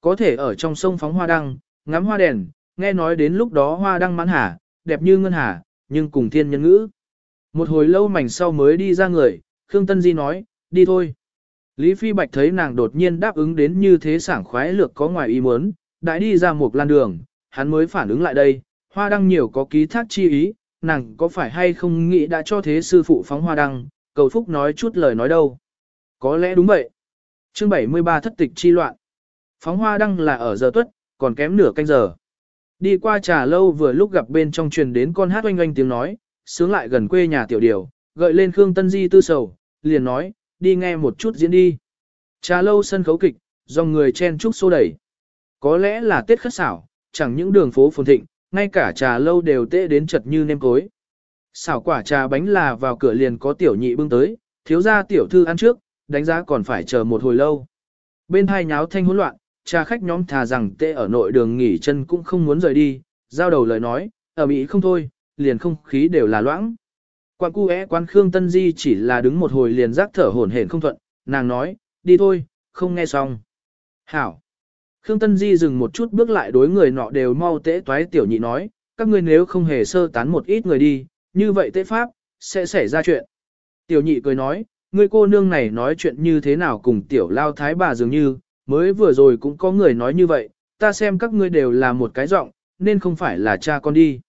Có thể ở trong sông phóng hoa đăng, ngắm hoa đèn, nghe nói đến lúc đó hoa đăng mãn hà, đẹp như ngân hà, nhưng cùng thiên nhân ngữ. Một hồi lâu mảnh sau mới đi ra người, Khương Tân Di nói, đi thôi. Lý Phi Bạch thấy nàng đột nhiên đáp ứng đến như thế sảng khoái lược có ngoài ý muốn, đại đi ra một lan đường, hắn mới phản ứng lại đây, hoa đăng nhiều có ký thác chi ý, nàng có phải hay không nghĩ đã cho thế sư phụ phóng hoa đăng, cầu phúc nói chút lời nói đâu. Có lẽ đúng vậy. Chương 73 thất tịch chi loạn. Phóng hoa đăng là ở giờ tuất, còn kém nửa canh giờ. Đi qua trà lâu vừa lúc gặp bên trong truyền đến con hát oanh oanh tiếng nói, sướng lại gần quê nhà tiểu điều, gợi lên Khương Tân Di tư sầu, liền nói, đi nghe một chút diễn đi. Trà lâu sân khấu kịch, dòng người chen chúc xô đẩy. Có lẽ là Tết khất xảo, chẳng những đường phố phồn thịnh, ngay cả trà lâu đều tệ đến chật như nêm cối. Xảo quả trà bánh là vào cửa liền có tiểu nhị bưng tới, thiếu gia tiểu thư ăn trước, đánh giá còn phải chờ một hồi lâu. Bên hai nháo thanh hỗn loạn, Cha khách nhóm thà rằng tệ ở nội đường nghỉ chân cũng không muốn rời đi, giao đầu lời nói, ở Mỹ không thôi, liền không khí đều là loãng. Quan cu é quan Khương Tân Di chỉ là đứng một hồi liền rác thở hổn hển không thuận, nàng nói, đi thôi, không nghe xong. Hảo. Khương Tân Di dừng một chút bước lại đối người nọ đều mau tễ toái tiểu nhị nói, các ngươi nếu không hề sơ tán một ít người đi, như vậy tế pháp, sẽ xảy ra chuyện. Tiểu nhị cười nói, người cô nương này nói chuyện như thế nào cùng tiểu lao thái bà dường như, mới vừa rồi cũng có người nói như vậy, ta xem các ngươi đều là một cái giọng, nên không phải là cha con đi.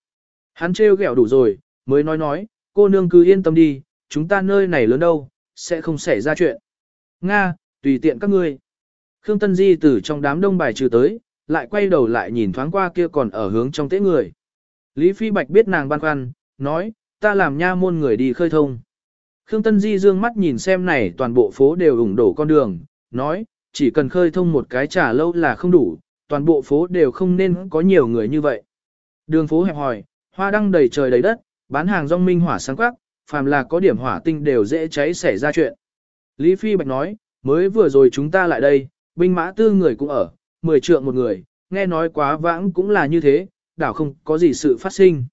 Hắn trêu ghẹo đủ rồi, mới nói nói, cô nương cứ yên tâm đi, chúng ta nơi này lớn đâu, sẽ không xảy ra chuyện. Nga, tùy tiện các ngươi. Khương Tân Di từ trong đám đông bài trừ tới, lại quay đầu lại nhìn thoáng qua kia còn ở hướng trong tế người. Lý Phi Bạch biết nàng băn khoăn, nói, ta làm nha môn người đi khơi thông. Khương Tân Di dương mắt nhìn xem này toàn bộ phố đều ủng đổ con đường, nói, chỉ cần khơi thông một cái trà lâu là không đủ, toàn bộ phố đều không nên có nhiều người như vậy. Đường phố hẹp hòi, hoa đăng đầy trời đầy đất, bán hàng rong minh hỏa sáng quắc, phàm là có điểm hỏa tinh đều dễ cháy xảy ra chuyện. Lý Phi Bạch nói, mới vừa rồi chúng ta lại đây, binh mã tư người cũng ở, mười trượng một người, nghe nói quá vãng cũng là như thế, đảo không có gì sự phát sinh.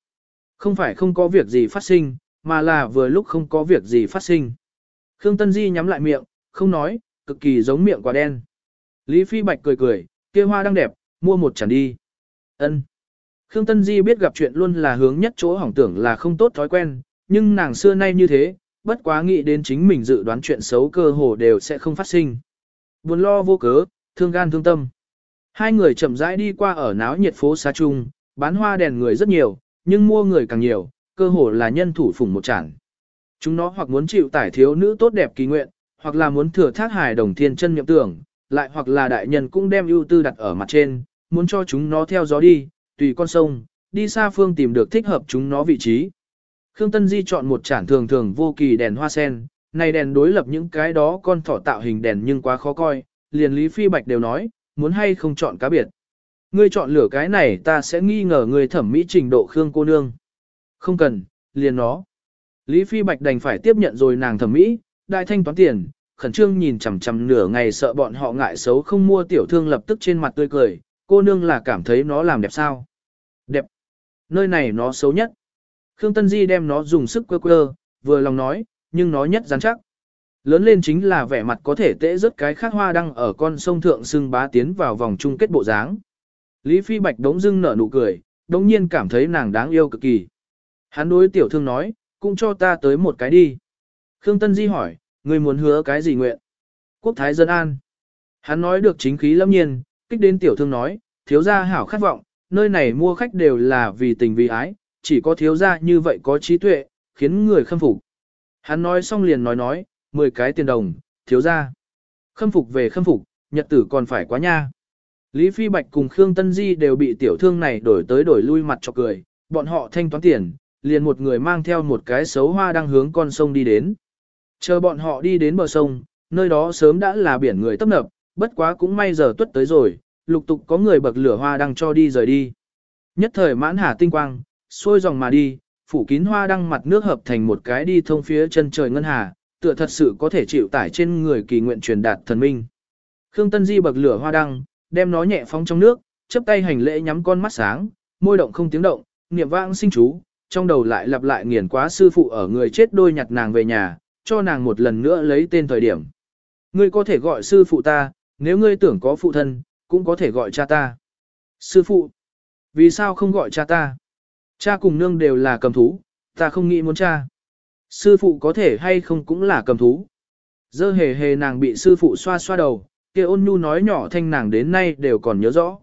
Không phải không có việc gì phát sinh, mà là vừa lúc không có việc gì phát sinh. Khương Tân Di nhắm lại miệng, không nói, cực kỳ giống miệng quả đen. Lý Phi Bạch cười cười, kia hoa đang đẹp, mua một chản đi. Ân. Khương Tân Di biết gặp chuyện luôn là hướng nhất chỗ hỏng tưởng là không tốt thói quen, nhưng nàng xưa nay như thế, bất quá nghĩ đến chính mình dự đoán chuyện xấu cơ hồ đều sẽ không phát sinh. Buồn lo vô cớ, thương gan thương tâm. Hai người chậm rãi đi qua ở náo nhiệt phố xa trung, bán hoa đèn người rất nhiều, nhưng mua người càng nhiều, cơ hồ là nhân thủ phủng một chản. Chúng nó hoặc muốn chịu tải thiếu nữ tốt đẹp kỳ nguyện, hoặc là muốn thừa thác hài đồng thiên chân nhậm tưởng, lại hoặc là đại nhân cũng đem ưu tư đặt ở mặt trên, muốn cho chúng nó theo gió đi, tùy con sông, đi xa phương tìm được thích hợp chúng nó vị trí. Khương Tân Di chọn một chản thường thường vô kỳ đèn hoa sen, này đèn đối lập những cái đó con thỏ tạo hình đèn nhưng quá khó coi, liền Lý Phi Bạch đều nói, muốn hay không chọn cá biệt. Ngươi chọn lửa cái này ta sẽ nghi ngờ người thẩm mỹ trình độ Khương cô nương. Không cần, liền nó. Lý Phi Bạch đành phải tiếp nhận rồi nàng thẩm mỹ, đại thanh toán tiền, khẩn trương nhìn chằm chằm nửa ngày sợ bọn họ ngại xấu không mua tiểu thương lập tức trên mặt tươi cười, cô nương là cảm thấy nó làm đẹp sao. Đẹp. Nơi này nó xấu nhất. Khương Tân Di đem nó dùng sức quơ quơ, vừa lòng nói, nhưng nó nhất rắn chắc. Lớn lên chính là vẻ mặt có thể tễ rớt cái khác hoa đăng ở con sông thượng sưng bá tiến vào vòng chung kết bộ dáng. Lý Phi Bạch đống dưng nở nụ cười, đống nhiên cảm thấy nàng đáng yêu cực kỳ. Hắn đối tiểu thương nói, cũng cho ta tới một cái đi. Khương Tân Di hỏi, người muốn hứa cái gì nguyện? Quốc Thái Dân An. Hắn nói được chính khí lâm nhiên, kích đến tiểu thương nói, thiếu gia hảo khát vọng, nơi này mua khách đều là vì tình vì ái, chỉ có thiếu gia như vậy có trí tuệ, khiến người khâm phục. Hắn nói xong liền nói nói, 10 cái tiền đồng, thiếu gia. Khâm phục về khâm phục, nhật tử còn phải quá nha. Lý Phi Bạch cùng Khương Tân Di đều bị tiểu thương này đổi tới đổi lui mặt cho cười, bọn họ thanh toán tiền, liền một người mang theo một cái xấu hoa đang hướng con sông đi đến. Chờ bọn họ đi đến bờ sông, nơi đó sớm đã là biển người tấp nập, bất quá cũng may giờ tuất tới rồi, lục tục có người bậc lửa hoa đang cho đi rời đi. Nhất thời mãn hà tinh quang, xuôi dòng mà đi, phủ kín hoa đăng mặt nước hợp thành một cái đi thông phía chân trời ngân hà, tựa thật sự có thể chịu tải trên người kỳ nguyện truyền đạt thần minh. Khương Tân Di bậc lửa hoa đăng, đem nó nhẹ phóng trong nước, chấp tay hành lễ nhắm con mắt sáng, môi động không tiếng động, niệm vãng sinh chú, trong đầu lại lặp lại nghiền quá sư phụ ở người chết đôi nhặt nàng về nhà, cho nàng một lần nữa lấy tên thời điểm. Ngươi có thể gọi sư phụ ta, nếu ngươi tưởng có phụ thân, cũng có thể gọi cha ta. Sư phụ, vì sao không gọi cha ta? Cha cùng nương đều là cầm thú, ta không nghĩ muốn cha. Sư phụ có thể hay không cũng là cầm thú. Dơ hề hề nàng bị sư phụ xoa xoa đầu, kia ôn nhu nói nhỏ thanh nàng đến nay đều còn nhớ rõ.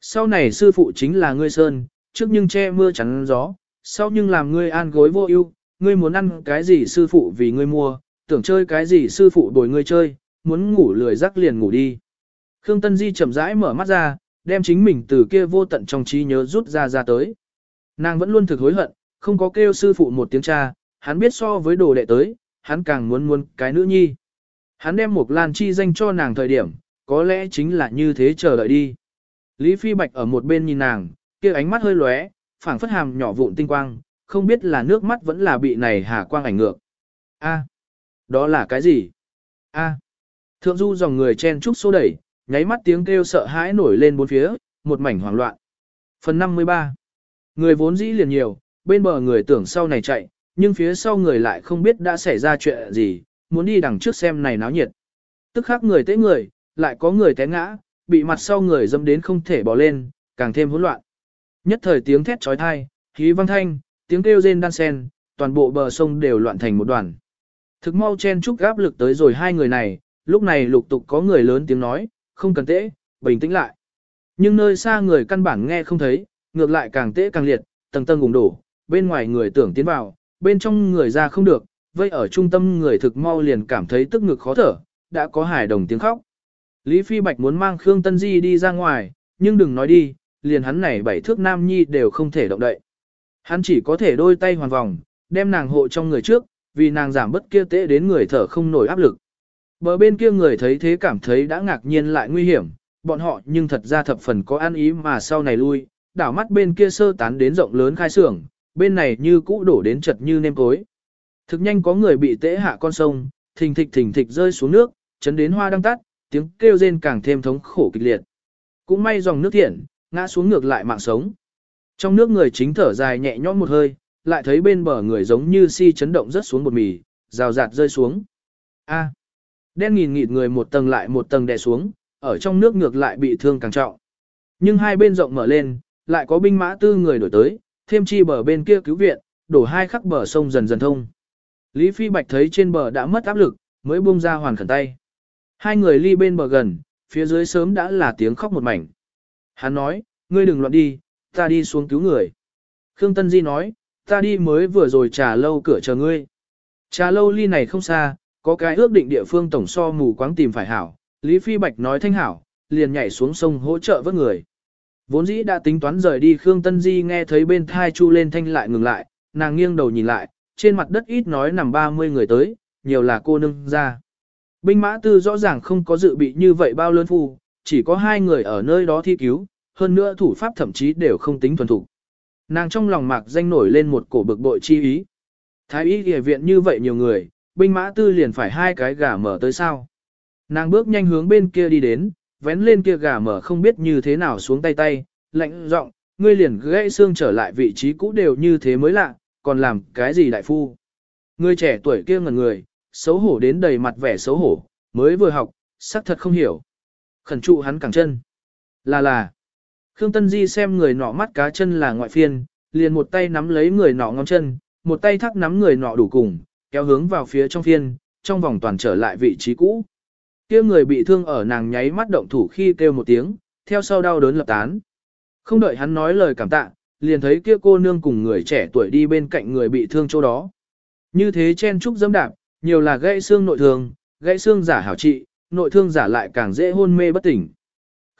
Sau này sư phụ chính là ngươi sơn, trước nhưng che mưa chắn gió, sau nhưng làm ngươi an gối vô ưu, ngươi muốn ăn cái gì sư phụ vì ngươi mua, tưởng chơi cái gì sư phụ đổi ngươi chơi, muốn ngủ lười rắc liền ngủ đi. Khương Tân Di chậm rãi mở mắt ra, đem chính mình từ kia vô tận trong trí nhớ rút ra ra tới. Nàng vẫn luôn thực hối hận, không có kêu sư phụ một tiếng cha, hắn biết so với đồ đệ tới, hắn càng muốn muốn cái nữ nhi. Hắn đem một lan chi danh cho nàng thời điểm, có lẽ chính là như thế chờ đợi đi. Lý Phi Bạch ở một bên nhìn nàng, kia ánh mắt hơi lóe, phảng phất hàm nhỏ vụn tinh quang, không biết là nước mắt vẫn là bị này hà quang ảnh ngược. A, đó là cái gì? A. Thượng du dòng người chen trúc xô đẩy, nháy mắt tiếng kêu sợ hãi nổi lên bốn phía, một mảnh hoảng loạn. Phần 53. Người vốn dĩ liền nhiều, bên bờ người tưởng sau này chạy, nhưng phía sau người lại không biết đã xảy ra chuyện gì, muốn đi đằng trước xem này náo nhiệt. Tức khắc người tế người, lại có người té ngã, bị mặt sau người dâm đến không thể bỏ lên, càng thêm hỗn loạn. Nhất thời tiếng thét trói thai, khí văn thanh, tiếng kêu rên đan sen, toàn bộ bờ sông đều loạn thành một đoàn. Thực mau chen chúc gáp lực tới rồi hai người này, lúc này lục tục có người lớn tiếng nói, không cần tễ, bình tĩnh lại. Nhưng nơi xa người căn bản nghe không thấy, ngược lại càng tễ càng liệt, tầng tầng gùng đổ, bên ngoài người tưởng tiến vào, bên trong người ra không được, vậy ở trung tâm người thực mau liền cảm thấy tức ngực khó thở, đã có hài đồng tiếng khóc. Lý Phi Bạch muốn mang Khương Tân Di đi ra ngoài, nhưng đừng nói đi, liền hắn này bảy thước nam nhi đều không thể động đậy. Hắn chỉ có thể đôi tay hoàn vòng, đem nàng hộ trong người trước, vì nàng giảm bất kia tệ đến người thở không nổi áp lực. Bờ bên kia người thấy thế cảm thấy đã ngạc nhiên lại nguy hiểm, bọn họ nhưng thật ra thập phần có an ý mà sau này lui, đảo mắt bên kia sơ tán đến rộng lớn khai xưởng, bên này như cũ đổ đến chật như nêm cối. Thực nhanh có người bị tễ hạ con sông, thình thịch thình thịch rơi xuống nước, chấn đến hoa đang tắt, tiếng kêu rên càng thêm thống khổ kịch liệt. Cũng may dòng nước thiện, ngã xuống ngược lại mạng sống. Trong nước người chính thở dài nhẹ nhõm một hơi, lại thấy bên bờ người giống như si chấn động rất xuống một mì, rào rạt rơi xuống. A. đen nghìn nghịt người một tầng lại một tầng đè xuống, ở trong nước ngược lại bị thương càng trọng. Nhưng hai bên rộng mở lên, lại có binh mã tư người đổi tới, thêm chi bờ bên kia cứu viện, đổ hai khắc bờ sông dần dần thông. Lý Phi Bạch thấy trên bờ đã mất áp lực, mới buông ra hoàn khẩn tay. Hai người ly bên bờ gần, phía dưới sớm đã là tiếng khóc một mảnh. Hắn nói, ngươi đừng loạn đi, ta đi xuống cứu người. Khương Tân Di nói, ta đi mới vừa rồi trà lâu cửa chờ ngươi. Trà lâu ly này không xa, có cái ước định địa phương tổng so mù quáng tìm phải hảo. Lý Phi Bạch nói thanh hảo, liền nhảy xuống sông hỗ trợ vớt người. Vốn dĩ đã tính toán rời đi Khương Tân Di nghe thấy bên thai chu lên thanh lại ngừng lại, nàng nghiêng đầu nhìn lại, trên mặt đất ít nói nằm 30 người tới, nhiều là cô nương ra. Binh mã tư rõ ràng không có dự bị như vậy bao lớn phù, chỉ có hai người ở nơi đó thi cứu, hơn nữa thủ pháp thậm chí đều không tính thuần thủ. Nàng trong lòng mạc danh nổi lên một cổ bực bội chi ý. Thái y y viện như vậy nhiều người, binh mã tư liền phải hai cái gà mở tới sao. Nàng bước nhanh hướng bên kia đi đến, vén lên kia gà mở không biết như thế nào xuống tay tay, lạnh giọng, ngươi liền gãy xương trở lại vị trí cũ đều như thế mới lạ, còn làm cái gì đại phu. Người trẻ tuổi kia ngẩn người, xấu hổ đến đầy mặt vẻ xấu hổ, mới vừa học, xác thật không hiểu. Khẩn trụ hắn cẳng chân. Là là. Khương Tân Di xem người nọ mắt cá chân là ngoại phiên, liền một tay nắm lấy người nọ ngón chân, một tay thắt nắm người nọ đủ cùng, kéo hướng vào phía trong phiên, trong vòng toàn trở lại vị trí cũ. Kia người bị thương ở nàng nháy mắt động thủ khi kêu một tiếng, theo sau đau đớn lập tán. Không đợi hắn nói lời cảm tạ, liền thấy kia cô nương cùng người trẻ tuổi đi bên cạnh người bị thương chỗ đó. Như thế chen trúc dâm đạp, nhiều là gãy xương nội thương, gãy xương giả hảo trị, nội thương giả lại càng dễ hôn mê bất tỉnh.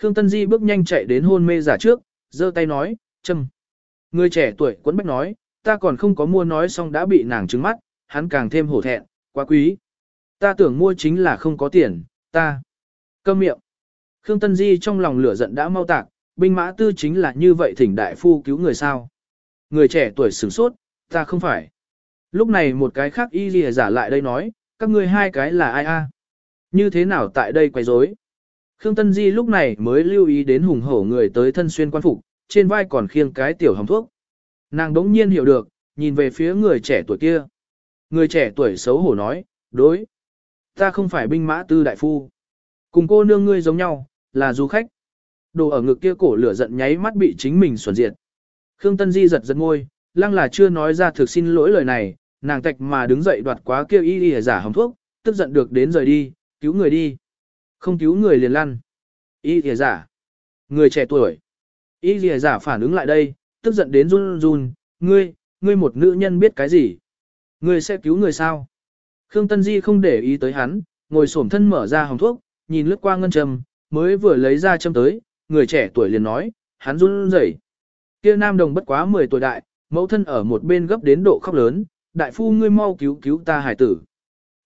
Khương Tân Di bước nhanh chạy đến hôn mê giả trước, giơ tay nói, châm. Người trẻ tuổi quấn bách nói, ta còn không có mua nói xong đã bị nàng trứng mắt, hắn càng thêm hổ thẹn, quá quý. Ta tưởng mua chính là không có tiền, ta. Câm miệng. Khương Tân Di trong lòng lửa giận đã mau tạc, binh mã tư chính là như vậy thỉnh đại phu cứu người sao. Người trẻ tuổi sửng sốt, ta không phải. Lúc này một cái khác y lìa giả lại đây nói, các ngươi hai cái là ai a? Như thế nào tại đây quay rối? Khương Tân Di lúc này mới lưu ý đến hùng hổ người tới thân xuyên quan phục, trên vai còn khiêng cái tiểu hồng thuốc. Nàng đống nhiên hiểu được, nhìn về phía người trẻ tuổi kia. Người trẻ tuổi xấu hổ nói, đối. Ta không phải binh mã tư đại phu. Cùng cô nương ngươi giống nhau, là du khách. đồ ở ngực kia cổ lửa giận nháy mắt bị chính mình xuẩn diệt. Khương Tân Di giật giật ngôi, lăng là chưa nói ra thực xin lỗi lời này, nàng tạch mà đứng dậy đoạt quá kia y y giả hồng thuốc, tức giận được đến rời đi, cứu người đi. Không cứu người liền lăn. Y y giả. Người trẻ tuổi. Y y giả phản ứng lại đây, tức giận đến run run, ngươi, ngươi một nữ nhân biết cái gì? Ngươi sẽ cứu người sao? Khương Tân Di không để ý tới hắn, ngồi xổm thân mở ra hồng thuốc, nhìn lướt qua ngân châm, mới vừa lấy ra châm tới, người trẻ tuổi liền nói, hắn run rẩy. Kia nam đồng bất quá 10 tuổi đại, mẫu thân ở một bên gấp đến độ khóc lớn, đại phu ngươi mau cứu cứu ta hải tử.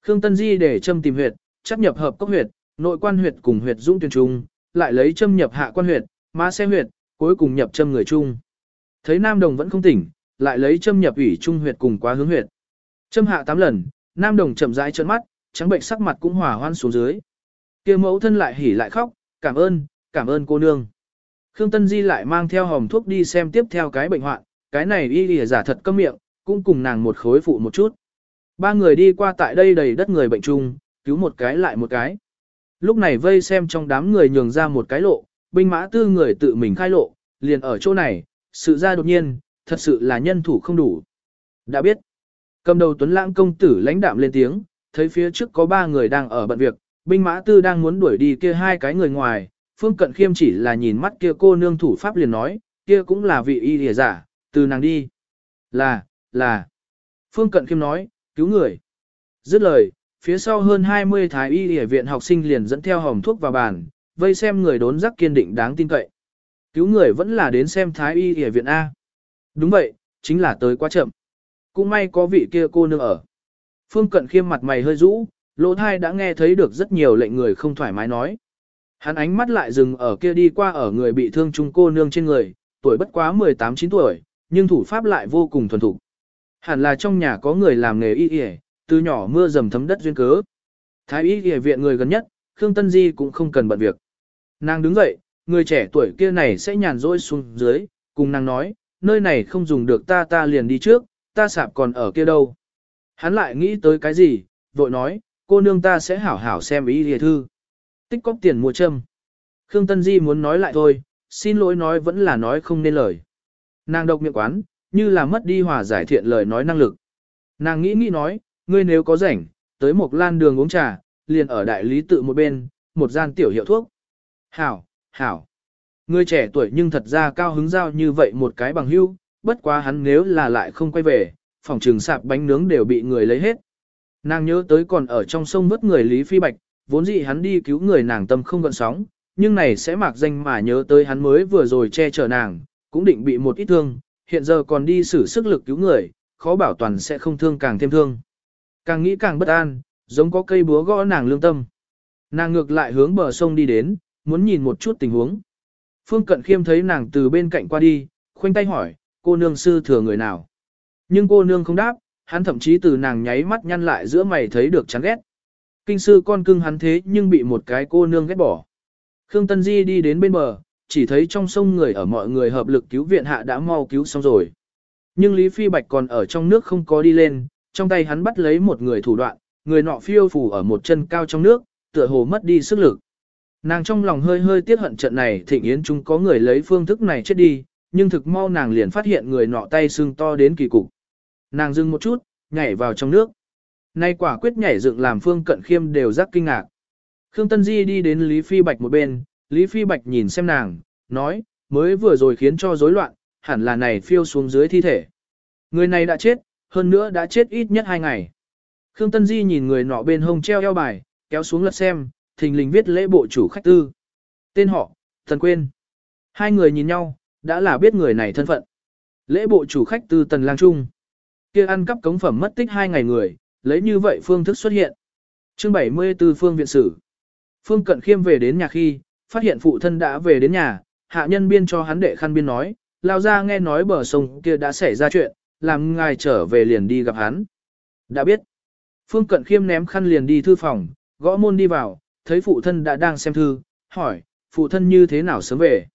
Khương Tân Di để châm tìm huyệt, chấp nhập hợp cốc huyệt, nội quan huyệt cùng huyệt dũng tuyên trung, lại lấy châm nhập hạ quan huyệt, má xe huyệt, cuối cùng nhập châm người trung. Thấy nam đồng vẫn không tỉnh, lại lấy châm nhập ủy trung huyệt cùng quá hướng huyệt. Châm hạ 8 lần, nam đồng chậm rãi trợn mắt, trắng bệnh sắc mặt cũng hòa hoan xuống dưới. Kia mẫu thân lại hỉ lại khóc, cảm ơn, cảm ơn cô nương. Khương Tân Di lại mang theo hòm thuốc đi xem tiếp theo cái bệnh hoạn, cái này y lìa giả thật câm miệng, cũng cùng nàng một khối phụ một chút. Ba người đi qua tại đây đầy đất người bệnh chung, cứu một cái lại một cái. Lúc này vây xem trong đám người nhường ra một cái lộ, binh mã tư người tự mình khai lộ, liền ở chỗ này, sự ra đột nhiên, thật sự là nhân thủ không đủ. Đã biết, cầm đầu tuấn lãng công tử lãnh đạm lên tiếng, thấy phía trước có ba người đang ở bận việc, binh mã tư đang muốn đuổi đi kia hai cái người ngoài, phương cận khiêm chỉ là nhìn mắt kia cô nương thủ pháp liền nói, kia cũng là vị y địa giả, từ nàng đi. Là, là. Phương cận khiêm nói, cứu người. Dứt lời, phía sau hơn 20 thái y lìa viện học sinh liền dẫn theo hồng thuốc vào bàn, vây xem người đốn giác kiên định đáng tin cậy. Cứu người vẫn là đến xem thái y lìa viện A. Đúng vậy, chính là tới quá chậm. Cũng may có vị kia cô nương ở. Phương cận khiêm mặt mày hơi rũ, lỗ thai đã nghe thấy được rất nhiều lệnh người không thoải mái nói. Hắn ánh mắt lại dừng ở kia đi qua ở người bị thương trung cô nương trên người, tuổi bất quá 18-9 tuổi, nhưng thủ pháp lại vô cùng thuần thục. Hẳn là trong nhà có người làm nghề y y, từ nhỏ mưa dầm thấm đất duyên cớ. Thái y y viện người gần nhất, Khương Tân Di cũng không cần bận việc. Nàng đứng dậy, người trẻ tuổi kia này sẽ nhàn rỗi xuống dưới, cùng nàng nói, nơi này không dùng được ta ta liền đi trước, ta sạp còn ở kia đâu. Hắn lại nghĩ tới cái gì, vội nói, cô nương ta sẽ hảo hảo xem ý y thư. Tích cóp tiền mua châm. Khương Tân Di muốn nói lại thôi, xin lỗi nói vẫn là nói không nên lời. Nàng độc miệng quán, như là mất đi hòa giải thiện lời nói năng lực. Nàng nghĩ nghĩ nói, ngươi nếu có rảnh, tới một lan đường uống trà, liền ở đại lý tự một bên, một gian tiểu hiệu thuốc. Hảo, hảo. Ngươi trẻ tuổi nhưng thật ra cao hứng giao như vậy một cái bằng hưu, bất quá hắn nếu là lại không quay về, phòng trường sạp bánh nướng đều bị người lấy hết. Nàng nhớ tới còn ở trong sông mất người Lý Phi Bạch, vốn dĩ hắn đi cứu người nàng tâm không gợn sóng, nhưng này sẽ mạc danh mà nhớ tới hắn mới vừa rồi che chở nàng, cũng định bị một ít thương, hiện giờ còn đi sử sức lực cứu người, khó bảo toàn sẽ không thương càng thêm thương. Càng nghĩ càng bất an, giống có cây búa gõ nàng lương tâm. Nàng ngược lại hướng bờ sông đi đến, muốn nhìn một chút tình huống. Phương Cận Khiêm thấy nàng từ bên cạnh qua đi, khoanh tay hỏi, cô nương sư thừa người nào. Nhưng cô nương không đáp, hắn thậm chí từ nàng nháy mắt nhăn lại giữa mày thấy được chán ghét. Kinh sư con cưng hắn thế nhưng bị một cái cô nương ghét bỏ. Khương Tân Di đi đến bên bờ, chỉ thấy trong sông người ở mọi người hợp lực cứu viện hạ đã mau cứu xong rồi. Nhưng Lý Phi Bạch còn ở trong nước không có đi lên, trong tay hắn bắt lấy một người thủ đoạn, người nọ phiêu phù ở một chân cao trong nước, tựa hồ mất đi sức lực. Nàng trong lòng hơi hơi tiếc hận trận này thịnh yến chúng có người lấy phương thức này chết đi, nhưng thực mau nàng liền phát hiện người nọ tay xương to đến kỳ cục. Nàng dừng một chút, nhảy vào trong nước. Nay quả quyết nhảy dựng làm phương cận khiêm đều rất kinh ngạc. Khương Tân Di đi đến Lý Phi Bạch một bên, Lý Phi Bạch nhìn xem nàng, nói, mới vừa rồi khiến cho rối loạn, hẳn là này phiêu xuống dưới thi thể. Người này đã chết, hơn nữa đã chết ít nhất hai ngày. Khương Tân Di nhìn người nọ bên hông treo eo bài, kéo xuống lật xem, thình lình viết lễ bộ chủ khách tư. Tên họ, Tần Quên. Hai người nhìn nhau, đã là biết người này thân phận. Lễ bộ chủ khách tư Tần Lang Trung. kia ăn cắp cống phẩm mất tích hai ngày người, lấy như vậy phương thức xuất hiện. Chương 74 Phương Viện Sử Phương Cận Khiêm về đến nhà khi, phát hiện phụ thân đã về đến nhà, hạ nhân biên cho hắn đệ khăn biên nói, lao ra nghe nói bờ sông kia đã xảy ra chuyện, làm ngài trở về liền đi gặp hắn. Đã biết. Phương Cận Khiêm ném khăn liền đi thư phòng, gõ môn đi vào, thấy phụ thân đã đang xem thư, hỏi, phụ thân như thế nào sớm về.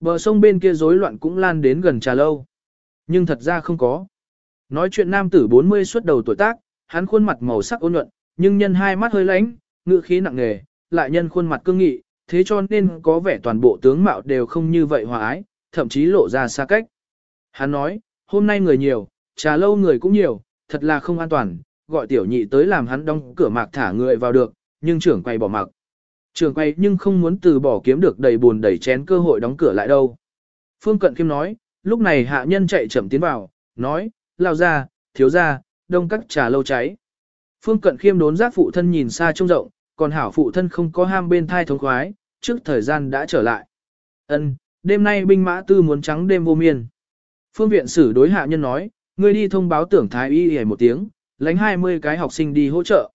Bờ sông bên kia rối loạn cũng lan đến gần trà lâu. Nhưng thật ra không có. Nói chuyện nam tử 40 xuất đầu tuổi tác, hắn khuôn mặt màu sắc ôn nhuận, nhưng nhân hai mắt hơi lánh, ngữ khí nặng nề, lại nhân khuôn mặt cương nghị, thế cho nên có vẻ toàn bộ tướng mạo đều không như vậy hòa ái, thậm chí lộ ra xa cách. Hắn nói, hôm nay người nhiều, trà lâu người cũng nhiều, thật là không an toàn, gọi tiểu nhị tới làm hắn đóng cửa mạc thả người vào được, nhưng trưởng quay bỏ mặc. Trưởng quay nhưng không muốn từ bỏ kiếm được đầy buồn đầy chén cơ hội đóng cửa lại đâu. Phương Cận Kim nói, lúc này hạ nhân chạy chậm tiến vào, nói, lao ra, thiếu ra, đông các trà lâu cháy. Phương Cận Khiêm đốn giác phụ thân nhìn xa trông rộng, còn hảo phụ thân không có ham bên thai thống khoái, trước thời gian đã trở lại. Ân, đêm nay binh mã tư muốn trắng đêm vô miên. Phương viện sử đối hạ nhân nói, ngươi đi thông báo tưởng thái y hề một tiếng, lánh 20 cái học sinh đi hỗ trợ.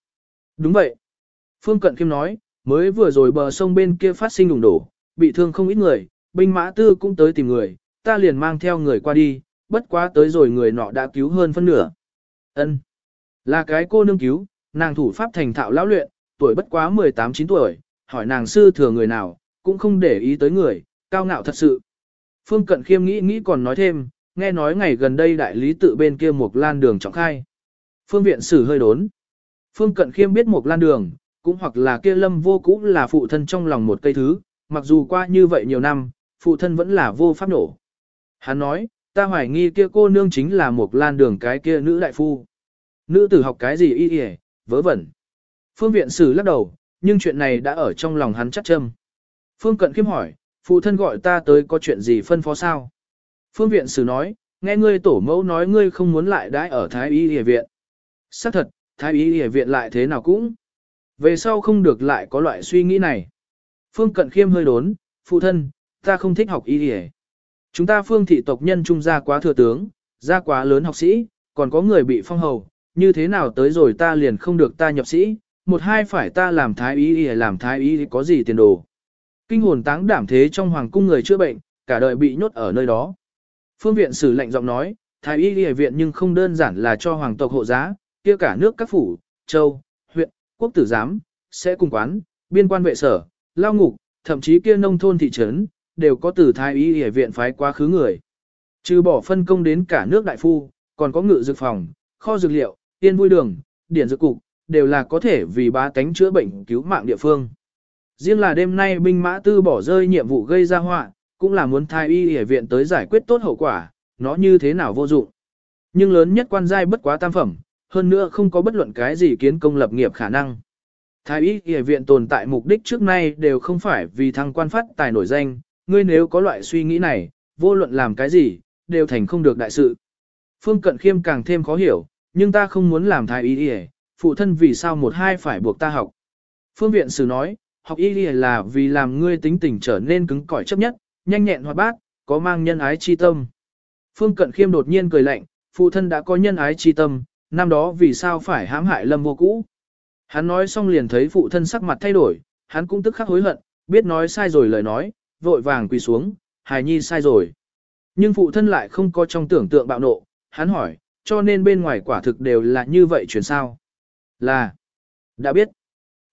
Đúng vậy. Phương Cận Kim nói, mới vừa rồi bờ sông bên kia phát sinh đùng đổ, bị thương không ít người, binh mã tư cũng tới tìm người, ta liền mang theo người qua đi, bất quá tới rồi người nọ đã cứu hơn phân nửa. Ân, Là cái cô nương cứu, nàng thủ pháp thành thạo lão luyện, tuổi bất quá 18-9 tuổi, hỏi nàng sư thừa người nào, cũng không để ý tới người, cao ngạo thật sự. Phương Cận Khiêm nghĩ nghĩ còn nói thêm, nghe nói ngày gần đây đại lý tự bên kia một lan đường trọng khai. Phương viện sử hơi đốn. Phương Cận Khiêm biết một lan đường, cũng hoặc là kia lâm vô cũ là phụ thân trong lòng một cây thứ, mặc dù qua như vậy nhiều năm, phụ thân vẫn là vô pháp nổ. Hắn nói, ta hoài nghi kia cô nương chính là một lan đường cái kia nữ đại phu. Nữ tử học cái gì y y vớ vẩn. Phương viện sử lắc đầu, nhưng chuyện này đã ở trong lòng hắn chắc châm. Phương cận khiêm hỏi, phụ thân gọi ta tới có chuyện gì phân phó sao? Phương viện sử nói, nghe ngươi tổ mẫu nói ngươi không muốn lại đãi ở Thái Y Y viện. Xác thật, Thái Y Y viện lại thế nào cũng. Về sau không được lại có loại suy nghĩ này. Phương cận khiêm hơi đốn, phụ thân, ta không thích học y y Chúng ta phương thị tộc nhân trung gia quá thừa tướng, gia quá lớn học sĩ, còn có người bị phong hầu, như thế nào tới rồi ta liền không được ta nhập sĩ, một hai phải ta làm thái y y làm thái y có gì tiền đồ. Kinh hồn táng đảm thế trong hoàng cung người chữa bệnh, cả đời bị nhốt ở nơi đó. Phương viện sử lệnh giọng nói, thái y y viện nhưng không đơn giản là cho hoàng tộc hộ giá, kia cả nước các phủ, châu, huyện, quốc tử giám, sẽ cùng quán, biên quan vệ sở, lao ngục, thậm chí kia nông thôn thị trấn, đều có từ thái y y viện phái quá khứ người. Trừ bỏ phân công đến cả nước đại phu, còn có ngự dược phòng, kho dược liệu, tiên vui đường, điển dược cục, đều là có thể vì bá tánh chữa bệnh cứu mạng địa phương. Riêng là đêm nay binh mã tư bỏ rơi nhiệm vụ gây ra họa, cũng là muốn thái y y viện tới giải quyết tốt hậu quả, nó như thế nào vô dụng. Nhưng lớn nhất quan giai bất quá tam phẩm, hơn nữa không có bất luận cái gì kiến công lập nghiệp khả năng. Thái y y viện tồn tại mục đích trước nay đều không phải vì thăng quan phát tài nổi danh, ngươi nếu có loại suy nghĩ này, vô luận làm cái gì, đều thành không được đại sự. Phương Cận Khiêm càng thêm khó hiểu, nhưng ta không muốn làm thái y y, phụ thân vì sao một hai phải buộc ta học. Phương Viện Sử nói, học y y là vì làm ngươi tính tình trở nên cứng cỏi chấp nhất, nhanh nhẹn hoạt bát, có mang nhân ái chi tâm. Phương Cận Khiêm đột nhiên cười lạnh, phụ thân đã có nhân ái chi tâm, năm đó vì sao phải hãm hại lâm vô cũ. Hắn nói xong liền thấy phụ thân sắc mặt thay đổi, hắn cũng tức khắc hối hận, biết nói sai rồi lời nói, vội vàng quỳ xuống, hài nhi sai rồi. Nhưng phụ thân lại không có trong tưởng tượng bạo nộ, hắn hỏi, cho nên bên ngoài quả thực đều là như vậy chuyển sao? Là, đã biết.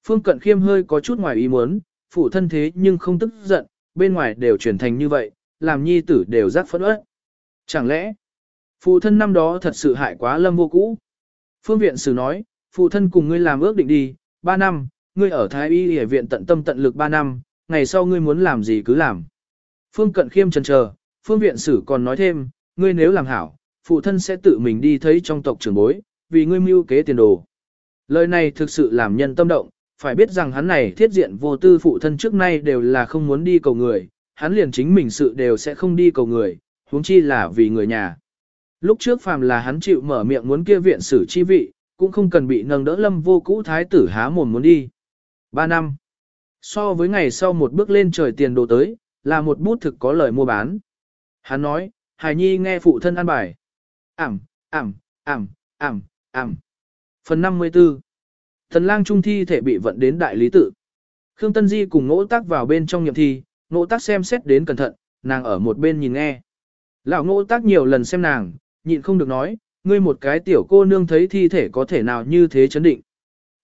Phương Cận Khiêm hơi có chút ngoài ý muốn, phụ thân thế nhưng không tức giận, bên ngoài đều chuyển thành như vậy, làm nhi tử đều rắc phẫn ớt. Chẳng lẽ, phụ thân năm đó thật sự hại quá lâm vô cũ? Phương Viện Sử nói, phụ thân cùng ngươi làm ước định đi, 3 năm, ngươi ở Thái Y Y viện tận tâm tận lực 3 năm, ngày sau ngươi muốn làm gì cứ làm. Phương Cận Khiêm chần chờ, Phương Viện Sử còn nói thêm, ngươi nếu làm hảo, phụ thân sẽ tự mình đi thấy trong tộc trưởng bối, vì ngươi mưu kế tiền đồ. Lời này thực sự làm nhân tâm động, phải biết rằng hắn này thiết diện vô tư phụ thân trước nay đều là không muốn đi cầu người, hắn liền chính mình sự đều sẽ không đi cầu người, huống chi là vì người nhà. Lúc trước phàm là hắn chịu mở miệng muốn kia viện xử chi vị, cũng không cần bị nâng đỡ lâm vô cũ thái tử há mồm muốn đi. Ba năm. So với ngày sau một bước lên trời tiền đồ tới, là một bút thực có lời mua bán. Hắn nói, Hải Nhi nghe phụ thân ăn bài. Ảm, ảm, ảm, ảm, ảm. Phần 54. Thần lang trung thi thể bị vận đến đại lý tự. Khương Tân Di cùng ngỗ tác vào bên trong nhậm thi, ngỗ tác xem xét đến cẩn thận, nàng ở một bên nhìn nghe. Lão ngỗ tác nhiều lần xem nàng, nhịn không được nói, ngươi một cái tiểu cô nương thấy thi thể có thể nào như thế chấn định.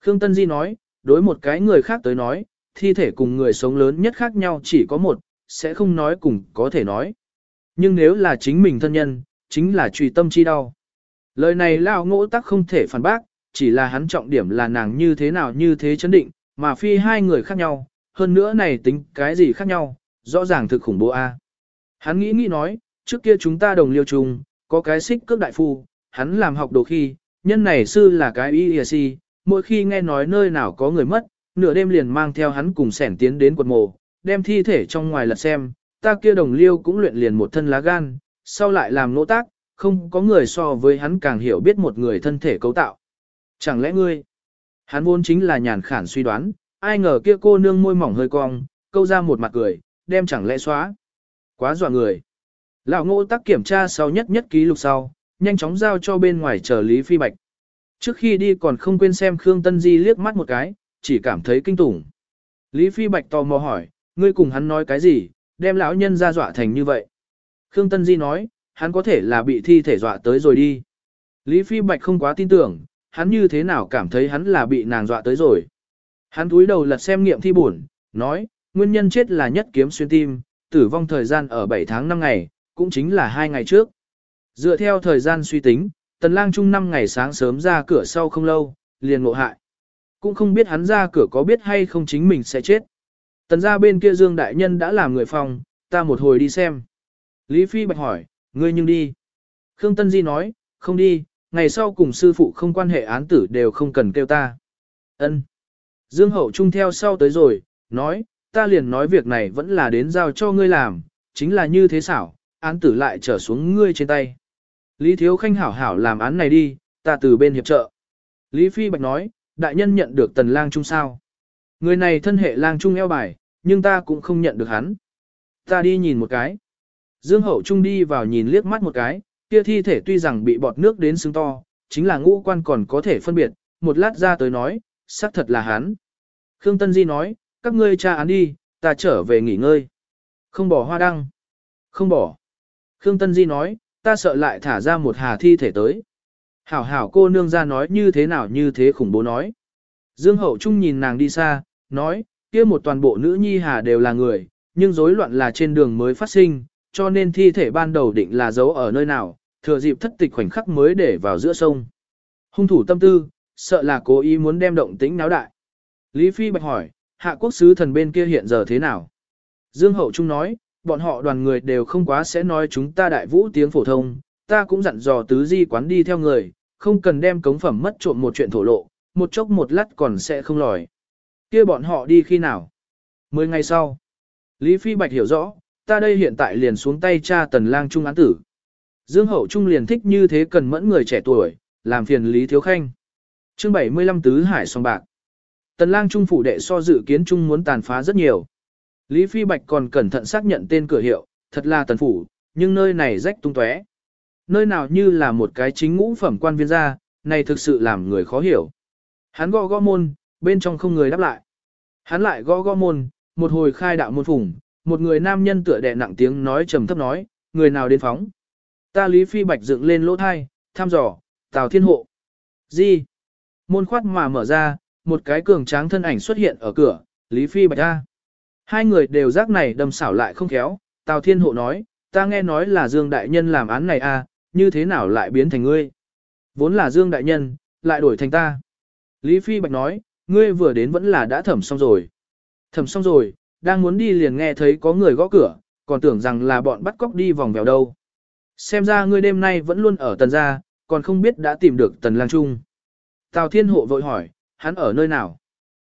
Khương Tân Di nói, đối một cái người khác tới nói, thi thể cùng người sống lớn nhất khác nhau chỉ có một, sẽ không nói cùng có thể nói. Nhưng nếu là chính mình thân nhân, chính là trùy tâm chi đau. Lời này lão ngỗ Tác không thể phản bác, chỉ là hắn trọng điểm là nàng như thế nào như thế chấn định, mà phi hai người khác nhau, hơn nữa này tính cái gì khác nhau, rõ ràng thực khủng bố a. Hắn nghĩ nghĩ nói, trước kia chúng ta đồng liêu chung, có cái xích cước đại phu, hắn làm học đồ khi, nhân này sư là cái y mỗi khi nghe nói nơi nào có người mất, nửa đêm liền mang theo hắn cùng sẻn tiến đến quật mộ, đem thi thể trong ngoài lật xem, ta kia đồng liêu cũng luyện liền một thân lá gan, sau lại làm nỗ tác, không có người so với hắn càng hiểu biết một người thân thể cấu tạo. Chẳng lẽ ngươi? Hắn vốn chính là nhàn khản suy đoán, ai ngờ kia cô nương môi mỏng hơi cong, câu ra một mặt cười, đem chẳng lẽ xóa. Quá dọa người. Lão ngô tắc kiểm tra sau nhất nhất ký lục sau, nhanh chóng giao cho bên ngoài chờ Lý Phi Bạch. Trước khi đi còn không quên xem Khương Tân Di liếc mắt một cái, chỉ cảm thấy kinh tủng. Lý Phi Bạch tò mò hỏi, ngươi cùng hắn nói cái gì, đem lão nhân ra dọa thành như vậy. Khương Tân Di nói, hắn có thể là bị thi thể dọa tới rồi đi. Lý Phi Bạch không quá tin tưởng, hắn như thế nào cảm thấy hắn là bị nàng dọa tới rồi. Hắn túi đầu lật xem nghiệm thi buồn, nói, nguyên nhân chết là nhất kiếm xuyên tim, tử vong thời gian ở 7 tháng 5 ngày, cũng chính là 2 ngày trước. Dựa theo thời gian suy tính, tần lang chung 5 ngày sáng sớm ra cửa sau không lâu, liền ngộ hại. Cũng không biết hắn ra cửa có biết hay không chính mình sẽ chết. Tần ra bên kia Dương Đại Nhân đã làm người phòng, ta một hồi đi xem. Lý Phi Bạch hỏi, ngươi nhưng đi. Khương Tân Di nói, không đi, ngày sau cùng sư phụ không quan hệ án tử đều không cần kêu ta. Ân. Dương Hậu Trung theo sau tới rồi, nói, ta liền nói việc này vẫn là đến giao cho ngươi làm, chính là như thế xảo, án tử lại trở xuống ngươi trên tay. Lý Thiếu Khanh hảo hảo làm án này đi, ta từ bên hiệp trợ. Lý Phi Bạch nói, đại nhân nhận được tần lang trung sao. Người này thân hệ lang trung eo bài, nhưng ta cũng không nhận được hắn. Ta đi nhìn một cái. Dương Hậu Trung đi vào nhìn liếc mắt một cái, kia thi thể tuy rằng bị bọt nước đến sưng to, chính là ngũ quan còn có thể phân biệt, một lát ra tới nói, xác thật là hắn. Khương Tân Di nói, các ngươi tra án đi, ta trở về nghỉ ngơi. Không bỏ hoa đăng. Không bỏ. Khương Tân Di nói, ta sợ lại thả ra một hà thi thể tới. Hảo hảo cô nương ra nói như thế nào như thế khủng bố nói. Dương Hậu Trung nhìn nàng đi xa, nói, kia một toàn bộ nữ nhi hà đều là người, nhưng rối loạn là trên đường mới phát sinh, cho nên thi thể ban đầu định là giấu ở nơi nào, thừa dịp thất tịch khoảnh khắc mới để vào giữa sông. Hung thủ tâm tư, sợ là cố ý muốn đem động tĩnh náo đại. Lý Phi bạch hỏi, hạ quốc sứ thần bên kia hiện giờ thế nào? Dương Hậu Trung nói, bọn họ đoàn người đều không quá sẽ nói chúng ta đại vũ tiếng phổ thông, ta cũng dặn dò tứ di quán đi theo người, không cần đem cống phẩm mất trộm một chuyện thổ lộ, một chốc một lát còn sẽ không lòi. kia bọn họ đi khi nào? Mười ngày sau. Lý Phi Bạch hiểu rõ, ta đây hiện tại liền xuống tay cha tần lang trung án tử. Dương Hậu Trung liền thích như thế cần mẫn người trẻ tuổi, làm phiền Lý Thiếu Khanh. Chương 75 Tứ Hải song bạc. Tần lang trung phủ đệ so dự kiến trung muốn tàn phá rất nhiều. Lý Phi Bạch còn cẩn thận xác nhận tên cửa hiệu, thật là tần phủ, nhưng nơi này rách tung tóe. Nơi nào như là một cái chính ngũ phẩm quan viên gia, này thực sự làm người khó hiểu. Hắn gõ gõ môn, bên trong không người đáp lại. Hắn lại gõ gõ môn, một hồi khai đạo môn phủng, một người nam nhân tựa đè nặng tiếng nói trầm thấp nói, người nào đến phóng. Ta Lý Phi Bạch dựng lên lỗ thai, thăm dò, Tào Thiên Hộ. Gì? Môn khoát mà mở ra, một cái cường tráng thân ảnh xuất hiện ở cửa, Lý Phi Bạch ra. Hai người đều giác này đâm xảo lại không khéo, Tào Thiên Hộ nói, ta nghe nói là Dương Đại Nhân làm án này a, à, như thế nào lại biến thành ngươi? Vốn là Dương Đại Nhân, lại đổi thành ta. Lý Phi Bạch nói, ngươi vừa đến vẫn là đã thẩm xong rồi. Thẩm xong rồi, đang muốn đi liền nghe thấy có người gõ cửa, còn tưởng rằng là bọn bắt cóc đi vòng vèo đâu. Xem ra ngươi đêm nay vẫn luôn ở tần gia, còn không biết đã tìm được tần lang trung. Tào Thiên Hộ vội hỏi, hắn ở nơi nào?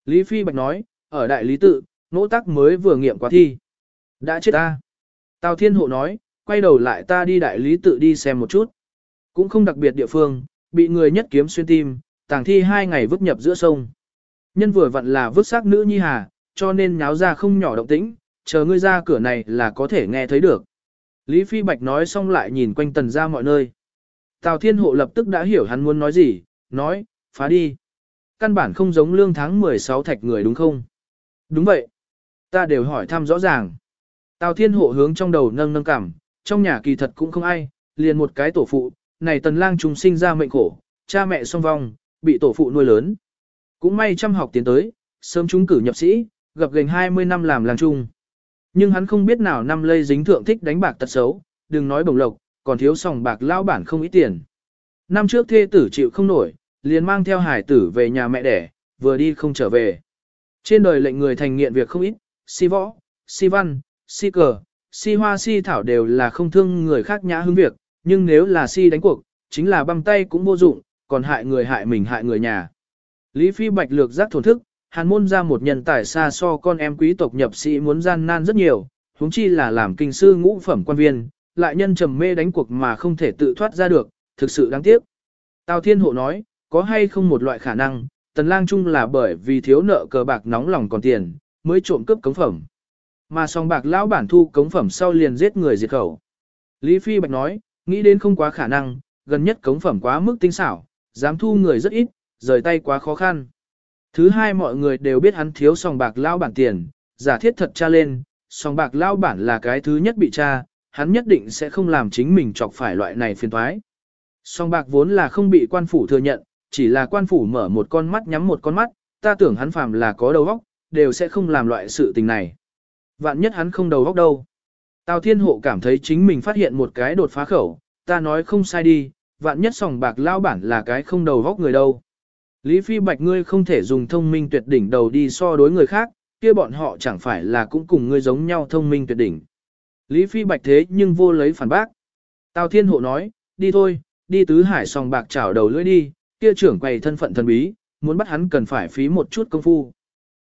Lý Phi Bạch nói, ở đại lý tự, nỗ tắc mới vừa nghiệm quá thi. Đã chết ta. Tào Thiên Hộ nói, quay đầu lại ta đi đại lý tự đi xem một chút. Cũng không đặc biệt địa phương, bị người nhất kiếm xuyên tim, tàng thi hai ngày vứt nhập giữa sông. Nhân vừa vặn là vứt xác nữ nhi hà, cho nên nháo ra không nhỏ động tĩnh, chờ ngươi ra cửa này là có thể nghe thấy được. Lý Phi Bạch nói xong lại nhìn quanh tần ra mọi nơi. Tào Thiên Hộ lập tức đã hiểu hắn muốn nói gì, nói, phá đi. Căn bản không giống lương tháng 16 thạch người đúng không? Đúng vậy. Ta đều hỏi thăm rõ ràng. Tào Thiên Hộ hướng trong đầu nâng nâng cảm, trong nhà kỳ thật cũng không ai, liền một cái tổ phụ, này tần lang trùng sinh ra mệnh khổ, cha mẹ song vong, bị tổ phụ nuôi lớn. Cũng may chăm học tiến tới, sớm chúng cử nhập sĩ, gặp gần 20 năm làm làng trung. Nhưng hắn không biết nào năm lây dính thượng thích đánh bạc tật xấu, đừng nói bổng lộc, còn thiếu sòng bạc lao bản không ít tiền. Năm trước thê tử chịu không nổi, liền mang theo hải tử về nhà mẹ đẻ, vừa đi không trở về. Trên đời lệnh người thành nghiện việc không ít, si võ, si văn, si cờ, si hoa si thảo đều là không thương người khác nhã hứng việc, nhưng nếu là si đánh cuộc, chính là băm tay cũng vô dụng, còn hại người hại mình hại người nhà. Lý Phi Bạch lược giác thổn thức, hàn môn ra một nhân tài xa so con em quý tộc nhập sĩ muốn gian nan rất nhiều, huống chi là làm kinh sư ngũ phẩm quan viên, lại nhân trầm mê đánh cuộc mà không thể tự thoát ra được, thực sự đáng tiếc. Tào Thiên Hộ nói, có hay không một loại khả năng, tần lang chung là bởi vì thiếu nợ cờ bạc nóng lòng còn tiền, mới trộm cướp cống phẩm. Mà song bạc lão bản thu cống phẩm sau liền giết người diệt khẩu. Lý Phi Bạch nói, nghĩ đến không quá khả năng, gần nhất cống phẩm quá mức tinh xảo, dám thu người rất ít, rời tay quá khó khăn. Thứ hai mọi người đều biết hắn thiếu sòng bạc lão bản tiền, giả thiết thật tra lên, sòng bạc lão bản là cái thứ nhất bị tra, hắn nhất định sẽ không làm chính mình chọc phải loại này phiền toái. Sòng bạc vốn là không bị quan phủ thừa nhận, chỉ là quan phủ mở một con mắt nhắm một con mắt, ta tưởng hắn phàm là có đầu óc, đều sẽ không làm loại sự tình này. Vạn nhất hắn không đầu óc đâu. Tào Thiên Hộ cảm thấy chính mình phát hiện một cái đột phá khẩu, ta nói không sai đi, vạn nhất sòng bạc lao bản là cái không đầu óc người đâu. Lý Phi Bạch ngươi không thể dùng thông minh tuyệt đỉnh đầu đi so đối người khác, kia bọn họ chẳng phải là cũng cùng ngươi giống nhau thông minh tuyệt đỉnh. Lý Phi Bạch thế nhưng vô lấy phản bác. Tào Thiên Hộ nói, đi thôi, đi tứ hải sòng bạc chảo đầu lưỡi đi, kia trưởng quầy thân phận thần bí, muốn bắt hắn cần phải phí một chút công phu.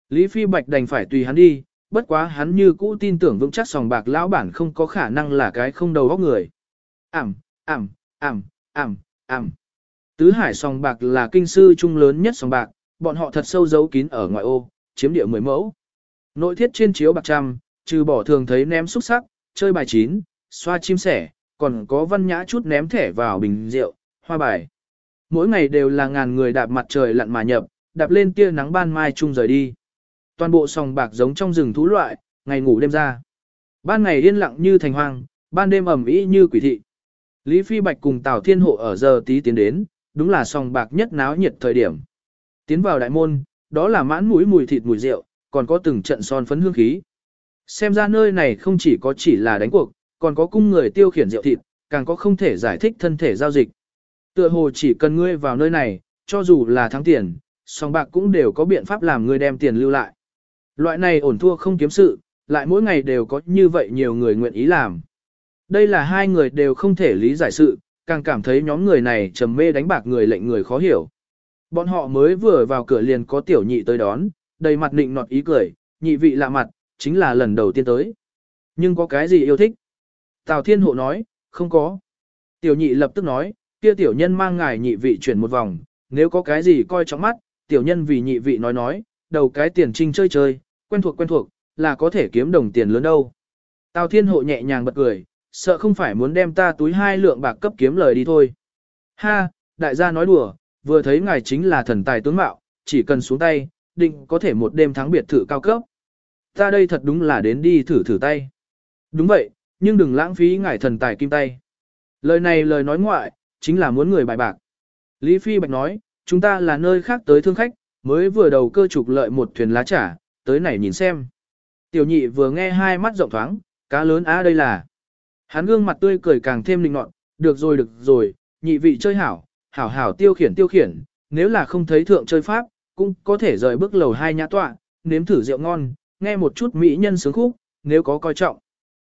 Lý Phi Bạch đành phải tùy hắn đi, bất quá hắn như cũ tin tưởng vững chắc sòng bạc lão bản không có khả năng là cái không đầu óc người. Ảm, ảm, ảm, ảm, ảm. Tứ hải sòng bạc là kinh sư trung lớn nhất sòng bạc, bọn họ thật sâu giấu kín ở ngoại ô, chiếm địa mười mẫu. Nội thiết trên chiếu bạc trăm, trừ bỏ thường thấy ném xúc sắc, chơi bài chín, xoa chim sẻ, còn có văn nhã chút ném thẻ vào bình rượu, hoa bài. Mỗi ngày đều là ngàn người đạp mặt trời lặn mà nhập, đạp lên tia nắng ban mai chung rời đi. Toàn bộ sòng bạc giống trong rừng thú loại, ngày ngủ đêm ra. Ban ngày yên lặng như thành hoang, ban đêm ẩm ĩ như quỷ thị. Lý Phi Bạch cùng Tào Thiên Hộ ở giờ tí tiến đến, đúng là sòng bạc nhất náo nhiệt thời điểm. Tiến vào đại môn, đó là mãn mũi mùi thịt mùi rượu, còn có từng trận son phấn hương khí. Xem ra nơi này không chỉ có chỉ là đánh cuộc, còn có cung người tiêu khiển rượu thịt, càng có không thể giải thích thân thể giao dịch. Tựa hồ chỉ cần ngươi vào nơi này, cho dù là thắng tiền, sòng bạc cũng đều có biện pháp làm ngươi đem tiền lưu lại. Loại này ổn thua không kiếm sự, lại mỗi ngày đều có như vậy nhiều người nguyện ý làm. Đây là hai người đều không thể lý giải sự, càng cảm thấy nhóm người này trầm mê đánh bạc người lệnh người khó hiểu. Bọn họ mới vừa vào cửa liền có tiểu nhị tới đón, đầy mặt nịnh nọt ý cười, nhị vị lạ mặt, chính là lần đầu tiên tới. Nhưng có cái gì yêu thích? Tào Thiên Hộ nói, không có. Tiểu nhị lập tức nói, kia tiểu nhân mang ngài nhị vị chuyển một vòng, nếu có cái gì coi trọng mắt, tiểu nhân vì nhị vị nói nói, đầu cái tiền trinh chơi chơi, quen thuộc quen thuộc, là có thể kiếm đồng tiền lớn đâu. Tào Thiên Hộ nhẹ nhàng bật cười, sợ không phải muốn đem ta túi hai lượng bạc cấp kiếm lời đi thôi. Ha, đại gia nói đùa, vừa thấy ngài chính là thần tài tướng mạo, chỉ cần xuống tay, định có thể một đêm thắng biệt thự cao cấp. Ta đây thật đúng là đến đi thử thử tay. Đúng vậy, nhưng đừng lãng phí ngài thần tài kim tay. Lời này lời nói ngoại, chính là muốn người bài bạc. Lý Phi Bạch nói, chúng ta là nơi khác tới thương khách, mới vừa đầu cơ trục lợi một thuyền lá trả, tới này nhìn xem. Tiểu nhị vừa nghe hai mắt rộng thoáng, cá lớn á đây là. Hắn gương mặt tươi cười càng thêm linh nọt, được rồi được rồi, nhị vị chơi hảo, hảo hảo tiêu khiển tiêu khiển, nếu là không thấy thượng chơi pháp, cũng có thể rời bước lầu hai nhã tọa, nếm thử rượu ngon, nghe một chút mỹ nhân sướng khúc, nếu có coi trọng.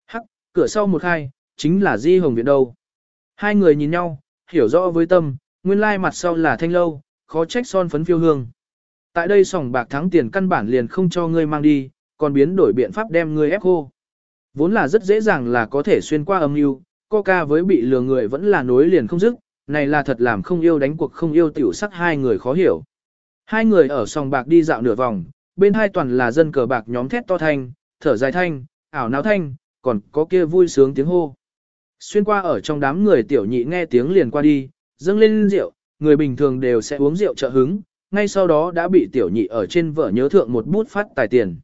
Hắc, cửa sau một hai, chính là Di Hồng Viện đâu. Hai người nhìn nhau, hiểu rõ với tâm, nguyên lai mặt sau là thanh lâu, khó trách son phấn phiêu hương. Tại đây sòng bạc thắng tiền căn bản liền không cho ngươi mang đi, còn biến đổi biện pháp đem ngươi ép khô. Vốn là rất dễ dàng là có thể xuyên qua âm mưu, coca với bị lừa người vẫn là nối liền không dứt, này là thật làm không yêu đánh cuộc không yêu tiểu sắc hai người khó hiểu. Hai người ở sòng bạc đi dạo nửa vòng, bên hai toàn là dân cờ bạc nhóm thét to thanh, thở dài thanh, ảo náo thanh, còn có kia vui sướng tiếng hô. Xuyên qua ở trong đám người tiểu nhị nghe tiếng liền qua đi, dâng lên rượu, người bình thường đều sẽ uống rượu trợ hứng, ngay sau đó đã bị tiểu nhị ở trên vở nhớ thượng một bút phát tài tiền.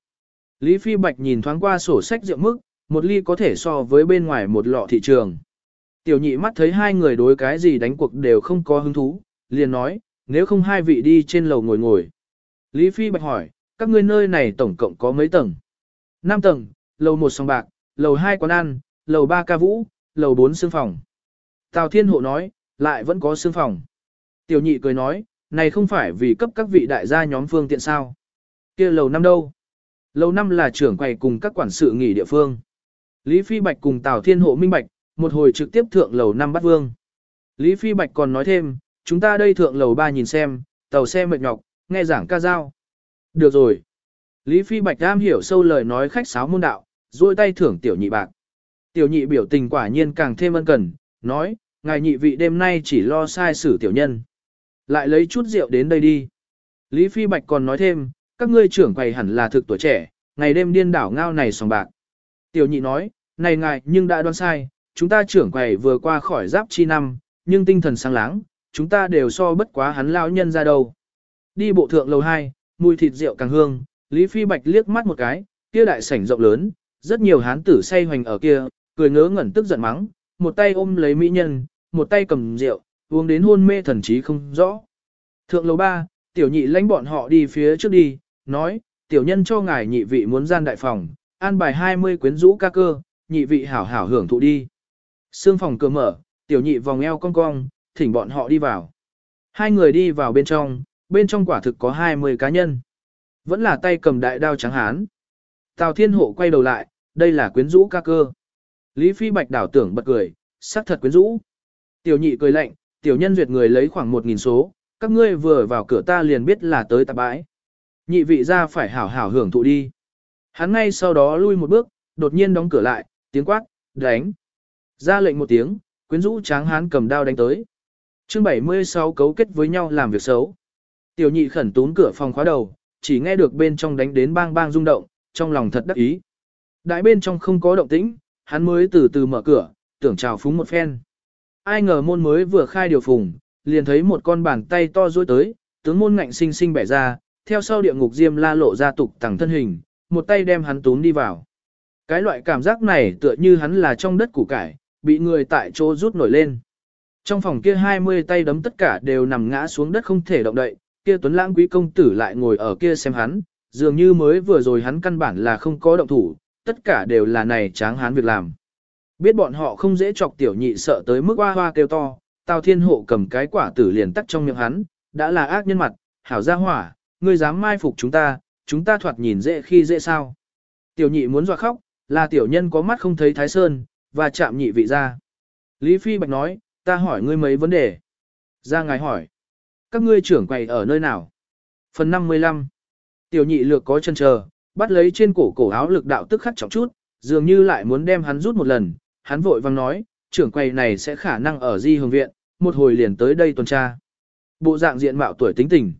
Lý Phi Bạch nhìn thoáng qua sổ sách rượu mức, một ly có thể so với bên ngoài một lọ thị trường. Tiểu nhị mắt thấy hai người đối cái gì đánh cuộc đều không có hứng thú, liền nói, nếu không hai vị đi trên lầu ngồi ngồi. Lý Phi Bạch hỏi, các ngươi nơi này tổng cộng có mấy tầng? 5 tầng, lầu 1 sòng bạc, lầu 2 quán ăn, lầu 3 ca vũ, lầu 4 xương phòng. Tào Thiên Hộ nói, lại vẫn có xương phòng. Tiểu nhị cười nói, này không phải vì cấp các vị đại gia nhóm phương tiện sao. kia lầu năm đâu? Lầu năm là trưởng quầy cùng các quản sự nghỉ địa phương. Lý Phi Bạch cùng Tào Thiên Hộ minh bạch, một hồi trực tiếp thượng lầu năm bắt vương. Lý Phi Bạch còn nói thêm, chúng ta đây thượng lầu ba nhìn xem, tàu xe mệt nhọc, nghe giảng ca dao. Được rồi. Lý Phi Bạch am hiểu sâu lời nói khách sáo môn đạo, duỗi tay thưởng tiểu nhị bạc. Tiểu nhị biểu tình quả nhiên càng thêm ân cần, nói, ngài nhị vị đêm nay chỉ lo sai xử tiểu nhân. Lại lấy chút rượu đến đây đi. Lý Phi Bạch còn nói thêm, các ngươi trưởng quầy hẳn là thực tuổi trẻ, ngày đêm điên đảo ngao này sòng bạc. Tiểu nhị nói, này ngài nhưng đã đoán sai, chúng ta trưởng quầy vừa qua khỏi giáp chi năm, nhưng tinh thần sáng láng, chúng ta đều so bất quá hắn lao nhân ra đâu. Đi bộ thượng lầu 2, mùi thịt rượu càng hương, Lý Phi Bạch liếc mắt một cái, kia đại sảnh rộng lớn, rất nhiều hán tử say hoành ở kia, cười ngớ ngẩn tức giận mắng, một tay ôm lấy mỹ nhân, một tay cầm rượu, uống đến hôn mê thần trí không rõ. Thượng lầu 3, tiểu nhị lãnh bọn họ đi phía trước đi, nói, tiểu nhân cho ngài nhị vị muốn gian đại phòng, an bài 20 quyến rũ ca cơ, nhị vị hảo hảo hưởng thụ đi. Sương phòng cửa mở, tiểu nhị vòng eo cong cong, thỉnh bọn họ đi vào. Hai người đi vào bên trong, bên trong quả thực có 20 cá nhân. Vẫn là tay cầm đại đao trắng hán. Tào Thiên Hộ quay đầu lại, đây là quyến rũ ca cơ. Lý Phi Bạch đảo tưởng bật cười, sắc thật quyến rũ. Tiểu nhị cười lạnh, tiểu nhân duyệt người lấy khoảng 1.000 số, các ngươi vừa vào cửa ta liền biết là tới tạp bãi. Nhị vị ra phải hảo hảo hưởng thụ đi. Hắn ngay sau đó lui một bước, đột nhiên đóng cửa lại, tiếng quát, đánh. Ra lệnh một tiếng, quyến rũ tráng hán cầm đao đánh tới. chương 76 cấu kết với nhau làm việc xấu. Tiểu nhị khẩn tún cửa phòng khóa đầu, chỉ nghe được bên trong đánh đến bang bang rung động, trong lòng thật đắc ý. Đại bên trong không có động tĩnh, hắn mới từ từ mở cửa, tưởng chào phúng một phen. Ai ngờ môn mới vừa khai điều phùng, liền thấy một con bàn tay to dối tới, tướng môn ngạnh sinh sinh bẻ ra, theo sau địa ngục diêm la lộ ra tục tẳng thân hình, một tay đem hắn túm đi vào. Cái loại cảm giác này tựa như hắn là trong đất củ cải, bị người tại chỗ rút nổi lên. Trong phòng kia 20 tay đấm tất cả đều nằm ngã xuống đất không thể động đậy, kia tuấn lãng quý công tử lại ngồi ở kia xem hắn, dường như mới vừa rồi hắn căn bản là không có động thủ, tất cả đều là này tráng hắn việc làm. Biết bọn họ không dễ chọc tiểu nhị sợ tới mức hoa hoa kêu to, Tào Thiên Hộ cầm cái quả tử liền tắt trong miệng hắn, đã là ác nhân mặt, hảo gia hỏa, ngươi dám mai phục chúng ta, chúng ta thoạt nhìn dễ khi dễ sao. Tiểu nhị muốn dọa khóc, là tiểu nhân có mắt không thấy Thái Sơn, và chạm nhị vị ra. Lý Phi Bạch nói, ta hỏi ngươi mấy vấn đề. Ra ngài hỏi, các ngươi trưởng quầy ở nơi nào? Phần 55 Tiểu nhị lược có chân chờ, bắt lấy trên cổ cổ áo lực đạo tức khắc trọng chút, dường như lại muốn đem hắn rút một lần, hắn vội vang nói, trưởng quầy này sẽ khả năng ở di hương viện, một hồi liền tới đây tuần tra. Bộ dạng diện mạo tuổi tính tình.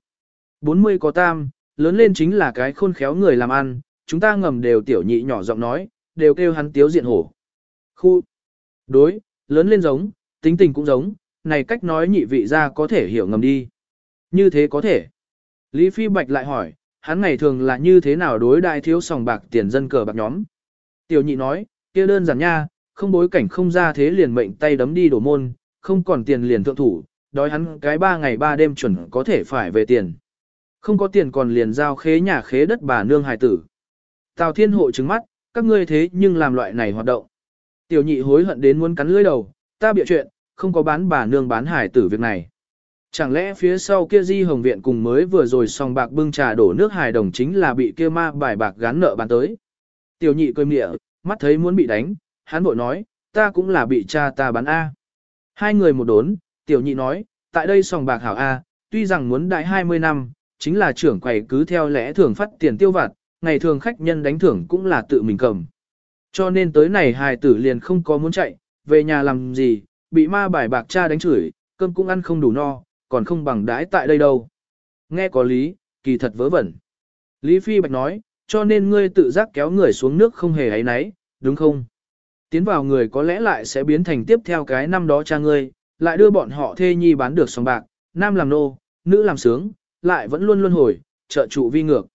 40 có tam, lớn lên chính là cái khôn khéo người làm ăn, chúng ta ngầm đều tiểu nhị nhỏ giọng nói, đều kêu hắn tiếu diện hổ. Khu. Đối, lớn lên giống, tính tình cũng giống, này cách nói nhị vị ra có thể hiểu ngầm đi. Như thế có thể. Lý Phi Bạch lại hỏi, hắn ngày thường là như thế nào đối đại thiếu sòng bạc tiền dân cờ bạc nhóm. Tiểu nhị nói, kia đơn giản nha, không bối cảnh không ra thế liền mệnh tay đấm đi đổ môn, không còn tiền liền thượng thủ, đói hắn cái ba ngày ba đêm chuẩn có thể phải về tiền. Không có tiền còn liền giao khế nhà khế đất bà nương hài tử. Tào thiên hộ trứng mắt, các ngươi thế nhưng làm loại này hoạt động. Tiểu nhị hối hận đến muốn cắn lưỡi đầu, ta bịa chuyện, không có bán bà nương bán hải tử việc này. Chẳng lẽ phía sau kia di hồng viện cùng mới vừa rồi song bạc bưng trà đổ nước hài đồng chính là bị kia ma bài bạc gán nợ bán tới. Tiểu nhị cười mịa, mắt thấy muốn bị đánh, hắn bội nói, ta cũng là bị cha ta bán A. Hai người một đốn, tiểu nhị nói, tại đây sòng bạc hảo A, tuy rằng muốn đại 20 năm, chính là trưởng quầy cứ theo lẽ thường phát tiền tiêu vặt, ngày thường khách nhân đánh thưởng cũng là tự mình cầm. Cho nên tới này hài tử liền không có muốn chạy, về nhà làm gì, bị ma bài bạc cha đánh chửi, cơm cũng ăn không đủ no, còn không bằng đãi tại đây đâu. Nghe có lý, kỳ thật vớ vẩn. Lý Phi Bạch nói, cho nên ngươi tự giác kéo người xuống nước không hề ấy náy, đúng không? Tiến vào người có lẽ lại sẽ biến thành tiếp theo cái năm đó cha ngươi, lại đưa bọn họ thê nhi bán được sòng bạc, nam làm nô, nữ làm sướng, lại vẫn luôn luôn hồi, trợ trụ vi ngược.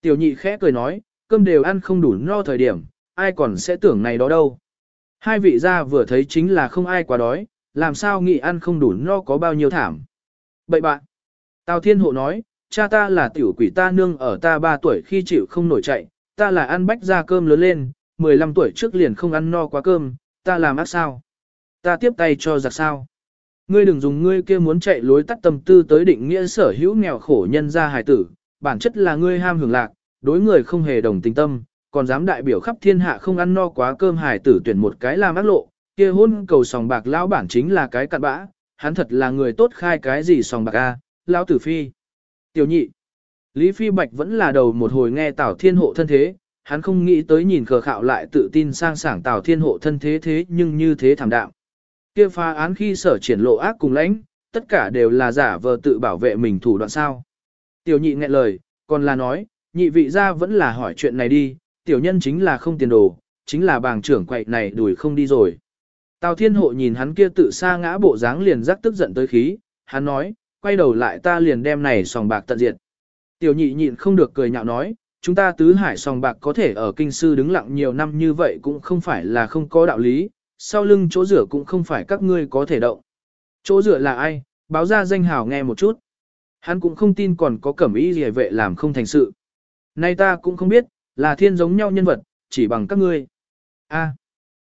Tiểu nhị khẽ cười nói, cơm đều ăn không đủ no thời điểm, ai còn sẽ tưởng này đó đâu. Hai vị gia vừa thấy chính là không ai quá đói, làm sao nghĩ ăn không đủ no có bao nhiêu thảm. Bậy bạn, Tào Thiên Hộ nói, cha ta là tiểu quỷ ta nương ở ta 3 tuổi khi chịu không nổi chạy, ta là ăn bách ra cơm lớn lên, 15 tuổi trước liền không ăn no quá cơm, ta làm ác sao? Ta tiếp tay cho giặc sao? Ngươi đừng dùng ngươi kia muốn chạy lối tắt tâm tư tới định nghĩa sở hữu nghèo khổ nhân gia hài tử, bản chất là ngươi ham hưởng lạc, đối người không hề đồng tình tâm, còn dám đại biểu khắp thiên hạ không ăn no quá cơm hài tử tuyển một cái làm ác lộ, kia hôn cầu sòng bạc lão bản chính là cái cặn bã, hắn thật là người tốt khai cái gì sòng bạc a, lão tử phi. Tiểu nhị. Lý Phi Bạch vẫn là đầu một hồi nghe Tào Thiên Hộ thân thế, hắn không nghĩ tới nhìn khờ khạo lại tự tin sang sảng Tào Thiên Hộ thân thế thế nhưng như thế thảm đạm. Kia phá án khi sở triển lộ ác cùng lãnh, tất cả đều là giả vờ tự bảo vệ mình thủ đoạn sao. Tiểu nhị nghẹn lời, còn là nói, nhị vị ra vẫn là hỏi chuyện này đi, tiểu nhân chính là không tiền đồ, chính là bàng trưởng quậy này đuổi không đi rồi. Tào Thiên Hộ nhìn hắn kia tự xa ngã bộ dáng liền rắc tức giận tới khí, hắn nói, quay đầu lại ta liền đem này sòng bạc tận diệt. Tiểu nhị nhịn không được cười nhạo nói, chúng ta tứ hải sòng bạc có thể ở kinh sư đứng lặng nhiều năm như vậy cũng không phải là không có đạo lý, sau lưng chỗ rửa cũng không phải các ngươi có thể động. Chỗ rửa là ai, báo ra danh hào nghe một chút. Hắn cũng không tin còn có cẩm ý gì vệ làm không thành sự. Nay ta cũng không biết, là thiên giống nhau nhân vật, chỉ bằng các ngươi. A.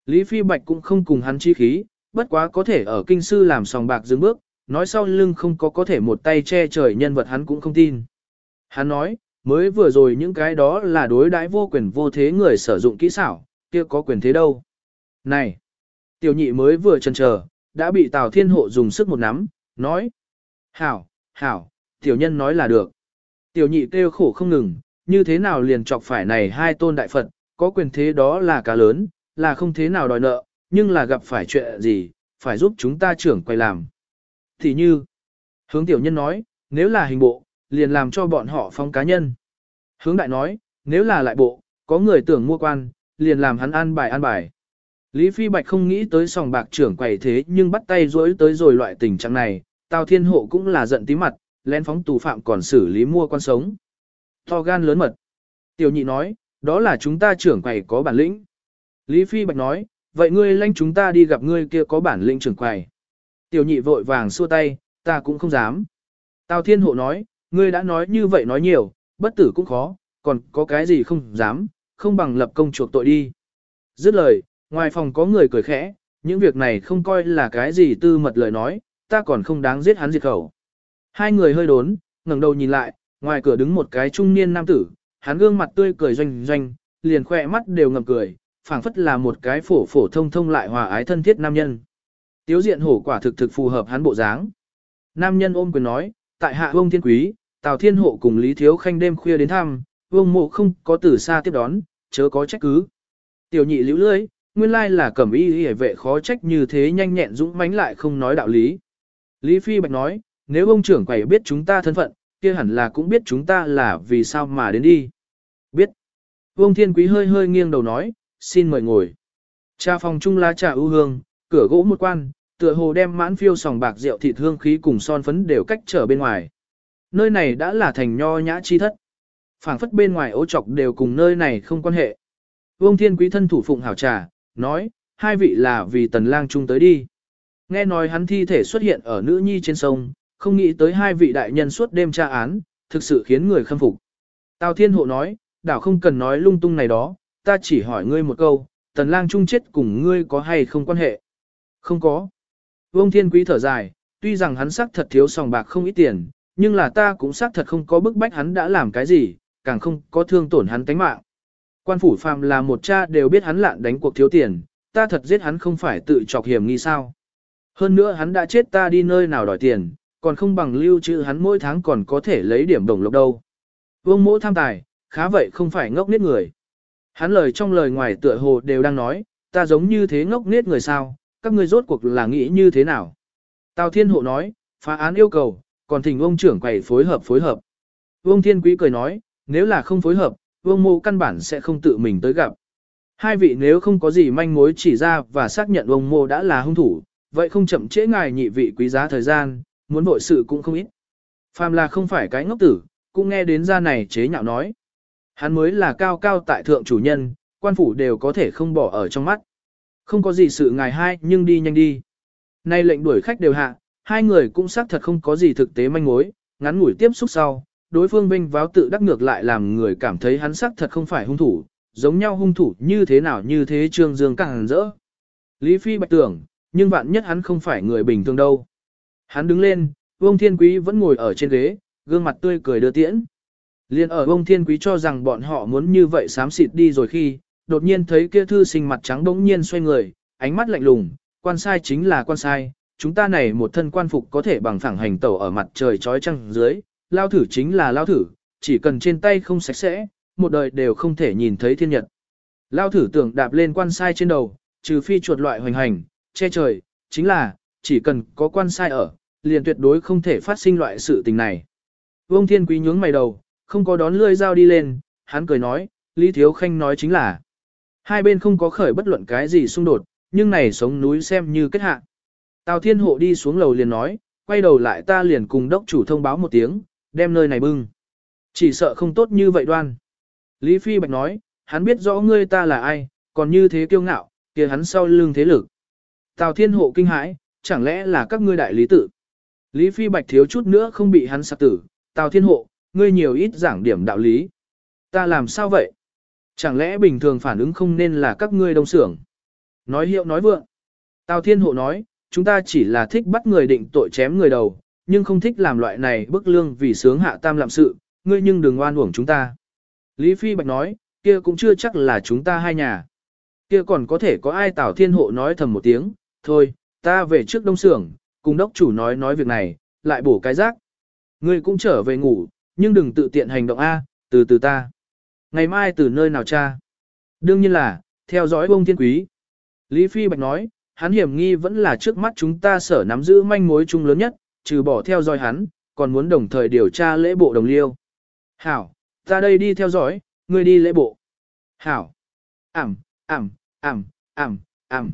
Lý Phi Bạch cũng không cùng hắn chi khí, bất quá có thể ở kinh sư làm sòng bạc dừng bước, nói sau lưng không có có thể một tay che trời nhân vật hắn cũng không tin. Hắn nói, mới vừa rồi những cái đó là đối đãi vô quyền vô thế người sử dụng kỹ xảo, kia có quyền thế đâu. Này, tiểu nhị mới vừa chần chờ, đã bị Tào Thiên Hộ dùng sức một nắm, nói. Hảo, hảo, tiểu nhân nói là được. Tiểu nhị kêu khổ không ngừng, như thế nào liền chọc phải này hai tôn đại Phật, có quyền thế đó là cá lớn, là không thế nào đòi nợ, nhưng là gặp phải chuyện gì, phải giúp chúng ta trưởng quay làm. Thì như, hướng tiểu nhân nói, nếu là hình bộ, liền làm cho bọn họ phong cá nhân. Hướng đại nói, nếu là lại bộ, có người tưởng mua quan, liền làm hắn an bài an bài. Lý Phi Bạch không nghĩ tới sòng bạc trưởng quầy thế nhưng bắt tay rối tới rồi loại tình trạng này, Tào Thiên Hộ cũng là giận tí mặt, lén phóng tù phạm còn xử lý mua quan sống. To gan lớn mật. Tiểu nhị nói, đó là chúng ta trưởng quầy có bản lĩnh. Lý Phi Bạch nói, vậy ngươi lanh chúng ta đi gặp ngươi kia có bản lĩnh trưởng quầy. Tiểu nhị vội vàng xua tay, ta cũng không dám. Tào Thiên Hộ nói, ngươi đã nói như vậy nói nhiều, bất tử cũng khó, còn có cái gì không dám, không bằng lập công chuộc tội đi. Dứt lời, ngoài phòng có người cười khẽ, những việc này không coi là cái gì tư mật lời nói, ta còn không đáng giết hắn diệt khẩu. Hai người hơi đốn, ngẩng đầu nhìn lại, ngoài cửa đứng một cái trung niên nam tử, hắn gương mặt tươi cười doanh doanh, liền khỏe mắt đều ngậm cười, phảng phất là một cái phổ phổ thông thông lại hòa ái thân thiết nam nhân. Tiếu diện hổ quả thực thực phù hợp hắn bộ dáng. Nam nhân ôm quyền nói, tại hạ vông thiên quý, Tào Thiên Hộ cùng Lý Thiếu Khanh đêm khuya đến thăm, vương mộ không có từ xa tiếp đón, chớ có trách cứ. Tiểu nhị lưu lưới, nguyên lai là cẩm y hề vệ khó trách như thế nhanh nhẹn dũng mãnh lại không nói đạo lý. Lý Phi Bạch nói, nếu ông trưởng quầy biết chúng ta thân phận, kia hẳn là cũng biết chúng ta là vì sao mà đến đi. Biết. Vương Thiên Quý hơi hơi nghiêng đầu nói, xin mời ngồi. Cha phòng trung lá trà ưu hương, cửa gỗ một quan, tựa hồ đem mãn phiêu sòng bạc rượu thịt hương khí cùng son phấn đều cách trở bên ngoài. Nơi này đã là thành nho nhã chi thất. phảng phất bên ngoài ố trọc đều cùng nơi này không quan hệ. Vương Thiên Quý thân thủ phụng hảo trà, nói, hai vị là vì tần lang chung tới đi. Nghe nói hắn thi thể xuất hiện ở nữ nhi trên sông, không nghĩ tới hai vị đại nhân suốt đêm tra án, thực sự khiến người khâm phục. Tào Thiên Hộ nói, đảo không cần nói lung tung này đó, ta chỉ hỏi ngươi một câu, tần lang chung chết cùng ngươi có hay không quan hệ? Không có. Vương Thiên Quý thở dài, tuy rằng hắn xác thật thiếu sòng bạc không ít tiền, nhưng là ta cũng xác thật không có bức bách hắn đã làm cái gì, càng không có thương tổn hắn tánh mạng. Quan phủ phàm là một cha đều biết hắn lạn đánh cuộc thiếu tiền, ta thật giết hắn không phải tự chọc hiểm nghi sao. Hơn nữa hắn đã chết ta đi nơi nào đòi tiền, còn không bằng lưu trữ hắn mỗi tháng còn có thể lấy điểm đồng lộc đâu. Vương mỗ tham tài, khá vậy không phải ngốc nết người. Hắn lời trong lời ngoài tựa hồ đều đang nói, ta giống như thế ngốc nết người sao, các ngươi rốt cuộc là nghĩ như thế nào. Tào Thiên Hộ nói, phá án yêu cầu, còn thỉnh ông trưởng quầy phối hợp phối hợp. Vương Thiên Quý cười nói, nếu là không phối hợp, Vương Mộ căn bản sẽ không tự mình tới gặp. Hai vị nếu không có gì manh mối chỉ ra và xác nhận Vương Mộ đã là hung thủ, vậy không chậm trễ ngài nhị vị quý giá thời gian, muốn vội sự cũng không ít. Phàm là không phải cái ngốc tử, cũng nghe đến ra này chế nhạo nói. Hắn mới là cao cao tại thượng chủ nhân, quan phủ đều có thể không bỏ ở trong mắt. Không có gì sự ngài hai nhưng đi nhanh đi. Nay lệnh đuổi khách đều hạ, hai người cũng xác thật không có gì thực tế manh mối, ngắn ngủi tiếp xúc sau, đối phương binh váo tự đắc ngược lại làm người cảm thấy hắn sắc thật không phải hung thủ, giống nhau hung thủ như thế nào như thế trương dương càng rỡ. Lý Phi bạch tưởng, nhưng vạn nhất hắn không phải người bình thường đâu. Hắn đứng lên, Vương Thiên Quý vẫn ngồi ở trên ghế, gương mặt tươi cười đưa tiễn. Liên ở Vương thiên quý cho rằng bọn họ muốn như vậy xám xịt đi rồi khi, đột nhiên thấy kia thư sinh mặt trắng bỗng nhiên xoay người, ánh mắt lạnh lùng, quan sai chính là quan sai, chúng ta này một thân quan phục có thể bằng phẳng hành tẩu ở mặt trời trói trăng dưới, lao thử chính là lao thử, chỉ cần trên tay không sạch sẽ, một đời đều không thể nhìn thấy thiên nhật. Lao thử tưởng đạp lên quan sai trên đầu, trừ phi chuột loại hoành hành, che trời, chính là, chỉ cần có quan sai ở, liền tuyệt đối không thể phát sinh loại sự tình này. Vương Thiên Quý nhướng mày đầu, không có đón lươi dao đi lên, hắn cười nói, Lý Thiếu Khanh nói chính là, hai bên không có khởi bất luận cái gì xung đột, nhưng này sống núi xem như kết hạ. Tào Thiên Hộ đi xuống lầu liền nói, quay đầu lại ta liền cùng đốc chủ thông báo một tiếng, đem nơi này bưng. Chỉ sợ không tốt như vậy đoan. Lý Phi Bạch nói, hắn biết rõ ngươi ta là ai, còn như thế kiêu ngạo, kia hắn sau lưng thế lực. Tào Thiên Hộ kinh hãi, chẳng lẽ là các ngươi đại lý tự. Lý Phi Bạch thiếu chút nữa không bị hắn sạc tử, Tào Thiên Hộ, ngươi nhiều ít giảng điểm đạo lý. Ta làm sao vậy? Chẳng lẽ bình thường phản ứng không nên là các ngươi đông xưởng? Nói hiệu nói vượng. Tào Thiên Hộ nói, chúng ta chỉ là thích bắt người định tội chém người đầu, nhưng không thích làm loại này bức lương vì sướng hạ tam làm sự, ngươi nhưng đừng oan uổng chúng ta. Lý Phi Bạch nói, kia cũng chưa chắc là chúng ta hai nhà. Kia còn có thể có ai Tào Thiên Hộ nói thầm một tiếng, thôi, ta về trước đông xưởng, cùng đốc chủ nói nói việc này, lại bổ cái rác. Ngươi cũng trở về ngủ, nhưng đừng tự tiện hành động A, từ từ ta. Ngày mai từ nơi nào cha? Đương nhiên là, theo dõi bông thiên quý. Lý Phi Bạch nói, hắn hiểm nghi vẫn là trước mắt chúng ta sở nắm giữ manh mối chung lớn nhất, trừ bỏ theo dõi hắn, còn muốn đồng thời điều tra lễ bộ đồng liêu. Hảo, ta đây đi theo dõi, ngươi đi lễ bộ. Hảo, ảm, ảm, ảm, ảm, ảm.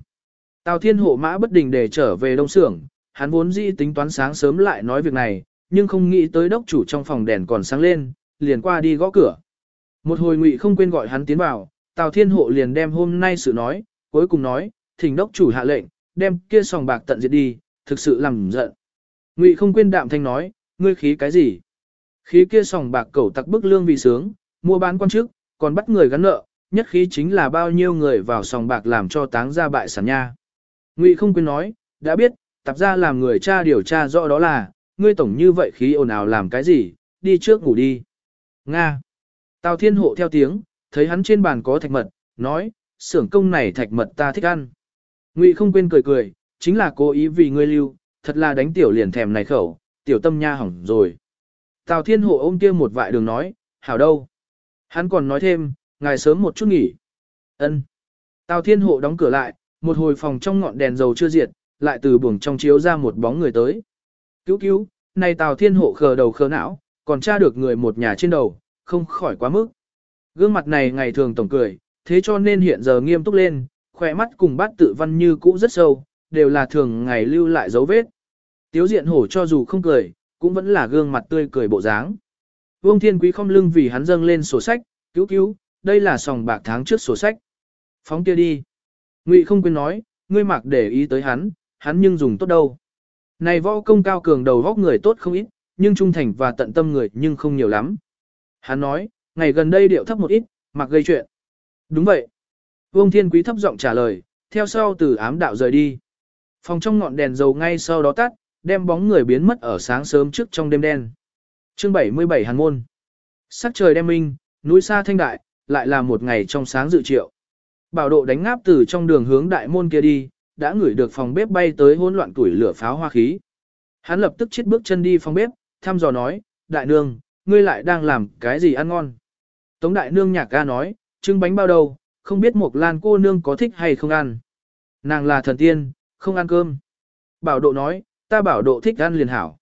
Tào Thiên Hộ mã bất đình để trở về đông xưởng, hắn vốn dĩ tính toán sáng sớm lại nói việc này, nhưng không nghĩ tới đốc chủ trong phòng đèn còn sáng lên, liền qua đi gõ cửa. Một hồi ngụy không quên gọi hắn tiến vào, Tào Thiên Hộ liền đem hôm nay sự nói, cuối cùng nói, thỉnh đốc chủ hạ lệnh, đem kia sòng bạc tận diệt đi, thực sự làm giận. Ngụy không quên đạm thanh nói, ngươi khí cái gì? Khí kia sòng bạc cẩu tặc bức lương vì sướng, mua bán quan chức, còn bắt người gắn nợ, nhất khí chính là bao nhiêu người vào sòng bạc làm cho táng ra bại sản nha. Ngụy không quên nói, đã biết, tập ra làm người cha điều tra rõ đó là, ngươi tổng như vậy khí ồn ào làm cái gì, đi trước ngủ đi. Nga. Tào Thiên Hộ theo tiếng, thấy hắn trên bàn có thạch mật, nói, xưởng công này thạch mật ta thích ăn. Ngụy không quên cười cười, chính là cố ý vì ngươi lưu, thật là đánh tiểu liền thèm này khẩu, tiểu tâm nha hỏng rồi. Tào Thiên Hộ ôm kia một vại đường nói, hảo đâu. Hắn còn nói thêm, ngài sớm một chút nghỉ. Ân. Tào Thiên Hộ đóng cửa lại, một hồi phòng trong ngọn đèn dầu chưa diệt, lại từ buồng trong chiếu ra một bóng người tới. Cứu cứu, này Tào Thiên Hộ khờ đầu khờ não, còn tra được người một nhà trên đầu, không khỏi quá mức. Gương mặt này ngày thường tổng cười, thế cho nên hiện giờ nghiêm túc lên, khỏe mắt cùng bát tự văn như cũ rất sâu, đều là thường ngày lưu lại dấu vết. Tiếu diện hổ cho dù không cười, cũng vẫn là gương mặt tươi cười bộ dáng. Vương Thiên Quý không lưng vì hắn dâng lên sổ sách, cứu cứu, đây là sòng bạc tháng trước sổ sách. Phóng kia đi. Ngụy không quên nói, ngươi mặc để ý tới hắn, hắn nhưng dùng tốt đâu. Này võ công cao cường đầu góc người tốt không ít, nhưng trung thành và tận tâm người nhưng không nhiều lắm. Hắn nói, ngày gần đây điệu thấp một ít, mặc gây chuyện. Đúng vậy. Vương Thiên Quý thấp giọng trả lời, theo sau từ ám đạo rời đi. Phòng trong ngọn đèn dầu ngay sau đó tắt, đem bóng người biến mất ở sáng sớm trước trong đêm đen. Chương 77 Hàn Môn Sắc trời đêm minh, núi xa thanh đại, lại là một ngày trong sáng dự triệu. Bảo độ đánh ngáp từ trong đường hướng đại môn kia đi, đã ngửi được phòng bếp bay tới hỗn loạn tuổi lửa pháo hoa khí. Hắn lập tức chết bước chân đi phòng bếp, thăm dò nói, đại nương, ngươi lại đang làm cái gì ăn ngon. Tống đại nương nhạc ca nói, trưng bánh bao đầu, không biết một lan cô nương có thích hay không ăn. Nàng là thần tiên, không ăn cơm. Bảo độ nói, ta bảo độ thích ăn liền hảo.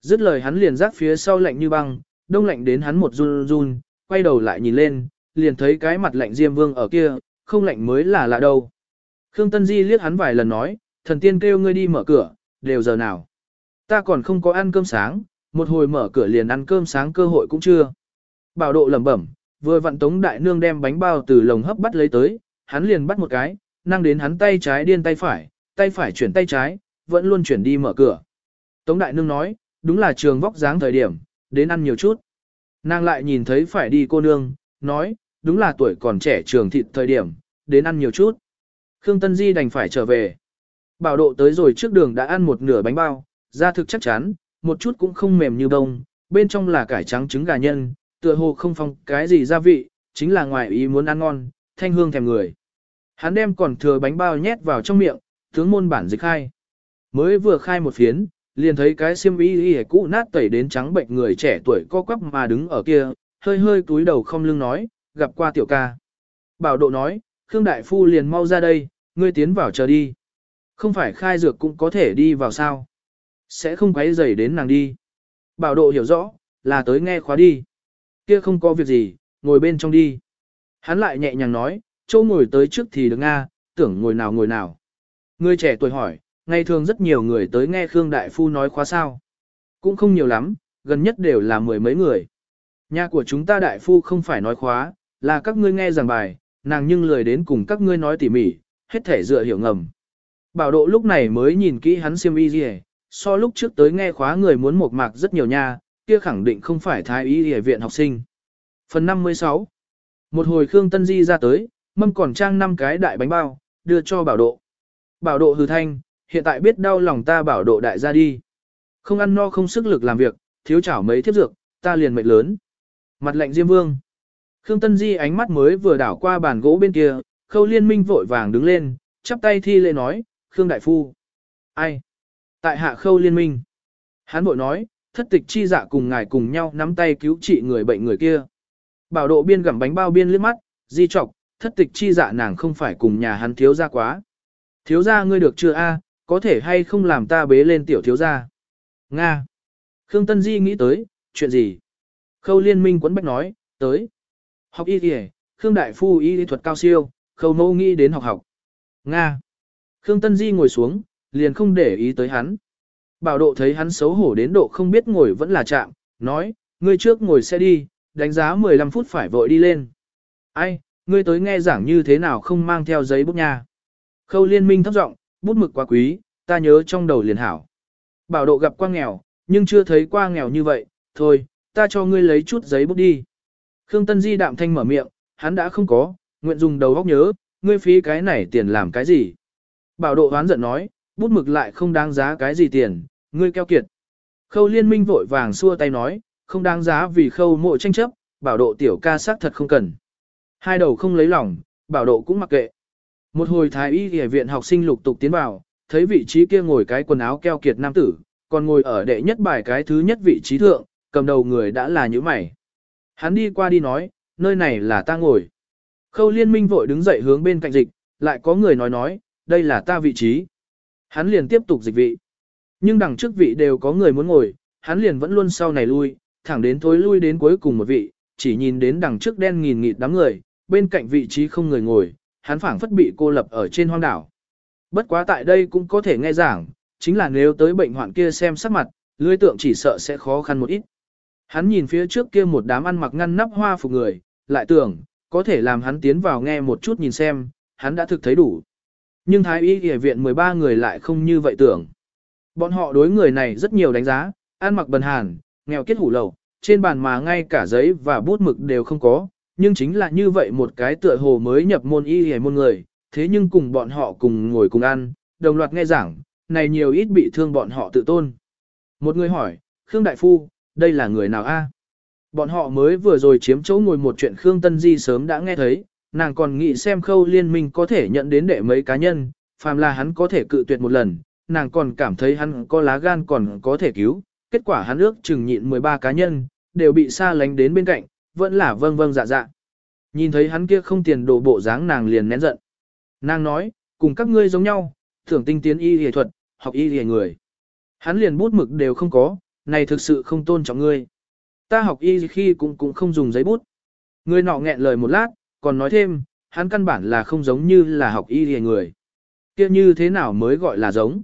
Dứt lời hắn liền rác phía sau lạnh như băng, đông lạnh đến hắn một run run, quay đầu lại nhìn lên, liền thấy cái mặt lạnh diêm vương ở kia, không lạnh mới là lạ đâu. Khương Tân Di liếc hắn vài lần nói, thần tiên kêu ngươi đi mở cửa, đều giờ nào. Ta còn không có ăn cơm sáng, một hồi mở cửa liền ăn cơm sáng cơ hội cũng chưa. Bảo độ lẩm bẩm, vừa vặn tống đại nương đem bánh bao từ lồng hấp bắt lấy tới, hắn liền bắt một cái, năng đến hắn tay trái điên tay phải, tay phải chuyển tay trái, vẫn luôn chuyển đi mở cửa. Tống đại nương nói, đúng là trường vóc dáng thời điểm, đến ăn nhiều chút. Nàng lại nhìn thấy phải đi cô nương, nói, đúng là tuổi còn trẻ trường thịt thời điểm, đến ăn nhiều chút. Khương Tân Di đành phải trở về. Bảo độ tới rồi trước đường đã ăn một nửa bánh bao, ra thực chắc chắn, một chút cũng không mềm như bông, bên trong là cải trắng trứng gà nhân, tựa hồ không phong cái gì gia vị, chính là ngoài ý muốn ăn ngon, thanh hương thèm người. Hắn đem còn thừa bánh bao nhét vào trong miệng, tướng môn bản dịch khai. Mới vừa khai một phiến, liền thấy cái xiêm y y cũ nát tẩy đến trắng bệnh người trẻ tuổi co quắp mà đứng ở kia, hơi hơi túi đầu không lưng nói, gặp qua tiểu ca. Bảo độ nói, Khương Đại Phu liền mau ra đây, ngươi tiến vào chờ đi. Không phải khai dược cũng có thể đi vào sao. Sẽ không quấy rầy đến nàng đi. Bảo độ hiểu rõ, là tới nghe khóa đi. Kia không có việc gì, ngồi bên trong đi. Hắn lại nhẹ nhàng nói, chỗ ngồi tới trước thì được Nga, tưởng ngồi nào ngồi nào. Người trẻ tuổi hỏi, ngày thường rất nhiều người tới nghe Khương Đại Phu nói khóa sao. Cũng không nhiều lắm, gần nhất đều là mười mấy người. Nhà của chúng ta Đại Phu không phải nói khóa, là các ngươi nghe giảng bài, nàng nhưng lười đến cùng các ngươi nói tỉ mỉ, hết thể dựa hiểu ngầm. Bảo độ lúc này mới nhìn kỹ hắn siêm y gì so lúc trước tới nghe khóa người muốn một mạc rất nhiều nha, kia khẳng định không phải thái y y viện học sinh. Phần 56 Một hồi Khương Tân Di ra tới, mâm còn trang năm cái đại bánh bao, đưa cho bảo độ. Bảo độ hừ thanh, hiện tại biết đau lòng ta bảo độ đại gia đi. Không ăn no không sức lực làm việc, thiếu chảo mấy thiếp dược, ta liền mệnh lớn. Mặt lạnh Diêm Vương. Khương Tân Di ánh mắt mới vừa đảo qua bàn gỗ bên kia, khâu liên minh vội vàng đứng lên, chắp tay thi lễ nói, Khương Đại Phu. Ai? Tại hạ khâu liên minh. Hán bội nói, thất tịch chi dạ cùng ngài cùng nhau nắm tay cứu trị người bệnh người kia. Bảo độ biên gặm bánh bao biên liếc mắt, di trọc, thất tịch chi dạ nàng không phải cùng nhà hắn thiếu ra quá. Thiếu gia ngươi được chưa a? À, có thể hay không làm ta bế lên tiểu thiếu gia Nga. Khương Tân Di nghĩ tới, chuyện gì? Khâu liên minh quấn bách nói, tới. Học y kìa, Khương Đại Phu y thuật cao siêu, khâu mâu nghĩ đến học học. Nga. Khương Tân Di ngồi xuống, liền không để ý tới hắn. Bảo độ thấy hắn xấu hổ đến độ không biết ngồi vẫn là chạm, nói, ngươi trước ngồi xe đi, đánh giá 15 phút phải vội đi lên. Ai, ngươi tới nghe giảng như thế nào không mang theo giấy bút nha. Khâu liên minh thấp giọng, bút mực quá quý, ta nhớ trong đầu liền hảo. Bảo độ gặp qua nghèo, nhưng chưa thấy qua nghèo như vậy, thôi, ta cho ngươi lấy chút giấy bút đi. Khương Tân Di đạm thanh mở miệng, hắn đã không có, nguyện dùng đầu óc nhớ, ngươi phí cái này tiền làm cái gì. Bảo độ hoán giận nói, bút mực lại không đáng giá cái gì tiền, ngươi keo kiệt. Khâu liên minh vội vàng xua tay nói, không đáng giá vì khâu mộ tranh chấp, bảo độ tiểu ca xác thật không cần. Hai đầu không lấy lòng, bảo độ cũng mặc kệ. Một hồi thái y y viện học sinh lục tục tiến vào, thấy vị trí kia ngồi cái quần áo keo kiệt nam tử, còn ngồi ở đệ nhất bài cái thứ nhất vị trí thượng, cầm đầu người đã là như mày. Hắn đi qua đi nói, nơi này là ta ngồi. Khâu liên minh vội đứng dậy hướng bên cạnh dịch, lại có người nói nói, đây là ta vị trí. Hắn liền tiếp tục dịch vị. Nhưng đằng trước vị đều có người muốn ngồi, hắn liền vẫn luôn sau này lui, thẳng đến thối lui đến cuối cùng một vị, chỉ nhìn đến đằng trước đen nghìn nghịt đám người, bên cạnh vị trí không người ngồi, hắn phảng phất bị cô lập ở trên hoang đảo. Bất quá tại đây cũng có thể nghe giảng, chính là nếu tới bệnh hoạn kia xem sắc mặt, lưới tượng chỉ sợ sẽ khó khăn một ít. Hắn nhìn phía trước kia một đám ăn mặc ngăn nắp hoa phục người, lại tưởng, có thể làm hắn tiến vào nghe một chút nhìn xem, hắn đã thực thấy đủ. Nhưng Thái y y viện 13 người lại không như vậy tưởng. Bọn họ đối người này rất nhiều đánh giá, ăn mặc bần hàn, nghèo kết hủ lầu, trên bàn mà ngay cả giấy và bút mực đều không có, nhưng chính là như vậy một cái tựa hồ mới nhập môn y hề môn người, thế nhưng cùng bọn họ cùng ngồi cùng ăn, đồng loạt nghe giảng, này nhiều ít bị thương bọn họ tự tôn. Một người hỏi, Khương Đại Phu, đây là người nào a? Bọn họ mới vừa rồi chiếm chỗ ngồi một chuyện Khương Tân Di sớm đã nghe thấy, nàng còn nghĩ xem khâu liên minh có thể nhận đến đệ mấy cá nhân, phàm là hắn có thể cự tuyệt một lần, nàng còn cảm thấy hắn có lá gan còn có thể cứu, kết quả hắn ước chừng nhịn 13 cá nhân, đều bị xa lánh đến bên cạnh, vẫn là vâng vâng dạ dạ. Nhìn thấy hắn kia không tiền đồ bộ dáng nàng liền nén giận. Nàng nói, cùng các ngươi giống nhau, thưởng tinh tiến y y thuật, học y y người. Hắn liền bút mực đều không có, này thực sự không tôn trọng ngươi. Ta học y khi cũng cũng không dùng giấy bút. Người nọ nghẹn lời một lát, còn nói thêm, hắn căn bản là không giống như là học y y người. kia như thế nào mới gọi là giống.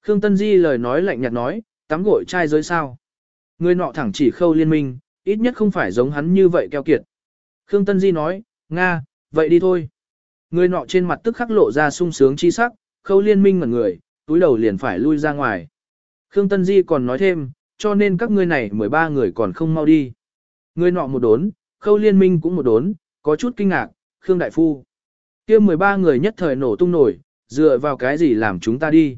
Khương Tân Di lời nói lạnh nhạt nói, tắm gội trai giới sao. Người nọ thẳng chỉ khâu liên minh, ít nhất không phải giống hắn như vậy keo kiệt. Khương Tân Di nói, Nga, vậy đi thôi. Người nọ trên mặt tức khắc lộ ra sung sướng chi sắc, khâu liên minh ngẩn người, túi đầu liền phải lui ra ngoài. Khương Tân Di còn nói thêm, cho nên các ngươi này 13 người còn không mau đi. Người nọ một đốn, khâu liên minh cũng một đốn, có chút kinh ngạc, Khương Đại Phu. kia 13 người nhất thời nổ tung nổi, dựa vào cái gì làm chúng ta đi.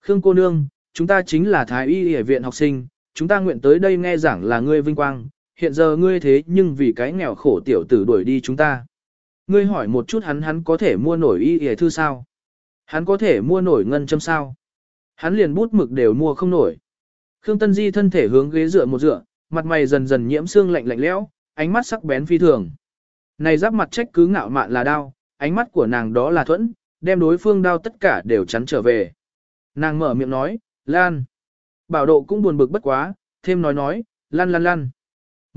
Khương cô nương, chúng ta chính là Thái y y viện học sinh, chúng ta nguyện tới đây nghe giảng là ngươi vinh quang, hiện giờ ngươi thế nhưng vì cái nghèo khổ tiểu tử đuổi đi chúng ta. Ngươi hỏi một chút hắn hắn có thể mua nổi y y thư sao? Hắn có thể mua nổi ngân châm sao? Hắn liền bút mực đều mua không nổi. Khương Tân Di thân thể hướng ghế dựa một dựa, mặt mày dần dần nhiễm xương lạnh lạnh lẽo, ánh mắt sắc bén phi thường. Này giáp mặt trách cứ ngạo mạn là đau, ánh mắt của nàng đó là thuẫn, đem đối phương đau tất cả đều chắn trở về. Nàng mở miệng nói, Lan. Bảo độ cũng buồn bực bất quá, thêm nói nói, Lan lan lan.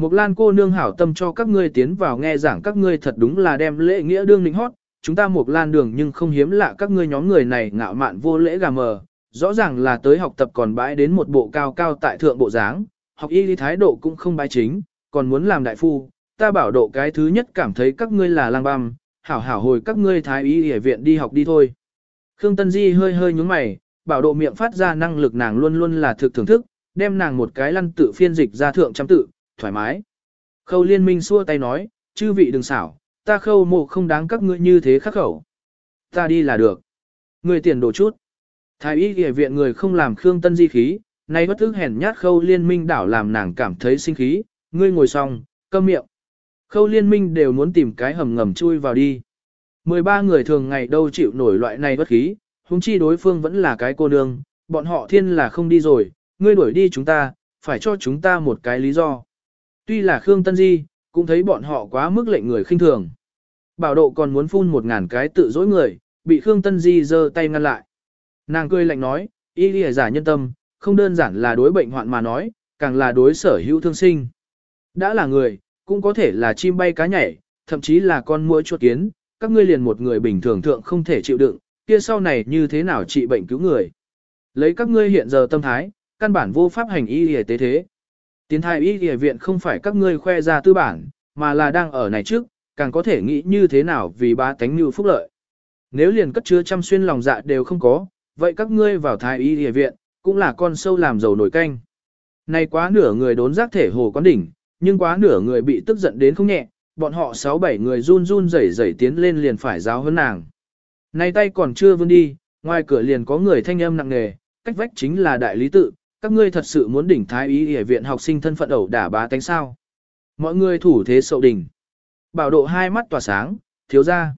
Mộc lan cô nương hảo tâm cho các ngươi tiến vào nghe giảng các ngươi thật đúng là đem lễ nghĩa đương lĩnh hót, chúng ta Mộc lan đường nhưng không hiếm lạ các ngươi nhóm người này ngạo mạn vô lễ gà mờ, rõ ràng là tới học tập còn bãi đến một bộ cao cao tại thượng bộ dáng, học y lý thái độ cũng không bái chính, còn muốn làm đại phu, ta bảo độ cái thứ nhất cảm thấy các ngươi là lang băm, hảo hảo hồi các ngươi thái y y viện đi học đi thôi. Khương Tân Di hơi hơi nhúng mày, bảo độ miệng phát ra năng lực nàng luôn luôn là thực thưởng thức, đem nàng một cái lăn tự phiên dịch ra thượng trăm tự, thoải mái. Khâu liên minh xua tay nói, chư vị đừng xảo, ta khâu mộ không đáng các ngươi như thế khắc khẩu. Ta đi là được. Người tiền đổ chút. Thái y y viện người không làm Khương Tân Di khí, nay bất thức hèn nhát khâu liên minh đảo làm nàng cảm thấy sinh khí, ngươi ngồi xong, câm miệng. Khâu liên minh đều muốn tìm cái hầm ngầm chui vào đi. 13 người thường ngày đâu chịu nổi loại này bất khí, huống chi đối phương vẫn là cái cô nương, bọn họ thiên là không đi rồi, ngươi đuổi đi chúng ta, phải cho chúng ta một cái lý do. Tuy là Khương Tân Di, cũng thấy bọn họ quá mức lệnh người khinh thường. Bảo độ còn muốn phun một ngàn cái tự dối người, bị Khương Tân Di giơ tay ngăn lại. Nàng cười lạnh nói, y lìa giả nhân tâm, không đơn giản là đối bệnh hoạn mà nói, càng là đối sở hữu thương sinh. Đã là người, cũng có thể là chim bay cá nhảy, thậm chí là con muỗi chuột kiến, các ngươi liền một người bình thường thượng không thể chịu đựng, kia sau này như thế nào trị bệnh cứu người. Lấy các ngươi hiện giờ tâm thái, căn bản vô pháp hành y y tế thế. Tiến thái y y viện không phải các ngươi khoe ra tư bản, mà là đang ở này trước, càng có thể nghĩ như thế nào vì ba tánh như phúc lợi. Nếu liền cất chứa trăm xuyên lòng dạ đều không có, vậy các ngươi vào thái y y viện, cũng là con sâu làm dầu nổi canh. Này quá nửa người đốn giác thể hồ quán đỉnh, nhưng quá nửa người bị tức giận đến không nhẹ, bọn họ sáu bảy người run run rẩy rẩy tiến lên liền phải giáo hơn nàng. Này tay còn chưa vươn đi, ngoài cửa liền có người thanh âm nặng nề, cách vách chính là đại lý tự, các ngươi thật sự muốn đỉnh thái y y viện học sinh thân phận ẩu đả bá tánh sao. Mọi người thủ thế sậu đỉnh. Bảo độ hai mắt tỏa sáng, thiếu gia.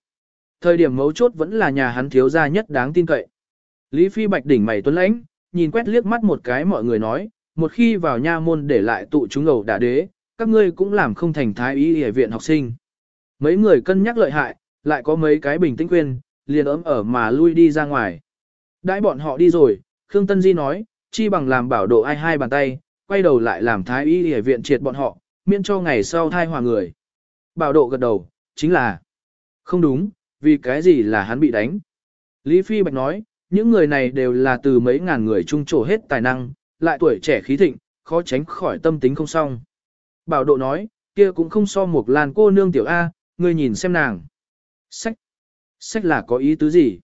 Thời điểm mấu chốt vẫn là nhà hắn thiếu gia nhất đáng tin cậy. Lý Phi Bạch đỉnh mày tuấn lãnh, nhìn quét liếc mắt một cái mọi người nói, một khi vào nha môn để lại tụ chúng ẩu đả đế, các ngươi cũng làm không thành thái y y viện học sinh. Mấy người cân nhắc lợi hại, lại có mấy cái bình tĩnh quên, liền ấm ở mà lui đi ra ngoài. Đãi bọn họ đi rồi, Khương Tân Di nói, chi bằng làm bảo độ ai hai bàn tay, quay đầu lại làm thái y y viện triệt bọn họ, miễn cho ngày sau thai hòa người. Bảo độ gật đầu, chính là, không đúng, vì cái gì là hắn bị đánh. Lý Phi Bạch nói, những người này đều là từ mấy ngàn người trung trổ hết tài năng, lại tuổi trẻ khí thịnh, khó tránh khỏi tâm tính không xong. Bảo độ nói, kia cũng không so một làn cô nương tiểu A, ngươi nhìn xem nàng. Sách. Sách là có ý tứ gì?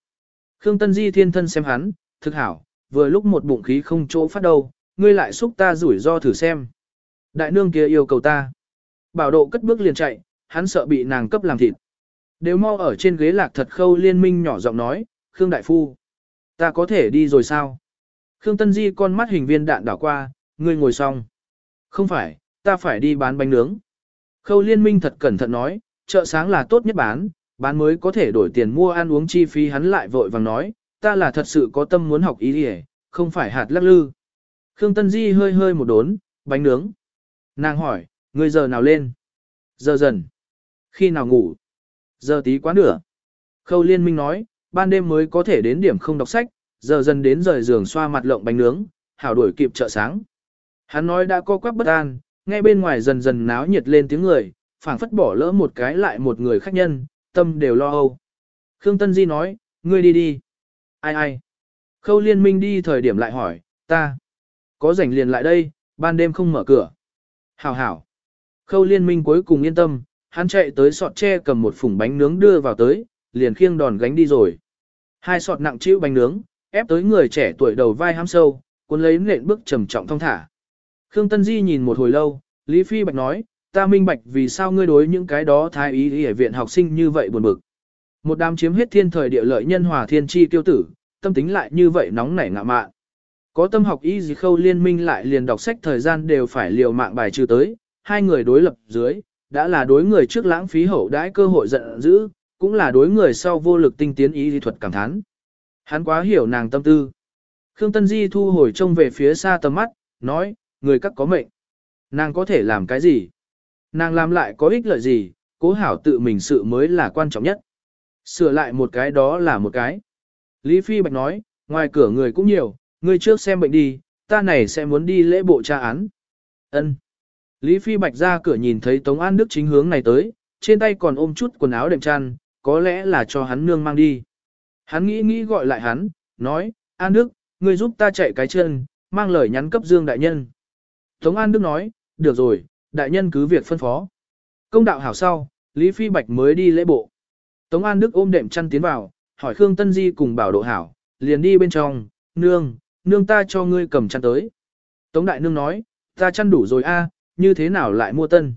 Khương Tân Di thiên thân xem hắn, thực hảo, vừa lúc một bụng khí không chỗ phát đâu, ngươi lại xúc ta rủi ro thử xem. Đại nương kia yêu cầu ta. Bảo độ cất bước liền chạy, hắn sợ bị nàng cấp làm thịt. Đều mau ở trên ghế lạc thật khâu liên minh nhỏ giọng nói, Khương Đại Phu. Ta có thể đi rồi sao? Khương Tân Di con mắt hình viên đạn đảo qua, ngươi ngồi xong. Không phải, ta phải đi bán bánh nướng. Khâu liên minh thật cẩn thận nói, chợ sáng là tốt nhất bán, bán mới có thể đổi tiền mua ăn uống chi phí hắn lại vội vàng nói, ta là thật sự có tâm muốn học ý đi không phải hạt lắc lư. Khương Tân Di hơi hơi một đốn, bánh nướng. Nàng hỏi, ngươi giờ nào lên? Giờ dần. Khi nào ngủ? Giờ tí quá nửa. Khâu liên minh nói, ban đêm mới có thể đến điểm không đọc sách, giờ dần đến rời giường xoa mặt lộng bánh nướng, hảo đuổi kịp chợ sáng. Hắn nói đã co quắp bất an, nghe bên ngoài dần dần náo nhiệt lên tiếng người, phảng phất bỏ lỡ một cái lại một người khách nhân, tâm đều lo âu. Khương Tân Di nói, ngươi đi đi. Ai ai? Khâu liên minh đi thời điểm lại hỏi, ta. Có rảnh liền lại đây, ban đêm không mở cửa. Hảo hảo. Khâu liên minh cuối cùng yên tâm, hắn chạy tới sọt tre cầm một phủng bánh nướng đưa vào tới, liền khiêng đòn gánh đi rồi. Hai sọt nặng chịu bánh nướng, ép tới người trẻ tuổi đầu vai ham sâu, cuốn lấy nện bước trầm trọng thong thả. Khương Tân Di nhìn một hồi lâu, Lý Phi Bạch nói, ta minh bạch vì sao ngươi đối những cái đó thái ý ở viện học sinh như vậy buồn bực. Một đám chiếm hết thiên thời địa lợi nhân hòa thiên chi tiêu tử, tâm tính lại như vậy nóng nảy ngạ mạn. Có tâm học y gì khâu liên minh lại liền đọc sách thời gian đều phải liều mạng bài trừ tới, hai người đối lập dưới, đã là đối người trước lãng phí hậu đãi cơ hội giận dữ, cũng là đối người sau vô lực tinh tiến ý lý thuật cảm thán. Hắn quá hiểu nàng tâm tư. Khương Tân Di thu hồi trông về phía xa tầm mắt, nói, người các có mệnh. Nàng có thể làm cái gì? Nàng làm lại có ích lợi gì, cố hảo tự mình sự mới là quan trọng nhất. Sửa lại một cái đó là một cái. Lý Phi Bạch nói, ngoài cửa người cũng nhiều, người trước xem bệnh đi, ta này sẽ muốn đi lễ bộ tra án. Ân. Lý Phi Bạch ra cửa nhìn thấy Tống An Đức chính hướng này tới, trên tay còn ôm chút quần áo đệm chăn, có lẽ là cho hắn nương mang đi. Hắn nghĩ nghĩ gọi lại hắn, nói, An Đức, ngươi giúp ta chạy cái chân, mang lời nhắn cấp Dương Đại Nhân. Tống An Đức nói, được rồi, Đại Nhân cứ việc phân phó. Công đạo hảo sau, Lý Phi Bạch mới đi lễ bộ. Tống An Đức ôm đệm chăn tiến vào, hỏi Khương Tân Di cùng bảo độ hảo, liền đi bên trong, nương, nương ta cho ngươi cầm chăn tới. Tống Đại Nương nói, ta chăn đủ rồi a, như thế nào lại mua tân?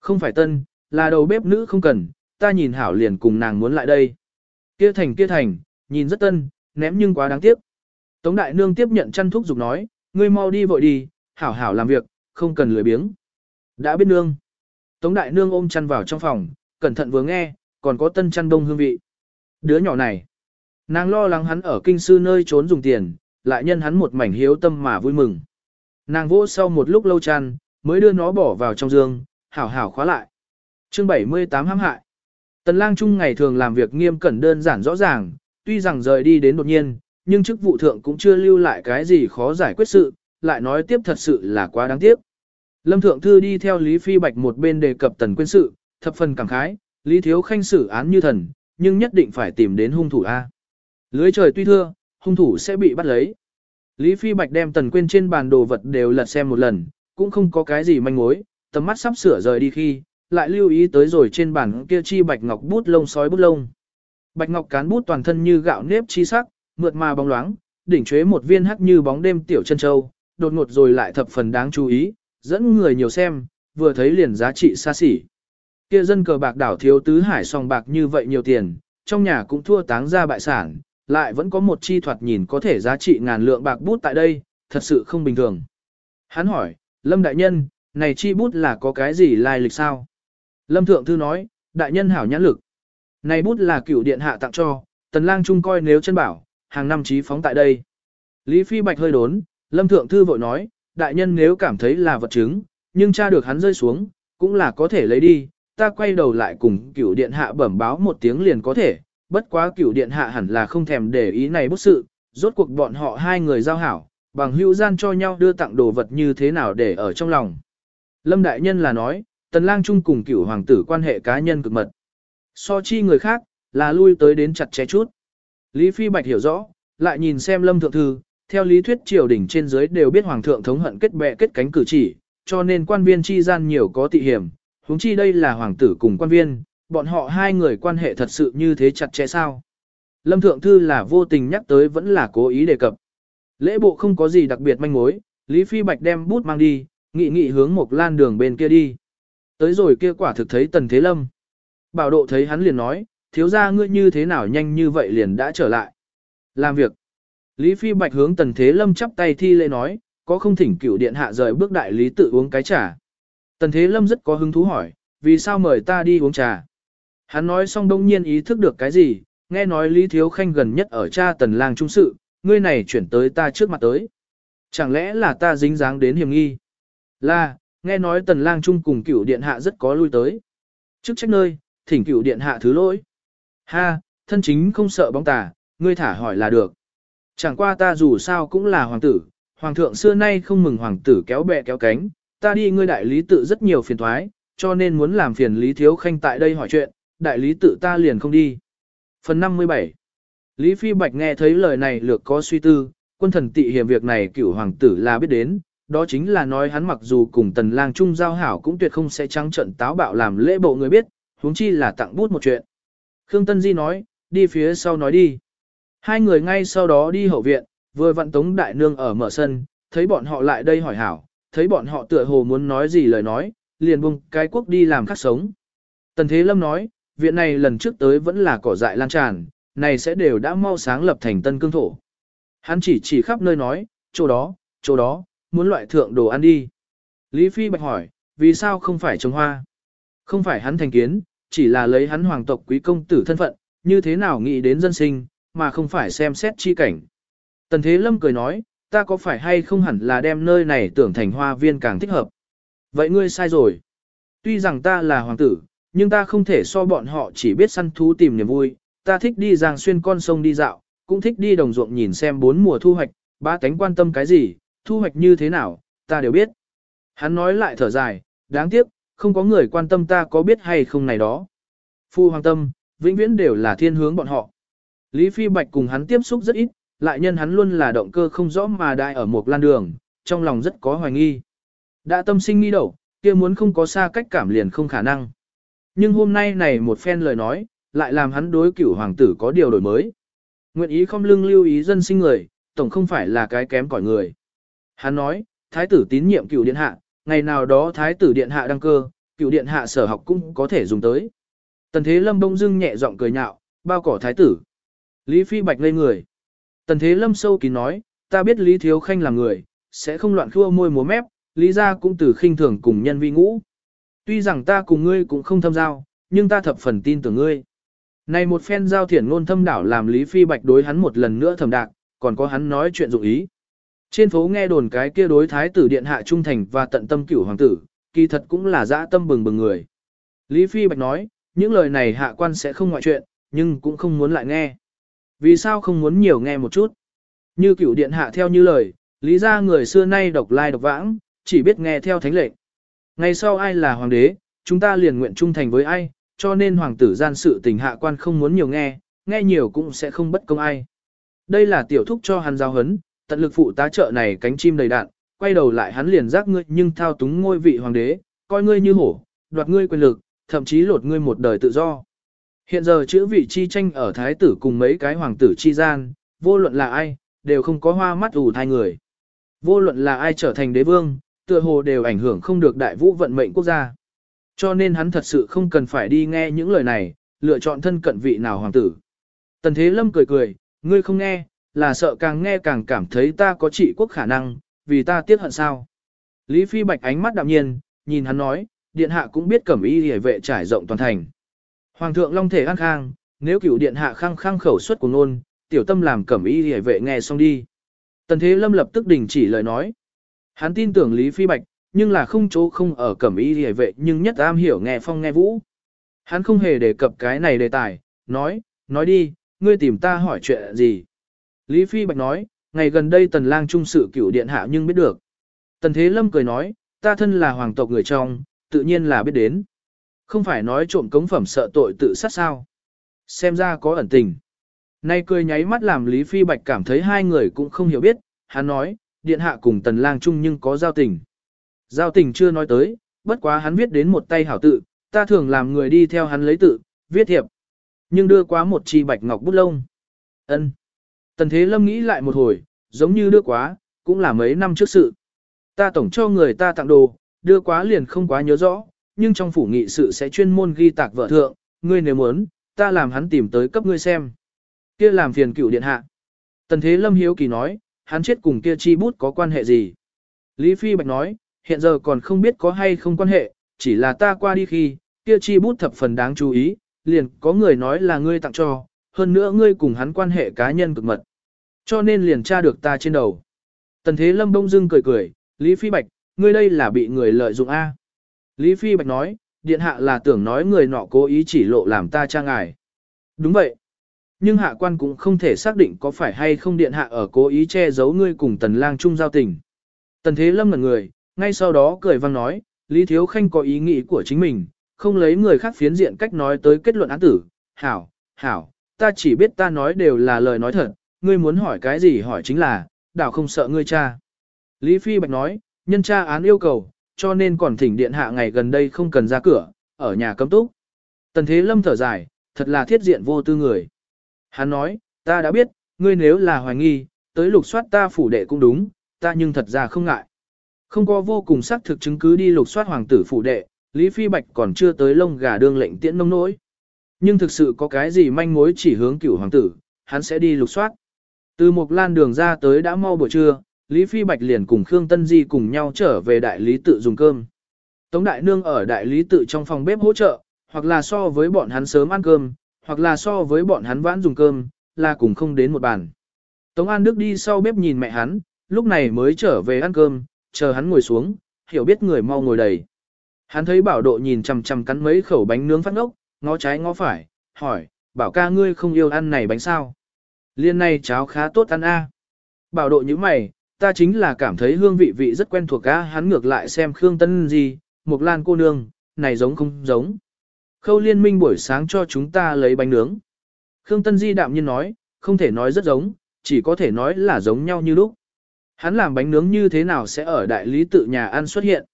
Không phải tân, là đầu bếp nữ không cần, ta nhìn hảo liền cùng nàng muốn lại đây. Kia thành kia thành, nhìn rất tân, ném nhưng quá đáng tiếc. Tống đại nương tiếp nhận chăn thuốc dục nói, ngươi mau đi vội đi, hảo hảo làm việc, không cần lười biếng. Đã biết nương. Tống đại nương ôm chăn vào trong phòng, cẩn thận vừa nghe, còn có tân chăn đông hương vị. Đứa nhỏ này, nàng lo lắng hắn ở kinh sư nơi trốn dùng tiền, lại nhân hắn một mảnh hiếu tâm mà vui mừng. Nàng vỗ sau một lúc lâu chăn, mới đưa nó bỏ vào trong giường, hảo hảo khóa lại. Chương 78 hãm hại. Tần lang trung ngày thường làm việc nghiêm cẩn đơn giản rõ ràng, tuy rằng rời đi đến đột nhiên, nhưng chức vụ thượng cũng chưa lưu lại cái gì khó giải quyết sự, lại nói tiếp thật sự là quá đáng tiếc. Lâm Thượng Thư đi theo Lý Phi Bạch một bên đề cập tần quyên sự, thập phần cảm khái, Lý Thiếu Khanh xử án như thần, nhưng nhất định phải tìm đến hung thủ A. Lưới trời tuy thưa, hung thủ sẽ bị bắt lấy. Lý Phi Bạch đem tần quyên trên bàn đồ vật đều lật xem một lần, cũng không có cái gì manh mối, tầm mắt sắp sửa rời đi khi, lại lưu ý tới rồi trên bàn kia chi bạch ngọc bút lông sói bút lông. Bạch ngọc cán bút toàn thân như gạo nếp chi sắc, mượt mà bóng loáng, đỉnh chế một viên hắc như bóng đêm tiểu chân châu, đột ngột rồi lại thập phần đáng chú ý, dẫn người nhiều xem, vừa thấy liền giá trị xa xỉ. Kia dân cờ bạc đảo thiếu tứ hải sòng bạc như vậy nhiều tiền, trong nhà cũng thua táng ra bại sản, lại vẫn có một chi thoạt nhìn có thể giá trị ngàn lượng bạc bút tại đây, thật sự không bình thường. Hắn hỏi, Lâm Đại Nhân, này chi bút là có cái gì lai lịch sao? Lâm Thượng Thư nói, Đại Nhân hảo nhãn lực. Này bút là cựu điện hạ tặng cho, tần lang trung coi nếu chân bảo, hàng năm trí phóng tại đây. Lý Phi Bạch hơi đốn, Lâm Thượng Thư vội nói, Đại Nhân nếu cảm thấy là vật chứng, nhưng tra được hắn rơi xuống, cũng là có thể lấy đi, ta quay đầu lại cùng cửu điện hạ bẩm báo một tiếng liền có thể, bất quá cửu điện hạ hẳn là không thèm để ý này bức sự, rốt cuộc bọn họ hai người giao hảo, bằng hữu gian cho nhau đưa tặng đồ vật như thế nào để ở trong lòng. Lâm Đại Nhân là nói, Tần Lang Trung cùng cửu hoàng tử quan hệ cá nhân cực mật. So chi người khác, là lui tới đến chặt chẽ chút. Lý Phi Bạch hiểu rõ, lại nhìn xem Lâm Thượng Thư, theo lý thuyết triều đình trên dưới đều biết Hoàng thượng thống hận kết bè kết cánh cử chỉ, cho nên quan viên chi gian nhiều có tị hiểm, huống chi đây là hoàng tử cùng quan viên, bọn họ hai người quan hệ thật sự như thế chặt chẽ sao. Lâm Thượng Thư là vô tình nhắc tới vẫn là cố ý đề cập. Lễ bộ không có gì đặc biệt manh mối, Lý Phi Bạch đem bút mang đi, nghị nghị hướng một lan đường bên kia đi. Tới rồi kia quả thực thấy Tần Thế Lâm. Bảo độ thấy hắn liền nói, thiếu ra ngươi như thế nào nhanh như vậy liền đã trở lại. Làm việc. Lý Phi Bạch hướng Tần Thế Lâm chắp tay thi lễ nói, có không thỉnh cửu điện hạ rời bước đại lý tự uống cái trà. Tần Thế Lâm rất có hứng thú hỏi, vì sao mời ta đi uống trà. Hắn nói xong đông nhiên ý thức được cái gì, nghe nói Lý Thiếu Khanh gần nhất ở cha tần lang trung sự, ngươi này chuyển tới ta trước mặt tới. Chẳng lẽ là ta dính dáng đến hiểm nghi? Là, nghe nói tần lang trung cùng cửu điện hạ rất có lui tới. Trước trách nơi, thỉnh cửu điện hạ thứ lỗi. Ha, thân chính không sợ bóng tà, ngươi thả hỏi là được. Chẳng qua ta dù sao cũng là hoàng tử, hoàng thượng xưa nay không mừng hoàng tử kéo bè kéo cánh, ta đi ngươi đại lý tự rất nhiều phiền thoái, cho nên muốn làm phiền Lý Thiếu Khanh tại đây hỏi chuyện, đại lý tự ta liền không đi. Phần 57 Lý Phi Bạch nghe thấy lời này lược có suy tư, quân thần tị hiểm việc này cửu hoàng tử là biết đến, đó chính là nói hắn mặc dù cùng tần lang trung giao hảo cũng tuyệt không sẽ trắng trận táo bạo làm lễ bộ người biết, huống chi là tặng bút một chuyện. Khương Tân Di nói, đi phía sau nói đi. Hai người ngay sau đó đi hậu viện, vừa vận tống đại nương ở mở sân, thấy bọn họ lại đây hỏi hảo, thấy bọn họ tựa hồ muốn nói gì lời nói, liền buông cái quốc đi làm khác sống. Tần Thế Lâm nói, viện này lần trước tới vẫn là cỏ dại lan tràn, này sẽ đều đã mau sáng lập thành tân cương thổ. Hắn chỉ chỉ khắp nơi nói, chỗ đó, chỗ đó, muốn loại thượng đồ ăn đi. Lý Phi Bạch hỏi, Vì sao không phải trồng hoa? Không phải hắn thành kiến, chỉ là lấy hắn hoàng tộc quý công tử thân phận, như thế nào nghĩ đến dân sinh, mà không phải xem xét chi cảnh. Tần Thế Lâm cười nói, ta có phải hay không hẳn là đem nơi này tưởng thành hoa viên càng thích hợp. Vậy ngươi sai rồi. Tuy rằng ta là hoàng tử, nhưng ta không thể so bọn họ chỉ biết săn thú tìm niềm vui, ta thích đi giang xuyên con sông đi dạo, cũng thích đi đồng ruộng nhìn xem bốn mùa thu hoạch, ba tánh quan tâm cái gì, thu hoạch như thế nào, ta đều biết. Hắn nói lại thở dài, đáng tiếc, không có người quan tâm ta có biết hay không này đó. Phu hoàng tâm, vĩnh viễn đều là thiên hướng bọn họ. Lý Phi Bạch cùng hắn tiếp xúc rất ít, lại nhân hắn luôn là động cơ không rõ mà đại ở một lan đường, trong lòng rất có hoài nghi. Đã tâm sinh nghi đầu, kia muốn không có xa cách cảm liền không khả năng. Nhưng hôm nay này một phen lời nói, lại làm hắn đối cửu hoàng tử có điều đổi mới. Nguyện ý không lưng lưu ý dân sinh người, tổng không phải là cái kém cỏi người. Hắn nói, thái tử tín nhiệm cửu điện hạ, ngày nào đó thái tử điện hạ đăng cơ, cửu điện hạ sở học cũng có thể dùng tới. Tần thế lâm bông dưng nhẹ giọng cười nhạo, bao cỏ thái tử. Lý phi bạch ngây người. Tần thế lâm sâu kín nói, ta biết Lý Thiếu Khanh là người, sẽ không loạn khua môi múa mép, Lý gia cũng từ khinh thường cùng nhân vi ngũ. Tuy rằng ta cùng ngươi cũng không thâm giao, nhưng ta thập phần tin tưởng ngươi. Này một phen giao thiển ngôn thâm đảo làm Lý Phi Bạch đối hắn một lần nữa thầm đạc, còn có hắn nói chuyện dụng ý. Trên phố nghe đồn cái kia đối thái tử điện hạ trung thành và tận tâm cửu hoàng tử, kỳ thật cũng là dã tâm bừng bừng người. Lý Phi Bạch nói, những lời này hạ quan sẽ không ngoại chuyện, nhưng cũng không muốn lại nghe. Vì sao không muốn nhiều nghe một chút? Như cửu điện hạ theo như lời, lý ra người xưa nay độc lai độc vãng, chỉ biết nghe theo thánh lệnh. Ngày sau ai là hoàng đế, chúng ta liền nguyện trung thành với ai, cho nên hoàng tử gian sự tình hạ quan không muốn nhiều nghe, nghe nhiều cũng sẽ không bất công ai. Đây là tiểu thúc cho hắn giao hấn, tận lực phụ tá trợ này cánh chim đầy đạn, quay đầu lại hắn liền giác ngươi nhưng thao túng ngôi vị hoàng đế, coi ngươi như hổ, đoạt ngươi quyền lực, thậm chí lột ngươi một đời tự do. Hiện giờ chữ vị chi tranh ở thái tử cùng mấy cái hoàng tử chi gian, vô luận là ai, đều không có hoa mắt ủ thai người. Vô luận là ai trở thành đế vương, tựa hồ đều ảnh hưởng không được đại vũ vận mệnh quốc gia. Cho nên hắn thật sự không cần phải đi nghe những lời này, lựa chọn thân cận vị nào hoàng tử. Tần Thế Lâm cười cười, ngươi không nghe, là sợ càng nghe càng cảm thấy ta có trị quốc khả năng, vì ta tiếc hận sao. Lý Phi Bạch ánh mắt đạm nhiên, nhìn hắn nói, điện hạ cũng biết cẩm y hề vệ trải rộng toàn thành. Hoàng thượng long thể an khang, nếu cửu điện hạ khang khang khẩu suất của ngôn, tiểu tâm làm cẩm y hề vệ nghe xong đi. Tần Thế Lâm lập tức đình chỉ lời nói. Hắn tin tưởng Lý Phi Bạch, nhưng là không chỗ không ở cẩm y hề vệ nhưng nhất am hiểu nghe phong nghe vũ. Hắn không hề đề cập cái này đề tài, nói, nói đi, ngươi tìm ta hỏi chuyện gì. Lý Phi Bạch nói, ngày gần đây tần lang trung sự cửu điện hạ nhưng biết được. Tần Thế Lâm cười nói, ta thân là hoàng tộc người trong, tự nhiên là biết đến. Không phải nói trộm cống phẩm sợ tội tự sát sao. Xem ra có ẩn tình. Nay cười nháy mắt làm Lý Phi Bạch cảm thấy hai người cũng không hiểu biết, hắn nói, điện hạ cùng tần lang chung nhưng có giao tình. Giao tình chưa nói tới, bất quá hắn viết đến một tay hảo tự, ta thường làm người đi theo hắn lấy tự, viết thiệp. Nhưng đưa quá một chi bạch ngọc bút lông. ân Tần Thế Lâm nghĩ lại một hồi, giống như đưa quá, cũng là mấy năm trước sự. Ta tổng cho người ta tặng đồ, đưa quá liền không quá nhớ rõ, nhưng trong phủ nghị sự sẽ chuyên môn ghi tạc vợ thượng, ngươi nếu muốn, ta làm hắn tìm tới cấp ngươi xem. Kia làm phiền cựu điện hạ. Tần Thế Lâm hiếu kỳ nói, hắn chết cùng kia chi bút có quan hệ gì? Lý Phi Bạch nói, hiện giờ còn không biết có hay không quan hệ, chỉ là ta qua đi khi, kia chi bút thập phần đáng chú ý, liền có người nói là ngươi tặng cho, hơn nữa ngươi cùng hắn quan hệ cá nhân cực mật. Cho nên liền tra được ta trên đầu. Tần Thế Lâm bông dưng cười cười, Lý Phi Bạch, ngươi đây là bị người lợi dụng A. Lý Phi Bạch nói, điện hạ là tưởng nói người nọ cố ý chỉ lộ làm ta trang ngài. Đúng vậy. Nhưng hạ quan cũng không thể xác định có phải hay không điện hạ ở cố ý che giấu ngươi cùng tần lang chung giao tình. Tần Thế Lâm ngẩn người, ngay sau đó cười vang nói, Lý Thiếu Khanh có ý nghĩ của chính mình, không lấy người khác phiến diện cách nói tới kết luận án tử. Hảo, hảo, ta chỉ biết ta nói đều là lời nói thật, ngươi muốn hỏi cái gì hỏi chính là, đảo không sợ ngươi cha. Lý Phi Bạch nói, nhân cha án yêu cầu, cho nên còn thỉnh điện hạ ngày gần đây không cần ra cửa, ở nhà cấm túc. Tần Thế Lâm thở dài, thật là thiết diện vô tư người. Hắn nói, ta đã biết, ngươi nếu là hoài nghi, tới lục soát ta phủ đệ cũng đúng, ta nhưng thật ra không ngại. Không có vô cùng xác thực chứng cứ đi lục soát hoàng tử phủ đệ, Lý Phi Bạch còn chưa tới lông gà đương lệnh tiễn nông nỗi. Nhưng thực sự có cái gì manh mối chỉ hướng cửu hoàng tử, hắn sẽ đi lục soát. Từ một lan đường ra tới đã mau buổi trưa, Lý Phi Bạch liền cùng Khương Tân Di cùng nhau trở về đại lý tự dùng cơm. Tống Đại Nương ở đại lý tự trong phòng bếp hỗ trợ, hoặc là so với bọn hắn sớm ăn cơm, hoặc là so với bọn hắn vãn dùng cơm, là cùng không đến một bàn. Tống An Đức đi sau bếp nhìn mẹ hắn, lúc này mới trở về ăn cơm, chờ hắn ngồi xuống, hiểu biết người mau ngồi đầy. Hắn thấy bảo độ nhìn chằm chằm cắn mấy khẩu bánh nướng phát ngốc, ngó trái ngó phải, hỏi, bảo ca ngươi không yêu ăn này bánh sao? Liên này cháo khá tốt ăn a. Bảo độ như mày, ta chính là cảm thấy hương vị vị rất quen thuộc a hắn ngược lại xem Khương Tân gì, Mộc Lan cô nương, này giống không giống. Khâu liên minh buổi sáng cho chúng ta lấy bánh nướng. Khương Tân Di đạm nhiên nói, không thể nói rất giống, chỉ có thể nói là giống nhau như lúc. Hắn làm bánh nướng như thế nào sẽ ở đại lý tự nhà ăn xuất hiện.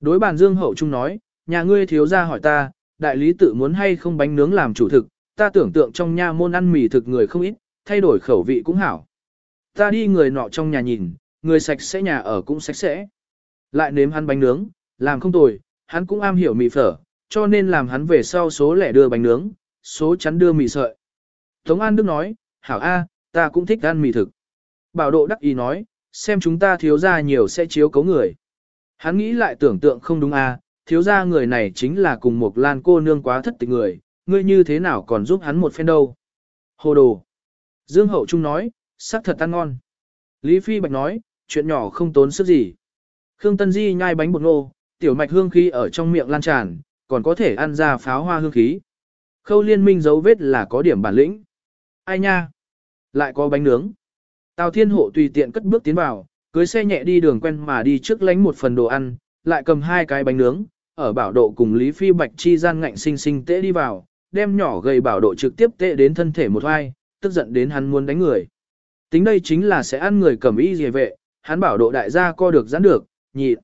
Đối bàn Dương Hậu Trung nói, nhà ngươi thiếu ra hỏi ta, đại lý tự muốn hay không bánh nướng làm chủ thực, ta tưởng tượng trong nhà môn ăn mì thực người không ít, thay đổi khẩu vị cũng hảo. Ta đi người nọ trong nhà nhìn, người sạch sẽ nhà ở cũng sạch sẽ. Lại nếm hắn bánh nướng, làm không tồi, hắn cũng am hiểu mì phở, cho nên làm hắn về sau số lẻ đưa bánh nướng, số chắn đưa mì sợi. Tống An Đức nói, hảo A, ta cũng thích ăn mì thực. Bảo độ đắc ý nói, xem chúng ta thiếu ra nhiều sẽ chiếu cấu người. Hắn nghĩ lại tưởng tượng không đúng A, thiếu ra người này chính là cùng một lan cô nương quá thất tình người, ngươi như thế nào còn giúp hắn một phen đâu. Hồ đồ. Dương Hậu Trung nói, sắc thật ăn ngon. Lý Phi Bạch nói, chuyện nhỏ không tốn sức gì. Khương Tân Di nhai bánh bột ngô, tiểu mạch hương khí ở trong miệng lan tràn, còn có thể ăn ra pháo hoa hương khí. Khâu liên minh dấu vết là có điểm bản lĩnh. Ai nha? Lại có bánh nướng. Tào Thiên Hộ tùy tiện cất bước tiến vào, cưới xe nhẹ đi đường quen mà đi trước lánh một phần đồ ăn, lại cầm hai cái bánh nướng, ở bảo độ cùng Lý Phi Bạch chi gian ngạnh sinh sinh tễ đi vào, đem nhỏ gầy bảo độ trực tiếp tệ đến thân thể một hoai, tức giận đến hắn muốn đánh người. Tính đây chính là sẽ ăn người cầm y dề vệ, hắn bảo độ đại gia co được giãn được, nhịn.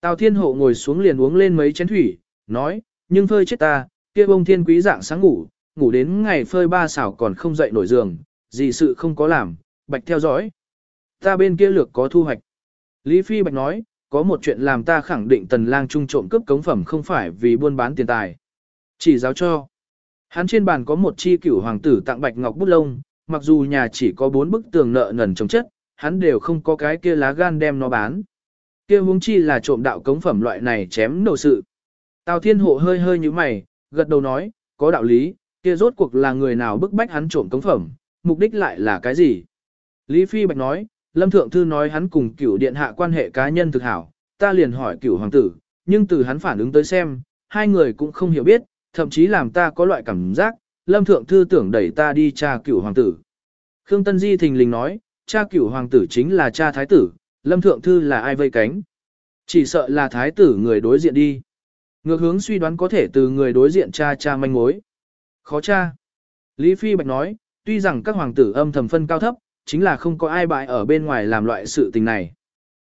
Tào Thiên Hộ ngồi xuống liền uống lên mấy chén thủy, nói, nhưng phơi chết ta, kia bông thiên quý dạng sáng ngủ, ngủ đến ngày phơi ba xảo còn không dậy nổi giường, gì sự không có làm, bạch theo dõi. Ta bên kia lược có thu hoạch. Lý Phi Bạch nói, có một chuyện làm ta khẳng định tần lang trung trộm cướp cống phẩm không phải vì buôn bán tiền tài. Chỉ giáo cho. Hắn trên bàn có một chi cửu hoàng tử tặng bạch ngọc bút lông, mặc dù nhà chỉ có bốn bức tường nợ nần chống chất, hắn đều không có cái kia lá gan đem nó bán. Kia huống chi là trộm đạo cống phẩm loại này chém đầu sự. Tào Thiên Hộ hơi hơi như mày, gật đầu nói, có đạo lý, kia rốt cuộc là người nào bức bách hắn trộm cống phẩm, mục đích lại là cái gì? Lý Phi Bạch nói, Lâm Thượng Thư nói hắn cùng cửu điện hạ quan hệ cá nhân thực hảo, ta liền hỏi cửu hoàng tử, nhưng từ hắn phản ứng tới xem, hai người cũng không hiểu biết, thậm chí làm ta có loại cảm giác, Lâm Thượng Thư tưởng đẩy ta đi tra cửu hoàng tử. Khương Tân Di thình lình nói, cha cửu hoàng tử chính là cha thái tử, Lâm Thượng Thư là ai vây cánh? Chỉ sợ là thái tử người đối diện đi. Ngược hướng suy đoán có thể từ người đối diện cha cha manh mối. Khó cha. Lý Phi Bạch nói, tuy rằng các hoàng tử âm thầm phân cao thấp, chính là không có ai bại ở bên ngoài làm loại sự tình này.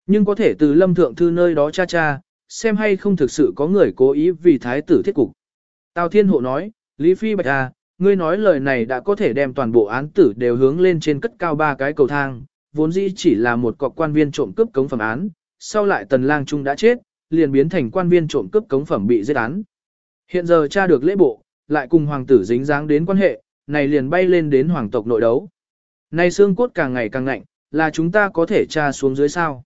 Nhưng có thể từ lâm thượng thư nơi đó cha cha, xem hay không thực sự có người cố ý vì thái tử thiết cục. Tào Thiên Hộ nói, Lý Phi Bạch à, ngươi nói lời này đã có thể đem toàn bộ án tử đều hướng lên trên cất cao ba cái cầu thang, vốn dĩ chỉ là một cọc quan viên trộm cướp cống phẩm án, sau lại tần lang trung đã chết, liền biến thành quan viên trộm cướp cống phẩm bị giết án. Hiện giờ tra được lễ bộ, lại cùng hoàng tử dính dáng đến quan hệ, này liền bay lên đến hoàng tộc nội đấu. Này xương cốt càng ngày càng ngạnh, là chúng ta có thể tra xuống dưới sao.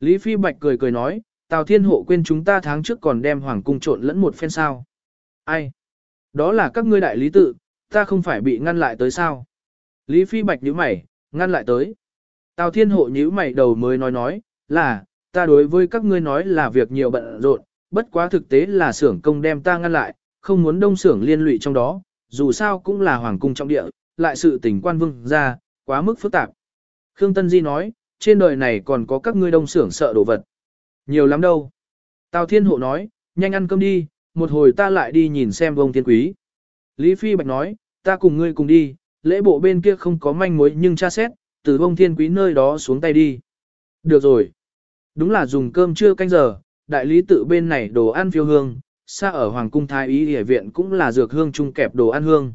Lý Phi Bạch cười cười nói, Tào Thiên Hộ quên chúng ta tháng trước còn đem hoàng cung trộn lẫn một phen sao. Ai? Đó là các ngươi đại lý tự, ta không phải bị ngăn lại tới sao. Lý Phi Bạch nhíu mày, ngăn lại tới. Tào Thiên Hộ nhíu mày đầu mới nói nói, là, ta đối với các ngươi nói là việc nhiều bận rộn, bất quá thực tế là xưởng công đem ta ngăn lại, không muốn đông xưởng liên lụy trong đó, dù sao cũng là hoàng cung trong địa, lại sự tình quan vương ra, quá mức phức tạp. Khương Tân Di nói, trên đời này còn có các ngươi đông xưởng sợ đồ vật. Nhiều lắm đâu. Tào Thiên Hộ nói, nhanh ăn cơm đi, một hồi ta lại đi nhìn xem vông thiên quý. Lý Phi Bạch nói, ta cùng ngươi cùng đi, lễ bộ bên kia không có manh mối nhưng tra xét, từ bông thiên quý nơi đó xuống tay đi. Được rồi. Đúng là dùng cơm trưa canh giờ, đại lý tự bên này đồ ăn phiêu hương, xa ở Hoàng cung Thái Y Y viện cũng là dược hương chung kẹp đồ ăn hương.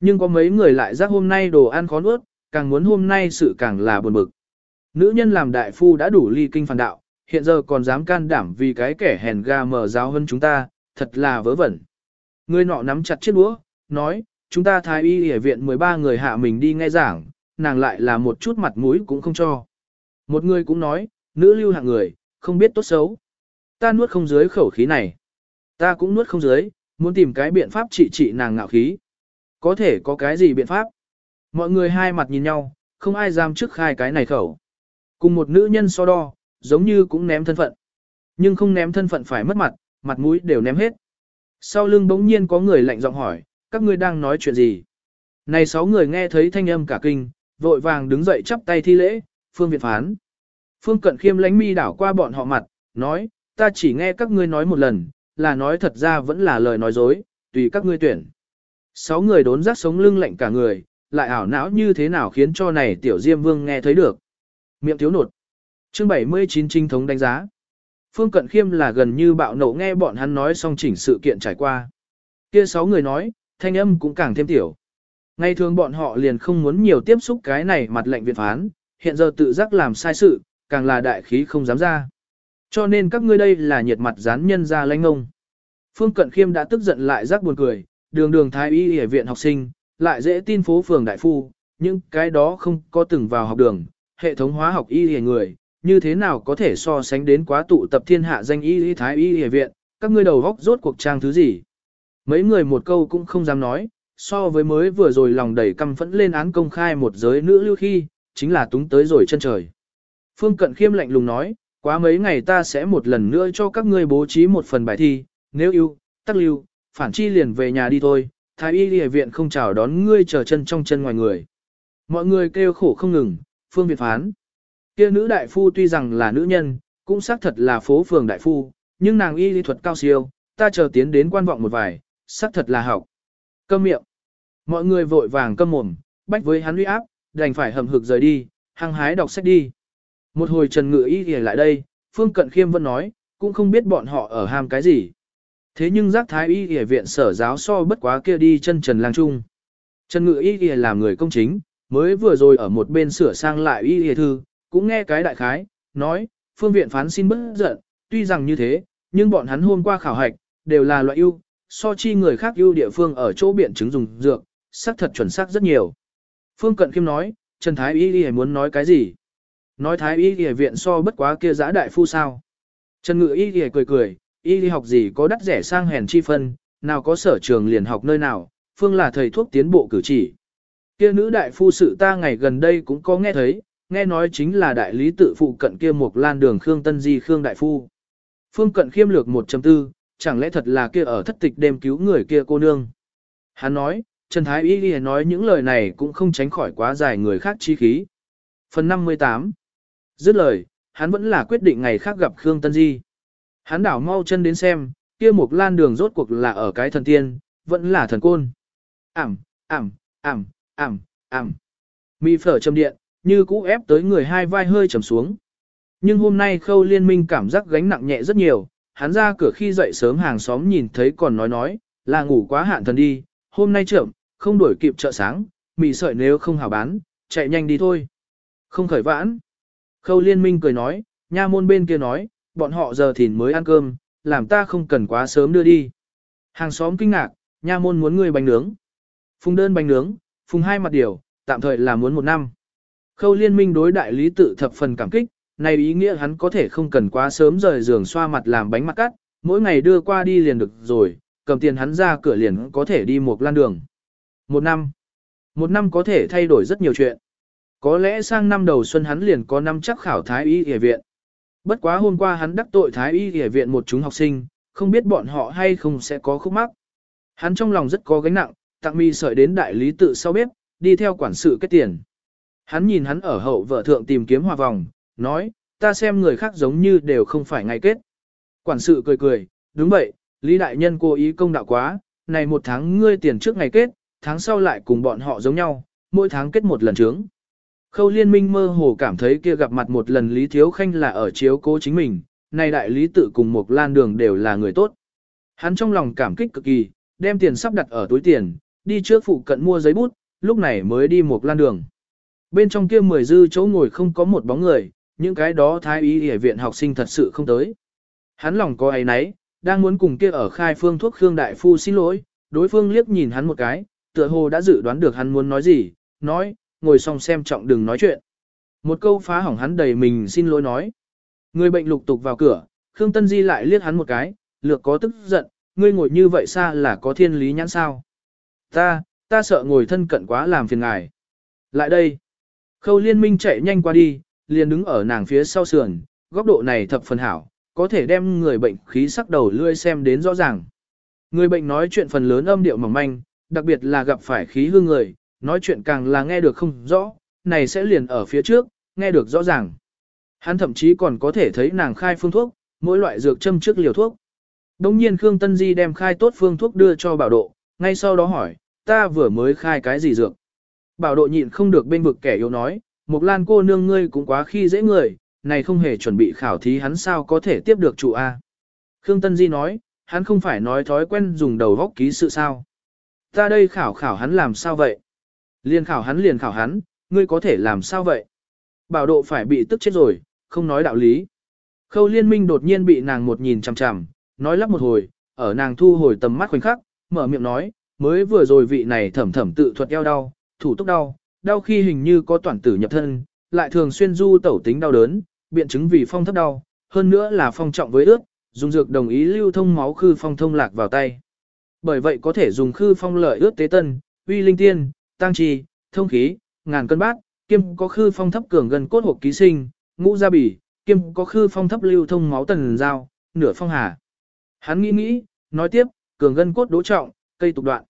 Nhưng có mấy người lại giác hôm nay đồ ăn khó nuốt, càng muốn hôm nay sự càng là buồn bực. Nữ nhân làm đại phu đã đủ ly kinh phản đạo, hiện giờ còn dám can đảm vì cái kẻ hèn ga mở giáo hơn chúng ta, thật là vớ vẩn. Người nọ nắm chặt chiếc đũa, nói, chúng ta Thái Y Y viện 13 người hạ mình đi nghe giảng, nàng lại là một chút mặt mũi cũng không cho. Một người cũng nói, nữ lưu hạng người, không biết tốt xấu. Ta nuốt không dưới khẩu khí này. Ta cũng nuốt không dưới, muốn tìm cái biện pháp trị trị nàng ngạo khí. Có thể có cái gì biện pháp? Mọi người hai mặt nhìn nhau, không ai dám trước khai cái này khẩu. Cùng một nữ nhân so đo, giống như cũng ném thân phận. Nhưng không ném thân phận phải mất mặt, mặt mũi đều ném hết. Sau lưng bỗng nhiên có người lạnh giọng hỏi, các ngươi đang nói chuyện gì? Này sáu người nghe thấy thanh âm cả kinh, vội vàng đứng dậy chắp tay thi lễ, phương viện phán. Phương cận khiêm lánh mi đảo qua bọn họ mặt, nói, ta chỉ nghe các ngươi nói một lần, là nói thật ra vẫn là lời nói dối, tùy các ngươi tuyển. Sáu người đốn rác sống lưng lạnh cả người, lại ảo não như thế nào khiến cho này tiểu diêm vương nghe thấy được. Miệng thiếu nột. Chương 79 trinh thống đánh giá. Phương Cận Khiêm là gần như bạo nộ nghe bọn hắn nói xong chỉnh sự kiện trải qua. Kia sáu người nói, thanh âm cũng càng thêm tiểu. Ngày thường bọn họ liền không muốn nhiều tiếp xúc cái này mặt lệnh viện phán, hiện giờ tự giác làm sai sự, càng là đại khí không dám ra. Cho nên các ngươi đây là nhiệt mặt dán nhân ra lãnh ngông. Phương Cận Khiêm đã tức giận lại rắc buồn cười, đường đường thái y y viện học sinh, lại dễ tin phố phường đại phu, nhưng cái đó không có từng vào học đường, hệ thống hóa học y y người, như thế nào có thể so sánh đến quá tụ tập thiên hạ danh y y thái y y viện, các ngươi đầu góc rốt cuộc trang thứ gì. Mấy người một câu cũng không dám nói, so với mới vừa rồi lòng đầy căm phẫn lên án công khai một giới nữ lưu khi, chính là túng tới rồi chân trời. Phương Cận Khiêm lạnh lùng nói, quá mấy ngày ta sẽ một lần nữa cho các ngươi bố trí một phần bài thi, nếu yêu, tắc lưu, phản chi liền về nhà đi thôi, thái y đi viện không chào đón ngươi chờ chân trong chân ngoài người. Mọi người kêu khổ không ngừng, Phương Việt phán. Kia nữ đại phu tuy rằng là nữ nhân, cũng xác thật là phố phường đại phu, nhưng nàng y lý thuật cao siêu, ta chờ tiến đến quan vọng một vài, xác thật là học. Câm miệng. Mọi người vội vàng câm mồm, bách với hắn uy áp, đành phải hầm hực rời đi, hăng hái đọc sách đi. Một hồi Trần Ngự Y thì lại đây, Phương Cận Khiêm vẫn nói, cũng không biết bọn họ ở ham cái gì. Thế nhưng giác thái y y viện sở giáo so bất quá kia đi chân Trần Lang Trung. Trần Ngự y y làm người công chính, mới vừa rồi ở một bên sửa sang lại y y thư, cũng nghe cái đại khái, nói, phương viện phán xin bất giận, tuy rằng như thế, nhưng bọn hắn hôm qua khảo hạch, đều là loại ưu, so chi người khác ưu địa phương ở chỗ biện chứng dùng dược, xác thật chuẩn xác rất nhiều. Phương Cận Kim nói, Trần Thái Y Y muốn nói cái gì? Nói Thái Y Y viện so bất quá kia giã đại phu sao? Trần Ngự Y Y cười cười, Y Y học gì có đắt rẻ sang hèn chi phân, nào có sở trường liền học nơi nào, Phương là thầy thuốc tiến bộ cử chỉ. Kia nữ đại phu sự ta ngày gần đây cũng có nghe thấy, nghe nói chính là đại lý tự phụ cận kia một lan đường Khương Tân Di Khương Đại Phu. Phương cận khiêm lược 1.4, chẳng lẽ thật là kia ở thất tịch đêm cứu người kia cô nương. Hắn nói, Trần Thái Y Ghi nói những lời này cũng không tránh khỏi quá dài người khác chi khí. Phần 58 Dứt lời, hắn vẫn là quyết định ngày khác gặp Khương Tân Di. Hắn đảo mau chân đến xem, kia một lan đường rốt cuộc là ở cái thần tiên, vẫn là thần côn. Ảm, ảm, ảm, ảm, ảm. Mi phở châm điện, như cũ ép tới người hai vai hơi trầm xuống. Nhưng hôm nay khâu liên minh cảm giác gánh nặng nhẹ rất nhiều, hắn ra cửa khi dậy sớm hàng xóm nhìn thấy còn nói nói, là ngủ quá hạn thần đi, hôm nay trưởng, không đuổi kịp chợ sáng, mì sợi nếu không hảo bán, chạy nhanh đi thôi. Không khởi vãn. Khâu liên minh cười nói, nha môn bên kia nói, bọn họ giờ thìn mới ăn cơm, làm ta không cần quá sớm đưa đi. Hàng xóm kinh ngạc, nha môn muốn người bánh nướng. Phùng đơn bánh nướng, phùng hai mặt điều, tạm thời là muốn một năm. Khâu liên minh đối đại lý tự thập phần cảm kích, này ý nghĩa hắn có thể không cần quá sớm rời giường xoa mặt làm bánh mặt cắt, mỗi ngày đưa qua đi liền được rồi, cầm tiền hắn ra cửa liền có thể đi một lan đường. Một năm. Một năm có thể thay đổi rất nhiều chuyện. Có lẽ sang năm đầu xuân hắn liền có năm chắc khảo Thái Y Y viện. Bất quá hôm qua hắn đắc tội Thái Y Y viện một chúng học sinh, không biết bọn họ hay không sẽ có khúc mắc. Hắn trong lòng rất có gánh nặng, tặng mi sợi đến đại lý tự sau bếp, đi theo quản sự kết tiền. Hắn nhìn hắn ở hậu vợ thượng tìm kiếm hòa vòng, nói, ta xem người khác giống như đều không phải ngày kết. Quản sự cười cười, đúng vậy, Lý Đại Nhân cố ý công đạo quá, này một tháng ngươi tiền trước ngày kết, tháng sau lại cùng bọn họ giống nhau, mỗi tháng kết một lần trướng. Khâu liên minh mơ hồ cảm thấy kia gặp mặt một lần Lý Thiếu Khanh là ở chiếu cố chính mình, này đại lý tự cùng một lan đường đều là người tốt. Hắn trong lòng cảm kích cực kỳ, đem tiền sắp đặt ở túi tiền, đi trước phụ cận mua giấy bút, lúc này mới đi một lan đường. Bên trong kia mười dư chỗ ngồi không có một bóng người, những cái đó thái y y viện học sinh thật sự không tới. Hắn lòng có ấy nấy, đang muốn cùng kia ở khai phương thuốc Khương Đại Phu xin lỗi, đối phương liếc nhìn hắn một cái, tựa hồ đã dự đoán được hắn muốn nói gì, nói, ngồi xong xem trọng đừng nói chuyện. Một câu phá hỏng hắn đầy mình xin lỗi nói. Người bệnh lục tục vào cửa, Khương Tân Di lại liếc hắn một cái, lược có tức giận, ngươi ngồi như vậy xa là có thiên lý nhãn sao. Ta, ta sợ ngồi thân cận quá làm phiền ngài. Lại đây. Khâu liên minh chạy nhanh qua đi, liền đứng ở nàng phía sau sườn, góc độ này thập phần hảo, có thể đem người bệnh khí sắc đầu lươi xem đến rõ ràng. Người bệnh nói chuyện phần lớn âm điệu mỏng manh, đặc biệt là gặp phải khí hương người, nói chuyện càng là nghe được không rõ, này sẽ liền ở phía trước, nghe được rõ ràng. Hắn thậm chí còn có thể thấy nàng khai phương thuốc, mỗi loại dược châm trước liều thuốc. Đông nhiên Khương Tân Di đem khai tốt phương thuốc đưa cho bảo độ, ngay sau đó hỏi, ta vừa mới khai cái gì dược. Bảo độ nhịn không được bên vực kẻ yếu nói, Mộc lan cô nương ngươi cũng quá khi dễ người, này không hề chuẩn bị khảo thí hắn sao có thể tiếp được chủ A. Khương Tân Di nói, hắn không phải nói thói quen dùng đầu góc ký sự sao. Ta đây khảo khảo hắn làm sao vậy? Liền khảo hắn liền khảo hắn, ngươi có thể làm sao vậy? Bảo độ phải bị tức chết rồi, không nói đạo lý. Khâu liên minh đột nhiên bị nàng một nhìn chằm chằm, nói lắp một hồi, ở nàng thu hồi tầm mắt khoảnh khắc, mở miệng nói, mới vừa rồi vị này thẩm thẩm tự thuật eo đau, thủ túc đau, đau khi hình như có toàn tử nhập thân, lại thường xuyên du tẩu tính đau đớn, biện chứng vì phong thấp đau, hơn nữa là phong trọng với ước, dùng dược đồng ý lưu thông máu khư phong thông lạc vào tay. Bởi vậy có thể dùng khư phong lợi ước tế tân, uy linh tiên, tăng trì, thông khí, ngàn cân bát, kiêm có khư phong thấp cường gần cốt hộp ký sinh, ngũ gia bỉ, kiêm có khư phong thấp lưu thông máu tần giao, nửa phong hà. Hắn nghĩ nghĩ, nói tiếp, cường gân cốt đỗ trọng, cây tục đoạn.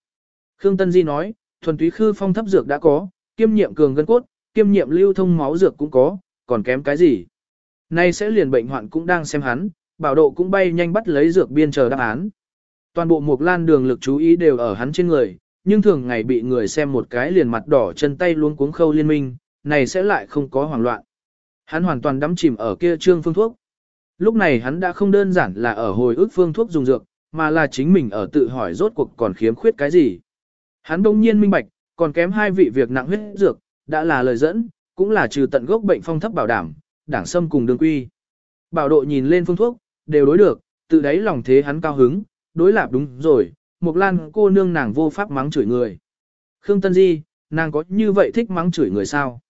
Khương Tân Di nói, thuần túy khư phong thấp dược đã có, kiêm nhiệm cường gân cốt, kiêm nhiệm lưu thông máu dược cũng có, còn kém cái gì? Nay sẽ liền bệnh hoạn cũng đang xem hắn, bảo độ cũng bay nhanh bắt lấy dược biên chờ đáp án. Toàn bộ mục lan đường lực chú ý đều ở hắn trên người, nhưng thường ngày bị người xem một cái liền mặt đỏ chân tay luôn cuống khâu liên minh, này sẽ lại không có hoảng loạn. Hắn hoàn toàn đắm chìm ở kia trương phương thuốc. Lúc này hắn đã không đơn giản là ở hồi ức phương thuốc dùng dược, mà là chính mình ở tự hỏi rốt cuộc còn khiếm khuyết cái gì. Hắn đông nhiên minh bạch, còn kém hai vị việc nặng huyết dược, đã là lời dẫn, cũng là trừ tận gốc bệnh phong thấp bảo đảm, đảng sâm cùng đường quy. Bảo độ nhìn lên phương thuốc, đều đối được, tự đáy lòng thế hắn cao hứng, đối lạp đúng rồi, Mộc Lan cô nương nàng vô pháp mắng chửi người. Khương Tân Di, nàng có như vậy thích mắng chửi người sao?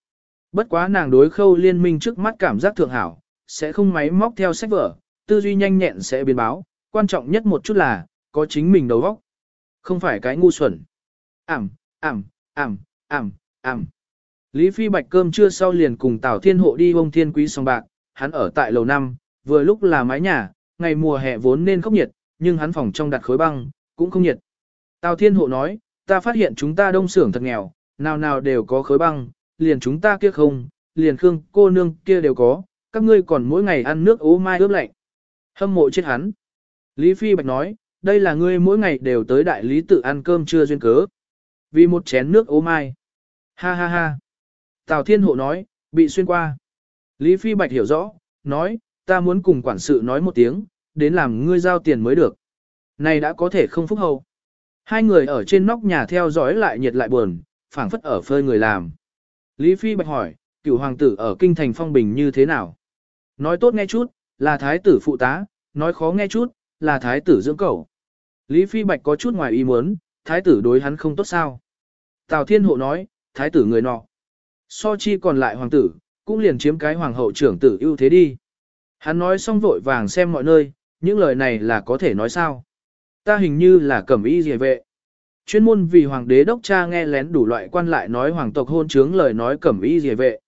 Bất quá nàng đối khâu liên minh trước mắt cảm giác thượng hảo, sẽ không máy móc theo sách vở, tư duy nhanh nhẹn sẽ biến báo, quan trọng nhất một chút là, có chính mình đầu óc. Không phải cái ngu xuẩn. Ảm, ảm, ảm, ảm, ảm. Lý Phi Bạch cơm trưa sau liền cùng Tào Thiên Hộ đi bông thiên quý song bạc, hắn ở tại lầu năm, vừa lúc là mái nhà, ngày mùa hè vốn nên khốc nhiệt, nhưng hắn phòng trong đặt khối băng, cũng không nhiệt. Tào Thiên Hộ nói, ta phát hiện chúng ta đông xưởng thật nghèo, nào nào đều có khối băng, liền chúng ta kia không, liền Khương cô nương kia đều có, các ngươi còn mỗi ngày ăn nước ố mai ướp lạnh. Hâm mộ chết hắn. Lý Phi Bạch nói, đây là ngươi mỗi ngày đều tới đại lý tự ăn cơm trưa duyên cớ. Vì một chén nước ố mai. Ha ha ha. Tào Thiên Hộ nói, bị xuyên qua. Lý Phi Bạch hiểu rõ, nói, ta muốn cùng quản sự nói một tiếng, đến làm ngươi giao tiền mới được. Này đã có thể không phúc hậu. Hai người ở trên nóc nhà theo dõi lại nhiệt lại buồn, phảng phất ở phơi người làm. Lý Phi Bạch hỏi, cựu hoàng tử ở kinh thành phong bình như thế nào? Nói tốt nghe chút, là thái tử phụ tá, nói khó nghe chút, là thái tử dưỡng cầu. Lý Phi Bạch có chút ngoài ý muốn, thái tử đối hắn không tốt sao? Tào Thiên Hộ nói, thái tử người nọ. So chi còn lại hoàng tử, cũng liền chiếm cái hoàng hậu trưởng tử ưu thế đi. Hắn nói xong vội vàng xem mọi nơi, những lời này là có thể nói sao. Ta hình như là cẩm y dề vệ. Chuyên môn vì hoàng đế đốc cha nghe lén đủ loại quan lại nói hoàng tộc hôn trướng lời nói cẩm y dề vệ.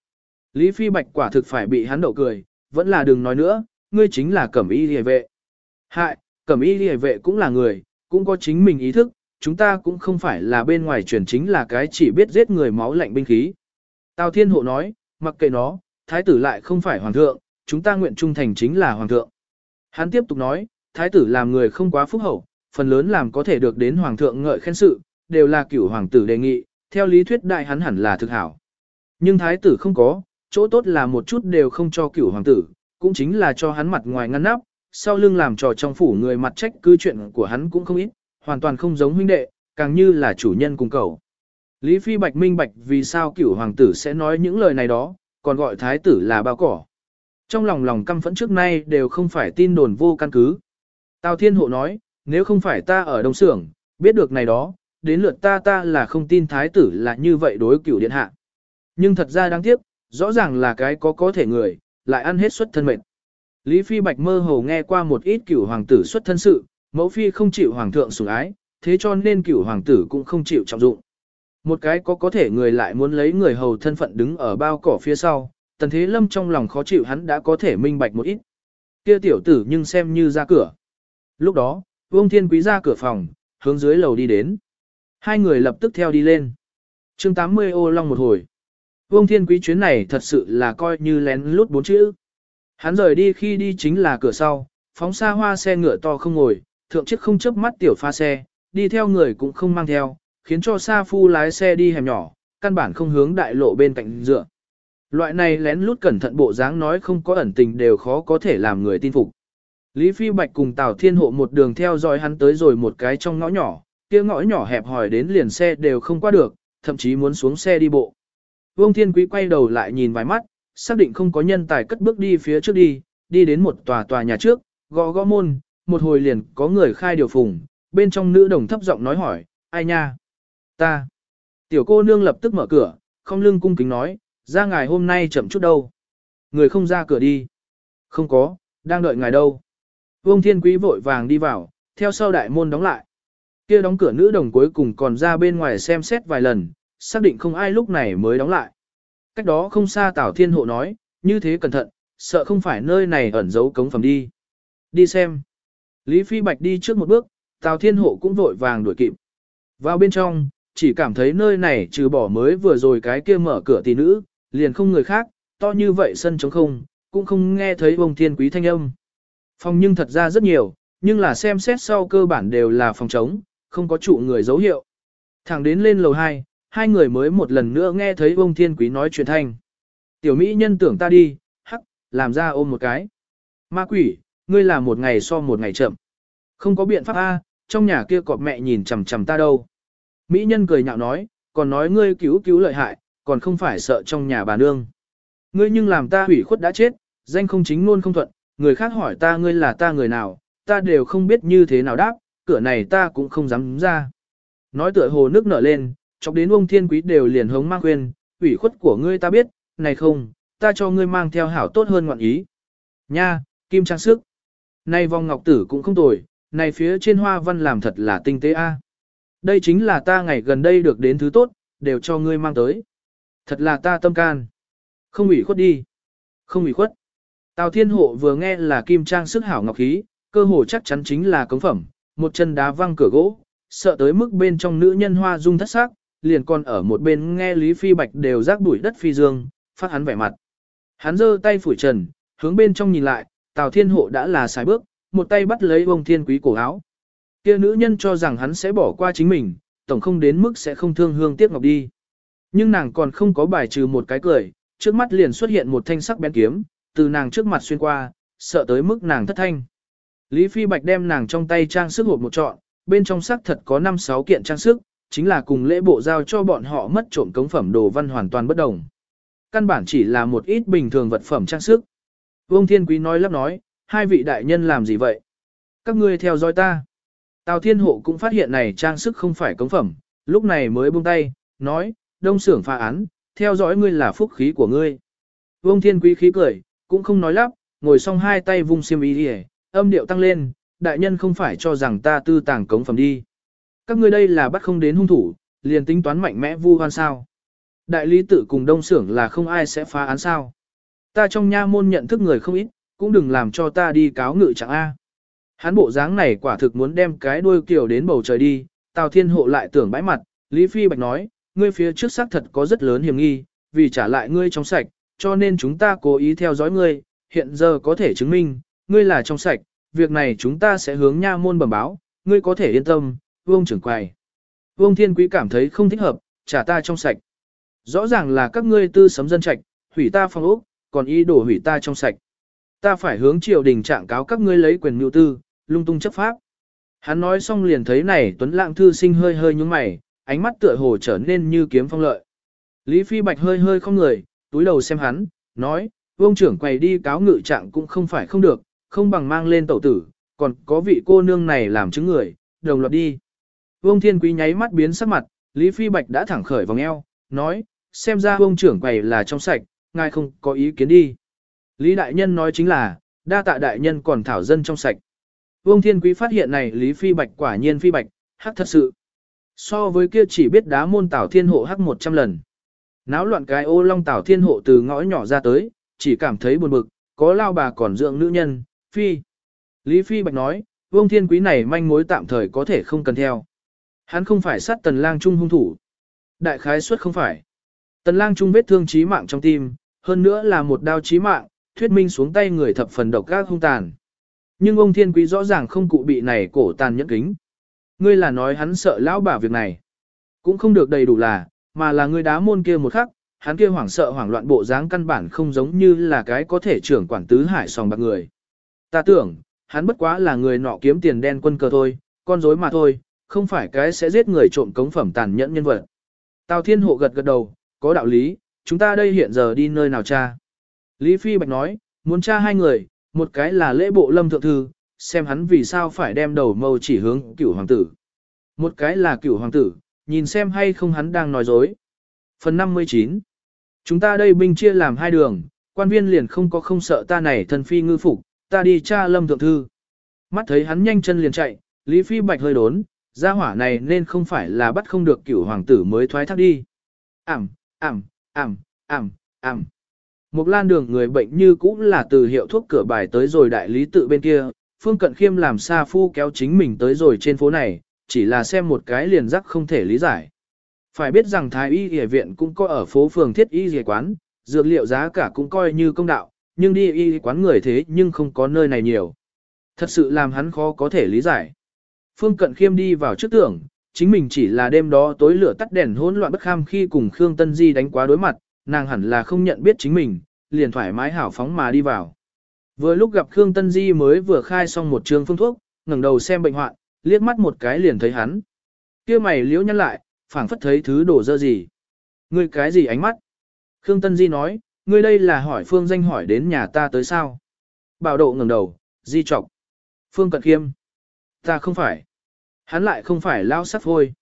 Lý Phi Bạch quả thực phải bị hắn đậu cười, vẫn là đừng nói nữa, ngươi chính là cẩm y dề vệ. Hại, cẩm y dề vệ cũng là người, cũng có chính mình ý thức, chúng ta cũng không phải là bên ngoài truyền chính là cái chỉ biết giết người máu lạnh binh khí. Tào Thiên Hộ nói, mặc kệ nó, thái tử lại không phải hoàng thượng, chúng ta nguyện trung thành chính là hoàng thượng. Hắn tiếp tục nói, thái tử làm người không quá phúc hậu, phần lớn làm có thể được đến hoàng thượng ngợi khen sự, đều là cửu hoàng tử đề nghị, theo lý thuyết đại hắn hẳn là thực hảo. Nhưng thái tử không có, chỗ tốt là một chút đều không cho cửu hoàng tử, cũng chính là cho hắn mặt ngoài ngăn nắp, sau lưng làm trò trong phủ người mặt trách cứ chuyện của hắn cũng không ít, hoàn toàn không giống huynh đệ, càng như là chủ nhân cùng cầu. Lý Phi Bạch minh bạch vì sao cửu hoàng tử sẽ nói những lời này đó, còn gọi thái tử là bao cỏ. Trong lòng lòng căm phẫn trước nay đều không phải tin đồn vô căn cứ. Tào Thiên Hộ nói, nếu không phải ta ở Đông Sưởng, biết được này đó, đến lượt ta ta là không tin thái tử là như vậy đối cửu điện hạ. Nhưng thật ra đáng tiếc, rõ ràng là cái có có thể người, lại ăn hết suất thân mệnh. Lý Phi Bạch mơ hồ nghe qua một ít cửu hoàng tử xuất thân sự, mẫu phi không chịu hoàng thượng sủng ái, thế cho nên cửu hoàng tử cũng không chịu trọng dụng. Một cái có có thể người lại muốn lấy người hầu thân phận đứng ở bao cỏ phía sau, tần thế lâm trong lòng khó chịu hắn đã có thể minh bạch một ít. Kia tiểu tử nhưng xem như ra cửa. Lúc đó, Vương Thiên Quý ra cửa phòng, hướng dưới lầu đi đến. Hai người lập tức theo đi lên. chương 80 ô long một hồi. Vương Thiên Quý chuyến này thật sự là coi như lén lút bốn chữ. Hắn rời đi khi đi chính là cửa sau, phóng xa hoa xe ngựa to không ngồi, thượng chiếc không chớp mắt tiểu pha xe, đi theo người cũng không mang theo, khiến cho Sa Phu lái xe đi hẻm nhỏ, căn bản không hướng đại lộ bên cạnh dựa. Loại này lén lút cẩn thận bộ dáng nói không có ẩn tình đều khó có thể làm người tin phục. Lý Phi Bạch cùng Tào Thiên Hộ một đường theo dõi hắn tới rồi một cái trong ngõ nhỏ, kia ngõ nhỏ hẹp hòi đến liền xe đều không qua được, thậm chí muốn xuống xe đi bộ. Vương Thiên Quý quay đầu lại nhìn vài mắt, xác định không có nhân tài cất bước đi phía trước đi, đi đến một tòa tòa nhà trước, gõ gõ môn, một hồi liền có người khai điều phùng, bên trong nữ đồng thấp giọng nói hỏi, ai nha? Ta. Tiểu cô nương lập tức mở cửa, không lưng cung kính nói, ra ngài hôm nay chậm chút đâu. Người không ra cửa đi. Không có, đang đợi ngài đâu. Vương Thiên Quý vội vàng đi vào, theo sau đại môn đóng lại. Kia đóng cửa nữ đồng cuối cùng còn ra bên ngoài xem xét vài lần, xác định không ai lúc này mới đóng lại. Cách đó không xa Tảo Thiên Hộ nói, như thế cẩn thận, sợ không phải nơi này ẩn giấu cống phẩm đi. Đi xem. Lý Phi Bạch đi trước một bước, Tào Thiên Hộ cũng vội vàng đuổi kịp. Vào bên trong, chỉ cảm thấy nơi này trừ bỏ mới vừa rồi cái kia mở cửa tỷ nữ, liền không người khác, to như vậy sân trống không, cũng không nghe thấy bông thiên quý thanh âm. Phòng nhưng thật ra rất nhiều, nhưng là xem xét sau cơ bản đều là phòng trống, không có trụ người dấu hiệu. Thẳng đến lên lầu 2, hai người mới một lần nữa nghe thấy bông thiên quý nói chuyện thanh. Tiểu Mỹ nhân tưởng ta đi, hắc, làm ra ôm một cái. Ma quỷ, ngươi là một ngày so một ngày chậm. Không có biện pháp A, trong nhà kia cọp mẹ nhìn chằm chằm ta đâu. Mỹ nhân cười nhạo nói, còn nói ngươi cứu cứu lợi hại, còn không phải sợ trong nhà bà nương. Ngươi nhưng làm ta hủy khuất đã chết, danh không chính luôn không thuận, người khác hỏi ta ngươi là ta người nào, ta đều không biết như thế nào đáp, cửa này ta cũng không dám ra. Nói tựa hồ nước nở lên, chọc đến ông thiên quý đều liền hống mang khuyên, hủy khuất của ngươi ta biết, này không, ta cho ngươi mang theo hảo tốt hơn ngoạn ý. Nha, kim trang sức nay vòng ngọc tử cũng không tồi, này phía trên hoa văn làm thật là tinh tế a. Đây chính là ta ngày gần đây được đến thứ tốt, đều cho ngươi mang tới. Thật là ta tâm can. Không ủy khuất đi. Không ủy khuất. Tào Thiên Hộ vừa nghe là kim trang sức hảo ngọc khí, cơ hồ chắc chắn chính là cống phẩm, một chân đá văng cửa gỗ, sợ tới mức bên trong nữ nhân hoa dung thất sắc, liền còn ở một bên nghe Lý Phi Bạch đều rác đuổi đất phi dương, phát hắn vẻ mặt. Hắn giơ tay phủi trần, hướng bên trong nhìn lại, Tào Thiên Hộ đã là sai bước, một tay bắt lấy ông thiên quý cổ áo. Kia nữ nhân cho rằng hắn sẽ bỏ qua chính mình, tổng không đến mức sẽ không thương hương tiếc ngọc đi. Nhưng nàng còn không có bài trừ một cái cười, trước mắt liền xuất hiện một thanh sắc bén kiếm, từ nàng trước mặt xuyên qua, sợ tới mức nàng thất thanh. Lý Phi Bạch đem nàng trong tay trang sức hộp một trọn, bên trong sắc thật có 5-6 kiện trang sức, chính là cùng lễ bộ giao cho bọn họ mất trộm cống phẩm đồ văn hoàn toàn bất đồng. Căn bản chỉ là một ít bình thường vật phẩm trang sức. Vương Thiên Quý nói lắp nói, hai vị đại nhân làm gì vậy? Các ngươi theo dõi ta. Tào Thiên Hộ cũng phát hiện này trang sức không phải cống phẩm, lúc này mới buông tay, nói, đông sưởng phá án, theo dõi ngươi là phúc khí của ngươi. Vương Thiên Quý khí cười, cũng không nói lắp, ngồi xong hai tay vung xiêm ý đi âm điệu tăng lên, đại nhân không phải cho rằng ta tư tàng cống phẩm đi. Các ngươi đây là bắt không đến hung thủ, liền tính toán mạnh mẽ vu hoan sao. Đại lý tự cùng đông sưởng là không ai sẽ phá án sao. Ta trong nha môn nhận thức người không ít, cũng đừng làm cho ta đi cáo ngự chẳng A. Hắn bộ dáng này quả thực muốn đem cái đuôi kiểu đến bầu trời đi, Tào Thiên Hộ lại tưởng bãi mặt, Lý Phi Bạch nói, ngươi phía trước xác thật có rất lớn hiểm nghi, vì trả lại ngươi trong sạch, cho nên chúng ta cố ý theo dõi ngươi, hiện giờ có thể chứng minh, ngươi là trong sạch, việc này chúng ta sẽ hướng nha môn bẩm báo, ngươi có thể yên tâm, vương trưởng quầy. Vương Thiên Quý cảm thấy không thích hợp, trả ta trong sạch. Rõ ràng là các ngươi tư sấm dân trạch, hủy ta phong ốc, còn ý đổ hủy ta trong sạch. Ta phải hướng triều đình trạng cáo các ngươi lấy quyền mưu tư, lung tung chấp pháp. Hắn nói xong liền thấy này Tuấn Lãng thư sinh hơi hơi nhúng mày, ánh mắt tựa hồ trở nên như kiếm phong lợi. Lý Phi Bạch hơi hơi không người, túi đầu xem hắn, nói, vương trưởng quầy đi cáo ngự trạng cũng không phải không được, không bằng mang lên tẩu tử, còn có vị cô nương này làm chứng người, đồng loạt đi. Vương Thiên Quý nháy mắt biến sắc mặt, Lý Phi Bạch đã thẳng khởi vòng eo, nói, xem ra vương trưởng quầy là trong sạch, ngài không có ý kiến đi. Lý Đại Nhân nói chính là, Đa tạ đại nhân còn thảo dân trong sạch. Vương Thiên Quý phát hiện này Lý Phi Bạch quả nhiên Phi Bạch, hắc thật sự. So với kia chỉ biết đá môn Tảo Thiên Hộ hắc 100 lần. Náo loạn cái ô long Tảo Thiên Hộ từ ngõ nhỏ ra tới, chỉ cảm thấy buồn bực, có lao bà còn dưỡng nữ nhân, Phi. Lý Phi Bạch nói, Vương Thiên Quý này manh mối tạm thời có thể không cần theo. Hắn không phải sát tần lang trung hung thủ. Đại khái suất không phải. Tần lang trung vết thương chí mạng trong tim, hơn nữa là một đao chí mạng, thuyết minh xuống tay người thập phần độc ác hung tàn. Nhưng ông thiên quý rõ ràng không cụ bị này cổ tàn nhẫn kính. Ngươi là nói hắn sợ lão bà việc này. Cũng không được đầy đủ là, mà là ngươi đá môn kia một khắc, hắn kia hoảng sợ hoảng loạn bộ dáng căn bản không giống như là cái có thể trưởng quản tứ hải sòng bạc người. Ta tưởng, hắn bất quá là người nọ kiếm tiền đen quân cờ thôi, con rối mà thôi, không phải cái sẽ giết người trộm cống phẩm tàn nhẫn nhân vật. Tào Thiên Hộ gật gật đầu, có đạo lý, chúng ta đây hiện giờ đi nơi nào cha. Lý Phi Bạch nói, muốn tra hai người, một cái là lễ bộ lâm thượng thư, xem hắn vì sao phải đem đầu mâu chỉ hướng cửu hoàng tử. Một cái là cửu hoàng tử, nhìn xem hay không hắn đang nói dối. Phần 59 Chúng ta đây binh chia làm hai đường, quan viên liền không có không sợ ta này thân phi ngư phục, ta đi tra lâm thượng thư. Mắt thấy hắn nhanh chân liền chạy, Lý Phi Bạch hơi đốn, gia hỏa này nên không phải là bắt không được cửu hoàng tử mới thoái thác đi. Ảm, ảm, ảm, ảm, ảm. Một lan đường người bệnh như cũng là từ hiệu thuốc cửa bài tới rồi đại lý tự bên kia, Phương Cận Khiêm làm xa phu kéo chính mình tới rồi trên phố này, chỉ là xem một cái liền rắc không thể lý giải. Phải biết rằng Thái Y Y viện cũng có ở phố phường thiết y y quán, dược liệu giá cả cũng coi như công đạo, nhưng đi y quán người thế nhưng không có nơi này nhiều. Thật sự làm hắn khó có thể lý giải. Phương Cận Khiêm đi vào trước tưởng, chính mình chỉ là đêm đó tối lửa tắt đèn hỗn loạn bất kham khi cùng Khương Tân Di đánh quá đối mặt, nàng hẳn là không nhận biết chính mình, liền thoải mái hảo phóng mà đi vào. Vừa lúc gặp Khương Tân Di mới vừa khai xong một trường phương thuốc, ngẩng đầu xem bệnh hoạn, liếc mắt một cái liền thấy hắn. Kia mày liễu nhăn lại, phảng phất thấy thứ đổ dơ gì. Ngươi cái gì ánh mắt? Khương Tân Di nói, ngươi đây là hỏi phương danh hỏi đến nhà ta tới sao? Bảo độ ngẩng đầu, di trọc. Phương Cận Khiêm. Ta không phải. Hắn lại không phải lao sắc vôi,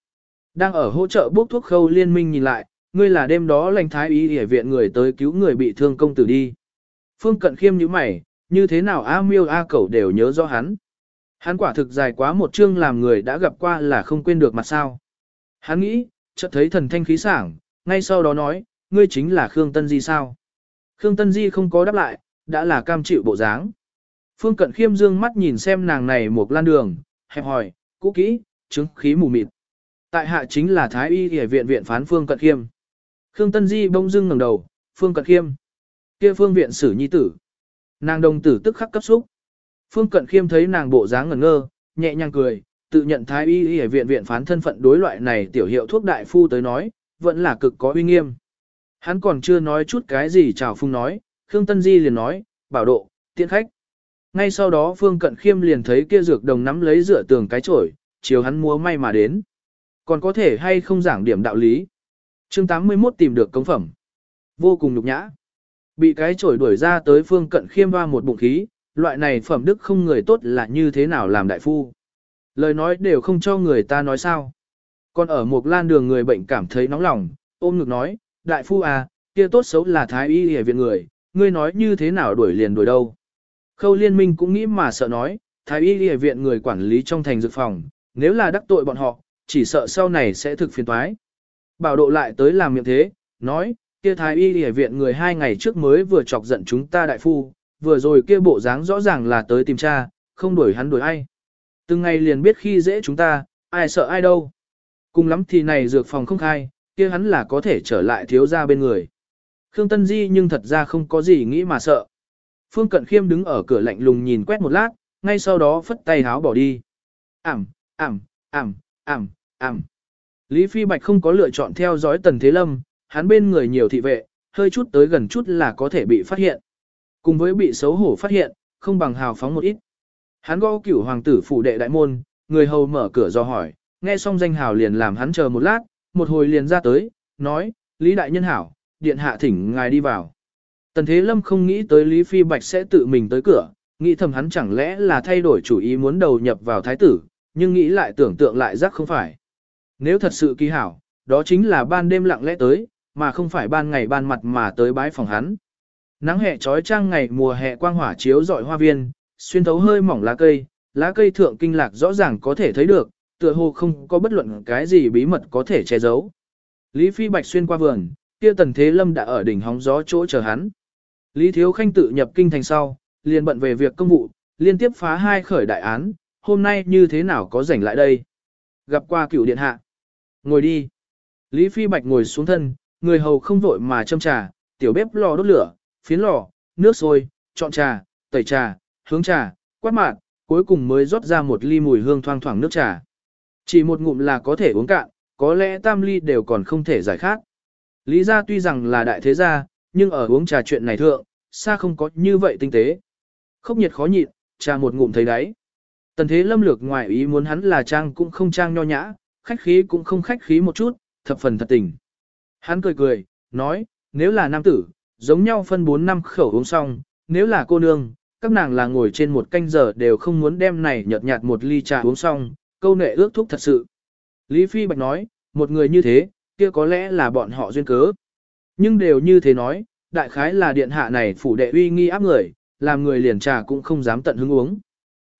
Đang ở hỗ trợ bốc thuốc khâu liên minh nhìn lại, ngươi là đêm đó lãnh thái y y viện người tới cứu người bị thương công tử đi. Phương Cận Khiêm như mày, như thế nào A miêu A cẩu đều nhớ rõ hắn. Hắn quả thực dài quá một chương làm người đã gặp qua là không quên được mặt sao. Hắn nghĩ, chợt thấy thần thanh khí sảng, ngay sau đó nói, ngươi chính là Khương Tân Di sao. Khương Tân Di không có đáp lại, đã là cam chịu bộ dáng. Phương Cận Khiêm dương mắt nhìn xem nàng này một lan đường, hẹp hỏi, cũ kỹ, chứng khí mù mịt. Tại hạ chính là Thái Y Y viện viện phán Phương Cận Khiêm. Khương Tân Di bỗng dưng ngẩng đầu, Phương Cận Khiêm. kia Phương viện sử nhi tử. Nàng đồng tử tức khắc cấp xúc. Phương Cận Khiêm thấy nàng bộ dáng ngẩn ngơ, nhẹ nhàng cười, tự nhận Thái Y Y viện viện phán thân phận đối loại này tiểu hiệu thuốc đại phu tới nói, vẫn là cực có uy nghiêm. Hắn còn chưa nói chút cái gì chào phung nói, Khương Tân Di liền nói, bảo độ, tiện khách. Ngay sau đó Phương Cận Khiêm liền thấy kia dược đồng nắm lấy dựa tường cái chổi, chiều hắn múa may mà đến. Còn có thể hay không giảng điểm đạo lý. chương 81 tìm được công phẩm. Vô cùng nhục nhã. Bị cái chổi đuổi ra tới Phương Cận Khiêm hoa một bụng khí, loại này phẩm đức không người tốt là như thế nào làm đại phu. Lời nói đều không cho người ta nói sao. Còn ở một lan đường người bệnh cảm thấy nóng lòng, ôm ngực nói, đại phu à, kia tốt xấu là thái y hề viện người, ngươi nói như thế nào đuổi liền đuổi đâu. Khâu liên minh cũng nghĩ mà sợ nói, thái y hề viện người quản lý trong thành dược phòng, nếu là đắc tội bọn họ, chỉ sợ sau này sẽ thực phiền toái. Bảo độ lại tới làm miệng thế, nói, kia thái y hề viện người hai ngày trước mới vừa chọc giận chúng ta đại phu, vừa rồi kia bộ dáng rõ ràng là tới tìm cha, không đuổi hắn đuổi ai. Từng ngày liền biết khi dễ chúng ta, ai sợ ai đâu. Cùng lắm thì này dược phòng không khai, kia hắn là có thể trở lại thiếu ra bên người. Khương Tân Di nhưng thật ra không có gì nghĩ mà sợ. Phương Cận Khiêm đứng ở cửa lạnh lùng nhìn quét một lát, ngay sau đó phất tay háo bỏ đi. Ảm, ảm, ảm, ảm, ảm. Lý Phi Bạch không có lựa chọn theo dõi Tần Thế Lâm, hắn bên người nhiều thị vệ, hơi chút tới gần chút là có thể bị phát hiện. Cùng với bị xấu hổ phát hiện, không bằng hào phóng một ít. Hắn gõ cửu hoàng tử phủ đệ đại môn, người hầu mở cửa do hỏi, nghe xong danh hào liền làm hắn chờ một lát, một hồi liền ra tới, nói, Lý Đại Nhân Hảo, điện hạ thỉnh ngài đi vào. Tần Thế Lâm không nghĩ tới Lý Phi Bạch sẽ tự mình tới cửa, nghĩ thầm hắn chẳng lẽ là thay đổi chủ ý muốn đầu nhập vào thái tử, nhưng nghĩ lại tưởng tượng lại rắc không phải. Nếu thật sự kỳ hảo, đó chính là ban đêm lặng lẽ tới, mà không phải ban ngày ban mặt mà tới bái phòng hắn. Nắng hè trói trang ngày mùa hè quang hỏa chiếu rọi hoa viên, xuyên thấu hơi mỏng lá cây, lá cây thượng kinh lạc rõ ràng có thể thấy được, tựa hồ không có bất luận cái gì bí mật có thể che giấu. Lý Phi Bạch xuyên qua vườn, kia Tần Thế Lâm đã ở đỉnh hóng gió chỗ chờ hắn. Lý Thiếu Khanh tự nhập kinh thành sau, liền bận về việc công vụ, liên tiếp phá hai khởi đại án, hôm nay như thế nào có rảnh lại đây. Gặp qua cựu điện hạ. Ngồi đi. Lý Phi Bạch ngồi xuống thân, người hầu không vội mà châm trà, tiểu bếp lò đốt lửa, phiến lò, nước sôi, chọn trà, tẩy trà, hướng trà, quát mạt, cuối cùng mới rót ra một ly mùi hương thoang thoảng nước trà. Chỉ một ngụm là có thể uống cạn, có lẽ tam ly đều còn không thể giải khát. Lý gia tuy rằng là đại thế gia, nhưng ở uống trà chuyện này thượng, xa không có như vậy tinh tế. Khốc nhiệt khó nhịn, trà một ngụm thấy đáy. Tần thế lâm lược ngoài ý muốn hắn là trang cũng không trang nho nhã, khách khí cũng không khách khí một chút, thập phần thật tình. Hắn cười cười, nói, nếu là nam tử, giống nhau phân 4 năm khẩu uống xong, nếu là cô nương, các nàng là ngồi trên một canh giờ đều không muốn đem này nhợt nhạt một ly trà uống xong, câu nệ ước thúc thật sự. Lý Phi Bạch nói, một người như thế, kia có lẽ là bọn họ duyên cớ. Nhưng đều như thế nói, đại khái là điện hạ này phủ đệ uy nghi áp người, làm người liền trà cũng không dám tận hứng uống.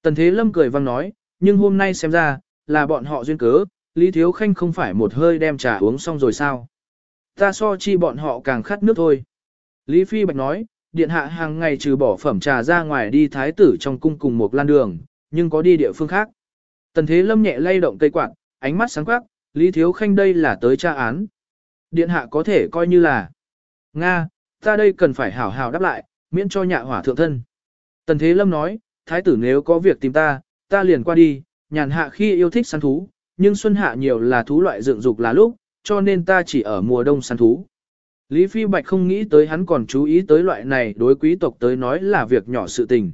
Tần Thế Lâm cười vang nói, nhưng hôm nay xem ra, là bọn họ duyên cớ, Lý Thiếu Khanh không phải một hơi đem trà uống xong rồi sao. Ta so chi bọn họ càng khát nước thôi. Lý Phi Bạch nói, điện hạ hàng ngày trừ bỏ phẩm trà ra ngoài đi thái tử trong cung cùng một lan đường, nhưng có đi địa phương khác. Tần Thế Lâm nhẹ lay động cây quạt, ánh mắt sáng quắc, Lý Thiếu Khanh đây là tới tra án. Điện hạ có thể coi như là Nga, ta đây cần phải hảo hảo đáp lại, miễn cho nhạ hỏa thượng thân. Tần Thế Lâm nói, thái tử nếu có việc tìm ta, ta liền qua đi, nhàn hạ khi yêu thích săn thú, nhưng xuân hạ nhiều là thú loại dựng dục là lúc, cho nên ta chỉ ở mùa đông săn thú. Lý Phi Bạch không nghĩ tới hắn còn chú ý tới loại này đối quý tộc tới nói là việc nhỏ sự tình.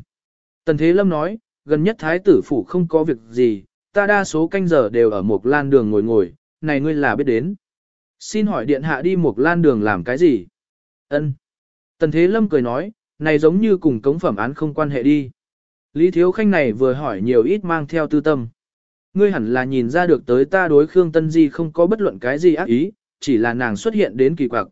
Tần Thế Lâm nói, gần nhất thái tử phủ không có việc gì, ta đa số canh giờ đều ở một lan đường ngồi ngồi, này ngươi là biết đến. Xin hỏi điện hạ đi một lan đường làm cái gì? Ân. Tần Thế Lâm cười nói, này giống như cùng cống phẩm án không quan hệ đi. Lý Thiếu Khanh này vừa hỏi nhiều ít mang theo tư tâm. Ngươi hẳn là nhìn ra được tới ta đối Khương Tân Di không có bất luận cái gì ác ý, chỉ là nàng xuất hiện đến kỳ quặc.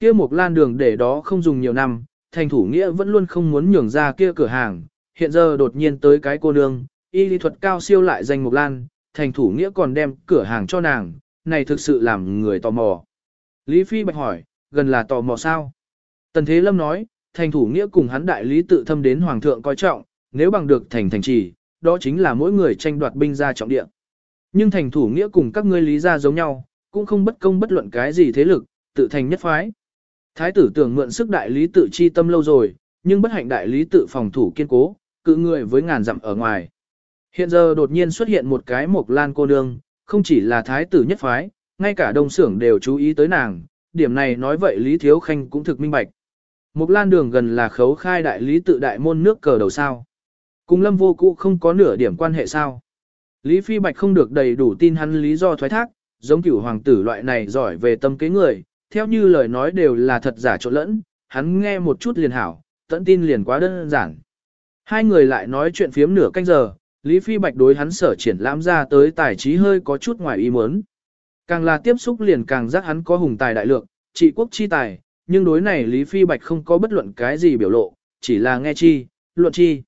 Kia một lan đường để đó không dùng nhiều năm, thành thủ nghĩa vẫn luôn không muốn nhường ra kia cửa hàng, hiện giờ đột nhiên tới cái cô nương, y lý thuật cao siêu lại danh một lan, thành thủ nghĩa còn đem cửa hàng cho nàng, này thực sự làm người tò mò. Lý Phi bạch hỏi, gần là tò mò sao? Tần Thế Lâm nói, thành thủ nghĩa cùng hắn đại lý tự thâm đến hoàng thượng coi trọng, nếu bằng được thành thành trì, đó chính là mỗi người tranh đoạt binh ra trọng địa. Nhưng thành thủ nghĩa cùng các ngươi lý gia giống nhau, cũng không bất công bất luận cái gì thế lực, tự thành nhất phái. Thái tử tưởng mượn sức đại lý tự chi tâm lâu rồi, nhưng bất hạnh đại lý tự phòng thủ kiên cố, cự người với ngàn dặm ở ngoài. Hiện giờ đột nhiên xuất hiện một cái mộc lan cô nương, không chỉ là thái tử nhất phái, ngay cả đông xưởng đều chú ý tới nàng, điểm này nói vậy Lý Thiếu Khanh cũng thực minh bạch. Mục lan đường gần là khấu khai đại lý tự đại môn nước cờ đầu sao. Cùng lâm vô cụ không có nửa điểm quan hệ sao. Lý Phi Bạch không được đầy đủ tin hắn lý do thoái thác, giống cửu hoàng tử loại này giỏi về tâm kế người, theo như lời nói đều là thật giả trộn lẫn, hắn nghe một chút liền hảo, tận tin liền quá đơn giản. Hai người lại nói chuyện phiếm nửa canh giờ, Lý Phi Bạch đối hắn sở triển lãm ra tới tài trí hơi có chút ngoài ý muốn. Càng là tiếp xúc liền càng giác hắn có hùng tài đại lượng, trị quốc chi tài, nhưng đối này Lý Phi Bạch không có bất luận cái gì biểu lộ, chỉ là nghe chi, luận chi.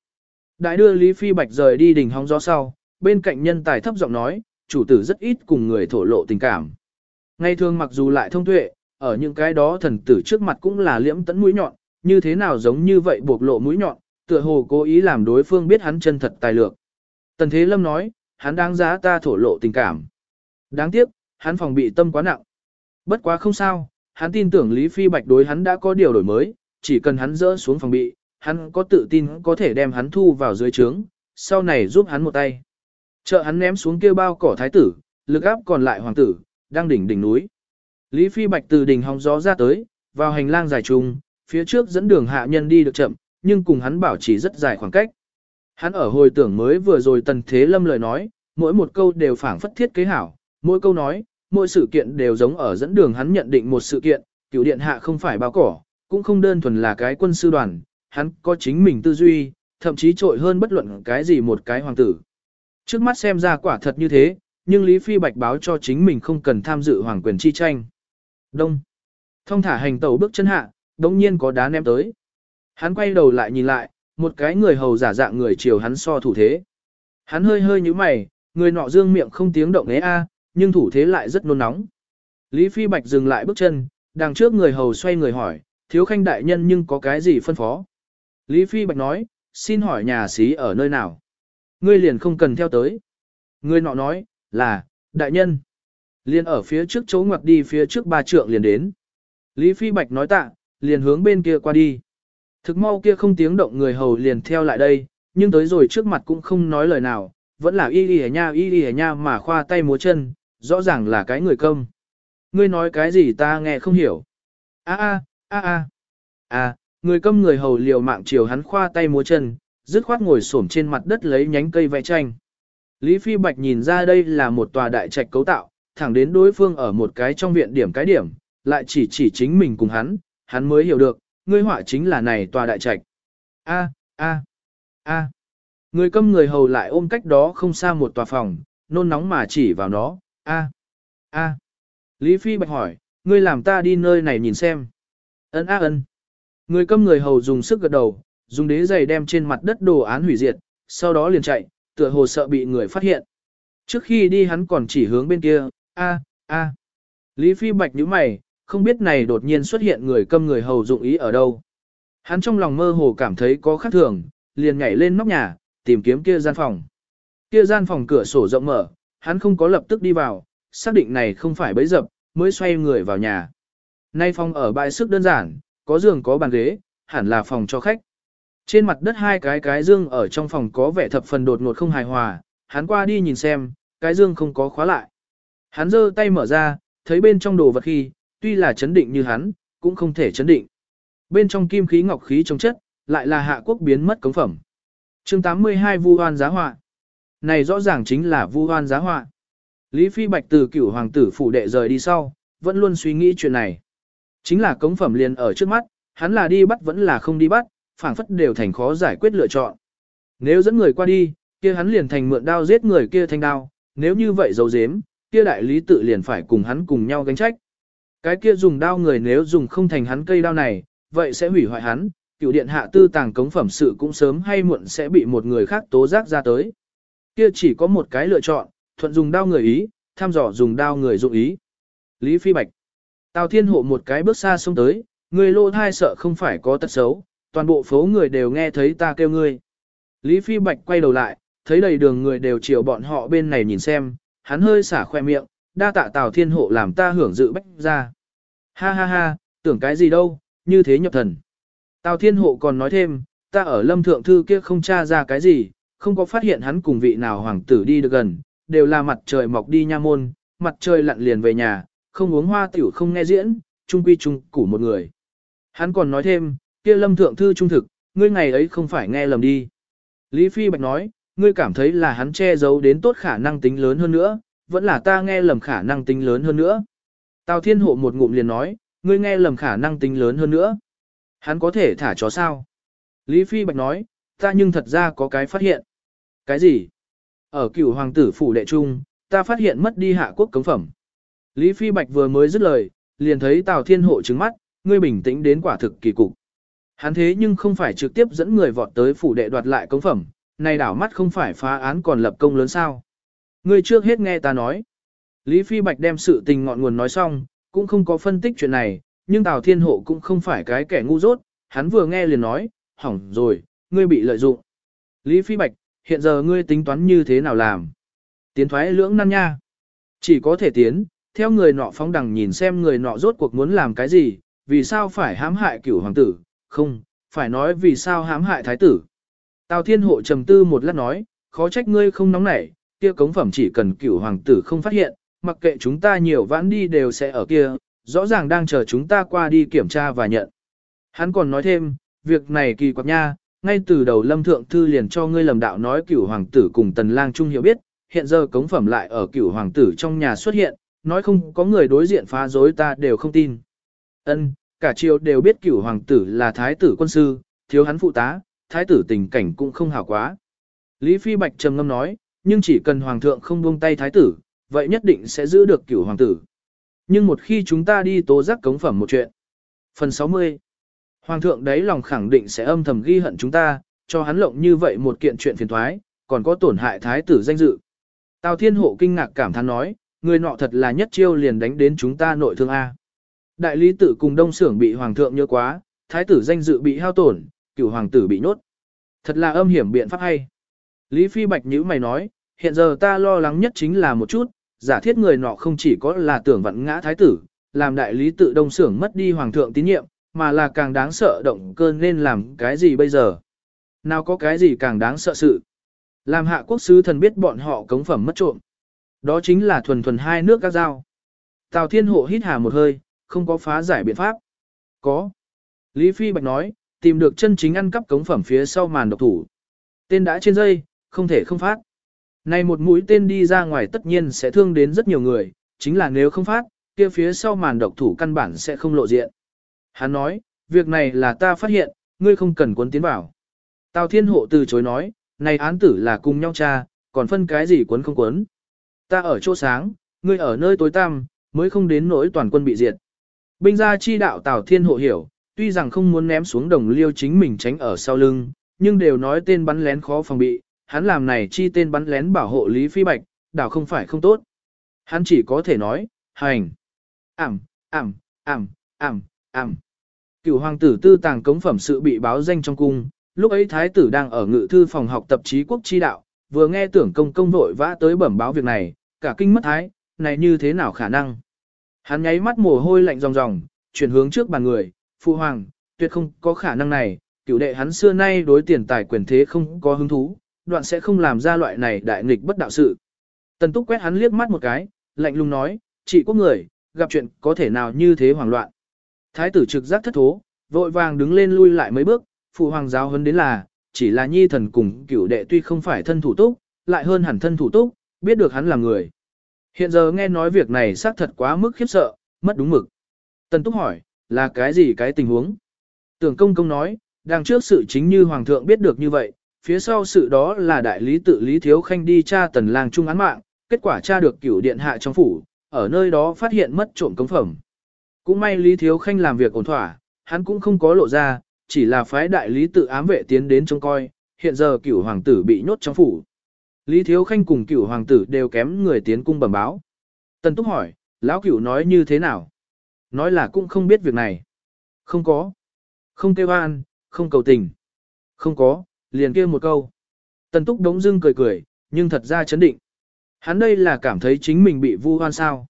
Đại đưa Lý Phi Bạch rời đi đỉnh hóng gió sau, bên cạnh nhân tài thấp giọng nói, chủ tử rất ít cùng người thổ lộ tình cảm. Ngay thường mặc dù lại thông tuệ, ở những cái đó thần tử trước mặt cũng là liễm tấn mũi nhọn, như thế nào giống như vậy buộc lộ mũi nhọn, tựa hồ cố ý làm đối phương biết hắn chân thật tài lược. Tần Thế Lâm nói, hắn đáng giá ta thổ lộ tình cảm. Đáng tiếc, hắn phòng bị tâm quá nặng. Bất quá không sao, hắn tin tưởng Lý Phi Bạch đối hắn đã có điều đổi mới, chỉ cần hắn dỡ xuống phòng bị, hắn có tự tin có thể đem hắn thu vào dưới trướng, sau này giúp hắn một tay. Trợ hắn ném xuống kia bao cỏ thái tử, lực áp còn lại hoàng tử, đang đỉnh đỉnh núi. Lý Phi Bạch từ đỉnh hóng gió ra tới, vào hành lang dài trùng, phía trước dẫn đường hạ nhân đi được chậm, nhưng cùng hắn bảo trì rất dài khoảng cách. Hắn ở hồi tưởng mới vừa rồi tần thế lâm lời nói, mỗi một câu đều phảng phất thiết kế hảo, mỗi câu nói, mỗi sự kiện đều giống ở dẫn đường hắn nhận định một sự kiện, cựu điện hạ không phải bao cỏ, cũng không đơn thuần là cái quân sư đoàn, hắn có chính mình tư duy, thậm chí trội hơn bất luận cái gì một cái hoàng tử. Trước mắt xem ra quả thật như thế, nhưng Lý Phi Bạch báo cho chính mình không cần tham dự hoàng quyền chi tranh. Đông. Thông thả hành tẩu bước chân hạ, đống nhiên có đá ném tới. Hắn quay đầu lại nhìn lại, một cái người hầu giả dạng người chiều hắn so thủ thế. Hắn hơi hơi như mày, người nọ dương miệng không tiếng động né a, nhưng thủ thế lại rất nôn nóng. Lý Phi Bạch dừng lại bước chân, đằng trước người hầu xoay người hỏi, thiếu khanh đại nhân nhưng có cái gì phân phó. Lý Phi Bạch nói, xin hỏi nhà xí ở nơi nào. Ngươi liền không cần theo tới. Người nọ nói, là, đại nhân. Liền ở phía trước chỗ ngoặt đi phía trước ba trượng liền đến. Lý Phi Bạch nói tạ, liền hướng bên kia qua đi. Thực mau kia không tiếng động người hầu liền theo lại đây, nhưng tới rồi trước mặt cũng không nói lời nào, vẫn là y y nha y y nha mà khoa tay múa chân, rõ ràng là cái người công. Ngươi nói cái gì ta nghe không hiểu. A a a a a, người công người hầu liều mạng chiều hắn khoa tay múa chân, dứt khoát ngồi xổm trên mặt đất lấy nhánh cây vẽ tranh. Lý Phi Bạch nhìn ra đây là một tòa đại trạch cấu tạo, thẳng đến đối phương ở một cái trong viện điểm cái điểm, lại chỉ chỉ chính mình cùng hắn, hắn mới hiểu được, ngươi họa chính là này tòa đại trạch. A, a, a. Người câm người hầu lại ôm cách đó không xa một tòa phòng, nôn nóng mà chỉ vào nó, a, a. Lý Phi Bạch hỏi, ngươi làm ta đi nơi này nhìn xem. Ân a ân. Người câm người hầu dùng sức gật đầu, dùng đế giày đem trên mặt đất đồ án hủy diệt, sau đó liền chạy, tựa hồ sợ bị người phát hiện. Trước khi đi hắn còn chỉ hướng bên kia, a, a. Lý Phi Bạch nhíu mày, không biết này đột nhiên xuất hiện người câm người hầu dụng ý ở đâu. Hắn trong lòng mơ hồ cảm thấy có khác thường, liền nhảy lên nóc nhà, tìm kiếm kia gian phòng. Kia gian phòng cửa sổ rộng mở, hắn không có lập tức đi vào, xác định này không phải bấy dập, mới xoay người vào nhà. Nay phòng ở bãi sức đơn giản, có giường có bàn ghế, hẳn là phòng cho khách. Trên mặt đất hai cái cái dương ở trong phòng có vẻ thập phần đột ngột không hài hòa, hắn qua đi nhìn xem, cái dương không có khóa lại. Hắn giơ tay mở ra, thấy bên trong đồ vật khi, tuy là chấn định như hắn, cũng không thể chấn định. Bên trong kim khí ngọc khí trong chất, lại là hạ quốc biến mất cống phẩm. chương 82 Vu Hoan giá họa. Này rõ ràng chính là Vu Hoan giá họa. Lý Phi Bạch từ cửu hoàng tử phủ đệ rời đi sau, vẫn luôn suy nghĩ chuyện này. Chính là cống phẩm liền ở trước mắt, hắn là đi bắt vẫn là không đi bắt, phảng phất đều thành khó giải quyết lựa chọn. Nếu dẫn người qua đi, kia hắn liền thành mượn đao giết người kia thành đao, nếu như vậy dấu dếm, kia đại lý tự liền phải cùng hắn cùng nhau gánh trách. Cái kia dùng đao người nếu dùng không thành hắn cây đao này, vậy sẽ hủy hoại hắn, cựu điện hạ tư tàng cống phẩm sự cũng sớm hay muộn sẽ bị một người khác tố giác ra tới. Kia chỉ có một cái lựa chọn, thuận dùng đao người ý, tham dò dùng đao người dụng ý. Lý Phi Bạch Tào Thiên Hộ một cái bước xa xông tới, người lô thai sợ không phải có tật xấu, toàn bộ phố người đều nghe thấy ta kêu ngươi. Lý Phi Bạch quay đầu lại, thấy đầy đường người đều chiều bọn họ bên này nhìn xem, hắn hơi xả khoe miệng, đa tạ Tào Thiên Hộ làm ta hưởng dự bách ra. Ha ha ha, tưởng cái gì đâu, như thế nhập thần. Tào Thiên Hộ còn nói thêm, ta ở lâm thượng thư kia không tra ra cái gì, không có phát hiện hắn cùng vị nào hoàng tử đi được gần, đều là mặt trời mọc đi nha môn, mặt trời lặn liền về nhà, không uống hoa tiểu không nghe diễn, trung quy trung củ một người. Hắn còn nói thêm, kia lâm thượng thư trung thực, ngươi ngày ấy không phải nghe lầm đi. Lý Phi Bạch nói, ngươi cảm thấy là hắn che giấu đến tốt khả năng tính lớn hơn nữa, vẫn là ta nghe lầm khả năng tính lớn hơn nữa. Tào Thiên Hộ một ngụm liền nói, ngươi nghe lầm khả năng tính lớn hơn nữa. Hắn có thể thả chó sao? Lý Phi Bạch nói, ta nhưng thật ra có cái phát hiện. Cái gì? Ở cửu hoàng tử phủ đệ trung, ta phát hiện mất đi hạ quốc cống phẩm. Lý Phi Bạch vừa mới dứt lời, liền thấy Tào Thiên Hộ trứng mắt, ngươi bình tĩnh đến quả thực kỳ cục. Hắn thế nhưng không phải trực tiếp dẫn người vọt tới phủ đệ đoạt lại cống phẩm, này đảo mắt không phải phá án còn lập công lớn sao. Ngươi trước hết nghe ta nói. Lý Phi Bạch đem sự tình ngọn nguồn nói xong, cũng không có phân tích chuyện này, nhưng Tào Thiên Hộ cũng không phải cái kẻ ngu dốt, hắn vừa nghe liền nói, hỏng rồi, ngươi bị lợi dụng. Lý Phi Bạch, hiện giờ ngươi tính toán như thế nào làm? Tiến thoái lưỡng nan nha. Chỉ có thể tiến, theo người nọ phóng đằng nhìn xem người nọ rốt cuộc muốn làm cái gì, vì sao phải hãm hại cửu hoàng tử, không, phải nói vì sao hãm hại thái tử. Tào Thiên Hộ trầm tư một lát nói, khó trách ngươi không nóng nảy, kia cống phẩm chỉ cần cửu hoàng tử không phát hiện, mặc kệ chúng ta nhiều vãn đi đều sẽ ở kia, rõ ràng đang chờ chúng ta qua đi kiểm tra và nhận. Hắn còn nói thêm, việc này kỳ quặc nha, ngay từ đầu lâm thượng thư liền cho ngươi lầm đạo nói cửu hoàng tử cùng tần lang trung hiểu biết, hiện giờ cống phẩm lại ở cửu hoàng tử trong nhà xuất hiện, nói không có người đối diện phá dối ta đều không tin. Ân, cả triều đều biết cửu hoàng tử là thái tử quân sư, thiếu hắn phụ tá, thái tử tình cảnh cũng không hảo quá. Lý Phi Bạch trầm ngâm nói, nhưng chỉ cần hoàng thượng không buông tay thái tử, vậy nhất định sẽ giữ được cửu hoàng tử. Nhưng một khi chúng ta đi tố giác cống phẩm một chuyện. Phần 60 Hoàng thượng đấy lòng khẳng định sẽ âm thầm ghi hận chúng ta, cho hắn lộng như vậy một kiện chuyện phiền thoái, còn có tổn hại thái tử danh dự. Tào Thiên Hộ kinh ngạc cảm thán nói, người nọ thật là nhất chiêu liền đánh đến chúng ta nội thương A. Đại lý tử cùng đông xưởng bị hoàng thượng nhớ quá, thái tử danh dự bị hao tổn, cửu hoàng tử bị nhốt. Thật là âm hiểm biện pháp hay. Lý Phi Bạch nhữ mày nói, hiện giờ ta lo lắng nhất chính là một chút, giả thiết người nọ không chỉ có là tưởng vặn ngã thái tử, làm đại lý tự đông xưởng mất đi hoàng thượng tín nhiệm, mà là càng đáng sợ động cơ nên làm cái gì bây giờ. Nào có cái gì càng đáng sợ sự. Làm hạ quốc sứ thần biết bọn họ cống phẩm mất trộm. Đó chính là thuần thuần hai nước các giao. Tào Thiên Hộ hít hà một hơi, không có phá giải biện pháp. Có. Lý Phi Bạch nói, tìm được chân chính ăn cắp cống phẩm phía sau màn độc thủ. Tên đã trên dây, không thể không phát. Này một mũi tên đi ra ngoài tất nhiên sẽ thương đến rất nhiều người, chính là nếu không phát, kia phía sau màn độc thủ căn bản sẽ không lộ diện. Hắn nói, việc này là ta phát hiện, ngươi không cần cuốn tiến vào. Tào Thiên Hộ từ chối nói, này án tử là cùng nhau cha, còn phân cái gì cuốn không cuốn. Ta ở chỗ sáng, ngươi ở nơi tối tăm, mới không đến nỗi toàn quân bị diệt. Binh gia chi đạo Tào Thiên Hộ hiểu, tuy rằng không muốn ném xuống đồng liêu chính mình tránh ở sau lưng, nhưng đều nói tên bắn lén khó phòng bị, hắn làm này chi tên bắn lén bảo hộ Lý Phi Bạch, đảo không phải không tốt. Hắn chỉ có thể nói, hành. Ảm, ảm, ảm, ảm, ảm. Cựu hoàng tử tư tàng cống phẩm sự bị báo danh trong cung, lúc ấy thái tử đang ở ngự thư phòng học tập trí quốc chi đạo, vừa nghe tưởng công công vội vã tới bẩm báo việc này, cả kinh mất thái, này như thế nào khả năng. Hắn nháy mắt mồ hôi lạnh ròng ròng, chuyển hướng trước bàn người, phụ hoàng, tuyệt không có khả năng này, cựu đệ hắn xưa nay đối tiền tài quyền thế không có hứng thú, đoạn sẽ không làm ra loại này đại nghịch bất đạo sự. Tần túc quét hắn liếc mắt một cái, lạnh lùng nói, chị có người, gặp chuyện có thể nào như thế hoảng loạn. Thái tử trực giác thất thố, vội vàng đứng lên lui lại mấy bước, phụ hoàng giáo hơn đến là, chỉ là nhi thần cùng cửu đệ tuy không phải thân thủ túc, lại hơn hẳn thân thủ túc, biết được hắn là người. Hiện giờ nghe nói việc này xác thật quá mức khiếp sợ, mất đúng mực. Tần túc hỏi, là cái gì cái tình huống? Tưởng công công nói, đằng trước sự chính như hoàng thượng biết được như vậy, phía sau sự đó là đại lý tự lý thiếu khanh đi tra tần lang trung án mạng, kết quả tra được cửu điện hạ trong phủ, ở nơi đó phát hiện mất trộm cống phẩm. Cũng may lý thiếu khanh làm việc ổn thỏa, hắn cũng không có lộ ra, chỉ là phái đại lý tự ám vệ tiến đến trông coi, hiện giờ cửu hoàng tử bị nhốt trong phủ. Lý thiếu khanh cùng cửu hoàng tử đều kém người tiến cung bẩm báo. Tần túc hỏi, lão cửu nói như thế nào? Nói là cũng không biết việc này. Không có. Không kêu an, không cầu tình. Không có, liền kia một câu. Tần túc đống dưng cười cười, nhưng thật ra chấn định. Hắn đây là cảm thấy chính mình bị vu hoan sao.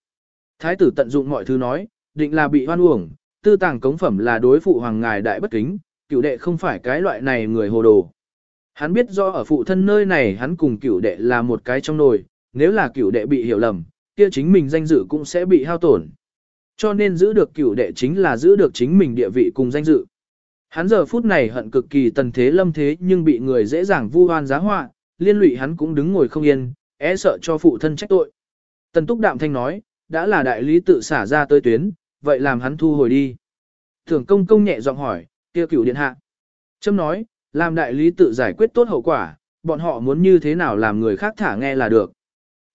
Thái tử tận dụng mọi thứ nói, định là bị hoan uổng, tư tàng cống phẩm là đối phụ hoàng ngài đại bất kính, cựu đệ không phải cái loại này người hồ đồ. Hắn biết do ở phụ thân nơi này hắn cùng cựu đệ là một cái trong nồi, nếu là cựu đệ bị hiểu lầm, kia chính mình danh dự cũng sẽ bị hao tổn. Cho nên giữ được cựu đệ chính là giữ được chính mình địa vị cùng danh dự. Hắn giờ phút này hận cực kỳ tần thế lâm thế nhưng bị người dễ dàng vu oan giá họa, liên lụy hắn cũng đứng ngồi không yên, e sợ cho phụ thân trách tội. Tần túc đạm thanh nói, đã là đại lý tự xả ra tới tuyến, vậy làm hắn thu hồi đi. Thường công công nhẹ giọng hỏi, kia cửu điện hạ. Trâm nói, làm đại lý tự giải quyết tốt hậu quả, bọn họ muốn như thế nào làm người khác thả nghe là được.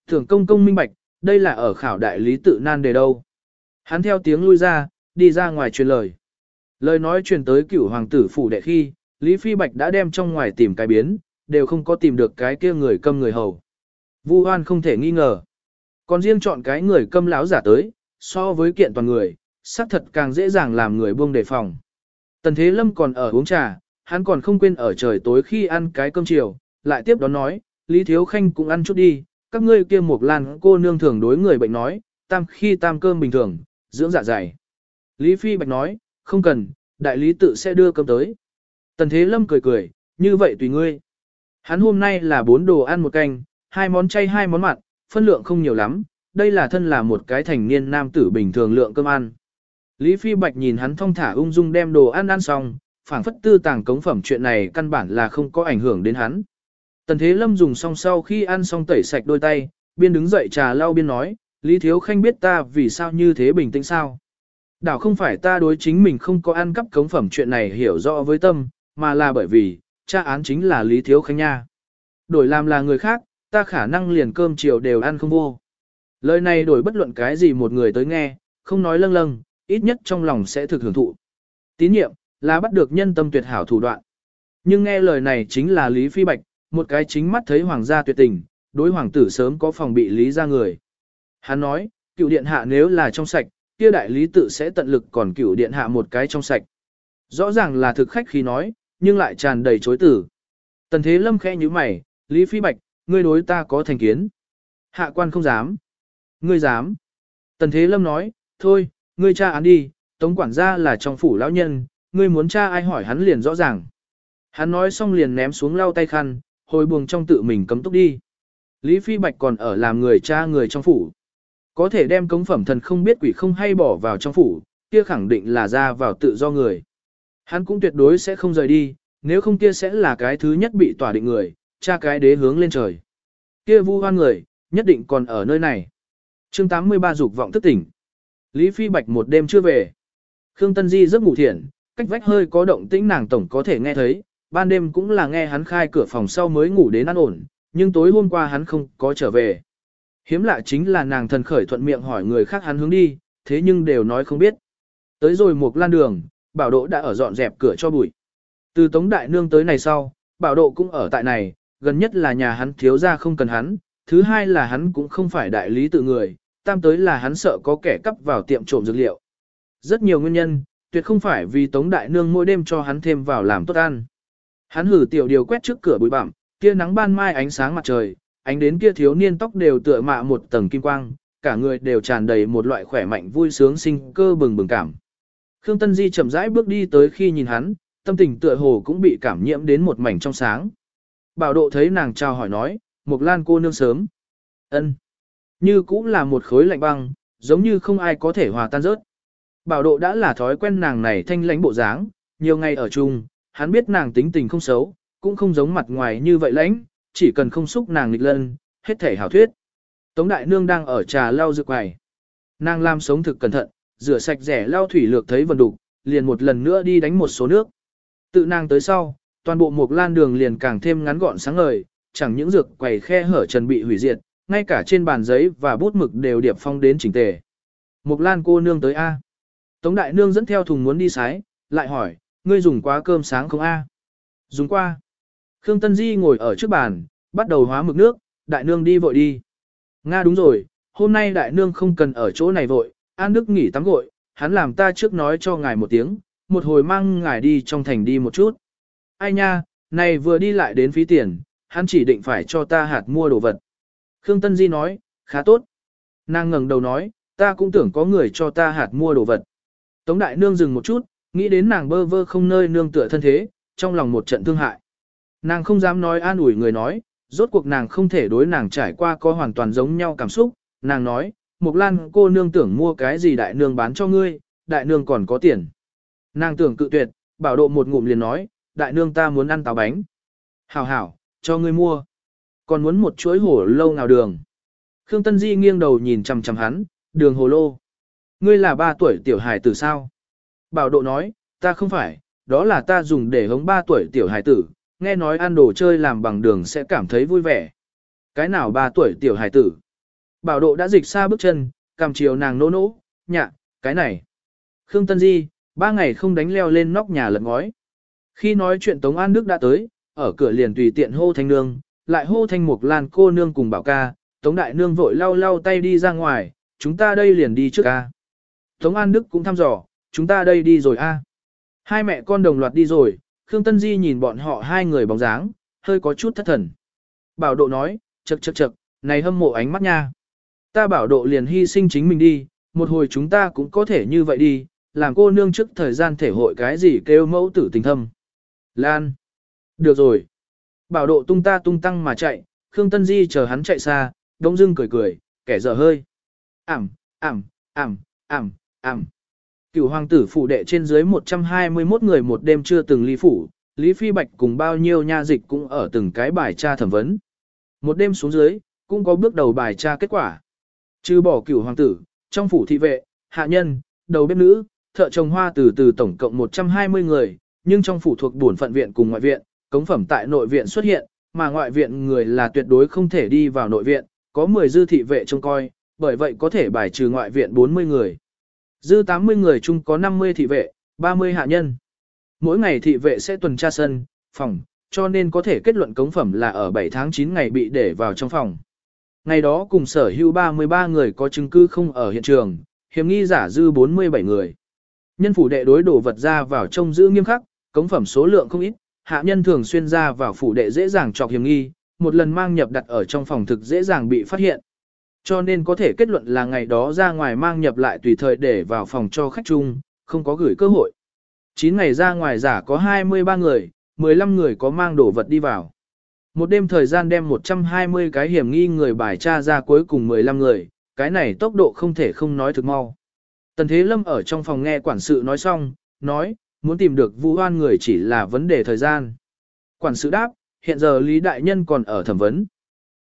Thường công công minh bạch, đây là ở khảo đại lý tự nan đề đâu. Hắn theo tiếng lui ra, đi ra ngoài truyền lời. Lời nói truyền tới cửu hoàng tử phủ đệ khi, Lý Phi Bạch đã đem trong ngoài tìm cái biến, đều không có tìm được cái kia người câm người hầu. Vu Hoan không thể nghi ngờ. Còn riêng chọn cái người câm lão giả tới, so với kiện toàn người, xác thật càng dễ dàng làm người buông đề phòng. Tần Thế Lâm còn ở uống trà, hắn còn không quên ở trời tối khi ăn cái cơm chiều, lại tiếp đó nói, Lý Thiếu Khanh cũng ăn chút đi, các ngươi kia một lan cô nương thường đối người bệnh nói, tam khi tam cơm bình thường, dưỡng dạ dày. Lý Phi Bạch nói, không cần, đại lý tự sẽ đưa cơm tới. Tần Thế Lâm cười cười, như vậy tùy ngươi. Hắn hôm nay là bốn đồ ăn một canh, hai món chay hai món mặn, phân lượng không nhiều lắm, đây là thân là một cái thành niên nam tử bình thường lượng cơm ăn. Lý Phi Bạch nhìn hắn thong thả ung dung đem đồ ăn ăn xong, phảng phất tư tàng cống phẩm chuyện này căn bản là không có ảnh hưởng đến hắn. Tần Thế Lâm dùng xong sau khi ăn xong tẩy sạch đôi tay, biên đứng dậy trà lau biên nói, Lý Thiếu Khanh biết ta vì sao như thế bình tĩnh sao. Đảo không phải ta đối chính mình không có ăn cắp cống phẩm chuyện này hiểu rõ với tâm, mà là bởi vì, cha án chính là Lý Thiếu Khanh nha. Đổi làm là người khác, ta khả năng liền cơm chiều đều ăn không vô. Lời này đổi bất luận cái gì một người tới nghe, không nói lâng lâng, ít nhất trong lòng sẽ thực hưởng thụ. Tín nhiệm, là bắt được nhân tâm tuyệt hảo thủ đoạn. Nhưng nghe lời này chính là Lý Phi Bạch, một cái chính mắt thấy hoàng gia tuyệt tình, đối hoàng tử sớm có phòng bị lý ra người. Hắn nói, cựu điện hạ nếu là trong sạch, kia đại lý tự sẽ tận lực còn cửu điện hạ một cái trong sạch. Rõ ràng là thực khách khi nói, nhưng lại tràn đầy chối tử. Tần thế lâm khẽ như mày, Lý Phi Bạch, ngươi đối ta có thành kiến. Hạ quan không dám. Ngươi dám. Tần thế lâm nói, thôi, ngươi tra án đi, tống quản gia là trong phủ lão nhân, ngươi muốn tra ai hỏi hắn liền rõ ràng. Hắn nói xong liền ném xuống lau tay khăn, hồi buồng trong tự mình cấm túc đi. Lý Phi Bạch còn ở làm người cha người trong phủ. Có thể đem cống phẩm thần không biết quỷ không hay bỏ vào trong phủ, kia khẳng định là ra vào tự do người. Hắn cũng tuyệt đối sẽ không rời đi, nếu không kia sẽ là cái thứ nhất bị tỏa định người, cha cái đế hướng lên trời. Kia vu hoan người, nhất định còn ở nơi này. chương 83 dục vọng thức tỉnh. Lý Phi Bạch một đêm chưa về. Khương Tân Di giấc ngủ thiện, cách vách hơi có động tĩnh nàng tổng có thể nghe thấy, ban đêm cũng là nghe hắn khai cửa phòng sau mới ngủ đến ăn ổn, nhưng tối hôm qua hắn không có trở về. Hiếm lạ chính là nàng thần khởi thuận miệng hỏi người khác hắn hướng đi, thế nhưng đều nói không biết. Tới rồi một lan đường, bảo độ đã ở dọn dẹp cửa cho bụi. Từ Tống Đại Nương tới này sau, bảo độ cũng ở tại này, gần nhất là nhà hắn thiếu ra không cần hắn, thứ hai là hắn cũng không phải đại lý tự người, tam tới là hắn sợ có kẻ cắp vào tiệm trộm dược liệu. Rất nhiều nguyên nhân, tuyệt không phải vì Tống Đại Nương mỗi đêm cho hắn thêm vào làm tốt ăn. Hắn hử tiểu điều quét trước cửa bụi bặm, kia nắng ban mai ánh sáng mặt trời, ánh đến kia thiếu niên tóc đều tựa mạ một tầng kim quang, cả người đều tràn đầy một loại khỏe mạnh vui sướng sinh cơ bừng bừng cảm. Khương Tân Di chậm rãi bước đi tới khi nhìn hắn, tâm tình tựa hồ cũng bị cảm nhiễm đến một mảnh trong sáng. Bảo độ thấy nàng chào hỏi nói, Mộc Lan cô nương sớm. ân Như cũng là một khối lạnh băng, giống như không ai có thể hòa tan rớt. Bảo độ đã là thói quen nàng này thanh lãnh bộ dáng, nhiều ngày ở chung, hắn biết nàng tính tình không xấu, cũng không giống mặt ngoài như vậy lãnh, chỉ cần không xúc nàng nghịch lân, hết thể hảo thuyết. Tống đại nương đang ở trà lau dược quầy. Nàng làm sống thực cẩn thận, rửa sạch rẻ lau thủy lược thấy vần đục, liền một lần nữa đi đánh một số nước. Tự nàng tới sau, toàn bộ một lan đường liền càng thêm ngắn gọn sáng ngời, chẳng những dược quầy khe hở trần bị hủy diệt, ngay cả trên bàn giấy và bút mực đều điệp phong đến chỉnh tề. Một lan cô nương tới A. Tống đại nương dẫn theo thùng muốn đi sái, lại hỏi, ngươi dùng quá cơm sáng không A? Dùng qua. Khương Tân Di ngồi ở trước bàn, bắt đầu hóa mực nước, đại nương đi vội đi. Nga đúng rồi, hôm nay đại nương không cần ở chỗ này vội, An Đức nghỉ tắm gội, hắn làm ta trước nói cho ngài một tiếng, một hồi mang ngài đi trong thành đi một chút. Ai nha, này vừa đi lại đến phí tiền, hắn chỉ định phải cho ta hạt mua đồ vật. Khương Tân Di nói, khá tốt. Nàng ngẩng đầu nói, ta cũng tưởng có người cho ta hạt mua đồ vật. Tống đại nương dừng một chút, nghĩ đến nàng bơ vơ không nơi nương tựa thân thế, trong lòng một trận thương hại. Nàng không dám nói an ủi người nói, rốt cuộc nàng không thể đối nàng trải qua có hoàn toàn giống nhau cảm xúc, nàng nói, Mục Lan cô nương tưởng mua cái gì đại nương bán cho ngươi, đại nương còn có tiền. Nàng tưởng cự tuyệt, bảo độ một ngụm liền nói, đại nương ta muốn ăn táo bánh. Hảo hảo, cho ngươi mua. Còn muốn một chuỗi hổ lâu nào đường. Khương Tân Di nghiêng đầu nhìn chằm chằm hắn, đường hồ lô. Ngươi là ba tuổi tiểu hài tử sao? Bảo độ nói, ta không phải, đó là ta dùng để hống ba tuổi tiểu hài tử, nghe nói ăn đồ chơi làm bằng đường sẽ cảm thấy vui vẻ. Cái nào ba tuổi tiểu hải tử? Bảo độ đã dịch xa bước chân, cầm chiều nàng nỗ nỗ, nhạ, cái này. Khương Tân Di, ba ngày không đánh leo lên nóc nhà lật ngói. Khi nói chuyện Tống An Đức đã tới, ở cửa liền tùy tiện hô thanh nương, lại hô thanh mục lan cô nương cùng bảo ca, Tống Đại Nương vội lau lau tay đi ra ngoài, chúng ta đây liền đi trước ca. Tống An Đức cũng thăm dò, chúng ta đây đi rồi a. Hai mẹ con đồng loạt đi rồi, Khương Tân Di nhìn bọn họ hai người bóng dáng, hơi có chút thất thần. Bảo độ nói, chật chật chật, này hâm mộ ánh mắt nha. Ta bảo độ liền hy sinh chính mình đi, một hồi chúng ta cũng có thể như vậy đi, làm cô nương trước thời gian thể hội cái gì kêu mẫu tử tình thâm. Lan. Được rồi. Bảo độ tung ta tung tăng mà chạy, Khương Tân Di chờ hắn chạy xa, đông dưng cười cười, kẻ dở hơi. Ảm, ảm, ảm, ảm, ảm. Cửu hoàng tử phủ đệ trên dưới 121 người một đêm chưa từng ly phủ, Lý Phi Bạch cùng bao nhiêu nha dịch cũng ở từng cái bài tra thẩm vấn. Một đêm xuống dưới, cũng có bước đầu bài tra kết quả. Trừ bỏ cửu hoàng tử, trong phủ thị vệ, hạ nhân, đầu bếp nữ, thợ trồng hoa từ từ tổng cộng 120 người, nhưng trong phủ thuộc bổn phận viện cùng ngoại viện, cống phẩm tại nội viện xuất hiện, mà ngoại viện người là tuyệt đối không thể đi vào nội viện, có 10 dư thị vệ trông coi, bởi vậy có thể bài trừ ngoại viện 40 người. Dư 80 người chung có 50 thị vệ, 30 hạ nhân. Mỗi ngày thị vệ sẽ tuần tra sân, phòng, cho nên có thể kết luận cống phẩm là ở 7 tháng 9 ngày bị để vào trong phòng. Ngày đó cùng sở hữu 33 người có chứng cứ không ở hiện trường, hiểm nghi giả dư 47 người. Nhân phủ đệ đối đổ vật ra vào trông giữ nghiêm khắc, cống phẩm số lượng không ít, hạ nhân thường xuyên ra vào phủ đệ dễ dàng chọc hiểm nghi, một lần mang nhập đặt ở trong phòng thực dễ dàng bị phát hiện. Cho nên có thể kết luận là ngày đó ra ngoài mang nhập lại tùy thời để vào phòng cho khách chung, không có gửi cơ hội. 9 ngày ra ngoài giả có 23 người, 15 người có mang đồ vật đi vào. Một đêm thời gian đem 120 cái hiểm nghi người bài tra ra cuối cùng 15 người, cái này tốc độ không thể không nói thực mau. Tần Thế Lâm ở trong phòng nghe quản sự nói xong, nói, muốn tìm được vu hoan người chỉ là vấn đề thời gian. Quản sự đáp, hiện giờ Lý Đại Nhân còn ở thẩm vấn.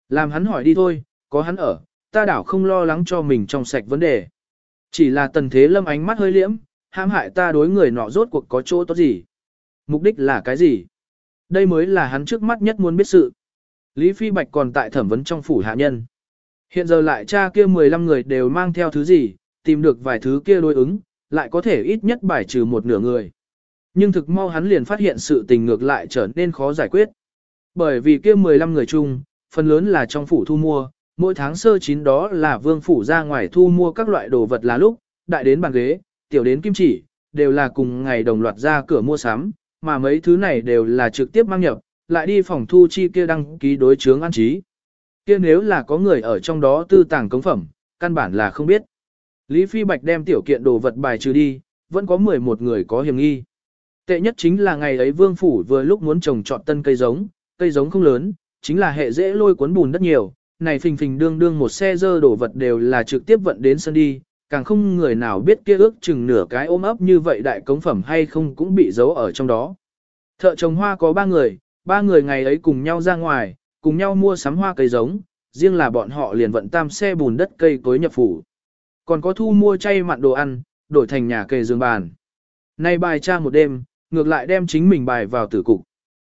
Làm hắn hỏi đi thôi, có hắn ở, ta đảo không lo lắng cho mình trong sạch vấn đề. Chỉ là Tần Thế Lâm ánh mắt hơi liễm, hãm hại ta đối người nọ rốt cuộc có chỗ tốt gì. Mục đích là cái gì? Đây mới là hắn trước mắt nhất muốn biết sự. Lý Phi Bạch còn tại thẩm vấn trong phủ hạ nhân. Hiện giờ lại cha kia 15 người đều mang theo thứ gì, tìm được vài thứ kia đối ứng, lại có thể ít nhất bài trừ một nửa người. Nhưng thực mau hắn liền phát hiện sự tình ngược lại trở nên khó giải quyết. Bởi vì kia 15 người chung, phần lớn là trong phủ thu mua, mỗi tháng sơ chín đó là vương phủ ra ngoài thu mua các loại đồ vật là lúc, đại đến bàn ghế, tiểu đến kim chỉ, đều là cùng ngày đồng loạt ra cửa mua sắm, mà mấy thứ này đều là trực tiếp mang nhập, lại đi phòng thu chi kia đăng ký đối chướng an trí. Kia nếu là có người ở trong đó tư tàng cống phẩm, căn bản là không biết. Lý Phi Bạch đem tiểu kiện đồ vật bài trừ đi, vẫn có 11 người có hiểm nghi. Tệ nhất chính là ngày ấy vương phủ vừa lúc muốn trồng trọt tân cây giống, cây giống không lớn, chính là hệ dễ lôi cuốn bùn đất nhiều, này phình phình đương đương một xe dơ đổ vật đều là trực tiếp vận đến sân đi, càng không người nào biết kia ước chừng nửa cái ôm ấp như vậy đại cống phẩm hay không cũng bị giấu ở trong đó. Thợ trồng hoa có ba người, ba người ngày ấy cùng nhau ra ngoài, cùng nhau mua sắm hoa cây giống, riêng là bọn họ liền vận tam xe bùn đất cây cối nhập phủ. Còn có thu mua chay mặn đồ ăn, đổi thành nhà kề giường bàn. Nay bài tra một đêm, ngược lại đem chính mình bài vào tử cục.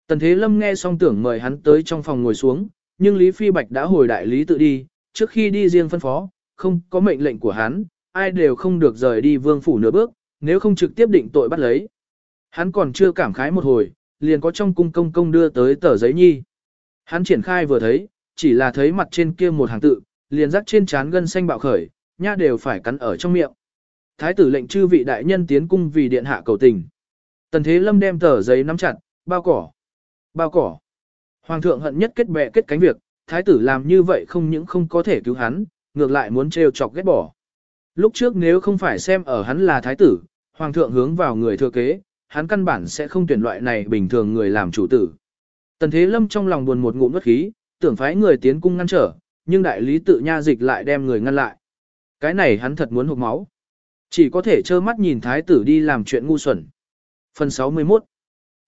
Tần Thế Lâm nghe xong tưởng mời hắn tới trong phòng ngồi xuống, nhưng Lý Phi Bạch đã hồi đại lý tự đi, trước khi đi riêng phân phó, không có mệnh lệnh của hắn, ai đều không được rời đi vương phủ nửa bước, nếu không trực tiếp định tội bắt lấy. Hắn còn chưa cảm khái một hồi, liền có trong cung công công đưa tới tờ giấy nhi. Hắn triển khai vừa thấy, chỉ là thấy mặt trên kia một hàng tự, liền rắc trên trán gân xanh bạo khởi, nha đều phải cắn ở trong miệng. Thái tử lệnh chư vị đại nhân tiến cung vì điện hạ cầu tình. Tần Thế Lâm đem tờ giấy nắm chặt, bao cỏ, bao cỏ. Hoàng thượng hận nhất kết bè kết cánh việc, thái tử làm như vậy không những không có thể cứu hắn, ngược lại muốn trêu chọc ghét bỏ. Lúc trước nếu không phải xem ở hắn là thái tử, hoàng thượng hướng vào người thừa kế, hắn căn bản sẽ không tuyển loại này bình thường người làm chủ tử. Tần Thế Lâm trong lòng buồn một ngụm nuốt khí, tưởng phái người tiến cung ngăn trở, nhưng đại lý tự nha dịch lại đem người ngăn lại. Cái này hắn thật muốn hụt máu. Chỉ có thể trơ mắt nhìn thái tử đi làm chuyện ngu xuẩn. Phần 61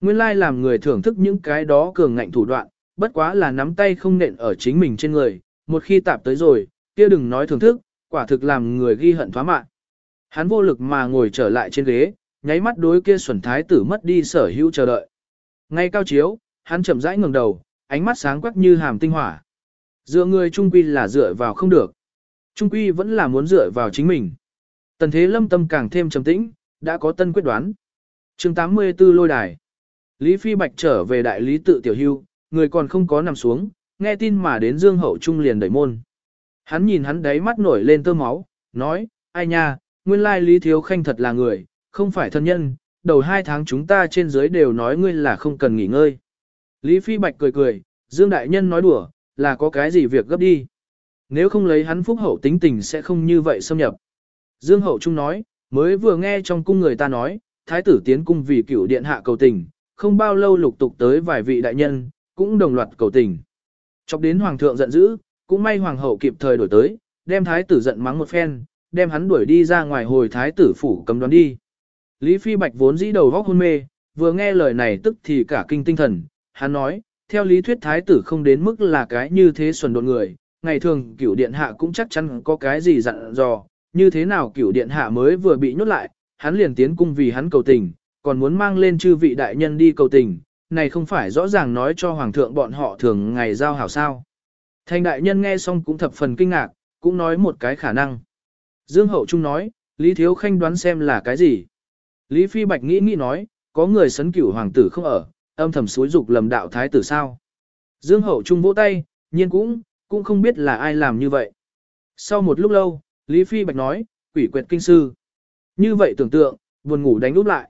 Nguyên lai làm người thưởng thức những cái đó cường ngạnh thủ đoạn, bất quá là nắm tay không nện ở chính mình trên người, một khi tạp tới rồi, kia đừng nói thưởng thức, quả thực làm người ghi hận thoá mạng. Hắn vô lực mà ngồi trở lại trên ghế, nháy mắt đối kia xuẩn thái tử mất đi sở hữu chờ đợi. Ngay cao chiếu, hắn chậm rãi ngẩng đầu, ánh mắt sáng quắc như hàm tinh hỏa. Dựa người trung quy là dựa vào không được. Trung quy vẫn là muốn dựa vào chính mình. Tần thế lâm tâm càng thêm trầm tĩnh, đã có tân quyết đoán. chương 84 lôi đài. Lý Phi Bạch trở về đại lý tự tiểu hưu, người còn không có nằm xuống, nghe tin mà đến Dương Hậu Trung liền đẩy môn. Hắn nhìn hắn đáy mắt nổi lên tơ máu, nói, ai nha, nguyên lai Lý Thiếu Khanh thật là người, không phải thân nhân, đầu hai tháng chúng ta trên dưới đều nói ngươi là không cần nghỉ ngơi. Lý Phi Bạch cười cười, Dương Đại Nhân nói đùa, là có cái gì việc gấp đi. Nếu không lấy hắn phúc hậu tính tình sẽ không như vậy xâm nhập. Dương Hậu Trung nói, mới vừa nghe trong cung người ta nói, Thái tử tiến cung vì cửu điện hạ cầu tình, không bao lâu lục tục tới vài vị đại nhân, cũng đồng loạt cầu tình. Chọc đến hoàng thượng giận dữ, cũng may hoàng hậu kịp thời đổi tới, đem thái tử giận mắng một phen, đem hắn đuổi đi ra ngoài hồi thái tử phủ cầm đoán đi. Lý Phi Bạch vốn dĩ đầu vóc hôn mê, vừa nghe lời này tức thì cả kinh tinh thần, hắn nói, theo lý thuyết thái tử không đến mức là cái như thế xuẩn đột người, ngày thường cửu điện hạ cũng chắc chắn có cái gì dặn dò, như thế nào cửu điện hạ mới vừa bị nhốt lại, hắn liền tiến cung vì hắn cầu tình, còn muốn mang lên chư vị đại nhân đi cầu tình, này không phải rõ ràng nói cho hoàng thượng bọn họ thường ngày giao hảo sao. Thành đại nhân nghe xong cũng thập phần kinh ngạc, cũng nói một cái khả năng. Dương Hậu Trung nói, Lý Thiếu Khanh đoán xem là cái gì. Lý Phi Bạch nghĩ nghĩ nói, có người sấn cửu hoàng tử không ở, âm thầm suối dục lầm đạo thái tử sao. Dương hậu trung vỗ tay, nhiên cũng, cũng không biết là ai làm như vậy. Sau một lúc lâu, Lý Phi Bạch nói, quỷ quyệt kinh sư. Như vậy tưởng tượng, buồn ngủ đánh úp lại.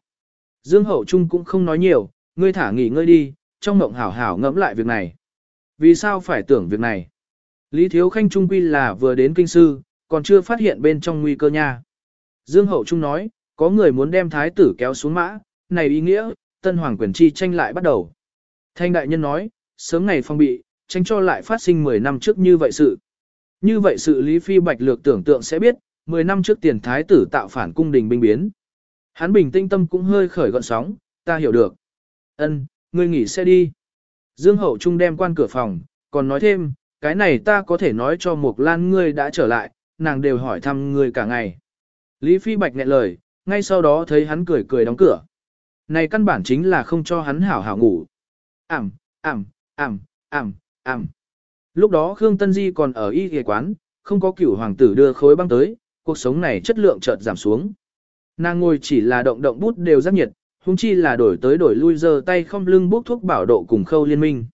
Dương hậu trung cũng không nói nhiều, ngươi thả nghỉ ngơi đi, trong mộng hảo hảo ngẫm lại việc này. Vì sao phải tưởng việc này? Lý Thiếu Khanh Trung Quy là vừa đến kinh sư, còn chưa phát hiện bên trong nguy cơ nha. Dương Hậu Trung nói, có người muốn đem thái tử kéo xuống mã, này ý nghĩa, tân hoàng quyền chi tranh lại bắt đầu. Thanh đại nhân nói, sớm ngày phong bị, tránh cho lại phát sinh 10 năm trước như vậy sự. Như vậy sự Lý Phi Bạch lược tưởng tượng sẽ biết, 10 năm trước tiền thái tử tạo phản cung đình binh biến. Hắn bình tĩnh tâm cũng hơi khởi gọn sóng, ta hiểu được. Ân, ngươi nghỉ xe đi. Dương Hậu Trung đem quan cửa phòng, còn nói thêm, cái này ta có thể nói cho Mục Lan ngươi đã trở lại, nàng đều hỏi thăm ngươi cả ngày. Lý Phi Bạch nghẹn lời, ngay sau đó thấy hắn cười cười đóng cửa. Này căn bản chính là không cho hắn hảo hảo ngủ. Ảm, ảm, ảm, ảm, ảm. Lúc đó Khương Tân Di còn ở y ghề quán, không có cửu hoàng tử đưa khối băng tới, cuộc sống này chất lượng chợt giảm xuống. Nàng ngồi chỉ là động động bút đều rất nhiệt, huống chi là đổi tới đổi lui giờ tay không lưng bốc thuốc bảo độ cùng khâu liên minh.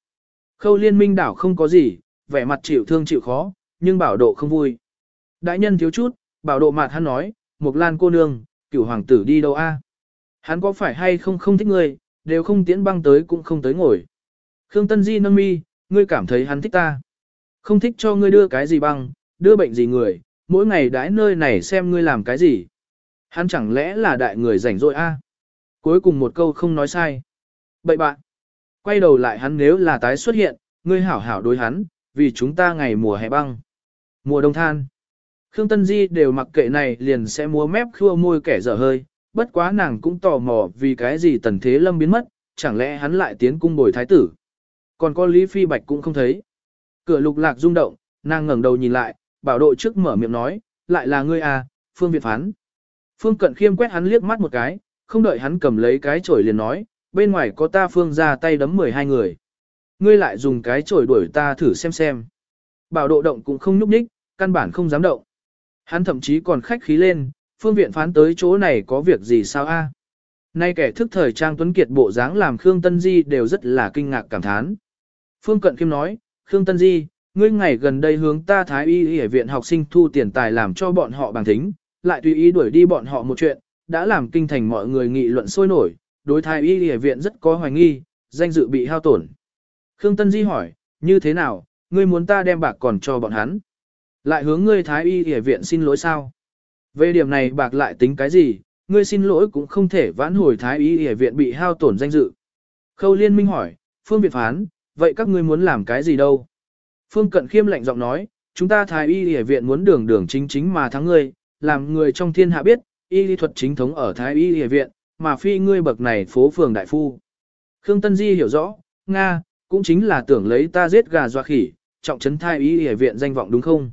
Khâu liên minh đảo không có gì, vẻ mặt chịu thương chịu khó, nhưng bảo độ không vui. Đại nhân thiếu chút, bảo độ mặt hắn nói, Mộc Lan cô nương, cửu hoàng tử đi đâu a? Hắn có phải hay không không thích ngươi, đều không tiễn băng tới cũng không tới ngồi. Khương Tân Di nâng mi, ngươi cảm thấy hắn thích ta. Không thích cho ngươi đưa cái gì băng, đưa bệnh gì người, mỗi ngày đãi nơi này xem ngươi làm cái gì. Hắn chẳng lẽ là đại người rảnh rỗi a? À? Cuối cùng một câu không nói sai. Bậy bạn. Quay đầu lại hắn nếu là tái xuất hiện, ngươi hảo hảo đối hắn, vì chúng ta ngày mùa hè băng. Mùa đông than. Khương Tân Di đều mặc kệ này liền sẽ múa mép khua môi kẻ dở hơi, bất quá nàng cũng tò mò vì cái gì tần thế lâm biến mất, chẳng lẽ hắn lại tiến cung bồi thái tử. Còn có Lý Phi Bạch cũng không thấy. Cửa lục lạc rung động, nàng ngẩng đầu nhìn lại, bảo đội trước mở miệng nói, lại là ngươi à, Phương Việt phán. Phương Cận Khiêm quét hắn liếc mắt một cái, không đợi hắn cầm lấy cái chổi liền nói, bên ngoài có ta Phương ra tay đấm 12 người. Ngươi lại dùng cái chổi đuổi ta thử xem xem. Bảo độ động cũng không nhúc nhích, căn bản không dám động. Hắn thậm chí còn khách khí lên, phương viện phán tới chỗ này có việc gì sao a? Nay kẻ thức thời trang tuấn kiệt bộ dáng làm Khương Tân Di đều rất là kinh ngạc cảm thán. Phương Cận Kim nói, Khương Tân Di, ngươi ngày gần đây hướng ta Thái Y Y viện học sinh thu tiền tài làm cho bọn họ bằng thính, lại tùy ý đuổi đi bọn họ một chuyện, đã làm kinh thành mọi người nghị luận sôi nổi, đối Thái Y Y viện rất có hoài nghi, danh dự bị hao tổn. Khương Tân Di hỏi, như thế nào, ngươi muốn ta đem bạc còn cho bọn hắn? Lại hướng ngươi Thái Y Y viện xin lỗi sao? Về điểm này bạc lại tính cái gì, ngươi xin lỗi cũng không thể vãn hồi Thái Y Y viện bị hao tổn danh dự. Khâu Liên Minh hỏi, Phương Việt phán, vậy các ngươi muốn làm cái gì đâu? Phương Cận Khiêm lạnh giọng nói, chúng ta Thái Y Y viện muốn đường đường chính chính mà thắng ngươi, làm người trong thiên hạ biết, y lý thuật chính thống ở Thái Y Y viện, mà phi ngươi bậc này phố phường đại phu. Khương Tân Di hiểu rõ, Nga, cũng chính là tưởng lấy ta giết gà doa khỉ, trọng trấn Thái Y Y viện danh vọng đúng không?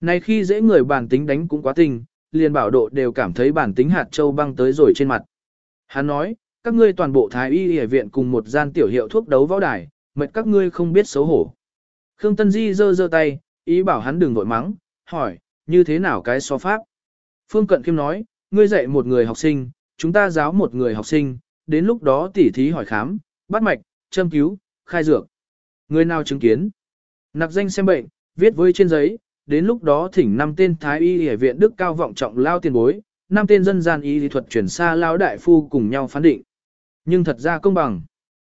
Này khi dễ người bản tính đánh cũng quá tình, liền bảo độ đều cảm thấy bản tính hạt châu băng tới rồi trên mặt. Hắn nói, các ngươi toàn bộ thái y y viện cùng một gian tiểu hiệu thuốc đấu võ đài, mệt các ngươi không biết xấu hổ. Khương Tân Di giơ giơ tay, ý bảo hắn đừng vội mắng, hỏi, như thế nào cái so pháp? Phương Cận Kim nói, ngươi dạy một người học sinh, chúng ta giáo một người học sinh, đến lúc đó tỉ thí hỏi khám, bắt mạch, châm cứu, khai dược. Người nào chứng kiến? Nặc danh xem bệnh, viết với trên giấy, đến lúc đó thỉnh năm tên thái y y viện đức cao vọng trọng lao tiền bối, năm tên dân gian y lý thuật chuyển xa lao đại phu cùng nhau phán định. Nhưng thật ra công bằng.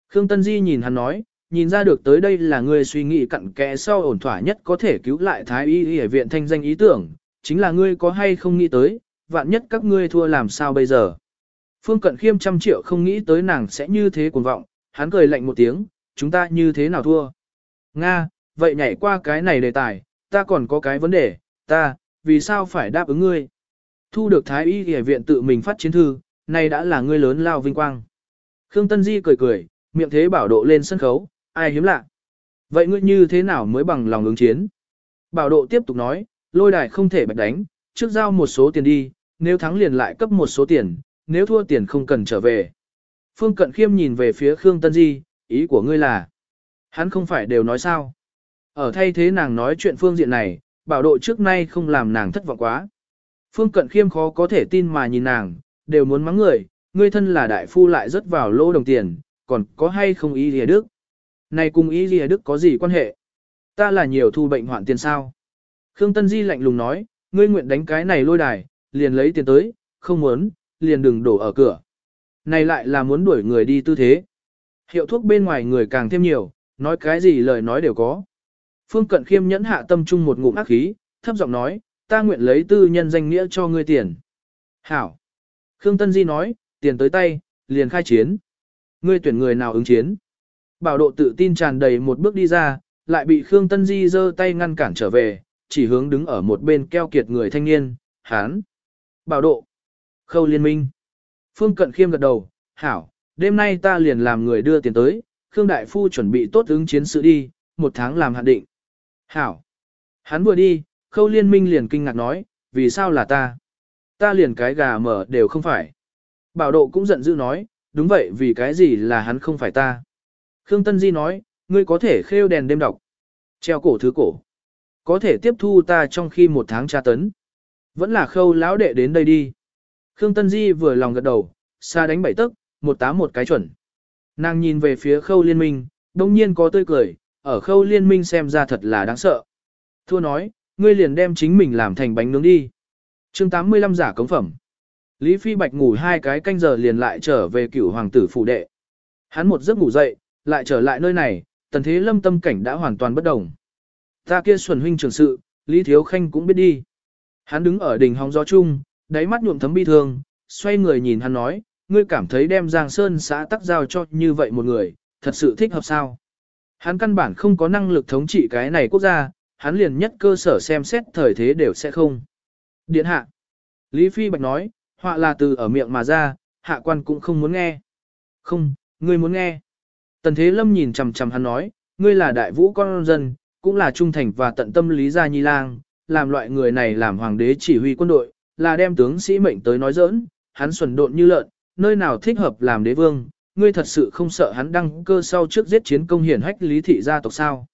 Khương Tân Di nhìn hắn nói, nhìn ra được tới đây là người suy nghĩ cặn kẽ sau ổn thỏa nhất có thể cứu lại thái y y viện thanh danh ý tưởng, chính là ngươi có hay không nghĩ tới, vạn nhất các ngươi thua làm sao bây giờ. Phương Cận Khiêm trăm triệu không nghĩ tới nàng sẽ như thế cuồng vọng, hắn cười lạnh một tiếng, chúng ta như thế nào thua. Nga, vậy nhảy qua cái này đề tài, ta còn có cái vấn đề, ta, vì sao phải đáp ứng ngươi? Thu được Thái Y Hệ viện tự mình phát chiến thư, này đã là ngươi lớn lao vinh quang. Khương Tân Di cười cười, miệng thế bảo độ lên sân khấu, ai hiếm lạ. Vậy ngươi như thế nào mới bằng lòng ứng chiến? Bảo độ tiếp tục nói, lôi đài không thể bạch đánh, trước giao một số tiền đi, nếu thắng liền lại cấp một số tiền, nếu thua tiền không cần trở về. Phương Cận Khiêm nhìn về phía Khương Tân Di, ý của ngươi là, hắn không phải đều nói sao. Ở thay thế nàng nói chuyện phương diện này, bảo độ trước nay không làm nàng thất vọng quá. Phương Cận Khiêm khó có thể tin mà nhìn nàng, đều muốn mắng người, ngươi thân là đại phu lại rớt vào lỗ đồng tiền, còn có hay không ý lìa đức? Này cùng ý lìa đức có gì quan hệ? Ta là nhiều thu bệnh hoạn tiền sao? Khương Tân Di lạnh lùng nói, ngươi nguyện đánh cái này lôi đài, liền lấy tiền tới, không muốn, liền đừng đổ ở cửa. Này lại là muốn đuổi người đi tư thế. Hiệu thuốc bên ngoài người càng thêm nhiều, nói cái gì lời nói đều có. Phương Cận Khiêm nhẫn hạ tâm trung một ngụm ác khí, thấp giọng nói, ta nguyện lấy tư nhân danh nghĩa cho ngươi tiền. Hảo. Khương Tân Di nói, tiền tới tay, liền khai chiến. Ngươi tuyển người nào ứng chiến. Bảo độ tự tin tràn đầy một bước đi ra, lại bị Khương Tân Di giơ tay ngăn cản trở về, chỉ hướng đứng ở một bên keo kiệt người thanh niên, hán. Bảo độ. Khâu liên minh. Phương Cận Khiêm gật đầu, hảo, đêm nay ta liền làm người đưa tiền tới, Khương Đại Phu chuẩn bị tốt ứng chiến sự đi, một tháng làm hạn định. Hảo. Hắn vừa đi, khâu liên minh liền kinh ngạc nói, vì sao là ta? Ta liền cái gà mở đều không phải. Bảo độ cũng giận dữ nói, đúng vậy vì cái gì là hắn không phải ta. Khương Tân Di nói, ngươi có thể khêu đèn đêm đọc. Treo cổ thứ cổ. Có thể tiếp thu ta trong khi một tháng tra tấn. Vẫn là khâu lão đệ đến đây đi. Khương Tân Di vừa lòng gật đầu, xa đánh bảy tức, một tám một cái chuẩn. Nàng nhìn về phía khâu liên minh, đông nhiên có tươi cười, ở khâu liên minh xem ra thật là đáng sợ. Thua nói, ngươi liền đem chính mình làm thành bánh nướng đi. chương 85 giả cống phẩm. Lý Phi Bạch ngủ hai cái canh giờ liền lại trở về cửu hoàng tử phủ đệ. Hắn một giấc ngủ dậy, lại trở lại nơi này, tần thế lâm tâm cảnh đã hoàn toàn bất đồng. Ta kia xuẩn huynh trưởng sự, Lý Thiếu Khanh cũng biết đi. Hắn đứng ở đỉnh hóng gió chung, đáy mắt nhuộm thấm bi thương, xoay người nhìn hắn nói, ngươi cảm thấy đem Giang Sơn xã tắc giao cho như vậy một người, thật sự thích hợp sao? Hắn căn bản không có năng lực thống trị cái này quốc gia, hắn liền nhất cơ sở xem xét thời thế đều sẽ không. Điện hạ. Lý Phi Bạch nói, họa là từ ở miệng mà ra, hạ quan cũng không muốn nghe. Không, ngươi muốn nghe. Tần Thế Lâm nhìn chằm chằm hắn nói, ngươi là đại vũ con dân, cũng là trung thành và tận tâm lý gia nhi lang, làm loại người này làm hoàng đế chỉ huy quân đội, là đem tướng sĩ mệnh tới nói giỡn, hắn xuẩn độn như lợn, nơi nào thích hợp làm đế vương, ngươi thật sự không sợ hắn đăng cơ sau trước giết chiến công hiển hách lý thị gia tộc sao.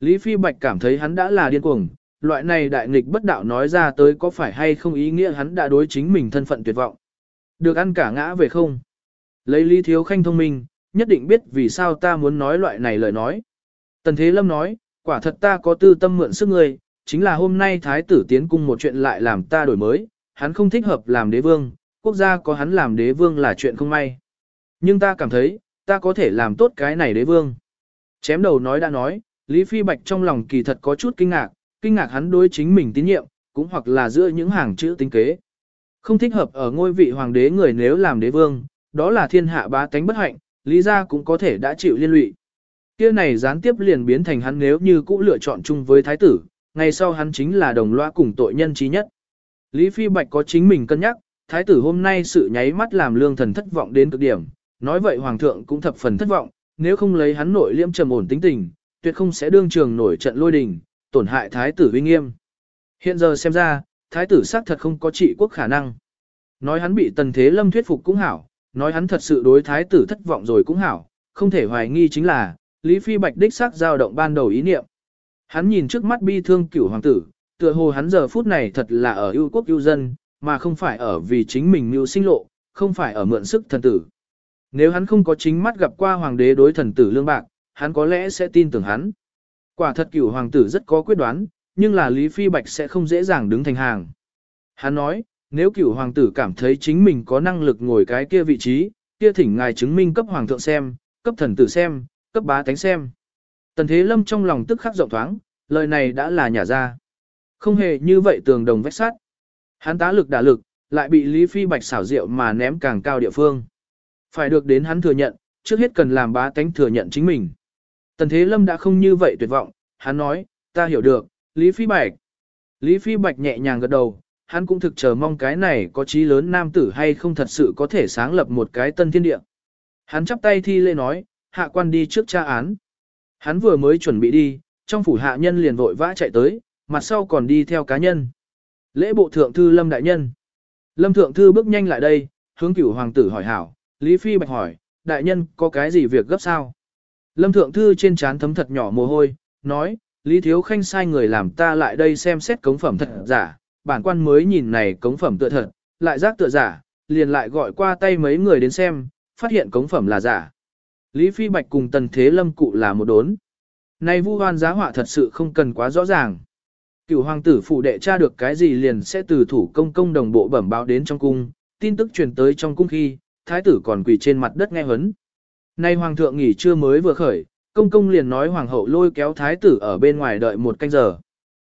Lý Phi Bạch cảm thấy hắn đã là điên cuồng, loại này đại nghịch bất đạo nói ra tới có phải hay không ý nghĩa hắn đã đối chính mình thân phận tuyệt vọng. Được ăn cả ngã về không? Lấy Lý Thiếu Khanh thông minh, nhất định biết vì sao ta muốn nói loại này lời nói. Tần Thế Lâm nói, quả thật ta có tư tâm mượn sức người, chính là hôm nay Thái tử tiến cung một chuyện lại làm ta đổi mới, hắn không thích hợp làm đế vương, quốc gia có hắn làm đế vương là chuyện không may. Nhưng ta cảm thấy, ta có thể làm tốt cái này đế vương. Chém đầu nói đã nói, Lý Phi Bạch trong lòng kỳ thật có chút kinh ngạc, kinh ngạc hắn đối chính mình tín nhiệm, cũng hoặc là giữa những hàng chữ tính kế. Không thích hợp ở ngôi vị hoàng đế người nếu làm đế vương, đó là thiên hạ bá tánh bất hạnh, lý gia cũng có thể đã chịu liên lụy. Kia này gián tiếp liền biến thành hắn nếu như cũ lựa chọn chung với thái tử, ngày sau hắn chính là đồng loa cùng tội nhân trí nhất. Lý Phi Bạch có chính mình cân nhắc, thái tử hôm nay sự nháy mắt làm lương thần thất vọng đến cực điểm, nói vậy hoàng thượng cũng thập phần thất vọng, nếu không lấy hắn nội liễm trầm ổn tính tình, tuyệt không sẽ đương trường nổi trận lôi đình, tổn hại thái tử uy nghiêm. Hiện giờ xem ra, thái tử xác thật không có trị quốc khả năng. Nói hắn bị tần thế lâm thuyết phục cũng hảo, nói hắn thật sự đối thái tử thất vọng rồi cũng hảo, không thể hoài nghi chính là, Lý Phi Bạch đích xác dao động ban đầu ý niệm. Hắn nhìn trước mắt bi thương cửu hoàng tử, tựa hồ hắn giờ phút này thật là ở ưu quốc ưu dân, mà không phải ở vì chính mình mưu sinh lộ, không phải ở mượn sức thần tử. Nếu hắn không có chính mắt gặp qua hoàng đế đối thần tử lương bạc, hắn có lẽ sẽ tin tưởng hắn. Quả thật cửu hoàng tử rất có quyết đoán, nhưng là Lý Phi Bạch sẽ không dễ dàng đứng thành hàng. Hắn nói, nếu cửu hoàng tử cảm thấy chính mình có năng lực ngồi cái kia vị trí, kia thỉnh ngài chứng minh cấp hoàng thượng xem, cấp thần tử xem, cấp bá tánh xem. Tần Thế Lâm trong lòng tức khắc rộng thoáng, lời này đã là nhả ra. Không hề như vậy tường đồng vách sắt. Hắn tá lực đả lực, lại bị Lý Phi Bạch xảo diệu mà ném càng cao địa phương. Phải được đến hắn thừa nhận, trước hết cần làm bá tánh thừa nhận chính mình. Tần Thế Lâm đã không như vậy tuyệt vọng, hắn nói, ta hiểu được, Lý Phi Bạch. Lý Phi Bạch nhẹ nhàng gật đầu, hắn cũng thực chờ mong cái này có trí lớn nam tử hay không thật sự có thể sáng lập một cái tân thiên địa. Hắn chắp tay thi lễ nói, hạ quan đi trước tra án. Hắn vừa mới chuẩn bị đi, trong phủ hạ nhân liền vội vã chạy tới, mặt sau còn đi theo cá nhân. Lễ bộ thượng thư Lâm Đại Nhân. Lâm Thượng Thư bước nhanh lại đây, hướng cửu hoàng tử hỏi hảo, Lý Phi Bạch hỏi, Đại Nhân có cái gì việc gấp sao? Lâm Thượng Thư trên trán thấm thật nhỏ mồ hôi, nói, Lý Thiếu Khanh sai người làm ta lại đây xem xét cống phẩm thật giả, bản quan mới nhìn này cống phẩm tựa thật, lại giác tựa giả, liền lại gọi qua tay mấy người đến xem, phát hiện cống phẩm là giả. Lý Phi Bạch cùng Tần Thế Lâm cụ là một đốn. Này vu hoan giá họa thật sự không cần quá rõ ràng. Cựu hoàng tử phụ đệ tra được cái gì liền sẽ từ thủ công công đồng bộ bẩm báo đến trong cung, tin tức truyền tới trong cung khi, thái tử còn quỳ trên mặt đất nghe hấn. Nay hoàng thượng nghỉ trưa mới vừa khởi, công công liền nói hoàng hậu lôi kéo thái tử ở bên ngoài đợi một canh giờ.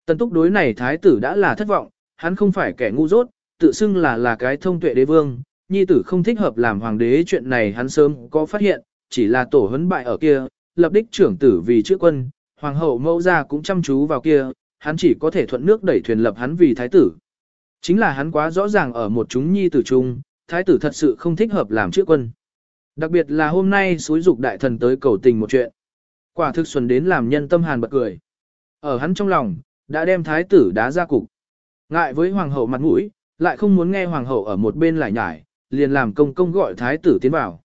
Tần túc đối này thái tử đã là thất vọng, hắn không phải kẻ ngu dốt, tự xưng là là cái thông tuệ đế vương, nhi tử không thích hợp làm hoàng đế chuyện này hắn sớm có phát hiện, chỉ là tổ huấn bại ở kia, lập đích trưởng tử vì chữ quân, hoàng hậu mẫu ra cũng chăm chú vào kia, hắn chỉ có thể thuận nước đẩy thuyền lập hắn vì thái tử. Chính là hắn quá rõ ràng ở một chúng nhi tử chung, thái tử thật sự không thích hợp làm chữ quân. Đặc biệt là hôm nay suối dục đại thần tới cầu tình một chuyện. Quả thực xuân đến làm nhân tâm hàn bật cười. Ở hắn trong lòng, đã đem thái tử đá ra cục. Ngại với hoàng hậu mặt mũi, lại không muốn nghe hoàng hậu ở một bên lại nhải, liền làm công công gọi thái tử tiến vào.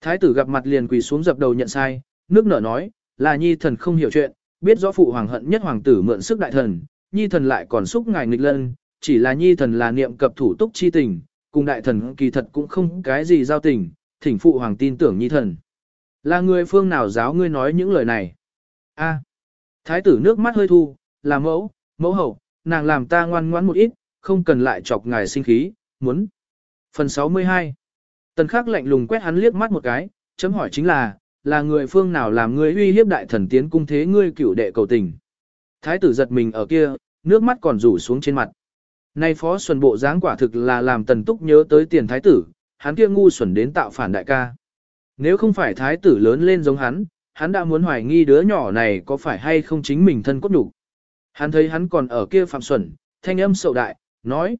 Thái tử gặp mặt liền quỳ xuống dập đầu nhận sai, nước nở nói, là nhi thần không hiểu chuyện, biết rõ phụ hoàng hận nhất hoàng tử mượn sức đại thần, nhi thần lại còn xúc ngài nghịch lân, chỉ là nhi thần là niệm cập thủ túc chi tình, cùng đại thần kỳ thật cũng không cái gì giao tình, thỉnh phụ hoàng tin tưởng nhi thần. Là người phương nào giáo ngươi nói những lời này? A. Thái tử nước mắt hơi thu, là mẫu, mẫu hậu, nàng làm ta ngoan ngoãn một ít, không cần lại chọc ngài sinh khí, muốn. Phần 62 Tần khắc lạnh lùng quét hắn liếc mắt một cái, chấm hỏi chính là, là người phương nào làm ngươi uy hiếp đại thần tiến cung thế ngươi cửu đệ cầu tình. Thái tử giật mình ở kia, nước mắt còn rủ xuống trên mặt. Nay phó xuân bộ dáng quả thực là làm tần túc nhớ tới tiền thái tử, hắn kia ngu xuẩn đến tạo phản đại ca. Nếu không phải thái tử lớn lên giống hắn, hắn đã muốn hoài nghi đứa nhỏ này có phải hay không chính mình thân cốt nhục. Hắn thấy hắn còn ở kia phạm xuẩn, thanh âm sậu đại, nói.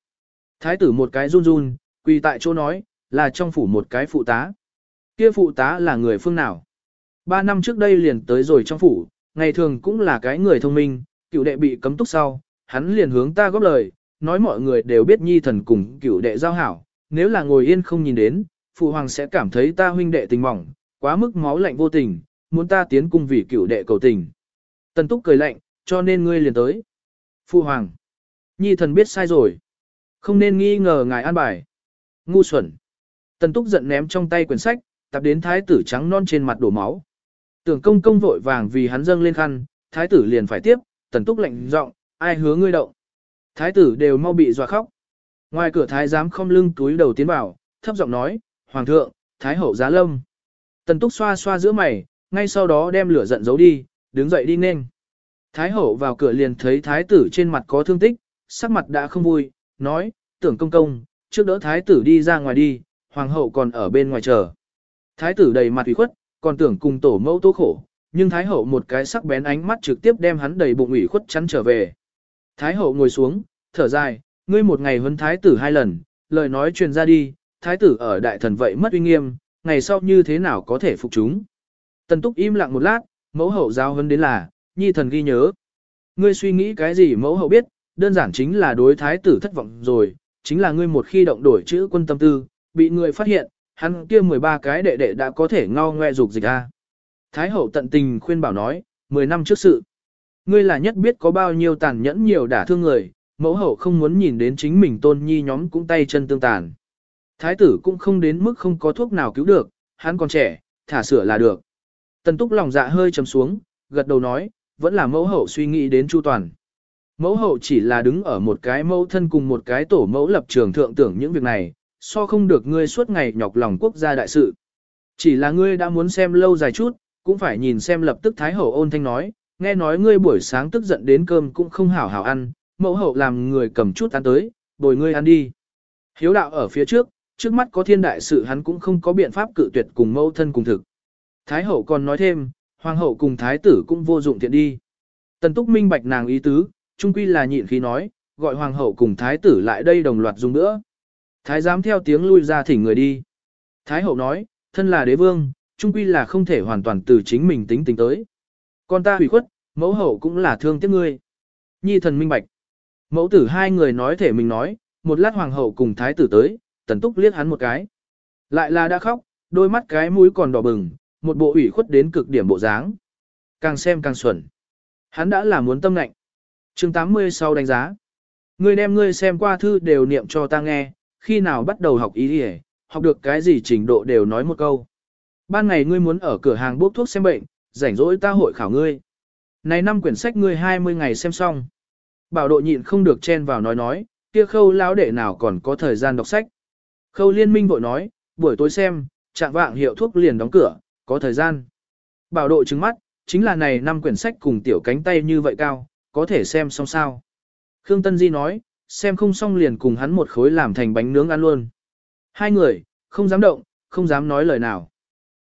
Thái tử một cái run run, quỳ tại chỗ nói, là trong phủ một cái phụ tá. Kia phụ tá là người phương nào? Ba năm trước đây liền tới rồi trong phủ, ngày thường cũng là cái người thông minh, cựu đệ bị cấm túc sau, hắn liền hướng ta góp lời, nói mọi người đều biết nhi thần cùng cựu đệ giao hảo, nếu là ngồi yên không nhìn đến, phụ hoàng sẽ cảm thấy ta huynh đệ tình mỏng, quá mức máu lạnh vô tình, muốn ta tiến cung vì cựu đệ cầu tình. Tần túc cười lạnh, cho nên ngươi liền tới. Phụ hoàng, nhi thần biết sai rồi. Không nên nghi ngờ ngài an bài. Ngu xuẩn. Tần túc giận ném trong tay quyển sách, tập đến thái tử trắng non trên mặt đổ máu. Tưởng công công vội vàng vì hắn dâng lên khăn, thái tử liền phải tiếp, tần túc lạnh giọng, ai hứa ngươi động. Thái tử đều mau bị dọa khóc. Ngoài cửa thái giám không lưng túi đầu tiến vào, thấp giọng nói, Hoàng thượng, Thái hậu giá lâm. Tần túc xoa xoa giữa mày, ngay sau đó đem lửa giận giấu đi, đứng dậy đi nên. Thái hậu vào cửa liền thấy thái tử trên mặt có thương tích, sắc mặt đã không vui, nói, tưởng công công, trước đỡ thái tử đi ra ngoài đi, hoàng hậu còn ở bên ngoài chờ. Thái tử đầy mặt ủy khuất, còn tưởng cùng tổ mẫu tố khổ, nhưng thái hậu một cái sắc bén ánh mắt trực tiếp đem hắn đầy bụng ủy khuất chắn trở về. Thái hậu ngồi xuống, thở dài, ngươi một ngày huấn thái tử hai lần, lời nói truyền ra đi, thái tử ở đại thần vậy mất uy nghiêm, ngày sau như thế nào có thể phục chúng. Tần túc im lặng một lát, mẫu hậu giao huấn đến là, nhi thần ghi nhớ. Ngươi suy nghĩ cái gì mẫu hậu biết, đơn giản chính là đối thái tử thất vọng rồi, chính là ngươi một khi động đổi chữ quân tâm tư, bị người phát hiện, hắn kia 13 cái đệ đệ đã có thể ngao ngoe dục dịch ra. Thái hậu tận tình khuyên bảo nói, 10 năm trước sự. Ngươi là nhất biết có bao nhiêu tàn nhẫn nhiều đả thương người, mẫu hậu không muốn nhìn đến chính mình tôn nhi nhóm cũng tay chân tương tàn. Thái tử cũng không đến mức không có thuốc nào cứu được, hắn còn trẻ, thả sửa là được. Tần túc lòng dạ hơi trầm xuống, gật đầu nói, vẫn là mẫu hậu suy nghĩ đến chu toàn. Mẫu hậu chỉ là đứng ở một cái mẫu thân cùng một cái tổ mẫu lập trường thượng tưởng những việc này, so không được ngươi suốt ngày nhọc lòng quốc gia đại sự. Chỉ là ngươi đã muốn xem lâu dài chút, cũng phải nhìn xem lập tức Thái hậu ôn thanh nói, nghe nói ngươi buổi sáng tức giận đến cơm cũng không hảo hảo ăn, mẫu hậu làm người cầm chút ăn tới, bồi ngươi ăn đi. Hiếu đạo ở phía trước, trước mắt có thiên đại sự hắn cũng không có biện pháp cự tuyệt cùng mẫu thân cùng thực. Thái hậu còn nói thêm, hoàng hậu cùng thái tử cũng vô dụng thiện đi. Tần túc minh bạch nàng ý tứ, trung quy là nhịn khí nói, gọi hoàng hậu cùng thái tử lại đây đồng loạt dùng nữa. Thái giám theo tiếng lui ra thỉnh người đi. Thái hậu nói, thân là đế vương, trung quy là không thể hoàn toàn từ chính mình tính tính tới. Con ta hủy khuất, mẫu hậu cũng là thương tiếc ngươi. Nhi thần minh bạch. Mẫu tử hai người nói thể mình nói, một lát hoàng hậu cùng thái tử tới, tần túc liếc hắn một cái. Lại là đã khóc, đôi mắt cái mũi còn đỏ bừng, một bộ ủy khuất đến cực điểm bộ dáng. Càng xem càng xuẩn. Hắn đã là muốn tâm lạnh. chương 80 sau đánh giá. Ngươi đem ngươi xem qua thư đều niệm cho ta nghe, khi nào bắt đầu học ý y, học được cái gì trình độ đều nói một câu. Ban ngày ngươi muốn ở cửa hàng bốc thuốc xem bệnh, rảnh rỗi ta hội khảo ngươi. Này năm quyển sách ngươi 20 ngày xem xong. Bảo độ nhịn không được chen vào nói nói, kia khâu lão đệ nào còn có thời gian đọc sách. Khâu liên minh vội nói, buổi tối xem, trạng vạng hiệu thuốc liền đóng cửa, có thời gian. Bảo độ trứng mắt, chính là này năm quyển sách cùng tiểu cánh tay như vậy cao, có thể xem xong sao. Khương Tân Di nói, xem không xong liền cùng hắn một khối làm thành bánh nướng ăn luôn. Hai người, không dám động, không dám nói lời nào.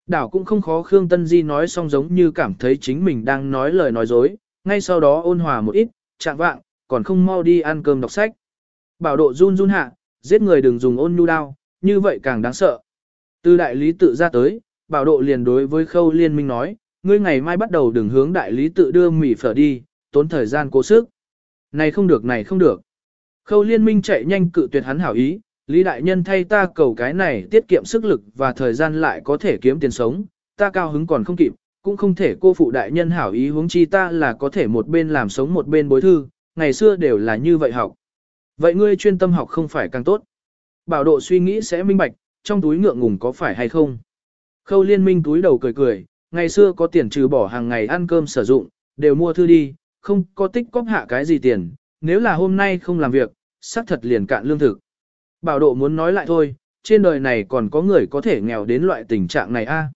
Đảo cũng không khó Khương Tân Di nói xong giống như cảm thấy chính mình đang nói lời nói dối, ngay sau đó ôn hòa một ít, chạm vạng, còn không mau đi ăn cơm đọc sách. Bảo độ run run hạ, giết người đừng dùng ôn nhu đao, như vậy càng đáng sợ. Từ đại lý tự ra tới, bảo độ liền đối với khâu liên minh nói, ngươi ngày mai bắt đầu đừng hướng đại lý tự đưa mỉ phở đi, tốn thời gian cố sức. Này không được này không được. Khâu liên minh chạy nhanh cự tuyệt hắn hảo ý, Lý đại nhân thay ta cầu cái này tiết kiệm sức lực và thời gian lại có thể kiếm tiền sống, ta cao hứng còn không kịp, cũng không thể cô phụ đại nhân hảo ý huống chi ta là có thể một bên làm sống một bên bối thư, ngày xưa đều là như vậy học. Vậy ngươi chuyên tâm học không phải càng tốt. Bảo độ suy nghĩ sẽ minh bạch, trong túi ngượng ngùng có phải hay không. Khâu liên minh túi đầu cười cười, ngày xưa có tiền trừ bỏ hàng ngày ăn cơm sử dụng, đều mua thư đi, không có tích cóp hạ cái gì tiền, nếu là hôm nay không làm việc, xác thật liền cạn lương thực. Bảo độ muốn nói lại thôi, trên đời này còn có người có thể nghèo đến loại tình trạng này a.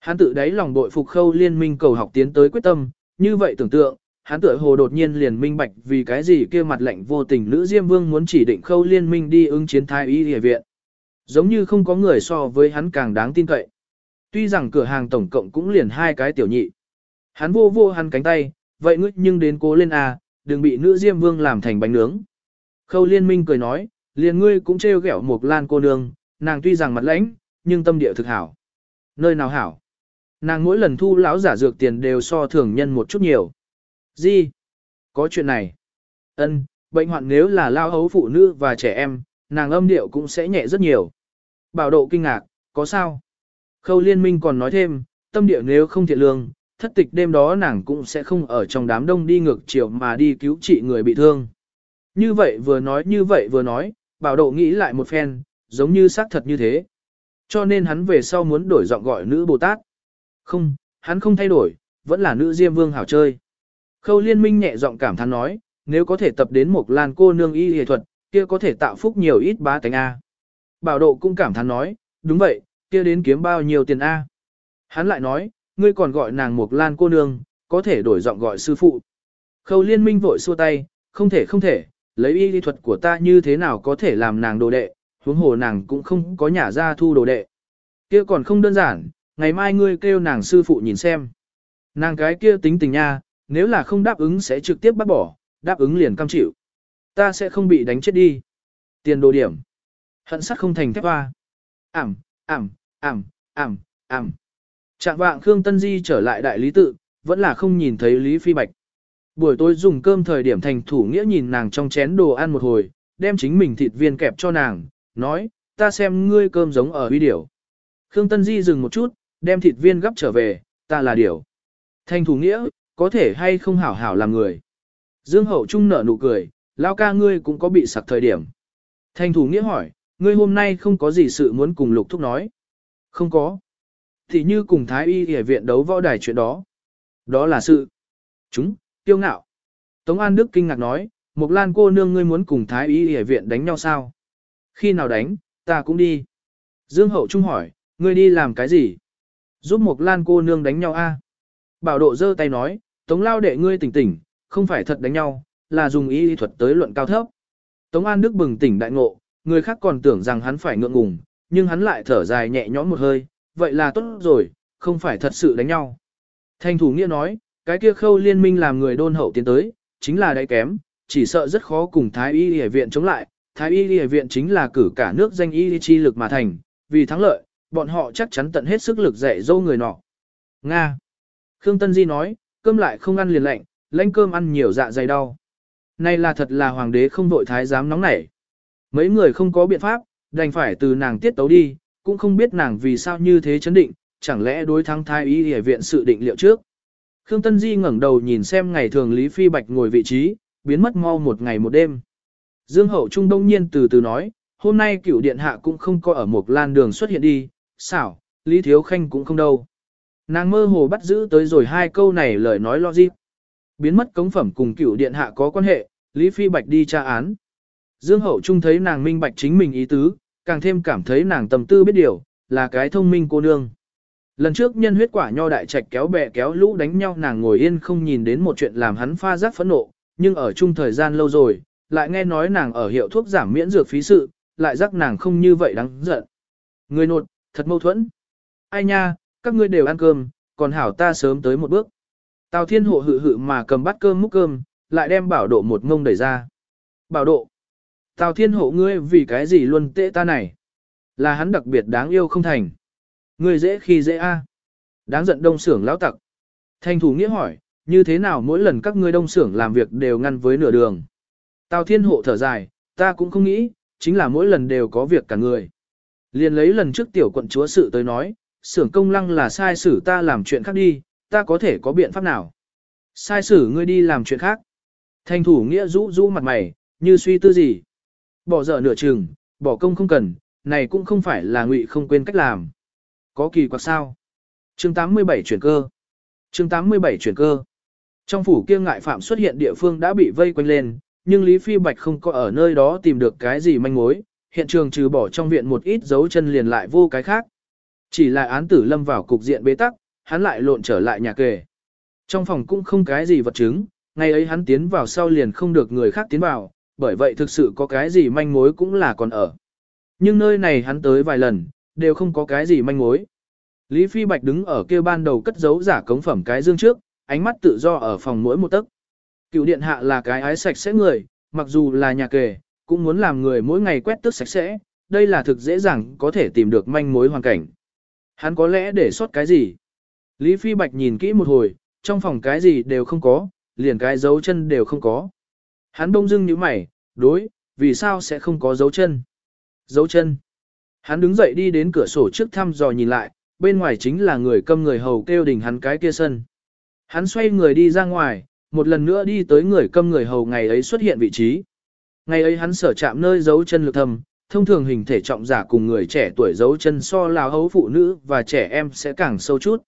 Hắn tự đáy lòng bội phục khâu liên minh cầu học tiến tới quyết tâm, như vậy tưởng tượng, hắn tựa hồ đột nhiên liền minh bạch vì cái gì kia mặt lạnh vô tình nữ Diêm Vương muốn chỉ định khâu liên minh đi ứng chiến thái y địa viện. Giống như không có người so với hắn càng đáng tin cậy. Tuy rằng cửa hàng tổng cộng cũng liền hai cái tiểu nhị. Hắn vô vô hắn cánh tay, vậy ngươi nhưng đến cố lên à? Đừng bị nữ Diêm Vương làm thành bánh nướng. Khâu liên minh cười nói, liền ngươi cũng trêu ghẹo một lan cô nương, nàng tuy rằng mặt lãnh, nhưng tâm địa thực hảo. Nơi nào hảo? Nàng mỗi lần thu lão giả dược tiền đều so thường nhân một chút nhiều. Gì? Có chuyện này. Ân, bệnh hoạn nếu là lao hấu phụ nữ và trẻ em, nàng âm điệu cũng sẽ nhẹ rất nhiều. Bảo độ kinh ngạc, có sao? Khâu liên minh còn nói thêm, tâm địa nếu không thiện lương, thất tịch đêm đó nàng cũng sẽ không ở trong đám đông đi ngược chiều mà đi cứu trị người bị thương. Như vậy vừa nói như vậy vừa nói, bảo độ nghĩ lại một phen, giống như xác thật như thế. Cho nên hắn về sau muốn đổi giọng gọi nữ Bồ Tát. Không, hắn không thay đổi, vẫn là nữ Diêm Vương hảo chơi. Khâu liên minh nhẹ giọng cảm thán nói, nếu có thể tập đến một lan cô nương y y thuật, kia có thể tạo phúc nhiều ít bá tánh A. Bảo độ cũng cảm thán nói, đúng vậy, kia đến kiếm bao nhiêu tiền A. Hắn lại nói, ngươi còn gọi nàng Mộc lan cô nương, có thể đổi giọng gọi sư phụ. Khâu liên minh vội xua tay, không thể không thể, lấy y lý thuật của ta như thế nào có thể làm nàng đồ đệ, huống hồ nàng cũng không có nhà ra thu đồ đệ. Kia còn không đơn giản, ngày mai ngươi kêu nàng sư phụ nhìn xem. Nàng cái kia tính tình nha, nếu là không đáp ứng sẽ trực tiếp bắt bỏ, đáp ứng liền cam chịu. Ta sẽ không bị đánh chết đi. Tiền đồ điểm. Hận sắt không thành thép hoa. Ảm, ảm, ảm, ảm, ảm. Trạng vạng Khương Tân Di trở lại đại lý tự, vẫn là không nhìn thấy Lý Phi Bạch. Buổi tối dùng cơm thời điểm thành thủ nghĩa nhìn nàng trong chén đồ ăn một hồi, đem chính mình thịt viên kẹp cho nàng, nói, ta xem ngươi cơm giống ở huy điểu. Khương Tân Di dừng một chút, đem thịt viên gấp trở về, ta là điểu. Thành thủ nghĩa, có thể hay không hảo hảo làm người. Dương Hậu Trung nở nụ cười, lao ca ngươi cũng có bị sặc thời điểm. Thành thủ nghĩa hỏi, ngươi hôm nay không có gì sự muốn cùng lục thúc nói. Không có. Thì như cùng Thái Y Y viện đấu võ đài chuyện đó. Đó là sự. Chúng, tiêu ngạo. Tống An Đức kinh ngạc nói, Mộc Lan cô nương ngươi muốn cùng Thái Y Y viện đánh nhau sao? Khi nào đánh, ta cũng đi. Dương Hậu Trung hỏi, ngươi đi làm cái gì? Giúp Mộc Lan cô nương đánh nhau a? Bảo độ giơ tay nói, Tống lao đệ ngươi tỉnh tỉnh, không phải thật đánh nhau, là dùng y lý thuật tới luận cao thấp. Tống An Đức bừng tỉnh đại ngộ, người khác còn tưởng rằng hắn phải ngượng ngùng, nhưng hắn lại thở dài nhẹ nhõm một hơi, vậy là tốt rồi, không phải thật sự đánh nhau. Thanh thủ nghĩa nói, cái kia khâu liên minh làm người đôn hậu tiến tới, chính là đáy kém, chỉ sợ rất khó cùng Thái Y Y viện chống lại. Thái Y Y viện chính là cử cả nước danh y chi lực mà thành, vì thắng lợi, bọn họ chắc chắn tận hết sức lực dạy dâu người nọ. Nga. Khương Tân Di nói, cơm lại không ăn liền lạnh, lãnh cơm ăn nhiều dạ dày đau. Này là thật là hoàng đế không đội thái giám nóng nảy. Mấy người không có biện pháp, đành phải từ nàng tiết tấu đi, cũng không biết nàng vì sao như thế chấn định, chẳng lẽ đối thắng thái y y viện sự định liệu trước. Khương Tân Di ngẩng đầu nhìn xem ngày thường Lý Phi Bạch ngồi vị trí, biến mất mau một ngày một đêm. Dương Hậu Trung đông nhiên từ từ nói, hôm nay cửu điện hạ cũng không có ở một lan đường xuất hiện đi, xảo, Lý Thiếu Khanh cũng không đâu. Nàng mơ hồ bắt giữ tới rồi hai câu này lời nói logic. Biến mất cống phẩm cùng cửu điện hạ có quan hệ, Lý Phi Bạch đi tra án. Dương Hậu Trung thấy nàng minh bạch chính mình ý tứ, càng thêm cảm thấy nàng tầm tư biết điều, là cái thông minh cô nương. Lần trước nhân huyết quả nho đại trạch kéo bè kéo lũ đánh nhau nàng ngồi yên không nhìn đến một chuyện làm hắn pha giác phẫn nộ, nhưng ở chung thời gian lâu rồi, lại nghe nói nàng ở hiệu thuốc giảm miễn dược phí sự, lại giác nàng không như vậy đáng giận. Người nột, thật mâu thuẫn. Ai nha, các ngươi đều ăn cơm, còn hảo ta sớm tới một bước. Tào thiên hộ hự hự mà cầm bát cơm múc cơm, lại đem bảo độ một ngông đẩy ra. Bảo độ. Tào thiên hộ ngươi vì cái gì luôn tệ ta này? Là hắn đặc biệt đáng yêu không thành. Ngươi dễ khi dễ a. Đáng giận đông xưởng lão tặc. Thanh thủ nghĩa hỏi, như thế nào mỗi lần các ngươi đông xưởng làm việc đều ngăn với nửa đường. Tào thiên hộ thở dài, ta cũng không nghĩ, chính là mỗi lần đều có việc cả người. Liền lấy lần trước tiểu quận chúa sự tới nói, xưởng công lăng là sai xử ta làm chuyện khác đi, ta có thể có biện pháp nào? Sai xử ngươi đi làm chuyện khác. Thanh thủ nghĩa rũ rũ mặt mày, như suy tư gì. Bỏ dở nửa chừng, bỏ công không cần, này cũng không phải là ngụy không quên cách làm. Có kỳ quặc sao? Chương 87 chuyển cơ. Chương 87 chuyển cơ. Trong phủ kia ngại phạm xuất hiện địa phương đã bị vây quanh lên, nhưng Lý Phi Bạch không có ở nơi đó tìm được cái gì manh mối, hiện trường trừ bỏ trong viện một ít dấu chân liền lại vô cái khác. Chỉ là án tử lâm vào cục diện bế tắc, hắn lại lộn trở lại nhà kề. Trong phòng cũng không cái gì vật chứng, ngày ấy hắn tiến vào sau liền không được người khác tiến vào, bởi vậy thực sự có cái gì manh mối cũng là còn ở. Nhưng nơi này hắn tới vài lần, đều không có cái gì manh mối. Lý Phi Bạch đứng ở kia ban đầu cất giấu giả cống phẩm cái dương trước, ánh mắt tự do ở phòng mỗi một tấc. Cựu điện hạ là cái ái sạch sẽ người, mặc dù là nhà kề, cũng muốn làm người mỗi ngày quét tước sạch sẽ, đây là thực dễ dàng có thể tìm được manh mối hoàn cảnh. Hắn có lẽ để sót cái gì? Lý Phi Bạch nhìn kỹ một hồi, trong phòng cái gì đều không có, liền cái dấu chân đều không có. Hắn đông dưng như mày, đối, vì sao sẽ không có dấu chân? Dấu chân. Hắn đứng dậy đi đến cửa sổ trước thăm dò nhìn lại, bên ngoài chính là người câm người hầu kêu đình hắn cái kia sân. Hắn xoay người đi ra ngoài, một lần nữa đi tới người câm người hầu ngày ấy xuất hiện vị trí. Ngày ấy hắn sở chạm nơi dấu chân lực thầm, thông thường hình thể trọng giả cùng người trẻ tuổi dấu chân so là hấu phụ nữ và trẻ em sẽ càng sâu chút.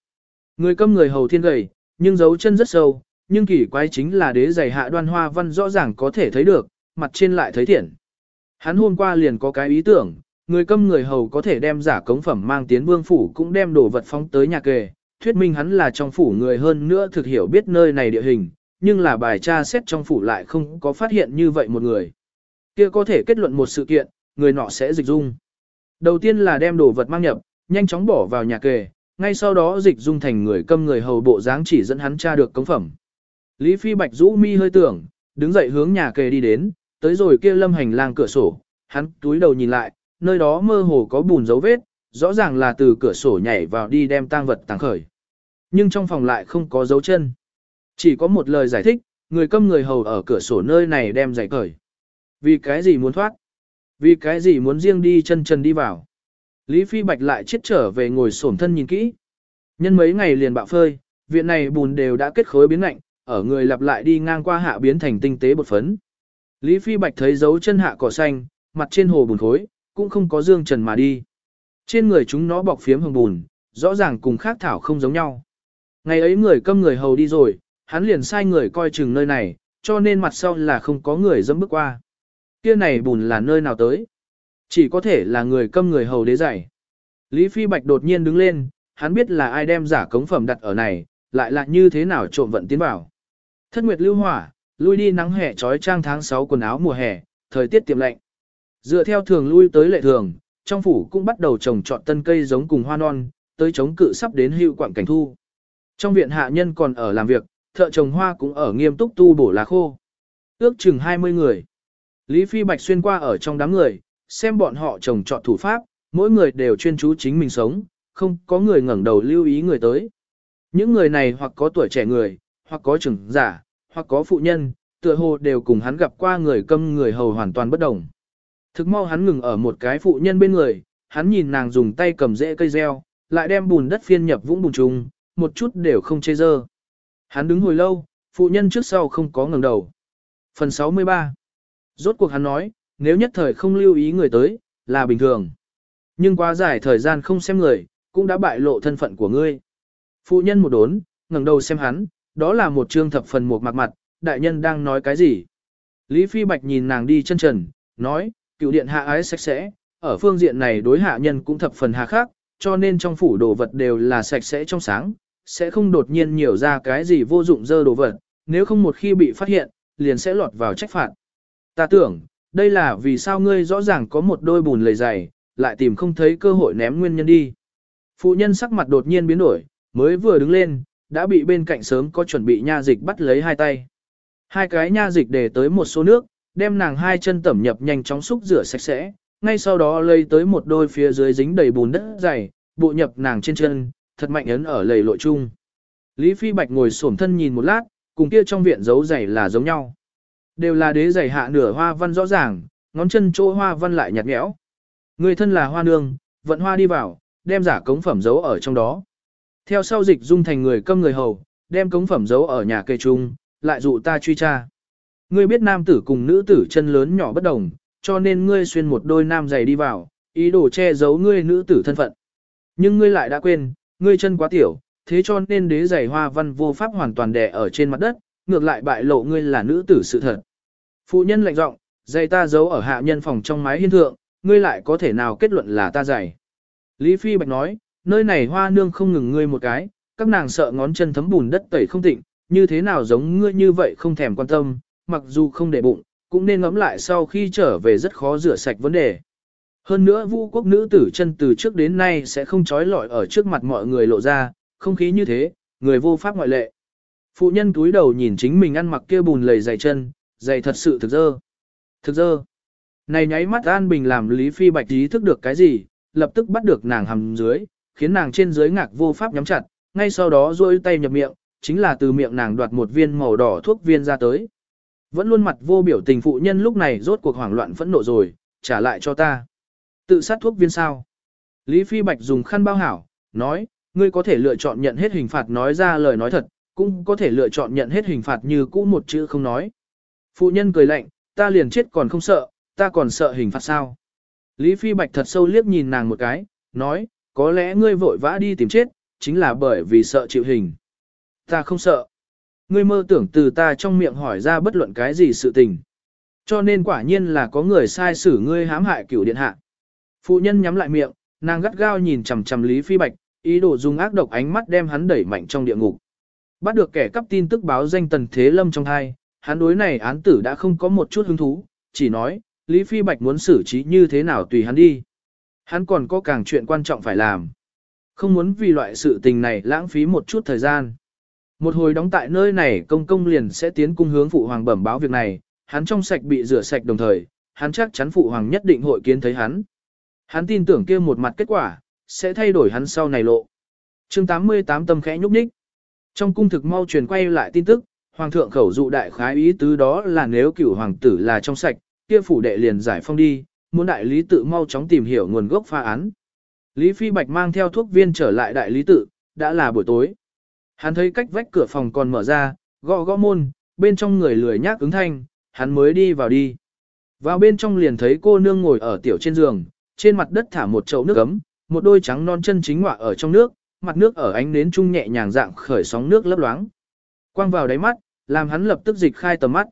Người câm người hầu thiên gầy, nhưng dấu chân rất sâu, nhưng kỳ quái chính là đế giày hạ đoan hoa văn rõ ràng có thể thấy được, mặt trên lại thấy thiện. Hắn hôm qua liền có cái ý tưởng, người câm người hầu có thể đem giả cống phẩm mang tiến vương phủ cũng đem đồ vật phóng tới nhà kề, thuyết minh hắn là trong phủ người hơn nữa thực hiểu biết nơi này địa hình, nhưng là bài tra xét trong phủ lại không có phát hiện như vậy một người. Kia có thể kết luận một sự kiện, người nọ sẽ dịch dung. Đầu tiên là đem đồ vật mang nhập, nhanh chóng bỏ vào nhà kề, ngay sau đó dịch dung thành người câm người hầu bộ dáng chỉ dẫn hắn tra được cống phẩm. Lý Phi Bạch rũ mi hơi tưởng, đứng dậy hướng nhà kề đi đến, tới rồi kia lâm hành lang cửa sổ, hắn túi đầu nhìn lại, nơi đó mơ hồ có bùn dấu vết, rõ ràng là từ cửa sổ nhảy vào đi đem tang vật tàng khởi. Nhưng trong phòng lại không có dấu chân. Chỉ có một lời giải thích, người câm người hầu ở cửa sổ nơi này đem giải cởi. Vì cái gì muốn thoát? Vì cái gì muốn riêng đi chân chân đi vào? Lý Phi Bạch lại chết trở về ngồi xổm thân nhìn kỹ. Nhân mấy ngày liền bạo phơi, viện này bùn đều đã kết khối biến lạnh, ở người lặp lại đi ngang qua hạ biến thành tinh tế bột phấn. Lý Phi Bạch thấy dấu chân hạ cỏ xanh, mặt trên hồ bùn khối, cũng không có dương trần mà đi. Trên người chúng nó bọc phiếm hồng bùn, rõ ràng cùng khác thảo không giống nhau. Ngày ấy người câm người hầu đi rồi, hắn liền sai người coi chừng nơi này, cho nên mặt sau là không có người dẫm bước qua. Kia này bùn là nơi nào tới? Chỉ có thể là người câm người hầu đế giải. Lý Phi Bạch đột nhiên đứng lên, hắn biết là ai đem giả cống phẩm đặt ở này, lại là như thế nào trộm vận tiến vào. Thất nguyệt lưu hỏa, lui đi nắng hè trói trang tháng 6 quần áo mùa hè, thời tiết tiệm lạnh. Dựa theo thường lui tới lệ thường, trong phủ cũng bắt đầu trồng trọt tân cây giống cùng hoa non, tới chống cự sắp đến hưu quảng cảnh thu. Trong viện hạ nhân còn ở làm việc, thợ trồng hoa cũng ở nghiêm túc tu bổ lá khô. Ước chừng 20 người. Lý Phi Bạch xuyên qua ở trong đám người, xem bọn họ trồng trọt thủ pháp, mỗi người đều chuyên chú chính mình sống, không có người ngẩng đầu lưu ý người tới. Những người này hoặc có tuổi trẻ người, hoặc có trưởng giả, hoặc có phụ nhân, tựa hồ đều cùng hắn gặp qua người câm người hầu hoàn toàn bất đồng. Thực mau hắn ngừng ở một cái phụ nhân bên người, hắn nhìn nàng dùng tay cầm rễ cây reo, lại đem bùn đất phiên nhập vũng bùn trùng, một chút đều không chê dơ. Hắn đứng hồi lâu, phụ nhân trước sau không có ngẩng đầu. Phần 63 Rốt cuộc hắn nói, nếu nhất thời không lưu ý người tới, là bình thường. Nhưng quá dài thời gian không xem người, cũng đã bại lộ thân phận của ngươi. Phụ nhân một đốn, ngẩng đầu xem hắn, đó là một trương thập phần một mặt mặt, đại nhân đang nói cái gì? Lý Phi Bạch nhìn nàng đi chân trần, nói, cựu điện hạ ái sạch sẽ, ở phương diện này đối hạ nhân cũng thập phần hạ khác cho nên trong phủ đồ vật đều là sạch sẽ trong sáng, sẽ không đột nhiên nhiều ra cái gì vô dụng dơ đồ vật, nếu không một khi bị phát hiện, liền sẽ lọt vào trách phạt. Ta tưởng, đây là vì sao ngươi rõ ràng có một đôi bùn lầy dày, lại tìm không thấy cơ hội ném nguyên nhân đi. Phụ nhân sắc mặt đột nhiên biến đổi, mới vừa đứng lên, đã bị bên cạnh sớm có chuẩn bị nha dịch bắt lấy hai tay. Hai cái nha dịch để tới một số nước, đem nàng hai chân tẩm nhập nhanh chóng xúc rửa sạch sẽ, ngay sau đó lấy tới một đôi phía dưới dính đầy bùn đất dày, bộ nhập nàng trên chân, thật mạnh ấn ở lầy lội chung. Lý Phi Bạch ngồi xổm thân nhìn một lát, cùng kia trong viện giấu giày là giống nhau. Đều là đế giày hạ nửa hoa văn rõ ràng, ngón chân chỗ hoa văn lại nhạt nhẽo. Người thân là hoa nương, vận hoa đi vào, đem giả cống phẩm giấu ở trong đó. Theo sau dịch dung thành người câm người hầu, đem cống phẩm giấu ở nhà cây trung, lại dụ ta truy tra. Ngươi biết nam tử cùng nữ tử chân lớn nhỏ bất đồng, cho nên ngươi xuyên một đôi nam giày đi vào, ý đồ che giấu ngươi nữ tử thân phận. Nhưng ngươi lại đã quên, ngươi chân quá tiểu, thế cho nên đế giày hoa văn vô pháp hoàn toàn đè ở trên mặt đất, ngược lại bại lộ ngươi là nữ tử sự thật. Phụ nhân lạnh giọng, giày ta giấu ở hạ nhân phòng trong mái hiên thượng, ngươi lại có thể nào kết luận là ta giày. Lý Phi Bạch nói, nơi này hoa nương không ngừng ngươi một cái, các nàng sợ ngón chân thấm bùn đất tẩy không tịnh, như thế nào giống ngươi như vậy không thèm quan tâm, mặc dù không để bụng, cũng nên ngẫm lại sau khi trở về rất khó rửa sạch vấn đề. Hơn nữa vũ quốc nữ tử chân từ trước đến nay sẽ không trói lọi ở trước mặt mọi người lộ ra, không khí như thế, người vô pháp ngoại lệ. Phụ nhân túi đầu nhìn chính mình ăn mặc kia bùn lầy dày chân, dày thật sự thực dơ. Thực dơ. Này nháy mắt An Bình làm Lý Phi Bạch ý thức được cái gì, lập tức bắt được nàng hầm dưới, khiến nàng trên dưới ngạc vô pháp nhắm chặt, ngay sau đó duỗi tay nhập miệng, chính là từ miệng nàng đoạt một viên màu đỏ thuốc viên ra tới. Vẫn luôn mặt vô biểu tình phụ nhân lúc này rốt cuộc hoảng loạn phẫn nộ rồi, trả lại cho ta. Tự sát thuốc viên sao? Lý Phi Bạch dùng khăn bao hảo, nói, ngươi có thể lựa chọn nhận hết hình phạt nói ra lời nói thật, cũng có thể lựa chọn nhận hết hình phạt như cũ một chữ không nói. Phụ nhân cười lạnh, ta liền chết còn không sợ, ta còn sợ hình phạt sao? Lý Phi Bạch thật sâu liếc nhìn nàng một cái, nói, có lẽ ngươi vội vã đi tìm chết, chính là bởi vì sợ chịu hình. Ta không sợ. Ngươi mơ tưởng từ ta trong miệng hỏi ra bất luận cái gì sự tình. Cho nên quả nhiên là có người sai xử ngươi hãm hại cửu điện hạ. Phụ nhân nhắm lại miệng, nàng gắt gao nhìn chằm chằm Lý Phi Bạch, ý đồ dùng ác độc ánh mắt đem hắn đẩy mạnh trong địa ngục. Bắt được kẻ cắp tin tức báo danh Tần Thế Lâm trong hai, hắn đối này án tử đã không có một chút hứng thú, chỉ nói, Lý Phi Bạch muốn xử trí như thế nào tùy hắn đi. Hắn còn có càng chuyện quan trọng phải làm. Không muốn vì loại sự tình này lãng phí một chút thời gian. Một hồi đóng tại nơi này công công liền sẽ tiến cung hướng phụ hoàng bẩm báo việc này, hắn trong sạch bị rửa sạch đồng thời, hắn chắc chắn phụ hoàng nhất định hội kiến thấy hắn. Hắn tin tưởng kia một mặt kết quả, sẽ thay đổi hắn sau này lộ. chương 88 tâm khẽ nhúc nhích. Trong cung thực mau truyền quay lại tin tức, hoàng thượng khẩu dụ đại khái ý tứ đó là nếu cửu hoàng tử là trong sạch, kia phủ đệ liền giải phong đi, muốn đại lý tự mau chóng tìm hiểu nguồn gốc pha án. Lý Phi Bạch mang theo thuốc viên trở lại đại lý tự, đã là buổi tối. Hắn thấy cách vách cửa phòng còn mở ra, gõ gõ môn, bên trong người lười nhác ứng thanh, hắn mới đi vào đi. Vào bên trong liền thấy cô nương ngồi ở tiểu trên giường, trên mặt đất thả một chậu nước ấm, một đôi trắng non chân chính ngọa ở trong nước, mặt nước ở ánh nến trung nhẹ nhàng dạng khởi sóng nước lấp loáng. Quang vào đáy mắt, làm hắn lập tức dịch khai tầm mắt.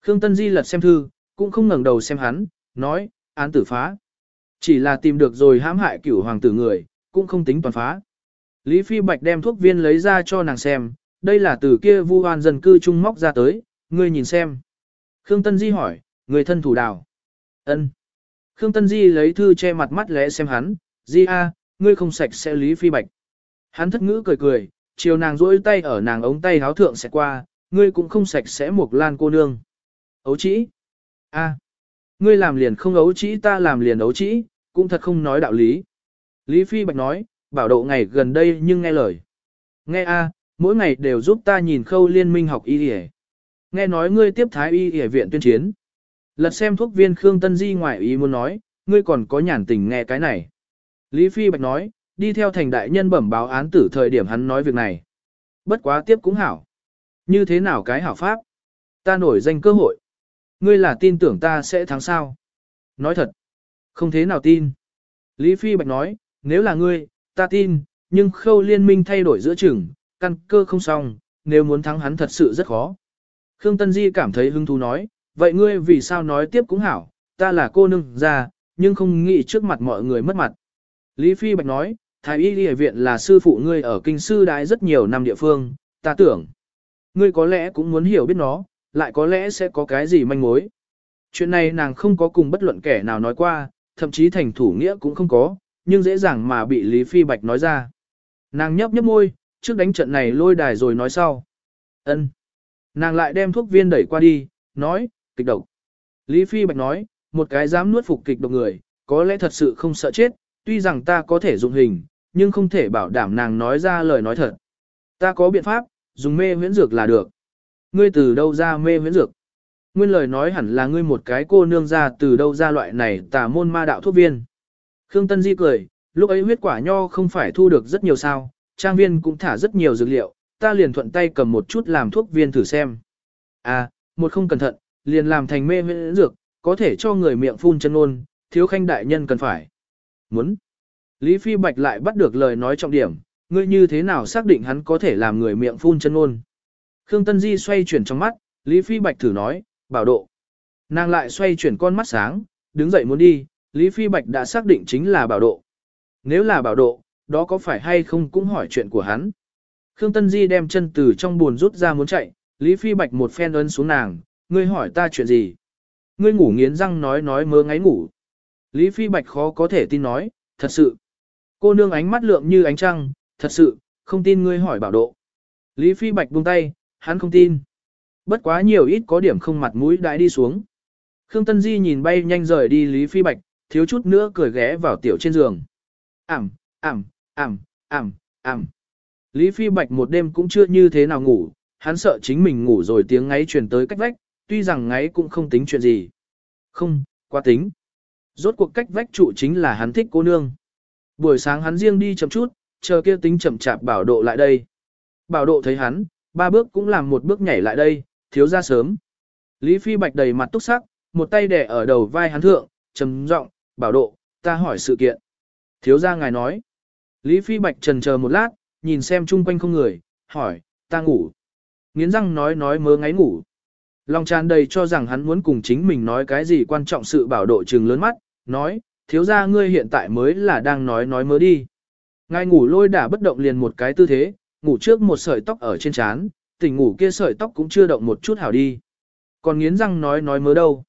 Khương Tân Di lật xem thư, cũng không ngẩng đầu xem hắn, nói, án tử phá. Chỉ là tìm được rồi hãm hại cửu hoàng tử người, cũng không tính toàn phá. Lý Phi Bạch đem thuốc viên lấy ra cho nàng xem, đây là từ kia vu hoan dân cư trung móc ra tới, ngươi nhìn xem. Khương Tân Di hỏi, người thân thủ đào. ân Khương Tân Di lấy thư che mặt mắt lẽ xem hắn, Di a, ngươi không sạch sẽ Lý Phi Bạch. Hắn thất ngữ cười cười, chiều nàng duỗi tay ở nàng ống tay háo thượng sẽ qua, ngươi cũng không sạch sẽ một lan cô nương. Ấu chỉ. a ngươi làm liền không ấu trĩ ta làm liền ấu trĩ, cũng thật không nói đạo lý. Lý Phi Bạch nói, bảo độ ngày gần đây nhưng nghe lời. Nghe a, mỗi ngày đều giúp ta nhìn khâu liên minh học y y Nghe nói ngươi tiếp thái y y viện tuyên chiến. Lật xem thuốc viên Khương Tân Di ngoại ý muốn nói, ngươi còn có nhàn tình nghe cái này. Lý Phi Bạch nói, đi theo thành đại nhân bẩm báo án tử thời điểm hắn nói việc này. Bất quá tiếp cũng hảo. Như thế nào cái hảo pháp? Ta nổi danh cơ hội. Ngươi là tin tưởng ta sẽ thắng sao? Nói thật. Không thế nào tin. Lý Phi Bạch nói, nếu là ngươi, ta tin, nhưng khâu liên minh thay đổi giữa chừng, căn cơ không xong, nếu muốn thắng hắn thật sự rất khó. Khương Tân Di cảm thấy hứng thú nói, vậy ngươi vì sao nói tiếp cũng hảo, ta là cô nương ra, nhưng không nghĩ trước mặt mọi người mất mặt. Lý Phi Bạch nói, Thái Y Ghi Viện là sư phụ ngươi ở kinh sư đái rất nhiều năm địa phương, ta tưởng. Ngươi có lẽ cũng muốn hiểu biết nó, lại có lẽ sẽ có cái gì manh mối. Chuyện này nàng không có cùng bất luận kẻ nào nói qua, thậm chí thành thủ nghĩa cũng không có, nhưng dễ dàng mà bị Lý Phi Bạch nói ra. Nàng nhấp nhấp môi, trước đánh trận này lôi đài rồi nói sau. ân Nàng lại đem thuốc viên đẩy qua đi, nói, kịch độc. Lý Phi Bạch nói, một cái dám nuốt phục kịch độc người, có lẽ thật sự không sợ chết, tuy rằng ta có thể dụng hình, nhưng không thể bảo đảm nàng nói ra lời nói thật. Ta có biện pháp, dùng mê huyễn dược là được. Ngươi từ đâu ra mê huyễn dược? Nguyên lời nói hẳn là ngươi một cái cô nương ra từ đâu ra loại này tà môn ma đạo thuốc viên. Khương Tân Di cười, lúc ấy huyết quả nho không phải thu được rất nhiều sao, trang viên cũng thả rất nhiều dược liệu, ta liền thuận tay cầm một chút làm thuốc viên thử xem. À, một không cẩn thận, liền làm thành mê huyễn dược, có thể cho người miệng phun chân ôn, thiếu khanh đại nhân cần phải. Muốn. Lý Phi Bạch lại bắt được lời nói trọng điểm, ngươi như thế nào xác định hắn có thể làm người miệng phun chân ôn. Khương Tân Di xoay chuyển trong mắt, Lý Phi Bạch thử nói, bảo độ. Nàng lại xoay chuyển con mắt sáng, đứng dậy muốn đi, Lý Phi Bạch đã xác định chính là bảo độ. Nếu là bảo độ, đó có phải hay không cũng hỏi chuyện của hắn. Khương Tân Di đem chân từ trong buồn rút ra muốn chạy, Lý Phi Bạch một phen ấn xuống nàng, ngươi hỏi ta chuyện gì? Ngươi ngủ nghiến răng nói nói mơ ngáy ngủ. Lý Phi Bạch khó có thể tin nói, thật sự. Cô nương ánh mắt lượng như ánh trăng, thật sự, không tin ngươi hỏi bảo độ. Lý Phi Bạch buông tay, hắn không tin. Bất quá nhiều ít có điểm không mặt mũi đãi đi xuống. Khương Tân Di nhìn bay nhanh rời đi Lý Phi Bạch, thiếu chút nữa cười ghé vào tiểu trên giường. Ảm, ảm, ảm, ảm, ảm. Lý Phi Bạch một đêm cũng chưa như thế nào ngủ, hắn sợ chính mình ngủ rồi tiếng ngáy truyền tới cách vách, tuy rằng ngáy cũng không tính chuyện gì. Không, quá tính. Rốt cuộc cách vách trụ chính là hắn thích cô nương. Buổi sáng hắn riêng đi chậm chút, chờ kia tính chậm chạp bảo độ lại đây. Bảo độ thấy hắn, ba bước cũng làm một bước nhảy lại đây, thiếu ra sớm. Lý Phi Bạch đầy mặt túc sắc, một tay đẻ ở đầu vai hắn thượng, trầm giọng, bảo độ, ta hỏi sự kiện. Thiếu ra ngài nói. Lý Phi Bạch trần chờ một lát, nhìn xem chung quanh không người, hỏi, ta ngủ. Nghiến răng nói nói mơ ngáy ngủ. Lòng tràn đầy cho rằng hắn muốn cùng chính mình nói cái gì quan trọng sự bảo độ trừng lớn mắt, nói, thiếu ra ngươi hiện tại mới là đang nói nói mơ đi. Ngài ngủ lôi đả bất động liền một cái tư thế, ngủ trước một sợi tóc ở trên trán, tỉnh ngủ kia sợi tóc cũng chưa động một chút hảo đi. Còn nghiến răng nói nói mớ đâu.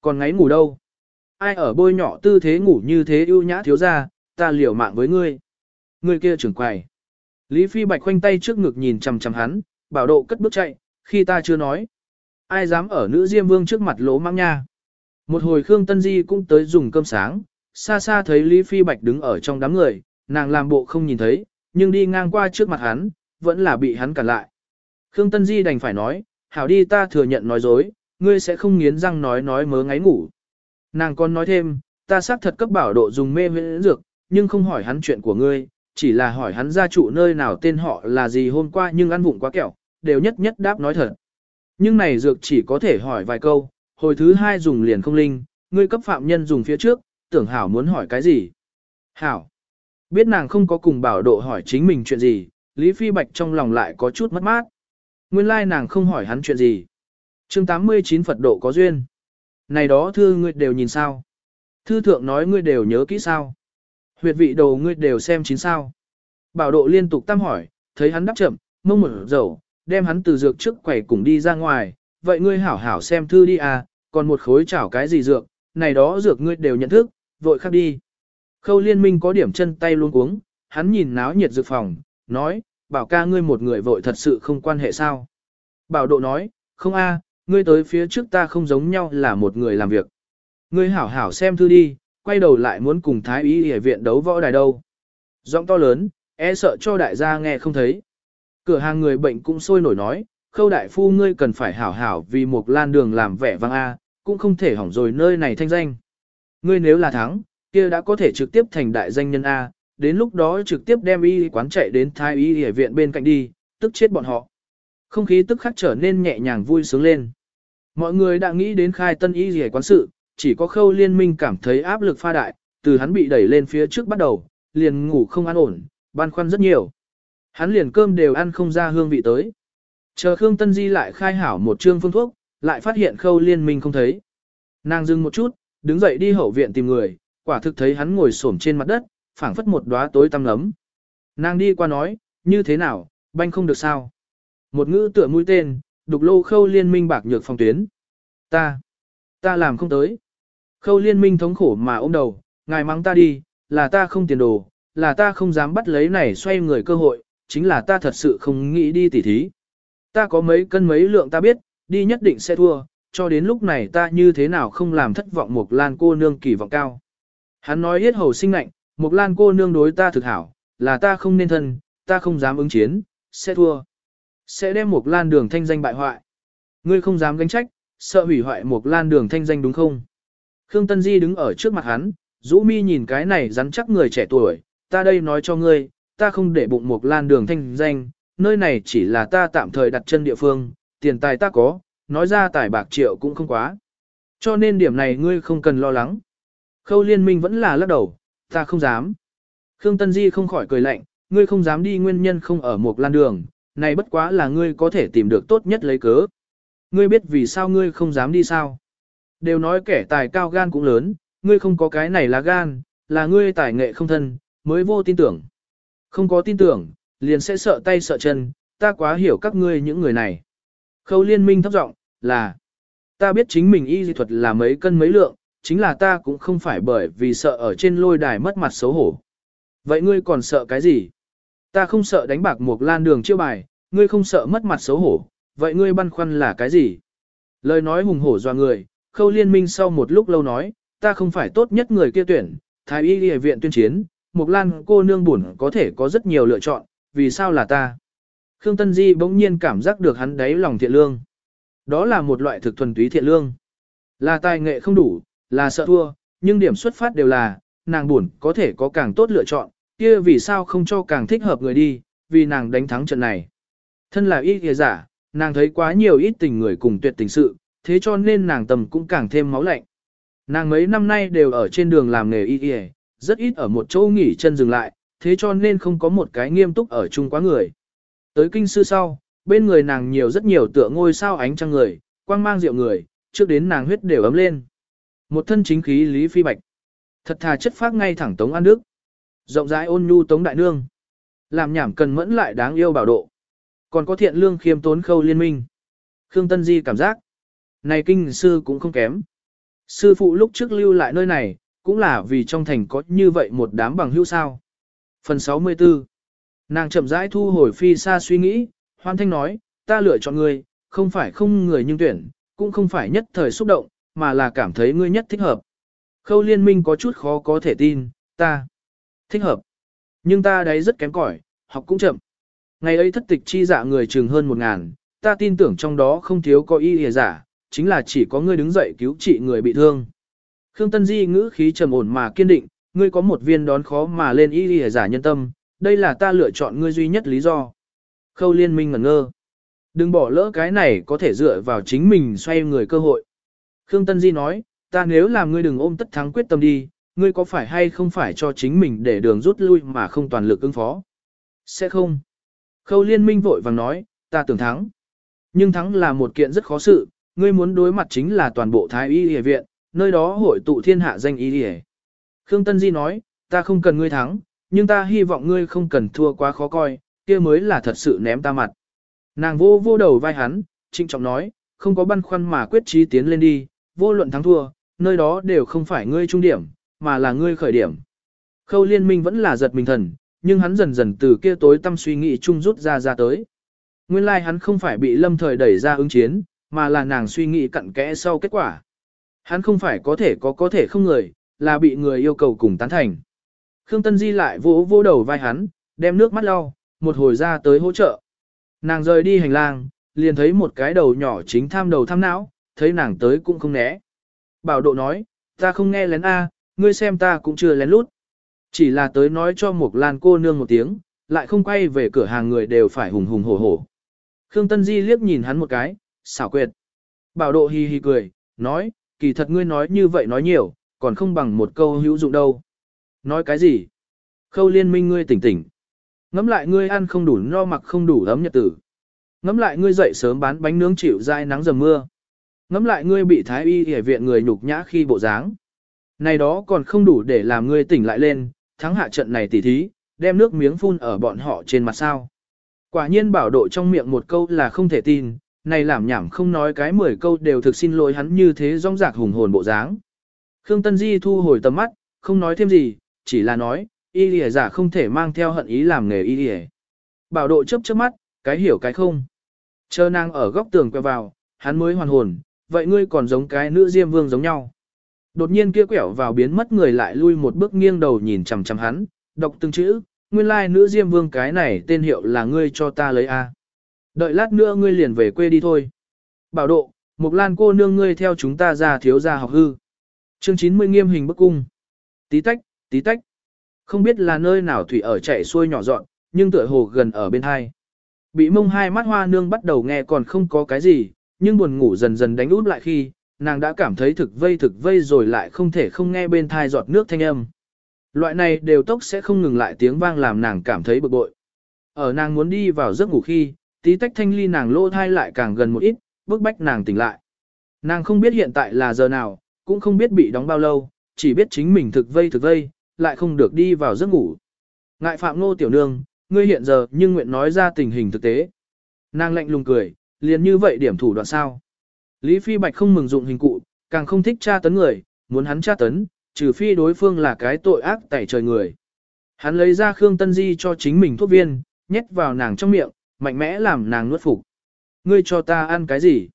Còn ngáy ngủ đâu. Ai ở bôi nhỏ tư thế ngủ như thế ưu nhã thiếu ra, ta liều mạng với ngươi. Ngươi kia trưởng quầy. Lý Phi Bạch khoanh tay trước ngực nhìn chằm chằm hắn, bảo độ cất bước chạy, khi ta chưa nói. Ai dám ở nữ Diêm Vương trước mặt lỗ mang nha. Một hồi Khương Tân Di cũng tới dùng cơm sáng, xa xa thấy Lý Phi Bạch đứng ở trong đám người, nàng làm bộ không nhìn thấy, nhưng đi ngang qua trước mặt hắn, vẫn là bị hắn cản lại. Khương Tân Di đành phải nói, hảo đi ta thừa nhận nói dối, ngươi sẽ không nghiến răng nói nói mớ ngáy ngủ. Nàng còn nói thêm, ta xác thật cấp bảo độ dùng mê huyễn dược, nhưng không hỏi hắn chuyện của ngươi, chỉ là hỏi hắn gia trụ nơi nào tên họ là gì hôm qua nhưng ăn vụng quá kẹo, đều nhất nhất đáp nói thật. Nhưng này dược chỉ có thể hỏi vài câu, hồi thứ hai dùng liền không linh, ngươi cấp phạm nhân dùng phía trước, tưởng hảo muốn hỏi cái gì. Hảo. Biết nàng không có cùng bảo độ hỏi chính mình chuyện gì, Lý Phi Bạch trong lòng lại có chút mất mát. Nguyên lai nàng không hỏi hắn chuyện gì. chương 89 Phật độ có duyên. Này đó thư ngươi đều nhìn sao. Thư thượng nói ngươi đều nhớ kỹ sao. Huyệt vị đầu ngươi đều xem chín sao. Bảo độ liên tục tam hỏi, thấy hắn đáp chậm, mông mở dầu, đem hắn từ dược trước quầy cùng đi ra ngoài. Vậy ngươi hảo hảo xem thư đi à, còn một khối chảo cái gì dược, này đó dược ngươi đều nhận thức, vội khắc đi. Khâu liên minh có điểm chân tay luôn cuống, hắn nhìn náo nhiệt dược phòng, nói, bảo ca ngươi một người vội thật sự không quan hệ sao. Bảo độ nói, không a, ngươi tới phía trước ta không giống nhau là một người làm việc. Ngươi hảo hảo xem thư đi, quay đầu lại muốn cùng thái ý hệ viện đấu võ đài đâu. Giọng to lớn, e sợ cho đại gia nghe không thấy. Cửa hàng người bệnh cũng sôi nổi nói, khâu đại phu ngươi cần phải hảo hảo vì một lan đường làm vẻ vang a, cũng không thể hỏng rồi nơi này thanh danh. Ngươi nếu là thắng, kia đã có thể trực tiếp thành đại danh nhân A, đến lúc đó trực tiếp đem y quán chạy đến thái y y viện bên cạnh đi, tức chết bọn họ. Không khí tức khắc trở nên nhẹ nhàng vui sướng lên. Mọi người đã nghĩ đến khai tân y y quán sự, chỉ có khâu liên minh cảm thấy áp lực pha đại, từ hắn bị đẩy lên phía trước bắt đầu, liền ngủ không an ổn, băn khoăn rất nhiều. Hắn liền cơm đều ăn không ra hương vị tới. Chờ Khương Tân Di lại khai hảo một trương phương thuốc, lại phát hiện khâu liên minh không thấy. Nàng dừng một chút, đứng dậy đi hậu viện tìm người, quả thực thấy hắn ngồi xổm trên mặt đất, phảng phất một đóa tối tăm lấm. Nàng đi qua nói, như thế nào, banh không được sao. Một ngữ tựa mũi tên, đục lô khâu liên minh bạc nhược phòng tuyến. Ta, ta làm không tới. Khâu liên minh thống khổ mà ôm đầu, ngài mắng ta đi, là ta không tiền đồ, là ta không dám bắt lấy này xoay người cơ hội, chính là ta thật sự không nghĩ đi tỉ thí. Ta có mấy cân mấy lượng ta biết, đi nhất định sẽ thua, cho đến lúc này ta như thế nào không làm thất vọng một lan cô nương kỳ vọng cao. Hắn nói hết hầu sinh lạnh, một lan cô nương đối ta thực hảo, là ta không nên thân, ta không dám ứng chiến, sẽ thua. Sẽ đem một lan đường thanh danh bại hoại. Ngươi không dám gánh trách, sợ hủy hoại một lan đường thanh danh đúng không? Khương Tân Di đứng ở trước mặt hắn, rũ mi nhìn cái này rắn chắc người trẻ tuổi, ta đây nói cho ngươi, ta không để bụng một lan đường thanh danh, nơi này chỉ là ta tạm thời đặt chân địa phương, tiền tài ta có, nói ra tài bạc triệu cũng không quá. Cho nên điểm này ngươi không cần lo lắng. Khâu liên minh vẫn là lắc đầu, ta không dám. Khương Tân Di không khỏi cười lạnh, ngươi không dám đi nguyên nhân không ở một lan đường, này bất quá là ngươi có thể tìm được tốt nhất lấy cớ. Ngươi biết vì sao ngươi không dám đi sao? Đều nói kẻ tài cao gan cũng lớn, ngươi không có cái này là gan, là ngươi tài nghệ không thân, mới vô tin tưởng. Không có tin tưởng, liền sẽ sợ tay sợ chân, ta quá hiểu các ngươi những người này. Khâu liên minh thấp giọng là, ta biết chính mình y dị thuật là mấy cân mấy lượng, chính là ta cũng không phải bởi vì sợ ở trên lôi đài mất mặt xấu hổ. Vậy ngươi còn sợ cái gì? Ta không sợ đánh bạc một lan đường chiêu bài, ngươi không sợ mất mặt xấu hổ, vậy ngươi băn khoăn là cái gì? Lời nói hùng hổ doa người, khâu liên minh sau một lúc lâu nói, ta không phải tốt nhất người kia tuyển, thái y y viện tuyên chiến, một lan cô nương buồn có thể có rất nhiều lựa chọn, vì sao là ta? Khương Tân Di bỗng nhiên cảm giác được hắn đáy lòng thiện lương. Đó là một loại thực thuần túy thiện lương. Là tài nghệ không đủ, là sợ thua, nhưng điểm xuất phát đều là, nàng buồn có thể có càng tốt lựa chọn, kia vì sao không cho càng thích hợp người đi, vì nàng đánh thắng trận này. Thân là y kìa giả, nàng thấy quá nhiều ít tình người cùng tuyệt tình sự, thế cho nên nàng tầm cũng càng thêm máu lạnh. Nàng mấy năm nay đều ở trên đường làm nghề y kìa, rất ít ở một chỗ nghỉ chân dừng lại, thế cho nên không có một cái nghiêm túc ở chung quá người. Tới kinh sư sau, bên người nàng nhiều rất nhiều tựa ngôi sao ánh trăng người, quang mang rượu người, trước đến nàng huyết đều ấm lên. Một thân chính khí Lý Phi Bạch. Thật thà chất phác ngay thẳng Tống An Đức. Rộng rãi ôn nhu Tống Đại Nương. Làm nhảm cần mẫn lại đáng yêu bảo độ. Còn có thiện lương khiêm tốn khâu liên minh. Khương Tân Di cảm giác. Này kinh sư cũng không kém. Sư phụ lúc trước lưu lại nơi này, cũng là vì trong thành có như vậy một đám bằng hữu sao. Phần 64 Nàng chậm rãi thu hồi phi xa suy nghĩ, hoan thanh nói, ta lựa chọn người không phải không người nhưng tuyển, cũng không phải nhất thời xúc động, mà là cảm thấy ngươi nhất thích hợp. Khâu liên minh có chút khó có thể tin, ta thích hợp. Nhưng ta đấy rất kém cỏi, học cũng chậm. Ngày ấy thất tịch chi dạ người chừng hơn một ngàn, ta tin tưởng trong đó không thiếu có y hề giả, chính là chỉ có ngươi đứng dậy cứu trị người bị thương. Khương Tân Di ngữ khí trầm ổn mà kiên định, ngươi có một viên đón khó mà lên y hề giả nhân tâm, đây là ta lựa chọn ngươi duy nhất lý do. Khâu liên minh ngẩn ngơ. Đừng bỏ lỡ cái này có thể dựa vào chính mình xoay người cơ hội. Khương Tân Di nói, ta nếu làm ngươi đừng ôm tất thắng quyết tâm đi, ngươi có phải hay không phải cho chính mình để đường rút lui mà không toàn lực ứng phó? Sẽ không. Khâu liên minh vội vàng nói, ta tưởng thắng. Nhưng thắng là một kiện rất khó sự, ngươi muốn đối mặt chính là toàn bộ thái y y viện, nơi đó hội tụ thiên hạ danh y y. Khương Tân Di nói, ta không cần ngươi thắng, nhưng ta hy vọng ngươi không cần thua quá khó coi, kia mới là thật sự ném ta mặt. Nàng vô vô đầu vai hắn, trinh trọng nói, không có băn khoăn mà quyết trí tiến lên đi, vô luận thắng thua, nơi đó đều không phải ngươi trung điểm, mà là ngươi khởi điểm. Khâu liên minh vẫn là giật mình thần, nhưng hắn dần dần từ kia tối tâm suy nghĩ chung rút ra ra tới. Nguyên lai like hắn không phải bị lâm thời đẩy ra ứng chiến, mà là nàng suy nghĩ cặn kẽ sau kết quả. Hắn không phải có thể có có thể không người, là bị người yêu cầu cùng tán thành. Khương Tân Di lại vỗ vỗ đầu vai hắn, đem nước mắt lau, một hồi ra tới hỗ trợ. Nàng rời đi hành lang, liền thấy một cái đầu nhỏ chính tham đầu tham não, thấy nàng tới cũng không né. Bảo độ nói, ta không nghe lén A, ngươi xem ta cũng chưa lén lút. Chỉ là tới nói cho một lan cô nương một tiếng, lại không quay về cửa hàng người đều phải hùng hùng hổ hổ. Khương Tân Di liếc nhìn hắn một cái, xảo quyệt. Bảo độ hi hi cười, nói, kỳ thật ngươi nói như vậy nói nhiều, còn không bằng một câu hữu dụng đâu. Nói cái gì? Khâu liên minh ngươi tỉnh tỉnh. Ngắm lại ngươi ăn không đủ no mặc không đủ ấm nhật tử. Ngắm lại ngươi dậy sớm bán bánh nướng chịu dai nắng dầm mưa. Ngắm lại ngươi bị thái y y viện người nhục nhã khi bộ dáng. Này đó còn không đủ để làm ngươi tỉnh lại lên, thắng hạ trận này tỉ thí, đem nước miếng phun ở bọn họ trên mặt sao. Quả nhiên bảo độ trong miệng một câu là không thể tin, này làm nhảm không nói cái mười câu đều thực xin lỗi hắn như thế rong rạc hùng hồn bộ dáng. Khương Tân Di thu hồi tầm mắt, không nói thêm gì, chỉ là nói, y lìa giả không thể mang theo hận ý làm nghề y lìa. Bảo độ chớp chớp mắt, cái hiểu cái không. Chờ nàng ở góc tường quay vào, hắn mới hoàn hồn, vậy ngươi còn giống cái nữ diêm vương giống nhau. Đột nhiên kia quẹo vào biến mất người lại lui một bước nghiêng đầu nhìn chằm chằm hắn, đọc từng chữ, nguyên lai nữ diêm vương cái này tên hiệu là ngươi cho ta lấy a. Đợi lát nữa ngươi liền về quê đi thôi. Bảo độ, một lan cô nương ngươi theo chúng ta ra thiếu gia học hư. Chương 90 nghiêm hình bức cung. Tí tách, tí tách. Không biết là nơi nào thủy ở chảy xuôi nhỏ dọn, nhưng tựa hồ gần ở bên hai. Bị mông hai mắt hoa nương bắt đầu nghe còn không có cái gì, nhưng buồn ngủ dần dần đánh út lại khi, nàng đã cảm thấy thực vây thực vây rồi lại không thể không nghe bên thai giọt nước thanh âm. Loại này đều tốc sẽ không ngừng lại tiếng vang làm nàng cảm thấy bực bội. Ở nàng muốn đi vào giấc ngủ khi, tí tách thanh ly nàng lô thai lại càng gần một ít, bức bách nàng tỉnh lại. Nàng không biết hiện tại là giờ nào, cũng không biết bị đóng bao lâu, chỉ biết chính mình thực vây thực vây, lại không được đi vào giấc ngủ. Ngại phạm ngô tiểu nương, ngươi hiện giờ nhưng nguyện nói ra tình hình thực tế. Nàng lạnh lùng cười, liền như vậy điểm thủ đoạn sao. Lý Phi Bạch không mừng dụng hình cụ, càng không thích tra tấn người, muốn hắn tra tấn, trừ phi đối phương là cái tội ác tẩy trời người. Hắn lấy ra Khương Tân Di cho chính mình thuốc viên, nhét vào nàng trong miệng, mạnh mẽ làm nàng nuốt phục. Ngươi cho ta ăn cái gì?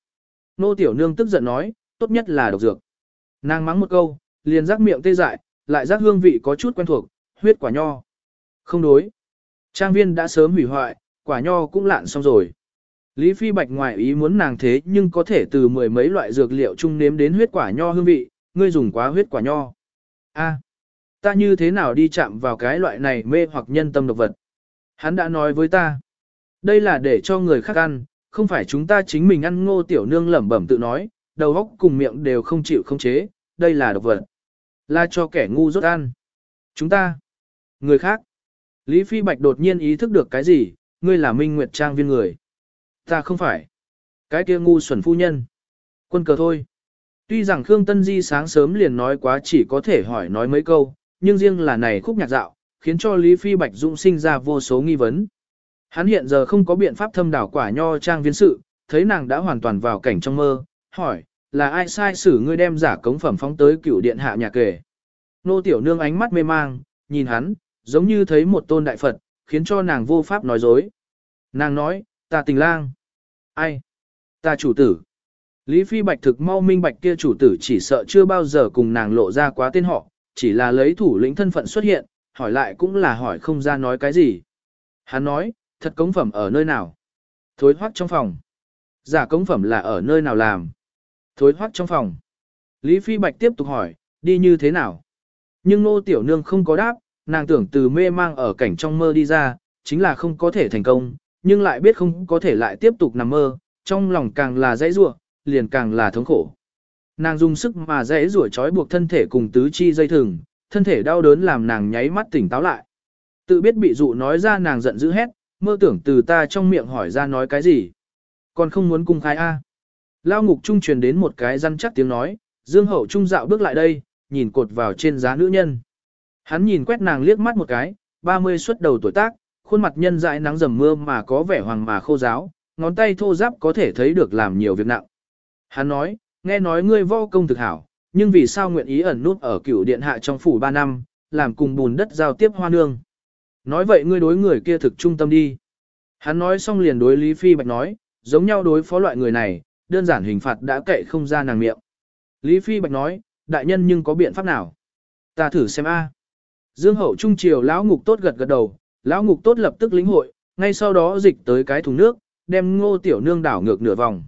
Nô Tiểu Nương tức giận nói, tốt nhất là độc dược. Nàng mắng một câu, liền rắc miệng tê dại, lại rắc hương vị có chút quen thuộc, huyết quả nho. Không đối. Trang viên đã sớm hủy hoại, quả nho cũng lạn xong rồi. Lý Phi Bạch ngoài ý muốn nàng thế nhưng có thể từ mười mấy loại dược liệu chung nếm đến huyết quả nho hương vị, ngươi dùng quá huyết quả nho. A, ta như thế nào đi chạm vào cái loại này mê hoặc nhân tâm độc vật? Hắn đã nói với ta, đây là để cho người khác ăn, không phải chúng ta chính mình ăn ngô tiểu nương lẩm bẩm tự nói, đầu óc cùng miệng đều không chịu không chế, đây là độc vật. Là cho kẻ ngu rốt ăn. Chúng ta, người khác. Lý Phi Bạch đột nhiên ý thức được cái gì, ngươi là Minh Nguyệt Trang viên người. Ta không phải. Cái kia ngu xuẩn phu nhân. Quân cờ thôi. Tuy rằng Khương Tân Di sáng sớm liền nói quá chỉ có thể hỏi nói mấy câu, nhưng riêng là này khúc nhạc dạo, khiến cho Lý Phi Bạch Dũng sinh ra vô số nghi vấn. Hắn hiện giờ không có biện pháp thâm đảo quả nho trang viên sự, thấy nàng đã hoàn toàn vào cảnh trong mơ, hỏi, là ai sai xử ngươi đem giả cống phẩm phóng tới cựu điện hạ nhà kể. Nô tiểu nương ánh mắt mê mang, nhìn hắn, giống như thấy một tôn đại Phật, khiến cho nàng vô pháp nói dối. Nàng nói, ta tình lang. Ai? Ta chủ tử. Lý Phi Bạch thực mau minh bạch kia chủ tử chỉ sợ chưa bao giờ cùng nàng lộ ra quá tên họ, chỉ là lấy thủ lĩnh thân phận xuất hiện, hỏi lại cũng là hỏi không ra nói cái gì. Hắn nói, thật cống phẩm ở nơi nào? Thối hoác trong phòng. Giả cống phẩm là ở nơi nào làm? Thối hoác trong phòng. Lý Phi Bạch tiếp tục hỏi, đi như thế nào? Nhưng nô tiểu nương không có đáp, nàng tưởng từ mê mang ở cảnh trong mơ đi ra, chính là không có thể thành công, nhưng lại biết không có thể lại tiếp tục nằm mơ, trong lòng càng là dãy rủa, liền càng là thống khổ. Nàng dùng sức mà dãy rủa trói buộc thân thể cùng tứ chi dây thừng, thân thể đau đớn làm nàng nháy mắt tỉnh táo lại. Tự biết bị dụ nói ra nàng giận dữ hét, mơ tưởng từ ta trong miệng hỏi ra nói cái gì. Còn không muốn cung khai a. Lao ngục trung truyền đến một cái răn chắc tiếng nói, Dương Hậu Trung dạo bước lại đây, nhìn cột vào trên giá nữ nhân. Hắn nhìn quét nàng liếc mắt một cái, 30 xuất đầu tuổi tác, khuôn mặt nhân dại nắng dầm mưa mà có vẻ hoàng mà khô giáo, ngón tay thô giáp có thể thấy được làm nhiều việc nặng. Hắn nói, nghe nói ngươi võ công thực hảo, nhưng vì sao nguyện ý ẩn nút ở cửu điện hạ trong phủ 3 năm, làm cùng bùn đất giao tiếp hoa nương. Nói vậy ngươi đối người kia thực trung tâm đi. Hắn nói xong liền đối Lý Phi Bạch nói, giống nhau đối phó loại người này, đơn giản hình phạt đã kệ không ra nàng miệng. Lý Phi Bạch nói, đại nhân nhưng có biện pháp nào? Ta thử xem a. Dương hậu trung triều lão ngục tốt gật gật đầu, lão ngục tốt lập tức lĩnh hội, ngay sau đó dịch tới cái thùng nước, đem ngô tiểu nương đảo ngược nửa vòng.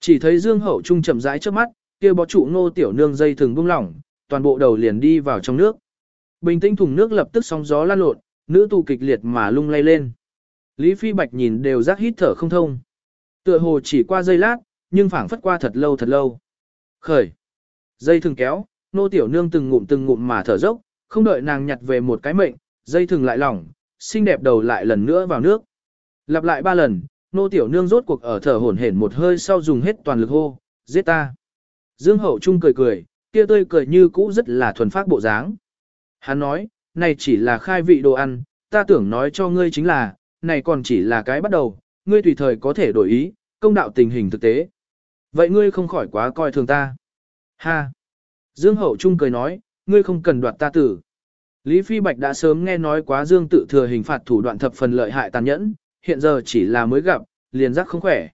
Chỉ thấy dương hậu trung chậm rãi trước mắt, kia bó trụ ngô tiểu nương dây thường buông lỏng, toàn bộ đầu liền đi vào trong nước. Bình tĩnh thùng nước lập tức sóng gió lan lộn, nữ tù kịch liệt mà lung lay lên. Lý Phi Bạch nhìn đều rác hít thở không thông. Tựa hồ chỉ qua giây lát, nhưng phảng phất qua thật lâu thật lâu. Khởi. Dây thừng kéo, nô tiểu nương từng ngụm từng ngụm mà thở dốc, không đợi nàng nhặt về một cái mệnh, dây thừng lại lỏng, xinh đẹp đầu lại lần nữa vào nước. Lặp lại ba lần, nô tiểu nương rốt cuộc ở thở hổn hển một hơi sau dùng hết toàn lực hô, giết ta. Dương hậu trung cười cười, kia tươi cười như cũ rất là thuần phát bộ dáng. Hắn nói, này chỉ là khai vị đồ ăn, ta tưởng nói cho ngươi chính là, này còn chỉ là cái bắt đầu, ngươi tùy thời có thể đổi ý, công đạo tình hình thực tế. Vậy ngươi không khỏi quá coi thường ta. Ha! Dương Hậu Trung cười nói, ngươi không cần đoạt ta tử. Lý Phi Bạch đã sớm nghe nói quá Dương tự thừa hình phạt thủ đoạn thập phần lợi hại tàn nhẫn, hiện giờ chỉ là mới gặp, liền giác không khỏe.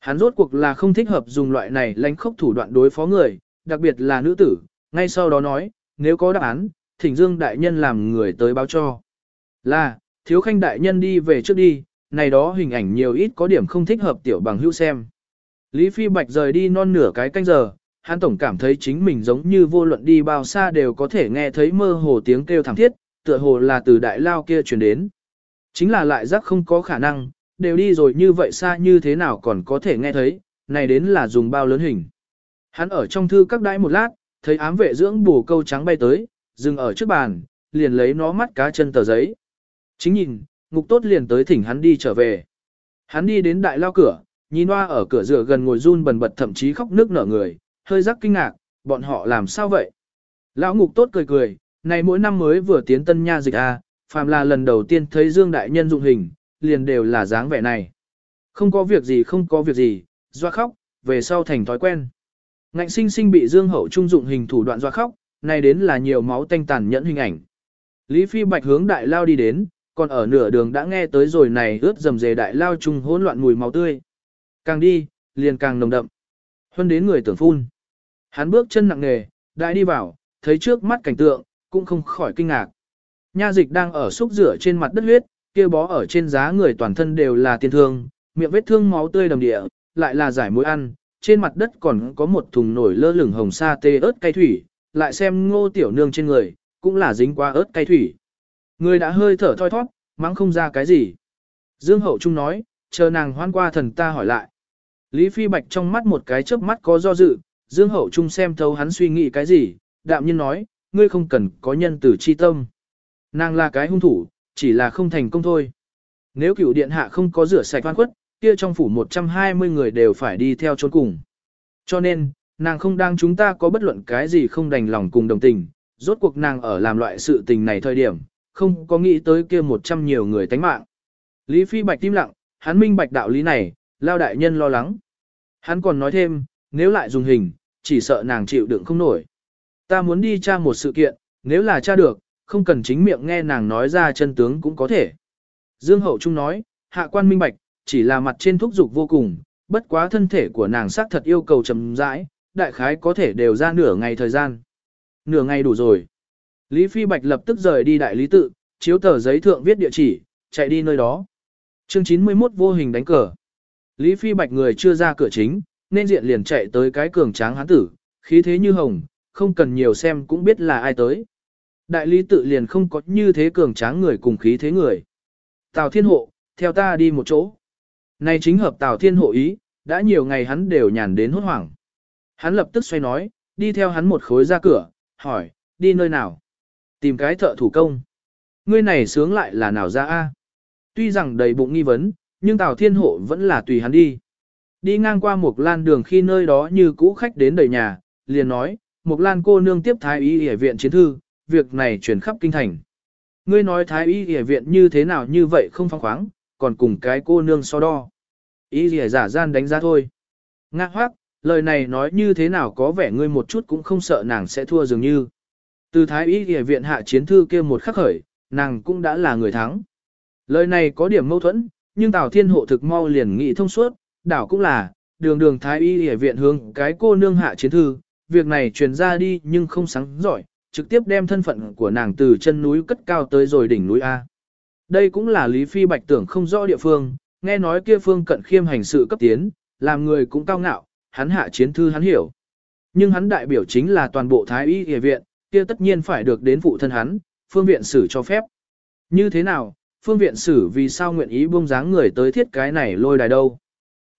Hắn rốt cuộc là không thích hợp dùng loại này lánh khốc thủ đoạn đối phó người, đặc biệt là nữ tử, ngay sau đó nói, nếu có đáp án, thỉnh Dương đại nhân làm người tới báo cho. Là, thiếu khanh đại nhân đi về trước đi, này đó hình ảnh nhiều ít có điểm không thích hợp tiểu bằng hữu xem. Lý Phi Bạch rời đi non nửa cái canh giờ, hắn tổng cảm thấy chính mình giống như vô luận đi bao xa đều có thể nghe thấy mơ hồ tiếng kêu thảm thiết, tựa hồ là từ đại lao kia truyền đến. Chính là lại giác không có khả năng, đều đi rồi như vậy xa như thế nào còn có thể nghe thấy, này đến là dùng bao lớn hình. Hắn ở trong thư các đãi một lát, thấy ám vệ dưỡng bù câu trắng bay tới, dừng ở trước bàn, liền lấy nó mắt cá chân tờ giấy. Chính nhìn, ngục tốt liền tới thỉnh hắn đi trở về. Hắn đi đến đại lao cửa, nhìn hoa ở cửa rửa gần ngồi run bần bật thậm chí khóc nước nở người, hơi rắc kinh ngạc, bọn họ làm sao vậy? Lão ngục tốt cười cười, này mỗi năm mới vừa tiến tân nha dịch a, phàm là lần đầu tiên thấy Dương đại nhân dụng hình, liền đều là dáng vẻ này. Không có việc gì không có việc gì, doa khóc, về sau thành thói quen. Ngạnh sinh sinh bị Dương hậu trung dụng hình thủ đoạn doa khóc, này đến là nhiều máu tanh tàn nhẫn hình ảnh. Lý Phi Bạch hướng đại lao đi đến, còn ở nửa đường đã nghe tới rồi này ướt dầm dề đại lao trung hỗn loạn mùi máu tươi. Càng đi, liền càng nồng đậm. Huân đến người tưởng phun. Hắn bước chân nặng nề, đại đi vào, thấy trước mắt cảnh tượng, cũng không khỏi kinh ngạc. Nha dịch đang ở xúc rửa trên mặt đất huyết, kia bó ở trên giá người toàn thân đều là tiên thương, miệng vết thương máu tươi đầm địa, lại là giải mối ăn, trên mặt đất còn có một thùng nổi lơ lửng hồng sa tê ớt cay thủy, lại xem ngô tiểu nương trên người, cũng là dính qua ớt cay thủy. Người đã hơi thở thoi thoát, mắng không ra cái gì. Dương Hậu Trung nói, chờ nàng hoan qua thần ta hỏi lại. Lý Phi Bạch trong mắt một cái chớp mắt có do dự, Dương Hậu Trung xem thấu hắn suy nghĩ cái gì, đạm nhiên nói, ngươi không cần có nhân tử chi tâm. Nàng là cái hung thủ, chỉ là không thành công thôi. Nếu cựu điện hạ không có rửa sạch oan khuất, kia trong phủ 120 người đều phải đi theo trốn cùng. Cho nên, nàng không đang chúng ta có bất luận cái gì không đành lòng cùng đồng tình, rốt cuộc nàng ở làm loại sự tình này thời điểm, không có nghĩ tới kia 100 nhiều người tánh mạng. Lý Phi Bạch tim lặng, hắn minh bạch đạo lý này, lao đại nhân lo lắng. Hắn còn nói thêm, nếu lại dùng hình, chỉ sợ nàng chịu đựng không nổi. Ta muốn đi tra một sự kiện, nếu là tra được, không cần chính miệng nghe nàng nói ra chân tướng cũng có thể. Dương Hậu Trung nói, hạ quan minh bạch, chỉ là mặt trên thúc dục vô cùng, bất quá thân thể của nàng xác thật yêu cầu chậm rãi, đại khái có thể đều ra nửa ngày thời gian. Nửa ngày đủ rồi. Lý Phi Bạch lập tức rời đi đại lý tự, chiếu tờ giấy thượng viết địa chỉ, chạy đi nơi đó. Chương 91 vô hình đánh cờ. Lý Phi Bạch người chưa ra cửa chính, nên diện liền chạy tới cái cường tráng hán tử, khí thế như hồng, không cần nhiều xem cũng biết là ai tới. Đại lý tự liền không có như thế cường tráng người cùng khí thế người. Tào Thiên Hộ, theo ta đi một chỗ. Này chính hợp Tào Thiên Hộ ý, đã nhiều ngày hắn đều nhàn đến hốt hoảng. Hắn lập tức xoay nói, đi theo hắn một khối ra cửa, hỏi, đi nơi nào? Tìm cái thợ thủ công. Ngươi này sướng lại là nào ra a? Tuy rằng đầy bụng nghi vấn, nhưng Tào Thiên Hộ vẫn là tùy hắn đi. Đi ngang qua một lan đường khi nơi đó như cũ khách đến đầy nhà, liền nói, một lan cô nương tiếp thái y y viện chiến thư, việc này truyền khắp kinh thành. Ngươi nói thái y y viện như thế nào như vậy không phong khoáng, còn cùng cái cô nương so đo. Y y giả gian đánh giá thôi. Ngạc hoác, lời này nói như thế nào có vẻ ngươi một chút cũng không sợ nàng sẽ thua dường như. Từ thái y y viện hạ chiến thư kia một khắc khởi, nàng cũng đã là người thắng. Lời này có điểm mâu thuẫn, nhưng Tào Thiên Hộ thực mau liền nghĩ thông suốt, đảo cũng là, đường đường thái y y viện hướng cái cô nương hạ chiến thư, việc này truyền ra đi nhưng không sáng giỏi, trực tiếp đem thân phận của nàng từ chân núi cất cao tới rồi đỉnh núi A. Đây cũng là Lý Phi Bạch tưởng không rõ địa phương, nghe nói kia phương cận khiêm hành sự cấp tiến, làm người cũng cao ngạo, hắn hạ chiến thư hắn hiểu. Nhưng hắn đại biểu chính là toàn bộ thái y y viện, kia tất nhiên phải được đến phụ thân hắn, phương viện sử cho phép. Như thế nào, phương viện sử vì sao nguyện ý buông dáng người tới thiết cái này lôi đài đâu?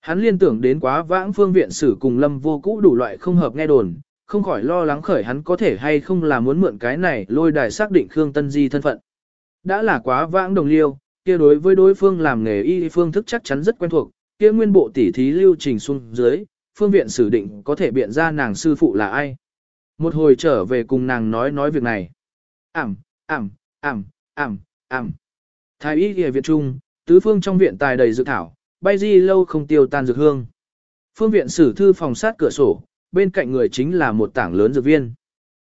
Hắn liên tưởng đến quá vãng phương viện sử cùng lâm vô cũ đủ loại không hợp nghe đồn, không khỏi lo lắng khởi hắn có thể hay không là muốn mượn cái này lôi đài xác định Khương Tân Di thân phận. Đã là quá vãng đồng liêu, kia đối với đối phương làm nghề y phương thức chắc chắn rất quen thuộc, kia nguyên bộ tỉ thí lưu trình xuống dưới, phương viện sử định có thể biện ra nàng sư phụ là ai. Một hồi trở về cùng nàng nói nói việc này. Ảm, ảm, ảm, ảm, ảm. Thái y ghi viện trung, tứ phương trong viện tài đầy dự thảo, bay di lâu không tiêu tan dược hương. Phương viện sử thư phòng sát cửa sổ, bên cạnh người chính là một tảng lớn dược viên.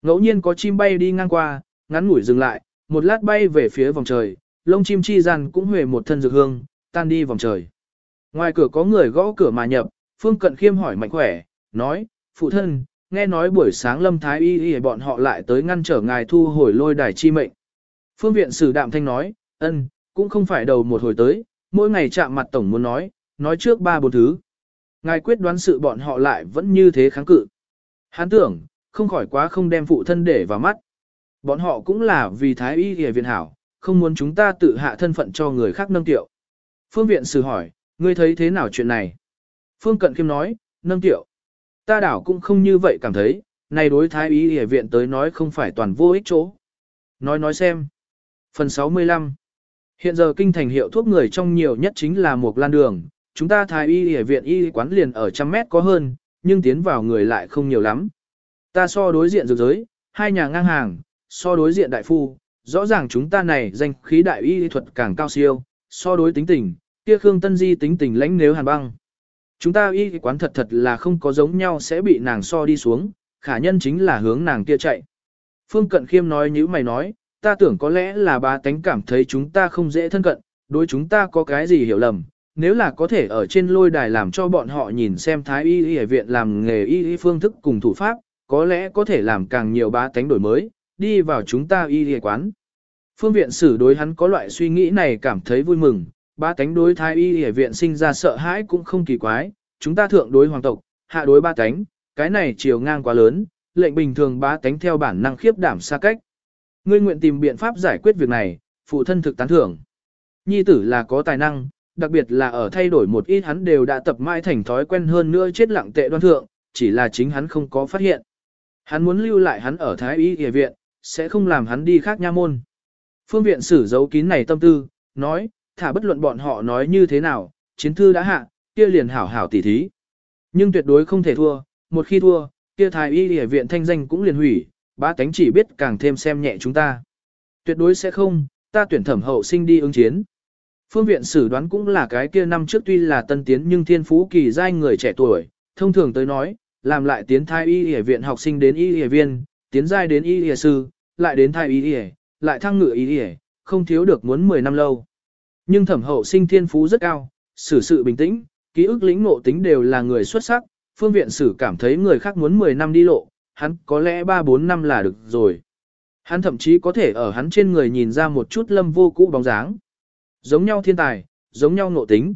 Ngẫu nhiên có chim bay đi ngang qua, ngắn ngủi dừng lại, một lát bay về phía vòng trời, lông chim chi gian cũng huề một thân dược hương, tan đi vòng trời. Ngoài cửa có người gõ cửa mà nhập, Phương Cận Khiêm hỏi mạnh khỏe, nói, phụ thân, nghe nói buổi sáng lâm thái y y bọn họ lại tới ngăn trở ngài thu hồi lôi đài chi mệnh. Phương viện sử đạm thanh nói, ân, cũng không phải đầu một hồi tới, mỗi ngày chạm mặt tổng muốn nói, nói trước ba bốn thứ. Ngài quyết đoán sự bọn họ lại vẫn như thế kháng cự. Hắn tưởng, không khỏi quá không đem phụ thân để vào mắt. Bọn họ cũng là vì thái y hề viện hảo, không muốn chúng ta tự hạ thân phận cho người khác nâng tiệu. Phương viện sử hỏi, ngươi thấy thế nào chuyện này? Phương Cận Khiêm nói, nâng tiệu. Ta đảo cũng không như vậy cảm thấy, này đối thái y hề viện tới nói không phải toàn vô ích chỗ. Nói nói xem. Phần 65 Hiện giờ kinh thành hiệu thuốc người trong nhiều nhất chính là một lan đường, chúng ta thái y y viện y quán liền ở trăm mét có hơn, nhưng tiến vào người lại không nhiều lắm. Ta so đối diện dược giới, hai nhà ngang hàng, so đối diện đại phu, rõ ràng chúng ta này danh khí đại y thuật càng cao siêu, so đối tính tình, kia Khương Tân Di tính tình lãnh nếu hàn băng. Chúng ta y quán thật thật là không có giống nhau sẽ bị nàng so đi xuống, khả nhân chính là hướng nàng kia chạy. Phương Cận Khiêm nói như mày nói, ta tưởng có lẽ là ba tánh cảm thấy chúng ta không dễ thân cận, đối chúng ta có cái gì hiểu lầm. Nếu là có thể ở trên lôi đài làm cho bọn họ nhìn xem thái y y viện làm nghề y y phương thức cùng thủ pháp, có lẽ có thể làm càng nhiều ba tánh đổi mới, đi vào chúng ta y y quán. Phương viện sử đối hắn có loại suy nghĩ này cảm thấy vui mừng, ba tánh đối thái y y viện sinh ra sợ hãi cũng không kỳ quái, chúng ta thượng đối hoàng tộc, hạ đối ba tánh, cái này chiều ngang quá lớn, lệnh bình thường ba tánh theo bản năng khiếp đảm xa cách. Ngươi nguyện tìm biện pháp giải quyết việc này, phụ thân thực tán thưởng. Nhi tử là có tài năng, đặc biệt là ở thay đổi một ít hắn đều đã tập mãi thành thói quen hơn nữa chết lặng tệ đoan thượng, chỉ là chính hắn không có phát hiện. Hắn muốn lưu lại hắn ở Thái Y Y viện, sẽ không làm hắn đi khác nha môn. Phương viện sử giấu kín này tâm tư, nói, thả bất luận bọn họ nói như thế nào, chiến thư đã hạ, kia liền hảo hảo tỉ thí. Nhưng tuyệt đối không thể thua, một khi thua, kia Thái Y Y viện thanh danh cũng liền hủy, ba tánh chỉ biết càng thêm xem nhẹ chúng ta. Tuyệt đối sẽ không, ta tuyển thẩm hậu sinh đi ứng chiến. Phương viện sử đoán cũng là cái kia năm trước tuy là tân tiến nhưng thiên phú kỳ giai người trẻ tuổi, thông thường tới nói, làm lại tiến thai y y viện học sinh đến y y viên, tiến giai đến y y sư, lại đến thai y y, lại thăng ngựa y y, không thiếu được muốn 10 năm lâu. Nhưng thẩm hậu sinh thiên phú rất cao, xử sự bình tĩnh, ký ức lĩnh ngộ tính đều là người xuất sắc, phương viện sử cảm thấy người khác muốn 10 năm đi lộ, hắn có lẽ 3-4 năm là được rồi. Hắn thậm chí có thể ở hắn trên người nhìn ra một chút lâm vô cũ bóng dáng. Giống nhau thiên tài, giống nhau nộ tính.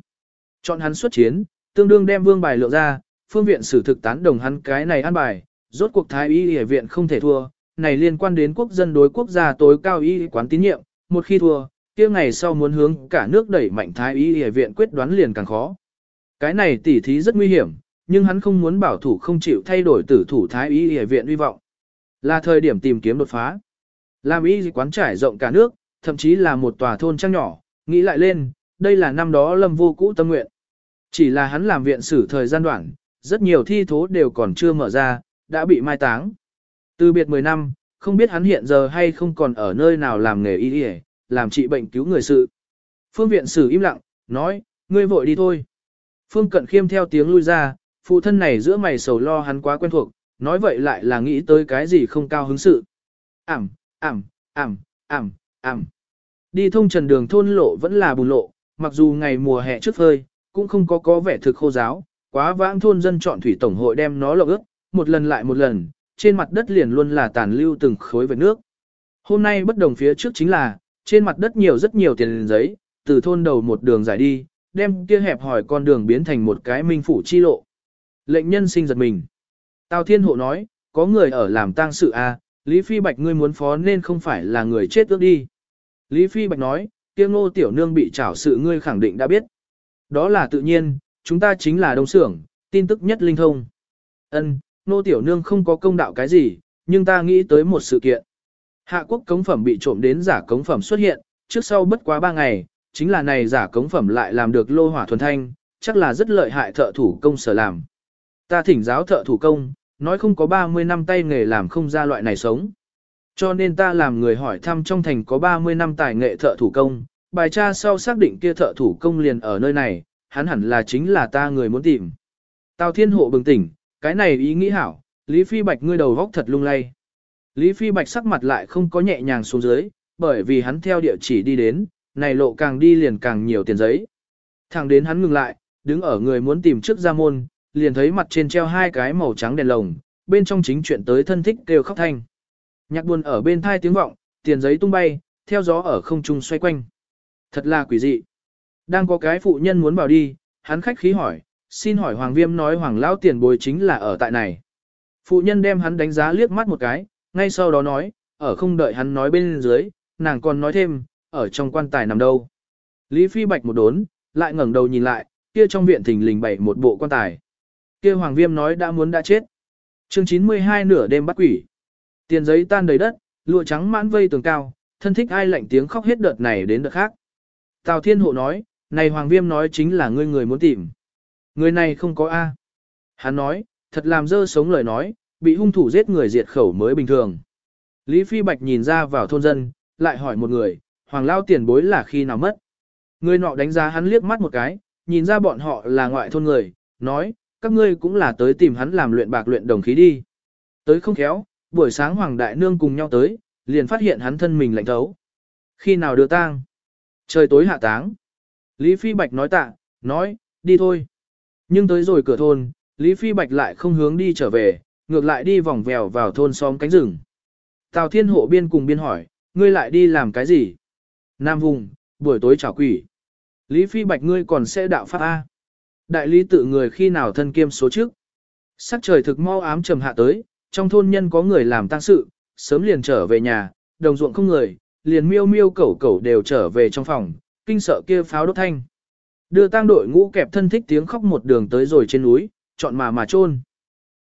Chọn hắn xuất chiến, tương đương đem vương bài lượng ra, phương viện sử thực tán đồng hắn cái này ăn bài, rốt cuộc thái y y viện không thể thua, này liên quan đến quốc dân đối quốc gia tối cao y quán tín nhiệm, một khi thua, kia ngày sau muốn hướng cả nước đẩy mạnh thái y y viện quyết đoán liền càng khó. Cái này tỉ thí rất nguy hiểm, nhưng hắn không muốn bảo thủ không chịu thay đổi tử thủ thái y y viện hy vọng. Là thời điểm tìm kiếm đột phá. Làm y quán trải rộng cả nước, thậm chí là một tòa thôn trang nhỏ, nghĩ lại lên, đây là năm đó lâm vô cũ tâm nguyện. Chỉ là hắn làm viện sử thời gian đoạn, rất nhiều thi thố đều còn chưa mở ra, đã bị mai táng. Từ biệt 10 năm, không biết hắn hiện giờ hay không còn ở nơi nào làm nghề y y, làm trị bệnh cứu người sự. Phương viện sử im lặng, nói, ngươi vội đi thôi. Phương cận khiêm theo tiếng lui ra, phụ thân này giữa mày sầu lo hắn quá quen thuộc, nói vậy lại là nghĩ tới cái gì không cao hứng sự. Ảm, ảm, ảm, ảm, ảm. Đi thông trần đường thôn lộ vẫn là bùn lộ, mặc dù ngày mùa hè trước phơi, cũng không có có vẻ thực khô giáo, quá vãng thôn dân chọn thủy tổng hội đem nó lộng ướt, một lần lại một lần, trên mặt đất liền luôn là tàn lưu từng khối vệt nước. Hôm nay bất đồng phía trước chính là, trên mặt đất nhiều rất nhiều tiền giấy, từ thôn đầu một đường dài đi, đem kia hẹp hỏi con đường biến thành một cái minh phủ chi lộ. Lệnh nhân sinh giật mình. Tào Thiên Hộ nói, có người ở làm tang sự à, Lý Phi Bạch ngươi muốn phó nên không phải là người chết ước đi. Lý Phi Bạch nói, kia ngô tiểu nương bị trảo sự ngươi khẳng định đã biết. Đó là tự nhiên, chúng ta chính là đông xưởng, tin tức nhất linh thông. Ân, nô tiểu nương không có công đạo cái gì, nhưng ta nghĩ tới một sự kiện. Hạ quốc cống phẩm bị trộm đến giả cống phẩm xuất hiện, trước sau bất quá 3 ngày, chính là này giả cống phẩm lại làm được lô hỏa thuần thanh, chắc là rất lợi hại thợ thủ công sở làm. Ta thỉnh giáo thợ thủ công, nói không có 30 năm tay nghề làm không ra loại này sống. Cho nên ta làm người hỏi thăm trong thành có 30 năm tài nghệ thợ thủ công, bài tra sau xác định kia thợ thủ công liền ở nơi này, hắn hẳn là chính là ta người muốn tìm. Tào Thiên Hộ bừng tỉnh, cái này ý nghĩ hảo, Lý Phi Bạch ngươi đầu góc thật lung lay. Lý Phi Bạch sắc mặt lại không có nhẹ nhàng xuống dưới, bởi vì hắn theo địa chỉ đi đến, này lộ càng đi liền càng nhiều tiền giấy. Thẳng đến hắn ngừng lại, đứng ở người muốn tìm trước ra môn, liền thấy mặt trên treo hai cái màu trắng đèn lồng, bên trong chính chuyện tới thân thích kêu khóc thanh. Nhạc buồn ở bên thai tiếng vọng, tiền giấy tung bay, theo gió ở không trung xoay quanh. Thật là quỷ dị. Đang có cái phụ nhân muốn vào đi, hắn khách khí hỏi, xin hỏi Hoàng Viêm nói Hoàng Lão tiền bồi chính là ở tại này. Phụ nhân đem hắn đánh giá liếc mắt một cái, ngay sau đó nói, ở không đợi hắn nói bên dưới, nàng còn nói thêm, ở trong quan tài nằm đâu. Lý Phi Bạch một đốn, lại ngẩng đầu nhìn lại, kia trong viện thình lình bày một bộ quan tài. Kia Hoàng Viêm nói đã muốn đã chết. chương 92 nửa đêm bắt quỷ. Tiền giấy tan đầy đất, lụa trắng mãn vây tường cao, thân thích ai lạnh tiếng khóc hết đợt này đến đợt khác. Tào Thiên Hộ nói, này Hoàng Viêm nói chính là ngươi người muốn tìm. Người này không có A. Hắn nói, thật làm dơ sống lời nói, bị hung thủ giết người diệt khẩu mới bình thường. Lý Phi Bạch nhìn ra vào thôn dân, lại hỏi một người, Hoàng Lao tiền bối là khi nào mất. Người nọ đánh giá hắn liếc mắt một cái, nhìn ra bọn họ là ngoại thôn người, nói, các ngươi cũng là tới tìm hắn làm luyện bạc luyện đồng khí đi. Tới không khéo, buổi sáng Hoàng Đại Nương cùng nhau tới, liền phát hiện hắn thân mình lạnh thấu. Khi nào đưa tang? Trời tối hạ táng. Lý Phi Bạch nói tạ, nói, đi thôi. Nhưng tới rồi cửa thôn, Lý Phi Bạch lại không hướng đi trở về, ngược lại đi vòng vèo vào thôn xóm cánh rừng. Tào Thiên Hộ biên cùng biên hỏi, ngươi lại đi làm cái gì? Nam Vùng, buổi tối trả quỷ. Lý Phi Bạch ngươi còn sẽ đạo pháp A. Đại lý tự người khi nào thân kiêm số trước. Sắc trời thực mau ám trầm hạ tới, trong thôn nhân có người làm tang sự, sớm liền trở về nhà, đồng ruộng không người, liền miêu miêu cẩu cẩu đều trở về trong phòng, kinh sợ kia pháo đốt thanh. Đưa tang đội ngũ kẹp thân thích tiếng khóc một đường tới rồi trên núi, chọn mà mà chôn.